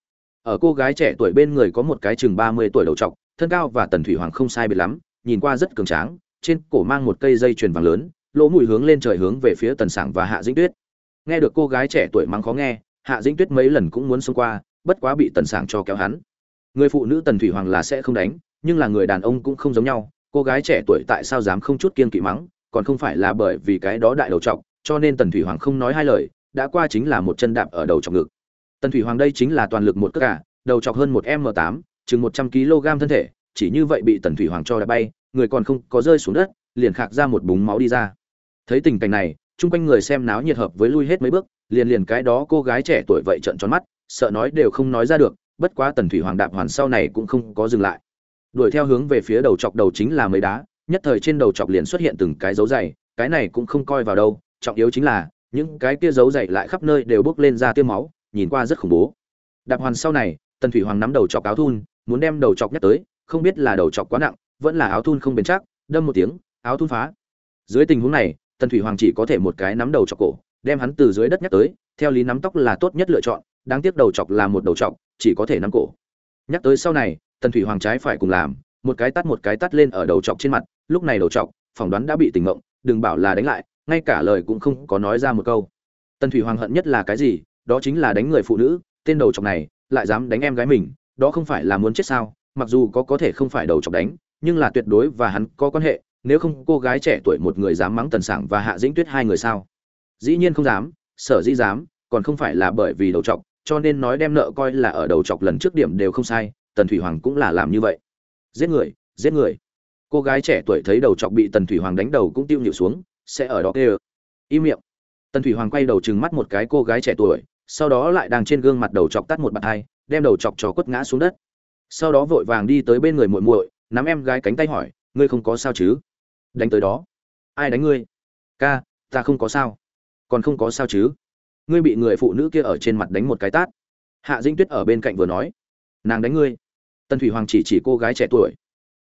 Ở cô gái trẻ tuổi bên người có một cái chừng mươi tuổi đầu trọc, thân cao và Tần Thủy Hoàng không sai biệt lắm, nhìn qua rất cường tráng, trên cổ mang một cây dây chuyền vàng lớn, lỗ mũi hướng lên trời hướng về phía Tần Sảng và Hạ Dĩnh Tuyết. Nghe được cô gái trẻ tuổi mắng khó nghe, hạ dĩnh tuyết mấy lần cũng muốn xông qua, bất quá bị tần sảng cho kéo hắn. Người phụ nữ tần thủy hoàng là sẽ không đánh, nhưng là người đàn ông cũng không giống nhau. Cô gái trẻ tuổi tại sao dám không chút kiên kỵ mắng, còn không phải là bởi vì cái đó đại đầu trọc cho nên tần thủy hoàng không nói hai lời, đã qua chính là một chân đạp ở đầu trọc ngực. Tần thủy hoàng đây chính là toàn lực một cất cả à, đầu trọc hơn một m tám, chừng một trăm kg thân thể, chỉ như vậy bị tần thủy hoàng cho đã bay, người còn không có rơi xuống đất, liền khạc ra một búng máu đi ra. Thấy tình cảnh này, chung quanh người xem náo nhiệt hợp với lui hết mấy bước liền liền cái đó cô gái trẻ tuổi vậy trợn tròn mắt, sợ nói đều không nói ra được, bất quá tần thủy hoàng đạp hoàn sau này cũng không có dừng lại. Đuổi theo hướng về phía đầu chọc đầu chính là mấy đá, nhất thời trên đầu chọc liền xuất hiện từng cái dấu dày, cái này cũng không coi vào đâu, trọng yếu chính là, những cái kia dấu dày lại khắp nơi đều bốc lên ra tiêu máu, nhìn qua rất khủng bố. Đạp hoàn sau này, tần thủy hoàng nắm đầu chọc áo thun, muốn đem đầu chọc nhắc tới, không biết là đầu chọc quá nặng, vẫn là áo thun không bền chắc, đâm một tiếng, áo thun phá. Dưới tình huống này, tần thủy hoàng chỉ có thể một cái nắm đầu chọc cổ đem hắn từ dưới đất nhắc tới, theo lý nắm tóc là tốt nhất lựa chọn, đáng tiếc đầu chọc là một đầu chọc, chỉ có thể nắm cổ. Nhắc tới sau này, tần thủy hoàng trái phải cùng làm, một cái tắt một cái tắt lên ở đầu chọc trên mặt, lúc này đầu chọc, phỏng đoán đã bị tỉnh mộng đừng bảo là đánh lại, ngay cả lời cũng không có nói ra một câu. Tần thủy hoàng hận nhất là cái gì? Đó chính là đánh người phụ nữ, tên đầu chọc này, lại dám đánh em gái mình, đó không phải là muốn chết sao? Mặc dù có có thể không phải đầu chọc đánh, nhưng là tuyệt đối và hắn có quan hệ, nếu không cô gái trẻ tuổi một người dám mắng tần sảng và hạ dĩnh tuyết hai người sao? Dĩ nhiên không dám, sở dĩ dám, còn không phải là bởi vì đầu trọc, cho nên nói đem nợ coi là ở đầu trọc lần trước điểm đều không sai, tần thủy hoàng cũng là làm như vậy. Giết người giết người. Cô gái trẻ tuổi thấy đầu trọc bị tần thủy hoàng đánh đầu cũng tiêu nhịu xuống, sẽ ở đó kê ơ im miệng. Tần thủy hoàng quay đầu trừng mắt một cái cô gái trẻ tuổi, sau đó lại đang trên gương mặt đầu chọc tắt một bàn hai, đem đầu chọc trò quất ngã xuống đất. Sau đó vội vàng đi tới bên người muội muội, nắm em gái cánh tay hỏi, ngươi không có sao chứ? Đánh tới đó. Ai đánh ngươi? Ca, ta không có sao còn không có sao chứ? Ngươi bị người phụ nữ kia ở trên mặt đánh một cái tát. Hạ dĩnh tuyết ở bên cạnh vừa nói, nàng đánh ngươi. Tần thủy hoàng chỉ chỉ cô gái trẻ tuổi.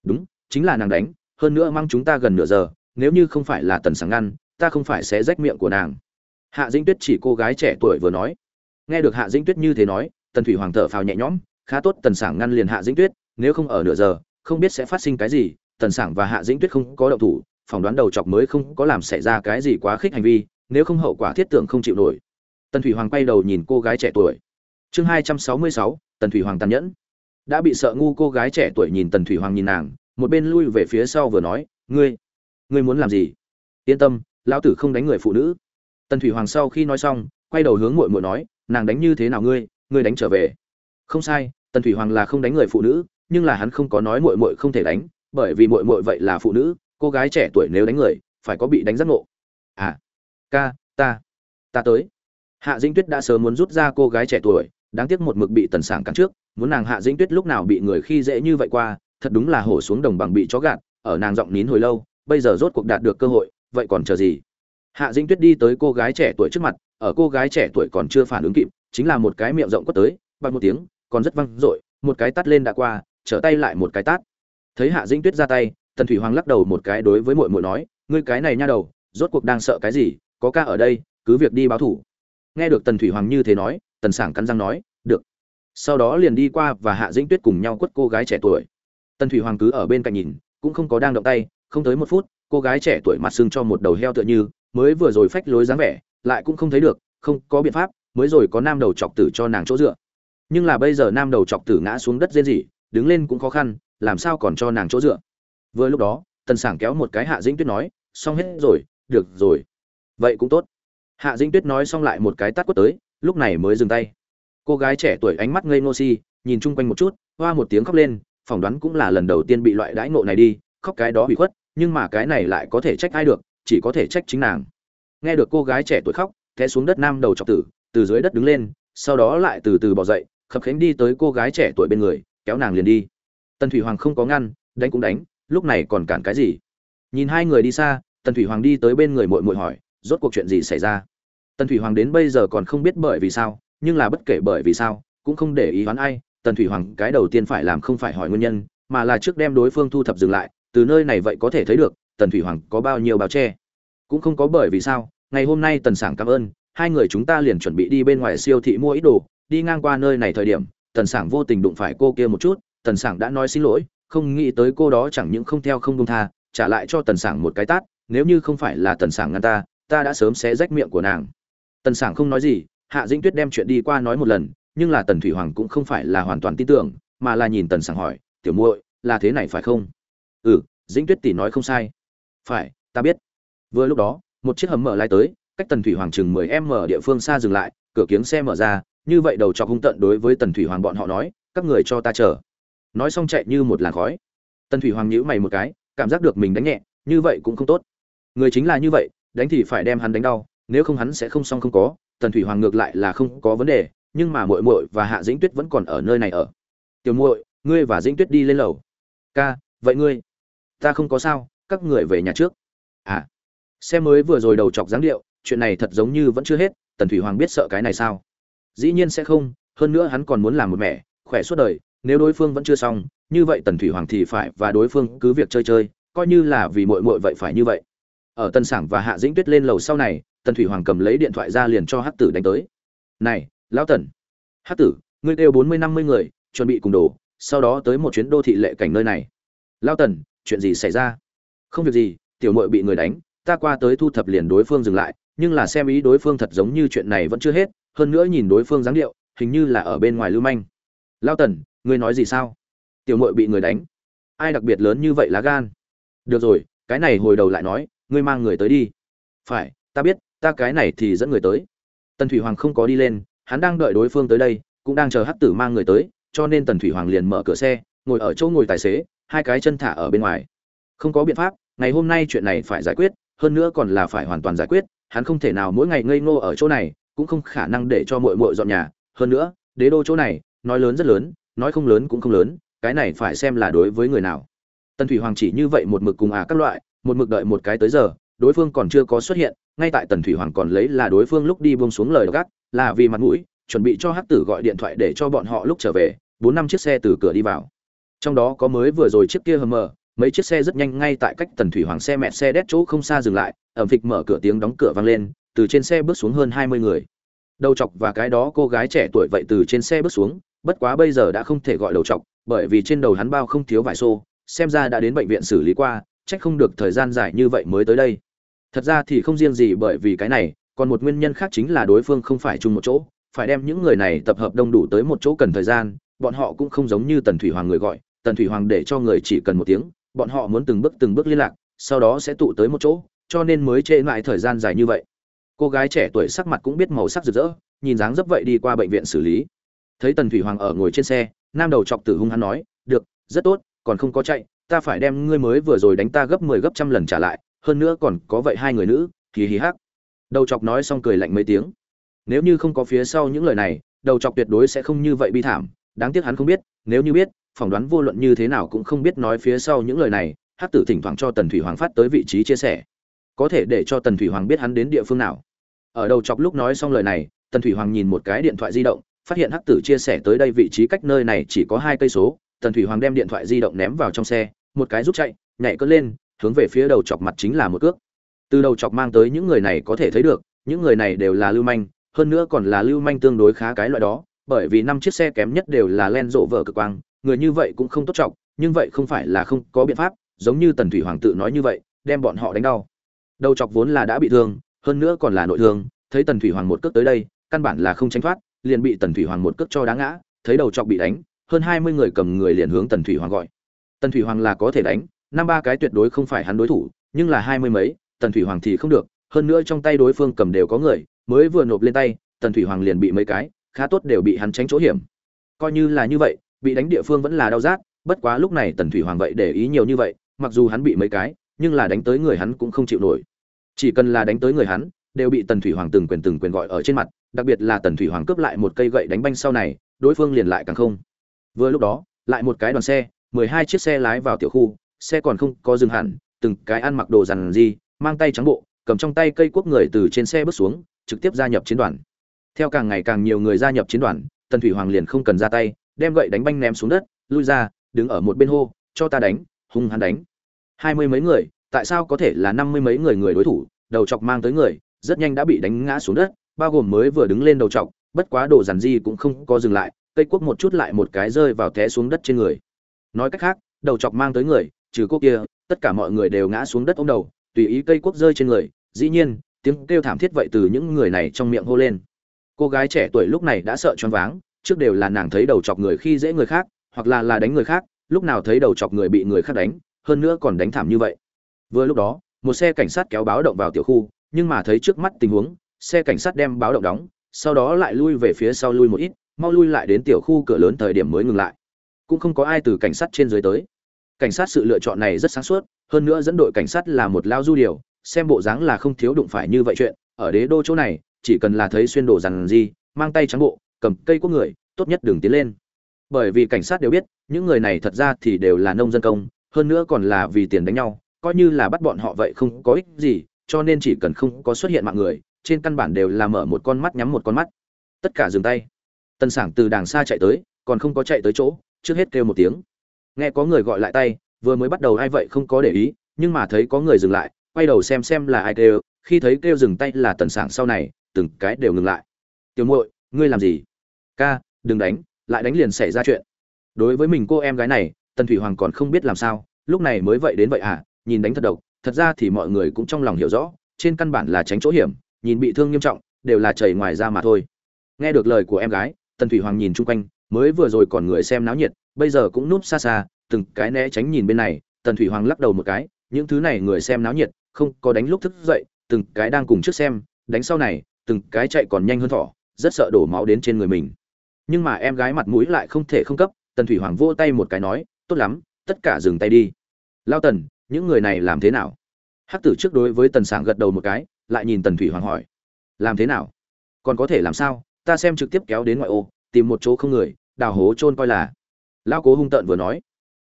Đúng, chính là nàng đánh, hơn nữa mang chúng ta gần nửa giờ, nếu như không phải là tần sáng ngăn, ta không phải sẽ rách miệng của nàng. Hạ dĩnh tuyết chỉ cô gái trẻ tuổi vừa nói. Nghe được hạ dĩnh tuyết như thế nói, tần thủy hoàng thở phào nhẹ nhõm, khá tốt, tần sảng ngăn liền hạ dĩnh tuyết, nếu không ở nửa giờ, không biết sẽ phát sinh cái gì, tần sảng và hạ dĩnh tuyết không có động thủ, phỏng đoán đầu chọc mới không có làm xảy ra cái gì quá khích hành vi nếu không hậu quả thiết tưởng không chịu nổi. Tần thủy hoàng quay đầu nhìn cô gái trẻ tuổi. Chương hai trăm sáu mươi sáu, tần thủy hoàng tàn nhẫn. Đã bị sợ ngu cô gái trẻ tuổi nhìn tần thủy hoàng nhìn nàng, một bên lui về phía sau vừa nói, ngươi ngươi muốn làm gì? Yên tâm, lão tử không đánh người phụ nữ. Tần thủy hoàng sau khi nói xong, quay đầu hướng muội muội nói, nàng đánh như thế nào ngươi ngươi đánh trở về. Không sai, tần thủy hoàng là không đánh người phụ nữ, nhưng là hắn không có nói muội muội không thể đánh, bởi vì muội muội vậy là phụ nữ, cô gái trẻ tuổi nếu đánh người, phải có bị đánh giác ngộ. À ca, ta ta tới. Hạ dĩnh tuyết đã sớm muốn rút ra cô gái trẻ tuổi, đáng tiếc một mực bị tần sảng cắn trước, muốn nàng hạ dĩnh tuyết lúc nào bị người khi dễ như vậy qua, thật đúng là hổ xuống đồng bằng bị chó gạt, ở nàng giọng nín hồi lâu, bây giờ rốt cuộc đạt được cơ hội, vậy còn chờ gì? Hạ dĩnh tuyết đi tới cô gái trẻ tuổi trước mặt, ở cô gái trẻ tuổi còn chưa phản ứng kịp, chính là một cái miệng rộng quất tới bằng một tiếng, còn rất văng dội, một cái tắt lên đã qua, trở tay lại một cái tát. Thấy hạ dĩnh tuyết ra tay, tần thủy hoàng lắc đầu một cái đối với muội muội nói, ngươi cái này nha đầu, rốt cuộc đang sợ cái gì? Có ca ở đây, cứ việc đi báo thủ. Nghe được tần thủy hoàng như thế nói, tần sảng cắn răng nói, được. Sau đó liền đi qua và hạ dĩnh tuyết cùng nhau quất cô gái trẻ tuổi. Tần thủy hoàng cứ ở bên cạnh nhìn, cũng không có đang động tay, không tới một phút, cô gái trẻ tuổi mặt sưng cho một đầu heo tựa như, mới vừa rồi phách lối dáng vẻ, lại cũng không thấy được, không có biện pháp, mới rồi có nam đầu chọc tử cho nàng chỗ dựa. Nhưng là bây giờ nam đầu chọc tử ngã xuống đất dễ gì đứng lên cũng khó khăn, làm sao còn cho nàng chỗ dựa? Vừa lúc đó, tần sảng kéo một cái hạ dĩnh tuyết nói, xong hết rồi, được rồi vậy cũng tốt. Hạ dĩnh tuyết nói xong lại một cái tát quất tới, lúc này mới dừng tay. Cô gái trẻ tuổi ánh mắt ngây ngô si, nhìn chung quanh một chút, hoa một tiếng khóc lên, phỏng đoán cũng là lần đầu tiên bị loại đãi ngộ này đi, khóc cái đó bị khuất, nhưng mà cái này lại có thể trách ai được, chỉ có thể trách chính nàng. Nghe được cô gái trẻ tuổi khóc, té xuống đất nam đầu chọc tử, từ dưới đất đứng lên, sau đó lại từ từ bỏ dậy, khập khánh đi tới cô gái trẻ tuổi bên người, kéo nàng liền đi. Tần thủy hoàng không có ngăn, đánh cũng đánh, lúc này còn cản cái gì? Nhìn hai người đi xa, tần thủy hoàng đi tới bên người mội mội hỏi rốt cuộc chuyện gì xảy ra? Tần thủy hoàng đến bây giờ còn không biết bởi vì sao, nhưng là bất kể bởi vì sao, cũng không để ý đoán ai. Tần thủy hoàng, cái đầu tiên phải làm không phải hỏi nguyên nhân, mà là trước đem đối phương thu thập dừng lại. Từ nơi này vậy có thể thấy được, tần thủy hoàng có bao nhiêu báo che. Cũng không có bởi vì sao, ngày hôm nay tần sảng cảm ơn, hai người chúng ta liền chuẩn bị đi bên ngoài siêu thị mua ít đồ, đi ngang qua nơi này thời điểm, tần sảng vô tình đụng phải cô kia một chút. Tần sảng đã nói xin lỗi, không nghĩ tới cô đó chẳng những không theo không đông tha, trả lại cho tần sảng một cái tát, nếu như không phải là tần sảng ngăn ta ta đã sớm xé rách miệng của nàng. Tần sảng không nói gì, hạ dĩnh tuyết đem chuyện đi qua nói một lần, nhưng là tần thủy hoàng cũng không phải là hoàn toàn tin tưởng, mà là nhìn tần sảng hỏi, tiểu muội, là thế này phải không? Ừ dĩnh tuyết tỷ nói không sai. Phải, ta biết. Vừa lúc đó, một chiếc hầm mở lai tới, cách tần thủy hoàng chừng mười m ở địa phương xa dừng lại, cửa kiếng xe mở ra, như vậy đầu chọc hung tận đối với tần thủy hoàng bọn họ nói, các người cho ta chờ. Nói xong chạy như một làn khói. Tần thủy hoàng nhíu mày một cái, cảm giác được mình đánh nhẹ, như vậy cũng không tốt. Người chính là như vậy đánh thì phải đem hắn đánh đau, nếu không hắn sẽ không xong không có, tần thủy hoàng ngược lại là không có vấn đề, nhưng mà muội muội và hạ dĩnh tuyết vẫn còn ở nơi này ở. Tiểu muội, ngươi và dĩnh tuyết đi lên lầu. Ca, vậy ngươi, ta không có sao, các người về nhà trước. À. Xe mới vừa rồi đầu chọc dáng điệu, chuyện này thật giống như vẫn chưa hết, tần thủy hoàng biết sợ cái này sao? Dĩ nhiên sẽ không, hơn nữa hắn còn muốn làm một mẹ, khỏe suốt đời, nếu đối phương vẫn chưa xong, như vậy tần thủy hoàng thì phải và đối phương cứ việc chơi chơi, coi như là vì muội muội vậy phải như vậy ở tân sảng và hạ dĩnh tuyết lên lầu sau này, tần thủy hoàng cầm lấy điện thoại ra liền cho hắc tử đánh tới. Này, lão tần, hắc tử, ngươi kêu bốn mươi, năm mươi người, chuẩn bị cùng đồ, sau đó tới một chuyến đô thị lệ cảnh nơi này. Lão tần, chuyện gì xảy ra? Không việc gì, tiểu mội bị người đánh, ta qua tới thu thập liền đối phương dừng lại, nhưng là xem ý đối phương thật giống như chuyện này vẫn chưa hết, hơn nữa nhìn đối phương dáng điệu, hình như là ở bên ngoài lưu manh. Lao tần, ngươi nói gì sao? Tiểu mội bị người đánh. Ai đặc biệt lớn như vậy lá gan? Được rồi, cái này hồi đầu lại nói ngươi mang người tới đi. Phải, ta biết, ta cái này thì dẫn người tới. Tần thủy hoàng không có đi lên, hắn đang đợi đối phương tới đây, cũng đang chờ hắc tử mang người tới, cho nên tần thủy hoàng liền mở cửa xe, ngồi ở chỗ ngồi tài xế, hai cái chân thả ở bên ngoài. Không có biện pháp, ngày hôm nay chuyện này phải giải quyết, hơn nữa còn là phải hoàn toàn giải quyết, hắn không thể nào mỗi ngày ngây ngô ở chỗ này, cũng không khả năng để cho muội muội dọn nhà. Hơn nữa, đế đô chỗ này, nói lớn rất lớn, nói không lớn cũng không lớn, cái này phải xem là đối với người nào. Tần thủy hoàng chỉ như vậy một mực cùng à các loại một mực đợi một cái tới giờ, đối phương còn chưa có xuất hiện, ngay tại tần thủy hoàng còn lấy là đối phương lúc đi buông xuống lời gác, là vì mặt mũi, chuẩn bị cho hắc tử gọi điện thoại để cho bọn họ lúc trở về, bốn năm chiếc xe từ cửa đi vào. Trong đó có mới vừa rồi chiếc kia hầm mờ, mấy chiếc xe rất nhanh ngay tại cách tần thủy hoàng xe mẹ xe đét chỗ không xa dừng lại, ẩm phịch mở cửa tiếng đóng cửa vang lên, từ trên xe bước xuống hơn hai mươi người. Đầu chọc và cái đó cô gái trẻ tuổi vậy từ trên xe bước xuống, bất quá bây giờ đã không thể gọi đầu chọc, bởi vì trên đầu hắn bao không thiếu vải xô, xem ra đã đến bệnh viện xử lý qua trách không được thời gian dài như vậy mới tới đây. Thật ra thì không riêng gì bởi vì cái này, còn một nguyên nhân khác chính là đối phương không phải chung một chỗ, phải đem những người này tập hợp đông đủ tới một chỗ cần thời gian, bọn họ cũng không giống như tần thủy hoàng người gọi, tần thủy hoàng để cho người chỉ cần một tiếng, bọn họ muốn từng bước từng bước liên lạc, sau đó sẽ tụ tới một chỗ, cho nên mới trễ lại thời gian dài như vậy. Cô gái trẻ tuổi sắc mặt cũng biết màu sắc rực rỡ, nhìn dáng dấp vậy đi qua bệnh viện xử lý. Thấy tần thủy hoàng ở ngồi trên xe, nam đầu chọc tử hung hắn nói, được, rất tốt, còn không có chạy ta phải đem ngươi mới vừa rồi đánh ta gấp mười 10 gấp trăm lần trả lại, hơn nữa còn có vậy hai người nữ thì hí hắc. Đầu chọc nói xong cười lạnh mấy tiếng. Nếu như không có phía sau những lời này, đầu chọc tuyệt đối sẽ không như vậy bi thảm, đáng tiếc hắn không biết, nếu như biết, phỏng đoán vô luận như thế nào cũng không biết nói phía sau những lời này, hắc tử thỉnh thoảng cho tần thủy hoàng phát tới vị trí chia sẻ. Có thể để cho tần thủy hoàng biết hắn đến địa phương nào. Ở đầu chọc lúc nói xong lời này, tần thủy hoàng nhìn một cái điện thoại di động, phát hiện hắc tử chia sẻ tới đây vị trí cách nơi này chỉ có hai cây số, tần thủy hoàng đem điện thoại di động ném vào trong xe một cái rút chạy, nhảy cất lên, hướng về phía đầu chọc mặt chính là một cước. Từ đầu chọc mang tới những người này có thể thấy được, những người này đều là lưu manh, hơn nữa còn là lưu manh tương đối khá cái loại đó, bởi vì năm chiếc xe kém nhất đều là len rộ vợ cực quang, người như vậy cũng không tốt trọng nhưng vậy không phải là không có biện pháp, giống như tần thủy hoàng tự nói như vậy, đem bọn họ đánh đau. Đầu chọc vốn là đã bị thương, hơn nữa còn là nội thương, thấy tần thủy hoàng một cước tới đây, căn bản là không tránh thoát, liền bị tần thủy hoàng một cước cho đá ngã, thấy đầu chọc bị đánh, hơn hai mươi người cầm người liền hướng tần thủy hoàng gọi tần thủy hoàng là có thể đánh, năm ba cái tuyệt đối không phải hắn đối thủ, nhưng là hai mươi mấy, tần thủy hoàng thì không được, hơn nữa trong tay đối phương cầm đều có người, mới vừa nộp lên tay, tần thủy hoàng liền bị mấy cái, khá tốt đều bị hắn tránh chỗ hiểm. Coi như là như vậy, bị đánh địa phương vẫn là đau rát, bất quá lúc này tần thủy hoàng vậy để ý nhiều như vậy, mặc dù hắn bị mấy cái, nhưng là đánh tới người hắn cũng không chịu nổi. Chỉ cần là đánh tới người hắn, đều bị tần thủy hoàng từng quyền từng quyền gọi ở trên mặt, đặc biệt là tần thủy hoàng cướp lại một cây gậy đánh banh sau này, đối phương liền lại càng không. Vừa lúc đó, lại một cái đoàn xe mười hai chiếc xe lái vào tiểu khu, xe còn không có dừng hẳn, từng cái ăn mặc đồ rằn gì mang tay trắng bộ, cầm trong tay cây quốc người từ trên xe bước xuống, trực tiếp gia nhập chiến đoàn. Theo càng ngày càng nhiều người gia nhập chiến đoàn, tần thủy hoàng liền không cần ra tay, đem gậy đánh banh ném xuống đất, lui ra, đứng ở một bên hô, cho ta đánh, hung hắn đánh. Hai mươi mấy người, tại sao có thể là năm mươi mấy người người đối thủ, đầu chọc mang tới người, rất nhanh đã bị đánh ngã xuống đất, bao gồm mới vừa đứng lên đầu chọc, bất quá đồ dàn di cũng không có dừng lại, cây quốc một chút lại một cái rơi vào té xuống đất trên người nói cách khác, đầu chọc mang tới người, trừ quốc kia, tất cả mọi người đều ngã xuống đất ôm đầu, tùy ý cây quốc rơi trên người, dĩ nhiên, tiếng kêu thảm thiết vậy từ những người này trong miệng hô lên. Cô gái trẻ tuổi lúc này đã sợ choáng váng, trước đều là nàng thấy đầu chọc người khi dễ người khác, hoặc là là đánh người khác, lúc nào thấy đầu chọc người bị người khác đánh, hơn nữa còn đánh thảm như vậy. Vừa lúc đó, một xe cảnh sát kéo báo động vào tiểu khu, nhưng mà thấy trước mắt tình huống, xe cảnh sát đem báo động đóng, sau đó lại lui về phía sau lui một ít, mau lui lại đến tiểu khu cửa lớn thời điểm mới ngừng lại cũng không có ai từ cảnh sát trên dưới tới. Cảnh sát sự lựa chọn này rất sáng suốt, hơn nữa dẫn đội cảnh sát là một lao du điều, xem bộ dáng là không thiếu đụng phải như vậy chuyện, ở đế đô chỗ này, chỉ cần là thấy xuyên đồ rằng gì, mang tay trắng bộ, cầm cây của người, tốt nhất đừng tiến lên. Bởi vì cảnh sát đều biết, những người này thật ra thì đều là nông dân công, hơn nữa còn là vì tiền đánh nhau, coi như là bắt bọn họ vậy không có ích gì, cho nên chỉ cần không có xuất hiện mạng người, trên căn bản đều là mở một con mắt nhắm một con mắt. Tất cả dừng tay. Tân sảng từ đàng xa chạy tới, còn không có chạy tới chỗ trước hết kêu một tiếng. Nghe có người gọi lại tay, vừa mới bắt đầu ai vậy không có để ý, nhưng mà thấy có người dừng lại, quay đầu xem xem là ai kêu, khi thấy kêu dừng tay là tần sảng sau này, từng cái đều ngừng lại. Tiểu muội, ngươi làm gì? Ca, đừng đánh, lại đánh liền xảy ra chuyện. Đối với mình cô em gái này, tần thủy hoàng còn không biết làm sao, lúc này mới vậy đến vậy à nhìn đánh thật độc, thật ra thì mọi người cũng trong lòng hiểu rõ, trên căn bản là tránh chỗ hiểm, nhìn bị thương nghiêm trọng, đều là chảy ngoài ra mà thôi. Nghe được lời của em gái, tần thủy hoàng nhìn chung quanh mới vừa rồi còn người xem náo nhiệt, bây giờ cũng núp xa xa, từng cái né tránh nhìn bên này, tần thủy hoàng lắc đầu một cái, những thứ này người xem náo nhiệt, không có đánh lúc thức dậy, từng cái đang cùng trước xem, đánh sau này, từng cái chạy còn nhanh hơn thỏ, rất sợ đổ máu đến trên người mình. Nhưng mà em gái mặt mũi lại không thể không cấp, tần thủy hoàng vỗ tay một cái nói, tốt lắm, tất cả dừng tay đi. Lao tần, những người này làm thế nào? Hắc tử trước đối với tần sảng gật đầu một cái, lại nhìn tần thủy hoàng hỏi, làm thế nào? Còn có thể làm sao? Ta xem trực tiếp kéo đến ngoại ô tìm một chỗ không người, đào hố chôn coi là. Lao cố hung tợn vừa nói.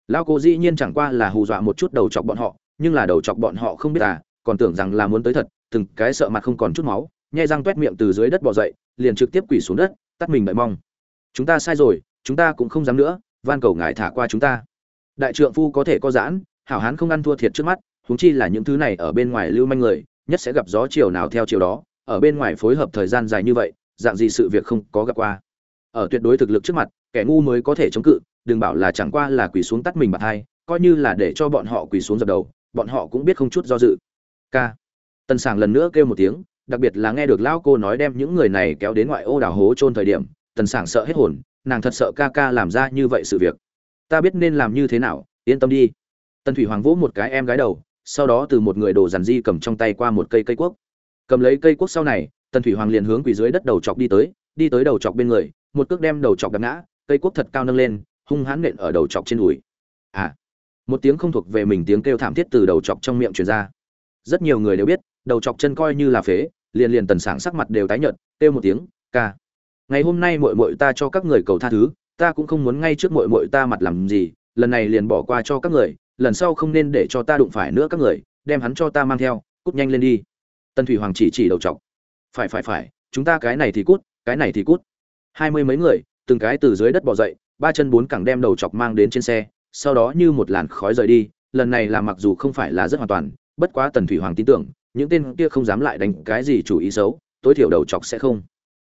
Lao cố dĩ nhiên chẳng qua là hù dọa một chút đầu chọc bọn họ, nhưng là đầu chọc bọn họ không biết à còn tưởng rằng là muốn tới thật, từng cái sợ mặt không còn chút máu, nhai răng toét miệng từ dưới đất bò dậy, liền trực tiếp quỳ xuống đất, tắt mình đợi mong. Chúng ta sai rồi, chúng ta cũng không dám nữa, van cầu ngài thả qua chúng ta. Đại trượng phu có thể có giãn, hảo hán không ăn thua thiệt trước mắt, huống chi là những thứ này ở bên ngoài lưu manh người, nhất sẽ gặp gió chiều nào theo chiều đó, ở bên ngoài phối hợp thời gian dài như vậy, dạng gì sự việc không có gặp qua ở tuyệt đối thực lực trước mặt, kẻ ngu mới có thể chống cự, đừng bảo là chẳng qua là quỳ xuống tắt mình bạc hai, coi như là để cho bọn họ quỳ xuống dập đầu, bọn họ cũng biết không chút do dự. K. Tần sảng lần nữa kêu một tiếng, đặc biệt là nghe được lão cô nói đem những người này kéo đến ngoại ô đào hố chôn thời điểm, tần sảng sợ hết hồn, nàng thật sợ ca ca làm ra như vậy sự việc. Ta biết nên làm như thế nào, yên tâm đi. Tần thủy hoàng vỗ một cái em gái đầu, sau đó từ một người đồ dàn di cầm trong tay qua một cây cây cuốc. Cầm lấy cây cuốc sau này, tần thủy hoàng liền hướng quỳ dưới đất đầu chọc đi tới đi tới đầu chọc bên người, một cước đem đầu chọc đập ngã, cây cuốc thật cao nâng lên, hung hãn nện ở đầu chọc trên đùi. À một tiếng không thuộc về mình tiếng kêu thảm thiết từ đầu chọc trong miệng truyền ra. Rất nhiều người đều biết, đầu chọc chân coi như là phế, liền liền tần sảng sắc mặt đều tái nhợt, kêu một tiếng, ca, ngày hôm nay muội muội ta cho các người cầu tha thứ, ta cũng không muốn ngay trước muội muội ta mặt làm gì, lần này liền bỏ qua cho các người, lần sau không nên để cho ta đụng phải nữa các người, đem hắn cho ta mang theo, cút nhanh lên đi. Tần thủy hoàng chỉ chỉ đầu chọc. Phải phải phải, chúng ta cái này thì cút cái này thì cút. Hai mươi mấy người, từng cái từ dưới đất bỏ dậy, ba chân bốn cẳng đem đầu chọc mang đến trên xe, sau đó như một làn khói rời đi, lần này là mặc dù không phải là rất hoàn toàn, bất quá tần thủy hoàng tin tưởng, những tên kia không dám lại đánh cái gì chủ ý xấu, tối thiểu đầu chọc sẽ không.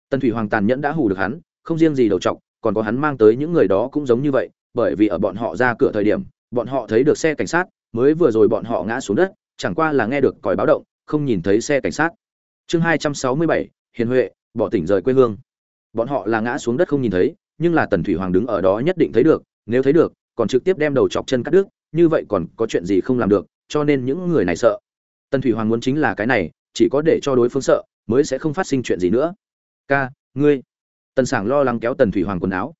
Tần thủy hoàng tàn nhẫn đã hù được hắn, không riêng gì đầu chọc, còn có hắn mang tới những người đó cũng giống như vậy, bởi vì ở bọn họ ra cửa thời điểm, bọn họ thấy được xe cảnh sát, mới vừa rồi bọn họ ngã xuống đất, chẳng qua là nghe được còi báo động, không nhìn thấy xe cảnh sát. Chương hai trăm sáu mươi bảy, hiền huệ bỏ tỉnh rời quê hương. Bọn họ là ngã xuống đất không nhìn thấy, nhưng là tần thủy hoàng đứng ở đó nhất định thấy được, nếu thấy được, còn trực tiếp đem đầu chọc chân cắt đứt, như vậy còn có chuyện gì không làm được, cho nên những người này sợ. Tần thủy hoàng muốn chính là cái này, chỉ có để cho đối phương sợ, mới sẽ không phát sinh chuyện gì nữa. Ca, ngươi. Tần sảng lo lắng kéo tần thủy hoàng quần áo.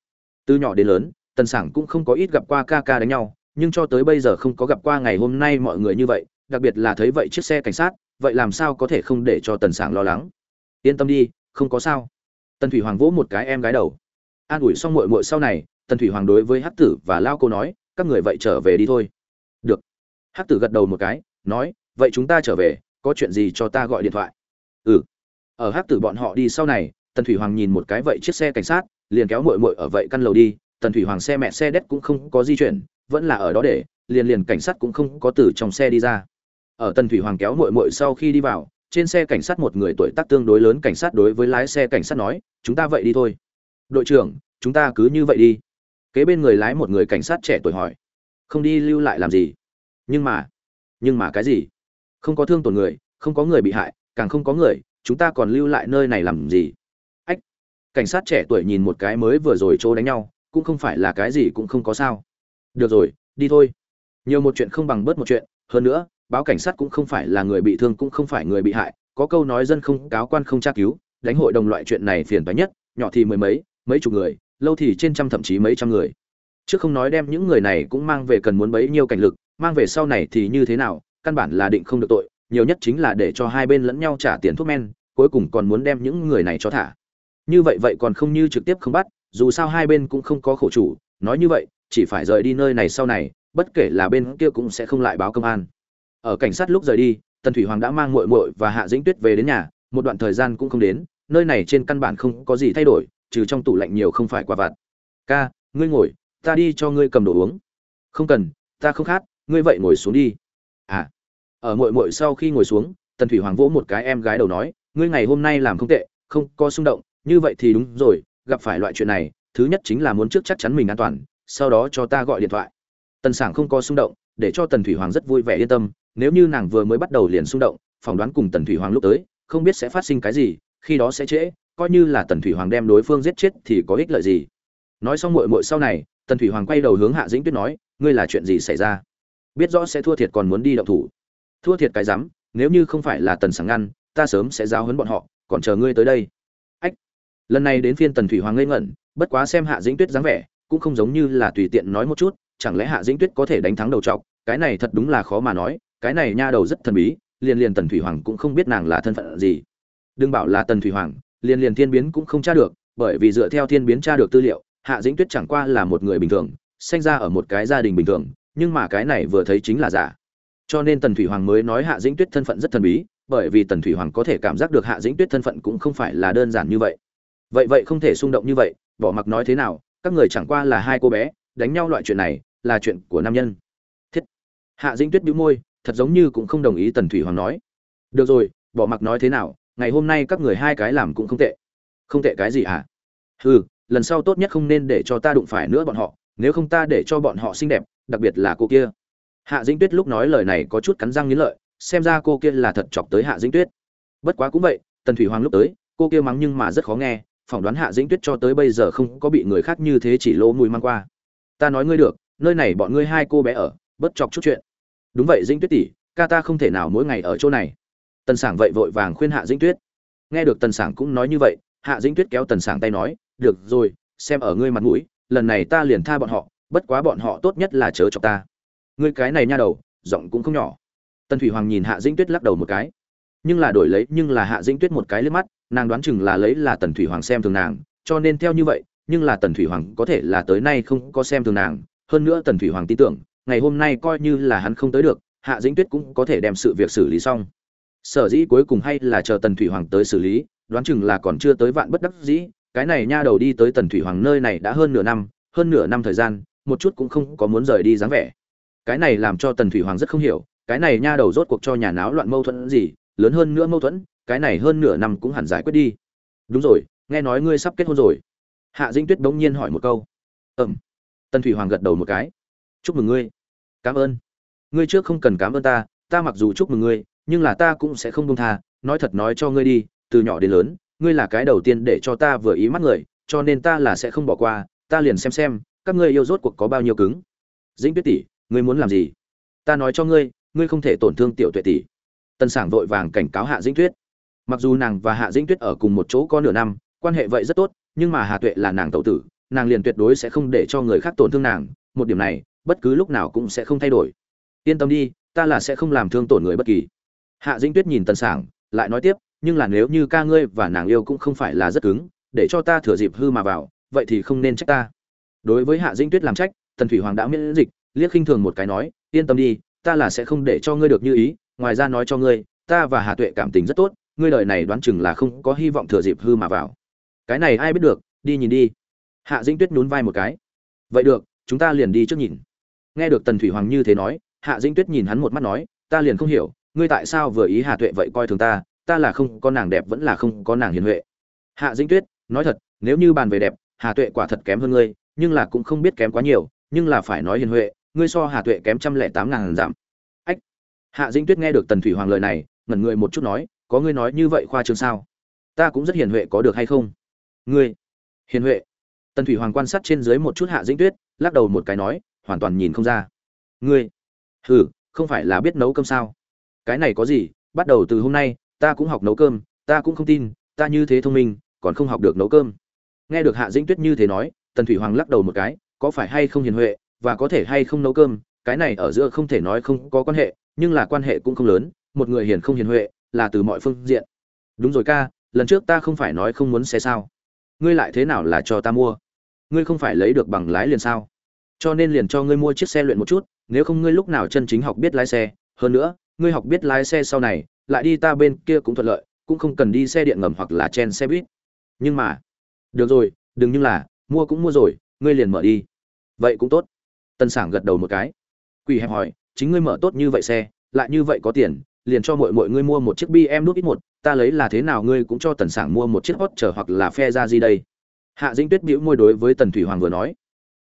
Từ nhỏ đến lớn, tần sảng cũng không có ít gặp qua ca ca đánh nhau, nhưng cho tới bây giờ không có gặp qua ngày hôm nay mọi người như vậy, đặc biệt là thấy vậy chiếc xe cảnh sát, vậy làm sao có thể không để cho tần sảng lo lắng? Yên tâm đi không có sao. Tần thủy hoàng vỗ một cái em gái đầu. An ủi xong muội muội sau này, tần thủy hoàng đối với hắc tử và lao cô nói, các người vậy trở về đi thôi. Được. Hắc tử gật đầu một cái, nói, vậy chúng ta trở về, có chuyện gì cho ta gọi điện thoại. Ừ. Ở hắc tử bọn họ đi sau này, tần thủy hoàng nhìn một cái vậy chiếc xe cảnh sát, liền kéo muội muội ở vậy căn lầu đi. Tần thủy hoàng xe mẹ xe đét cũng không có di chuyển, vẫn là ở đó để, liền liền cảnh sát cũng không có từ trong xe đi ra. Ở tần thủy hoàng kéo muội muội sau khi đi vào trên xe cảnh sát một người tuổi tác tương đối lớn cảnh sát đối với lái xe cảnh sát nói, chúng ta vậy đi thôi. Đội trưởng, chúng ta cứ như vậy đi. Kế bên người lái một người cảnh sát trẻ tuổi hỏi, không đi lưu lại làm gì? Nhưng mà nhưng mà cái gì? Không có thương tổn người, không có người bị hại, càng không có người, chúng ta còn lưu lại nơi này làm gì? Ách, cảnh sát trẻ tuổi nhìn một cái mới vừa rồi chỗ đánh nhau, cũng không phải là cái gì cũng không có sao. Được rồi, đi thôi. Nhiều một chuyện không bằng bớt một chuyện, hơn nữa báo cảnh sát cũng không phải là người bị thương cũng không phải người bị hại, có câu nói dân không cáo quan không tra cứu, đánh hội đồng loại chuyện này phiền toái nhất, nhỏ thì mười mấy mấy chục người, lâu thì trên trăm thậm chí mấy trăm người. Trước không nói đem những người này cũng mang về cần muốn bấy nhiêu cảnh lực, mang về sau này thì như thế nào, căn bản là định không được tội, nhiều nhất chính là để cho hai bên lẫn nhau trả tiền thuốc men, cuối cùng còn muốn đem những người này cho thả. Như vậy vậy còn không như trực tiếp không bắt, dù sao hai bên cũng không có khổ chủ, nói như vậy, chỉ phải rời đi nơi này sau này, bất kể là bên kia cũng sẽ không lại báo công an ở cảnh sát lúc rời đi, tần thủy hoàng đã mang muội muội và hạ dĩnh tuyết về đến nhà, một đoạn thời gian cũng không đến, nơi này trên căn bản không có gì thay đổi, trừ trong tủ lạnh nhiều không phải quả vặt. Ca, ngươi ngồi, ta đi cho ngươi cầm đồ uống. Không cần, ta không khát, ngươi vậy ngồi xuống đi. À. Ở muội muội sau khi ngồi xuống, tần thủy hoàng vỗ một cái em gái đầu nói, ngươi ngày hôm nay làm không tệ, không có xung động, như vậy thì đúng rồi, gặp phải loại chuyện này, thứ nhất chính là muốn trước chắc chắn mình an toàn, sau đó cho ta gọi điện thoại. Tần sảng không có xung động, để cho tần thủy hoàng rất vui vẻ yên tâm nếu như nàng vừa mới bắt đầu liền xung động, phỏng đoán cùng tần thủy hoàng lúc tới, không biết sẽ phát sinh cái gì, khi đó sẽ trễ, coi như là tần thủy hoàng đem đối phương giết chết thì có ích lợi gì. Nói xong muội muội sau này, tần thủy hoàng quay đầu hướng hạ dĩnh tuyết nói, ngươi là chuyện gì xảy ra? Biết rõ sẽ thua thiệt còn muốn đi động thủ. Thua thiệt cái rắm nếu như không phải là tần sáng ngăn, ta sớm sẽ giao huấn bọn họ, còn chờ ngươi tới đây. Ách. Lần này đến phiên tần thủy hoàng ngây ngẩn, bất quá xem hạ dĩnh tuyết dáng vẻ, cũng không giống như là tùy tiện nói một chút, chẳng lẽ hạ dĩnh tuyết có thể đánh thắng đầu trọc, cái này thật đúng là khó mà nói cái này nha đầu rất thần bí, liền liền tần thủy hoàng cũng không biết nàng là thân phận gì. Đừng bảo là tần thủy hoàng, liền liền thiên biến cũng không tra được, bởi vì dựa theo thiên biến tra được tư liệu, hạ dĩnh tuyết chẳng qua là một người bình thường, sinh ra ở một cái gia đình bình thường, nhưng mà cái này vừa thấy chính là giả. Cho nên tần thủy hoàng mới nói hạ dĩnh tuyết thân phận rất thần bí, bởi vì tần thủy hoàng có thể cảm giác được hạ dĩnh tuyết thân phận cũng không phải là đơn giản như vậy. Vậy vậy không thể xung động như vậy, bỏ mặc nói thế nào, các người chẳng qua là hai cô bé, đánh nhau loại chuyện này là chuyện của nam nhân. Thiết. Hạ dĩnh tuyết bĩu môi thật giống như cũng không đồng ý tần thủy hoàng nói. Được rồi, bỏ mặc nói thế nào, ngày hôm nay các người hai cái làm cũng không tệ. Không tệ cái gì hả? À? ừ lần sau tốt nhất không nên để cho ta đụng phải nữa bọn họ, nếu không ta để cho bọn họ xinh đẹp, đặc biệt là cô kia. Hạ dĩnh tuyết lúc nói lời này có chút cắn răng nghiến lợi, xem ra cô kia là thật chọc tới hạ dĩnh tuyết. Bất quá cũng vậy, tần thủy hoàng lúc tới, cô kia mắng nhưng mà rất khó nghe, phỏng đoán hạ dĩnh tuyết cho tới bây giờ không có bị người khác như thế chỉ lỗ mùi mang qua. Ta nói ngươi được, nơi này bọn ngươi hai cô bé ở bất chọc chút chuyện đúng vậy, dĩnh tuyết tỷ, ca ta không thể nào mỗi ngày ở chỗ này. Tần sảng vậy vội vàng khuyên hạ dĩnh tuyết. Nghe được tần sảng cũng nói như vậy, hạ dĩnh tuyết kéo tần sảng tay nói, được rồi, xem ở ngươi mặt mũi, lần này ta liền tha bọn họ, bất quá bọn họ tốt nhất là chớ cho ta. Ngươi cái này nha đầu, giọng cũng không nhỏ. Tần thủy hoàng nhìn hạ dĩnh tuyết lắc đầu một cái. Nhưng là đổi lấy, nhưng là hạ dĩnh tuyết một cái liếc mắt, nàng đoán chừng là lấy là tần thủy hoàng xem thường nàng, cho nên theo như vậy, nhưng là tần thủy hoàng có thể là tới nay không có xem thường nàng, hơn nữa tần thủy hoàng tin tưởng ngày hôm nay coi như là hắn không tới được, hạ dĩnh tuyết cũng có thể đem sự việc xử lý xong. Sở dĩ cuối cùng hay là chờ tần thủy hoàng tới xử lý, đoán chừng là còn chưa tới vạn bất đắc dĩ, cái này nha đầu đi tới tần thủy hoàng nơi này đã hơn nửa năm, hơn nửa năm thời gian, một chút cũng không có muốn rời đi dáng vẻ. Cái này làm cho tần thủy hoàng rất không hiểu, cái này nha đầu rốt cuộc cho nhà náo loạn mâu thuẫn gì, lớn hơn nữa mâu thuẫn, cái này hơn nửa năm cũng hẳn giải quyết đi. Đúng rồi, nghe nói ngươi sắp kết hôn rồi. Hạ dĩnh tuyết bỗng nhiên hỏi một câu. Ừm. Tần thủy hoàng gật đầu một cái chúc mừng ngươi. Cảm ơn. Ngươi trước không cần cảm ơn ta ta mặc dù chúc mừng ngươi, nhưng là ta cũng sẽ không buông tha, nói thật nói cho ngươi đi, từ nhỏ đến lớn, ngươi là cái đầu tiên để cho ta vừa ý mắt người, cho nên ta là sẽ không bỏ qua, ta liền xem xem, các ngươi yêu rốt cuộc có bao nhiêu cứng. Dĩnh tuyết tỷ, ngươi muốn làm gì? Ta nói cho ngươi ngươi không thể tổn thương tiểu tuệ tỷ. Tân sảng vội vàng cảnh cáo hạ dĩnh tuyết. Mặc dù nàng và hạ dĩnh tuyết ở cùng một chỗ có nửa năm, quan hệ vậy rất tốt, nhưng mà hà tuệ là nàng tậu tử, nàng liền tuyệt đối sẽ không để cho người khác tổn thương nàng. Một điểm này bất cứ lúc nào cũng sẽ không thay đổi. Yên tâm đi, ta là sẽ không làm thương tổn người bất kỳ. Hạ dĩnh tuyết nhìn tân sảng, lại nói tiếp, nhưng là nếu như ca ngươi và nàng yêu cũng không phải là rất cứng, để cho ta thừa dịp hư mà vào, vậy thì không nên trách ta. Đối với hạ dĩnh tuyết làm trách, tần thủy hoàng đã miễn dịch liếc khinh thường một cái nói, yên tâm đi, ta là sẽ không để cho ngươi được như ý, ngoài ra nói cho ngươi, ta và hà tuệ cảm tình rất tốt, ngươi đời này đoán chừng là không có hy vọng thừa dịp hư mà vào. Cái này ai biết được, đi nhìn đi. Hạ dĩnh tuyết nhún vai một cái. Vậy được, chúng ta liền đi trước nhìn nghe được tần thủy hoàng như thế nói, hạ dĩnh tuyết nhìn hắn một mắt nói, ta liền không hiểu, ngươi tại sao vừa ý hà tuệ vậy coi thường ta ta là không có nàng đẹp vẫn là không có nàng hiền huệ. Hạ dĩnh tuyết, nói thật, nếu như bàn về đẹp, hà tuệ quả thật kém hơn ngươi, nhưng là cũng không biết kém quá nhiều, nhưng là phải nói hiền huệ, ngươi so hà tuệ kém trăm lẻ tám ngàn giảm. Ách. Hạ dĩnh tuyết nghe được tần thủy hoàng lời này, ngẩn người một chút nói, có ngươi nói như vậy khoa trương sao? Ta cũng rất hiền huệ có được hay không? Ngươi, hiền huệ. Tần thủy hoàng quan sát trên dưới một chút hạ dĩnh tuyết, lắc đầu một cái nói hoàn toàn nhìn không ra. Ngươi? Hừ, không phải là biết nấu cơm sao? Cái này có gì? Bắt đầu từ hôm nay, ta cũng học nấu cơm, ta cũng không tin, ta như thế thông minh, còn không học được nấu cơm. Nghe được hạ dĩnh tuyết như thế nói, tần thủy hoàng lắc đầu một cái, có phải hay không hiền huệ, và có thể hay không nấu cơm, cái này ở giữa không thể nói không có quan hệ, nhưng là quan hệ cũng không lớn, một người hiền không hiền huệ, là từ mọi phương diện. Đúng rồi ca, lần trước ta không phải nói không muốn xe sao. Ngươi lại thế nào là cho ta mua? Ngươi không phải lấy được bằng lái liền sao? Cho nên liền cho ngươi mua chiếc xe luyện một chút, nếu không ngươi lúc nào chân chính học biết lái xe. Hơn nữa, ngươi học biết lái xe sau này, lại đi ta bên kia cũng thuận lợi, cũng không cần đi xe điện ngầm hoặc là chen xe buýt. Nhưng mà, được rồi, đừng nhưng là, mua cũng mua rồi, ngươi liền mở đi. Vậy cũng tốt. Tân sảng gật đầu một cái. Quỳ hẹp hỏi, chính ngươi mở tốt như vậy xe, lại như vậy có tiền, liền cho mọi mọi ngươi mua một chiếc bm nút ít một, ta lấy là thế nào ngươi cũng cho tần sảng mua một chiếc hot chở hoặc là phe ra gì đây. Hạ dĩnh tuyết bĩu môi đối với tần thủy hoàng vừa nói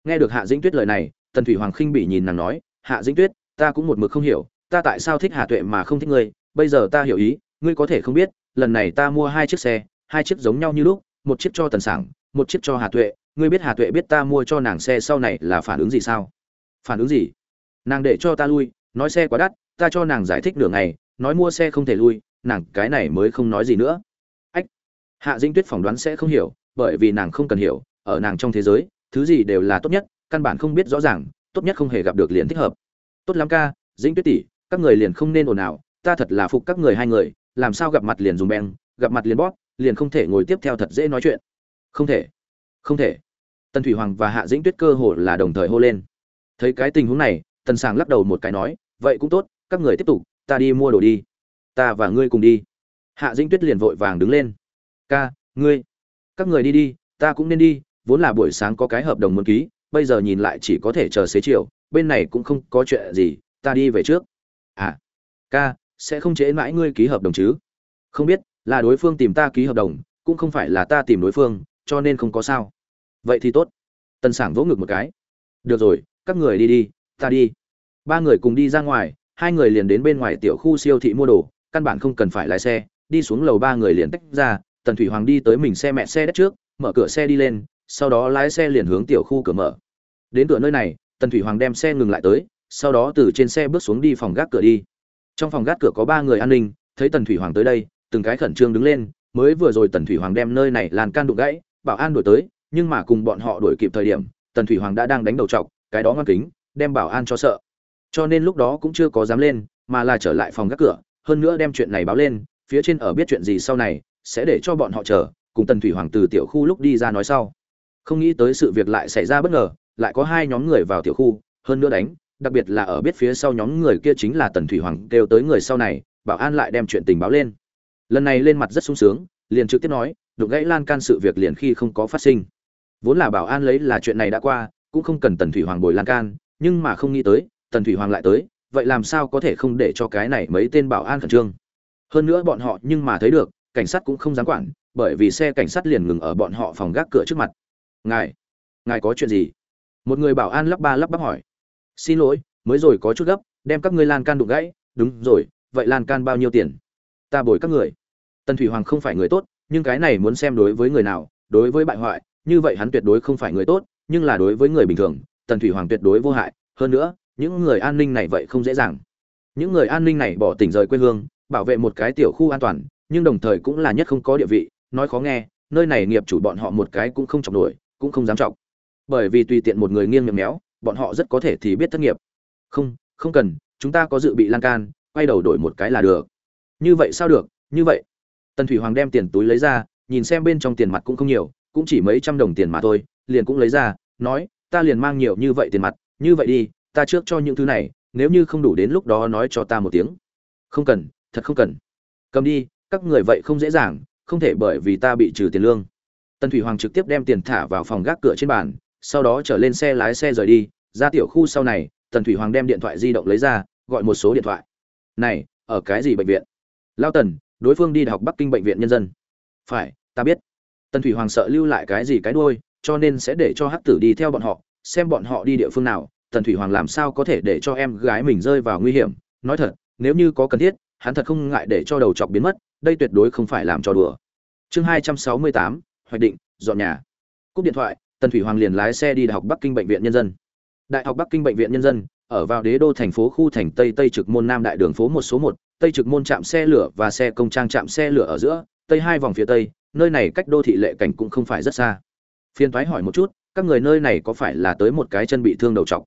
nghe được hạ dĩnh tuyết lời này, tần thủy hoàng khinh bị nhìn nàng nói, hạ dĩnh tuyết, ta cũng một mực không hiểu, ta tại sao thích hà tuệ mà không thích ngươi? Bây giờ ta hiểu ý, ngươi có thể không biết, lần này ta mua hai chiếc xe, hai chiếc giống nhau như lúc, một chiếc cho tần sảng, một chiếc cho hà tuệ. Ngươi biết hà tuệ biết ta mua cho nàng xe sau này là phản ứng gì sao? Phản ứng gì? Nàng để cho ta lui, nói xe quá đắt, ta cho nàng giải thích nửa ngày, nói mua xe không thể lui, nàng cái này mới không nói gì nữa. Ách! Hạ dĩnh tuyết phỏng đoán sẽ không hiểu, bởi vì nàng không cần hiểu, ở nàng trong thế giới thứ gì đều là tốt nhất, căn bản không biết rõ ràng, tốt nhất không hề gặp được liền thích hợp. Tốt lắm ca, dĩnh tuyết tỷ, các người liền không nên ồn ào, ta thật là phục các người hai người, làm sao gặp mặt liền dùng beng, gặp mặt liền bóp, liền không thể ngồi tiếp theo thật dễ nói chuyện. Không thể không thể. Tần thủy hoàng và hạ dĩnh tuyết cơ hồ là đồng thời hô lên. Thấy cái tình huống này, tần sàng lắc đầu một cái nói, vậy cũng tốt, các người tiếp tục, ta đi mua đồ đi. Ta và ngươi cùng đi. Hạ dĩnh tuyết liền vội vàng đứng lên. Ca, ngươi, các người đi đi, ta cũng nên đi vốn là buổi sáng có cái hợp đồng muốn ký, bây giờ nhìn lại chỉ có thể chờ xế chiều, bên này cũng không có chuyện gì, ta đi về trước. À ca, sẽ không chế mãi ngươi ký hợp đồng chứ? Không biết, là đối phương tìm ta ký hợp đồng, cũng không phải là ta tìm đối phương, cho nên không có sao. Vậy thì tốt. Tần sảng vỗ ngực một cái. Được rồi, các người đi đi, ta đi. Ba người cùng đi ra ngoài, hai người liền đến bên ngoài tiểu khu siêu thị mua đồ, căn bản không cần phải lái xe, đi xuống lầu ba người liền tách ra, tần thủy hoàng đi tới mình xe mẹ xe đất trước, mở cửa xe đi lên sau đó lái xe liền hướng tiểu khu cửa mở. Đến cửa nơi này, tần thủy hoàng đem xe ngừng lại tới, sau đó từ trên xe bước xuống đi phòng gác cửa đi. Trong phòng gác cửa có ba người an ninh, thấy tần thủy hoàng tới đây, từng cái khẩn trương đứng lên, mới vừa rồi tần thủy hoàng đem nơi này làn can đụng gãy, bảo an đuổi tới, nhưng mà cùng bọn họ đuổi kịp thời điểm, tần thủy hoàng đã đang đánh đầu trọc cái đó ngoan kính, đem bảo an cho sợ. Cho nên lúc đó cũng chưa có dám lên, mà là trở lại phòng gác cửa, hơn nữa đem chuyện này báo lên, phía trên ở biết chuyện gì sau này, sẽ để cho bọn họ chờ, cùng tần thủy hoàng từ tiểu khu lúc đi ra nói sau không nghĩ tới sự việc lại xảy ra bất ngờ, lại có hai nhóm người vào tiểu khu, hơn nữa đánh, đặc biệt là ở biết phía sau nhóm người kia chính là tần thủy hoàng kêu tới người sau này, bảo an lại đem chuyện tình báo lên. Lần này lên mặt rất sung sướng, liền trực tiếp nói, đụng gãy lan can sự việc liền khi không có phát sinh. Vốn là bảo an lấy là chuyện này đã qua, cũng không cần tần thủy hoàng bồi lan can, nhưng mà không nghĩ tới, tần thủy hoàng lại tới, vậy làm sao có thể không để cho cái này mấy tên bảo an khẩn trương? Hơn nữa bọn họ nhưng mà thấy được, cảnh sát cũng không dám quản, bởi vì xe cảnh sát liền ngừng ở bọn họ phòng gác cửa trước mặt ngài ngài có chuyện gì? Một người bảo an lắp ba lắp bắp hỏi. Xin lỗi, mới rồi có chút gấp, đem các ngươi lan can đụng gãy. Đúng rồi, vậy lan can bao nhiêu tiền? Ta bồi các người. Tần thủy hoàng không phải người tốt, nhưng cái này muốn xem đối với người nào. Đối với bại hoại, như vậy hắn tuyệt đối không phải người tốt, nhưng là đối với người bình thường, tần thủy hoàng tuyệt đối vô hại. Hơn nữa, những người an ninh này vậy không dễ dàng. Những người an ninh này bỏ tỉnh rời quê hương, bảo vệ một cái tiểu khu an toàn, nhưng đồng thời cũng là nhất không có địa vị. Nói khó nghe, nơi này nghiệp chủ bọn họ một cái cũng không chọc nổi cũng không dám trọng, bởi vì tùy tiện một người nghiêng miệng méo bọn họ rất có thể thì biết thất nghiệp. Không không cần chúng ta có dự bị lan can quay đầu đổi một cái là được. Như vậy sao được như vậy. Tần thủy hoàng đem tiền túi lấy ra nhìn xem bên trong tiền mặt cũng không nhiều cũng chỉ mấy trăm đồng tiền mà thôi liền cũng lấy ra nói ta liền mang nhiều như vậy tiền mặt như vậy đi ta trước cho những thứ này nếu như không đủ đến lúc đó nói cho ta một tiếng. Không cần thật không cần. Cầm đi các người vậy không dễ dàng không thể bởi vì ta bị trừ tiền lương tần thủy hoàng trực tiếp đem tiền thả vào phòng gác cửa trên bàn, sau đó trở lên xe lái xe rời đi. Ra tiểu khu sau này, tần thủy hoàng đem điện thoại di động lấy ra, gọi một số điện thoại. Này, ở cái gì bệnh viện? Lao tần, đối phương đi học bắc kinh bệnh viện nhân dân. Phải, ta biết. Tần thủy hoàng sợ lưu lại cái gì cái đuôi, cho nên sẽ để cho hắc tử đi theo bọn họ, xem bọn họ đi địa phương nào. Tần thủy hoàng làm sao có thể để cho em gái mình rơi vào nguy hiểm? Nói thật, nếu như có cần thiết, hắn thật không ngại để cho đầu chọc biến mất, đây tuyệt đối không phải làm cho đùa. Chương hai trăm sáu mươi tám hoạch định, dọn nhà. Cúp điện thoại, tần thủy hoàng liền lái xe đi đại học bắc kinh bệnh viện nhân dân. Đại học bắc kinh bệnh viện nhân dân, ở vào đế đô thành phố khu thành tây tây trực môn nam đại đường phố một số một, tây trực môn trạm xe lửa và xe công trang trạm xe lửa ở giữa, tây hai vòng phía tây, nơi này cách đô thị lệ cảnh cũng không phải rất xa. Phiên thoái hỏi một chút, các người nơi này có phải là tới một cái chân bị thương đầu trọc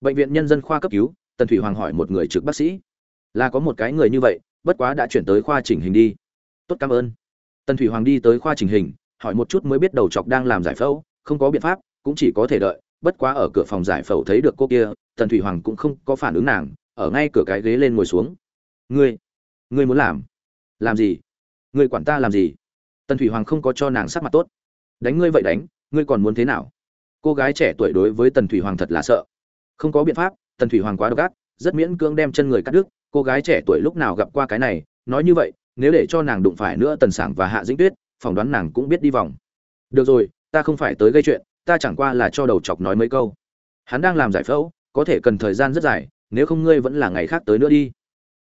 bệnh viện nhân dân khoa cấp cứu, tần thủy hoàng hỏi một người trực bác sĩ. Là có một cái người như vậy, bất quá đã chuyển tới khoa chỉnh hình đi. Tốt, cảm ơn. Tần thủy hoàng đi tới khoa chỉnh hình hỏi một chút mới biết đầu chọc đang làm giải phẫu, không có biện pháp, cũng chỉ có thể đợi. Bất quá ở cửa phòng giải phẫu thấy được cô kia, tần thủy hoàng cũng không có phản ứng nàng, ở ngay cửa cái ghế lên ngồi xuống. Ngươi ngươi muốn làm? Làm gì? Ngươi quản ta làm gì? Tần thủy hoàng không có cho nàng sắc mặt tốt. Đánh ngươi vậy đánh, ngươi còn muốn thế nào? Cô gái trẻ tuổi đối với tần thủy hoàng thật là sợ. Không có biện pháp, tần thủy hoàng quá độc ác, rất miễn cưỡng đem chân người cắt đứt. Cô gái trẻ tuổi lúc nào gặp qua cái này, nói như vậy, nếu để cho nàng đụng phải nữa tần sảng và hạ dĩnh tuyết phỏng đoán nàng cũng biết đi vòng. Được rồi, ta không phải tới gây chuyện, ta chẳng qua là cho đầu chọc nói mấy câu. Hắn đang làm giải phẫu, có thể cần thời gian rất dài, nếu không ngươi vẫn là ngày khác tới nữa đi.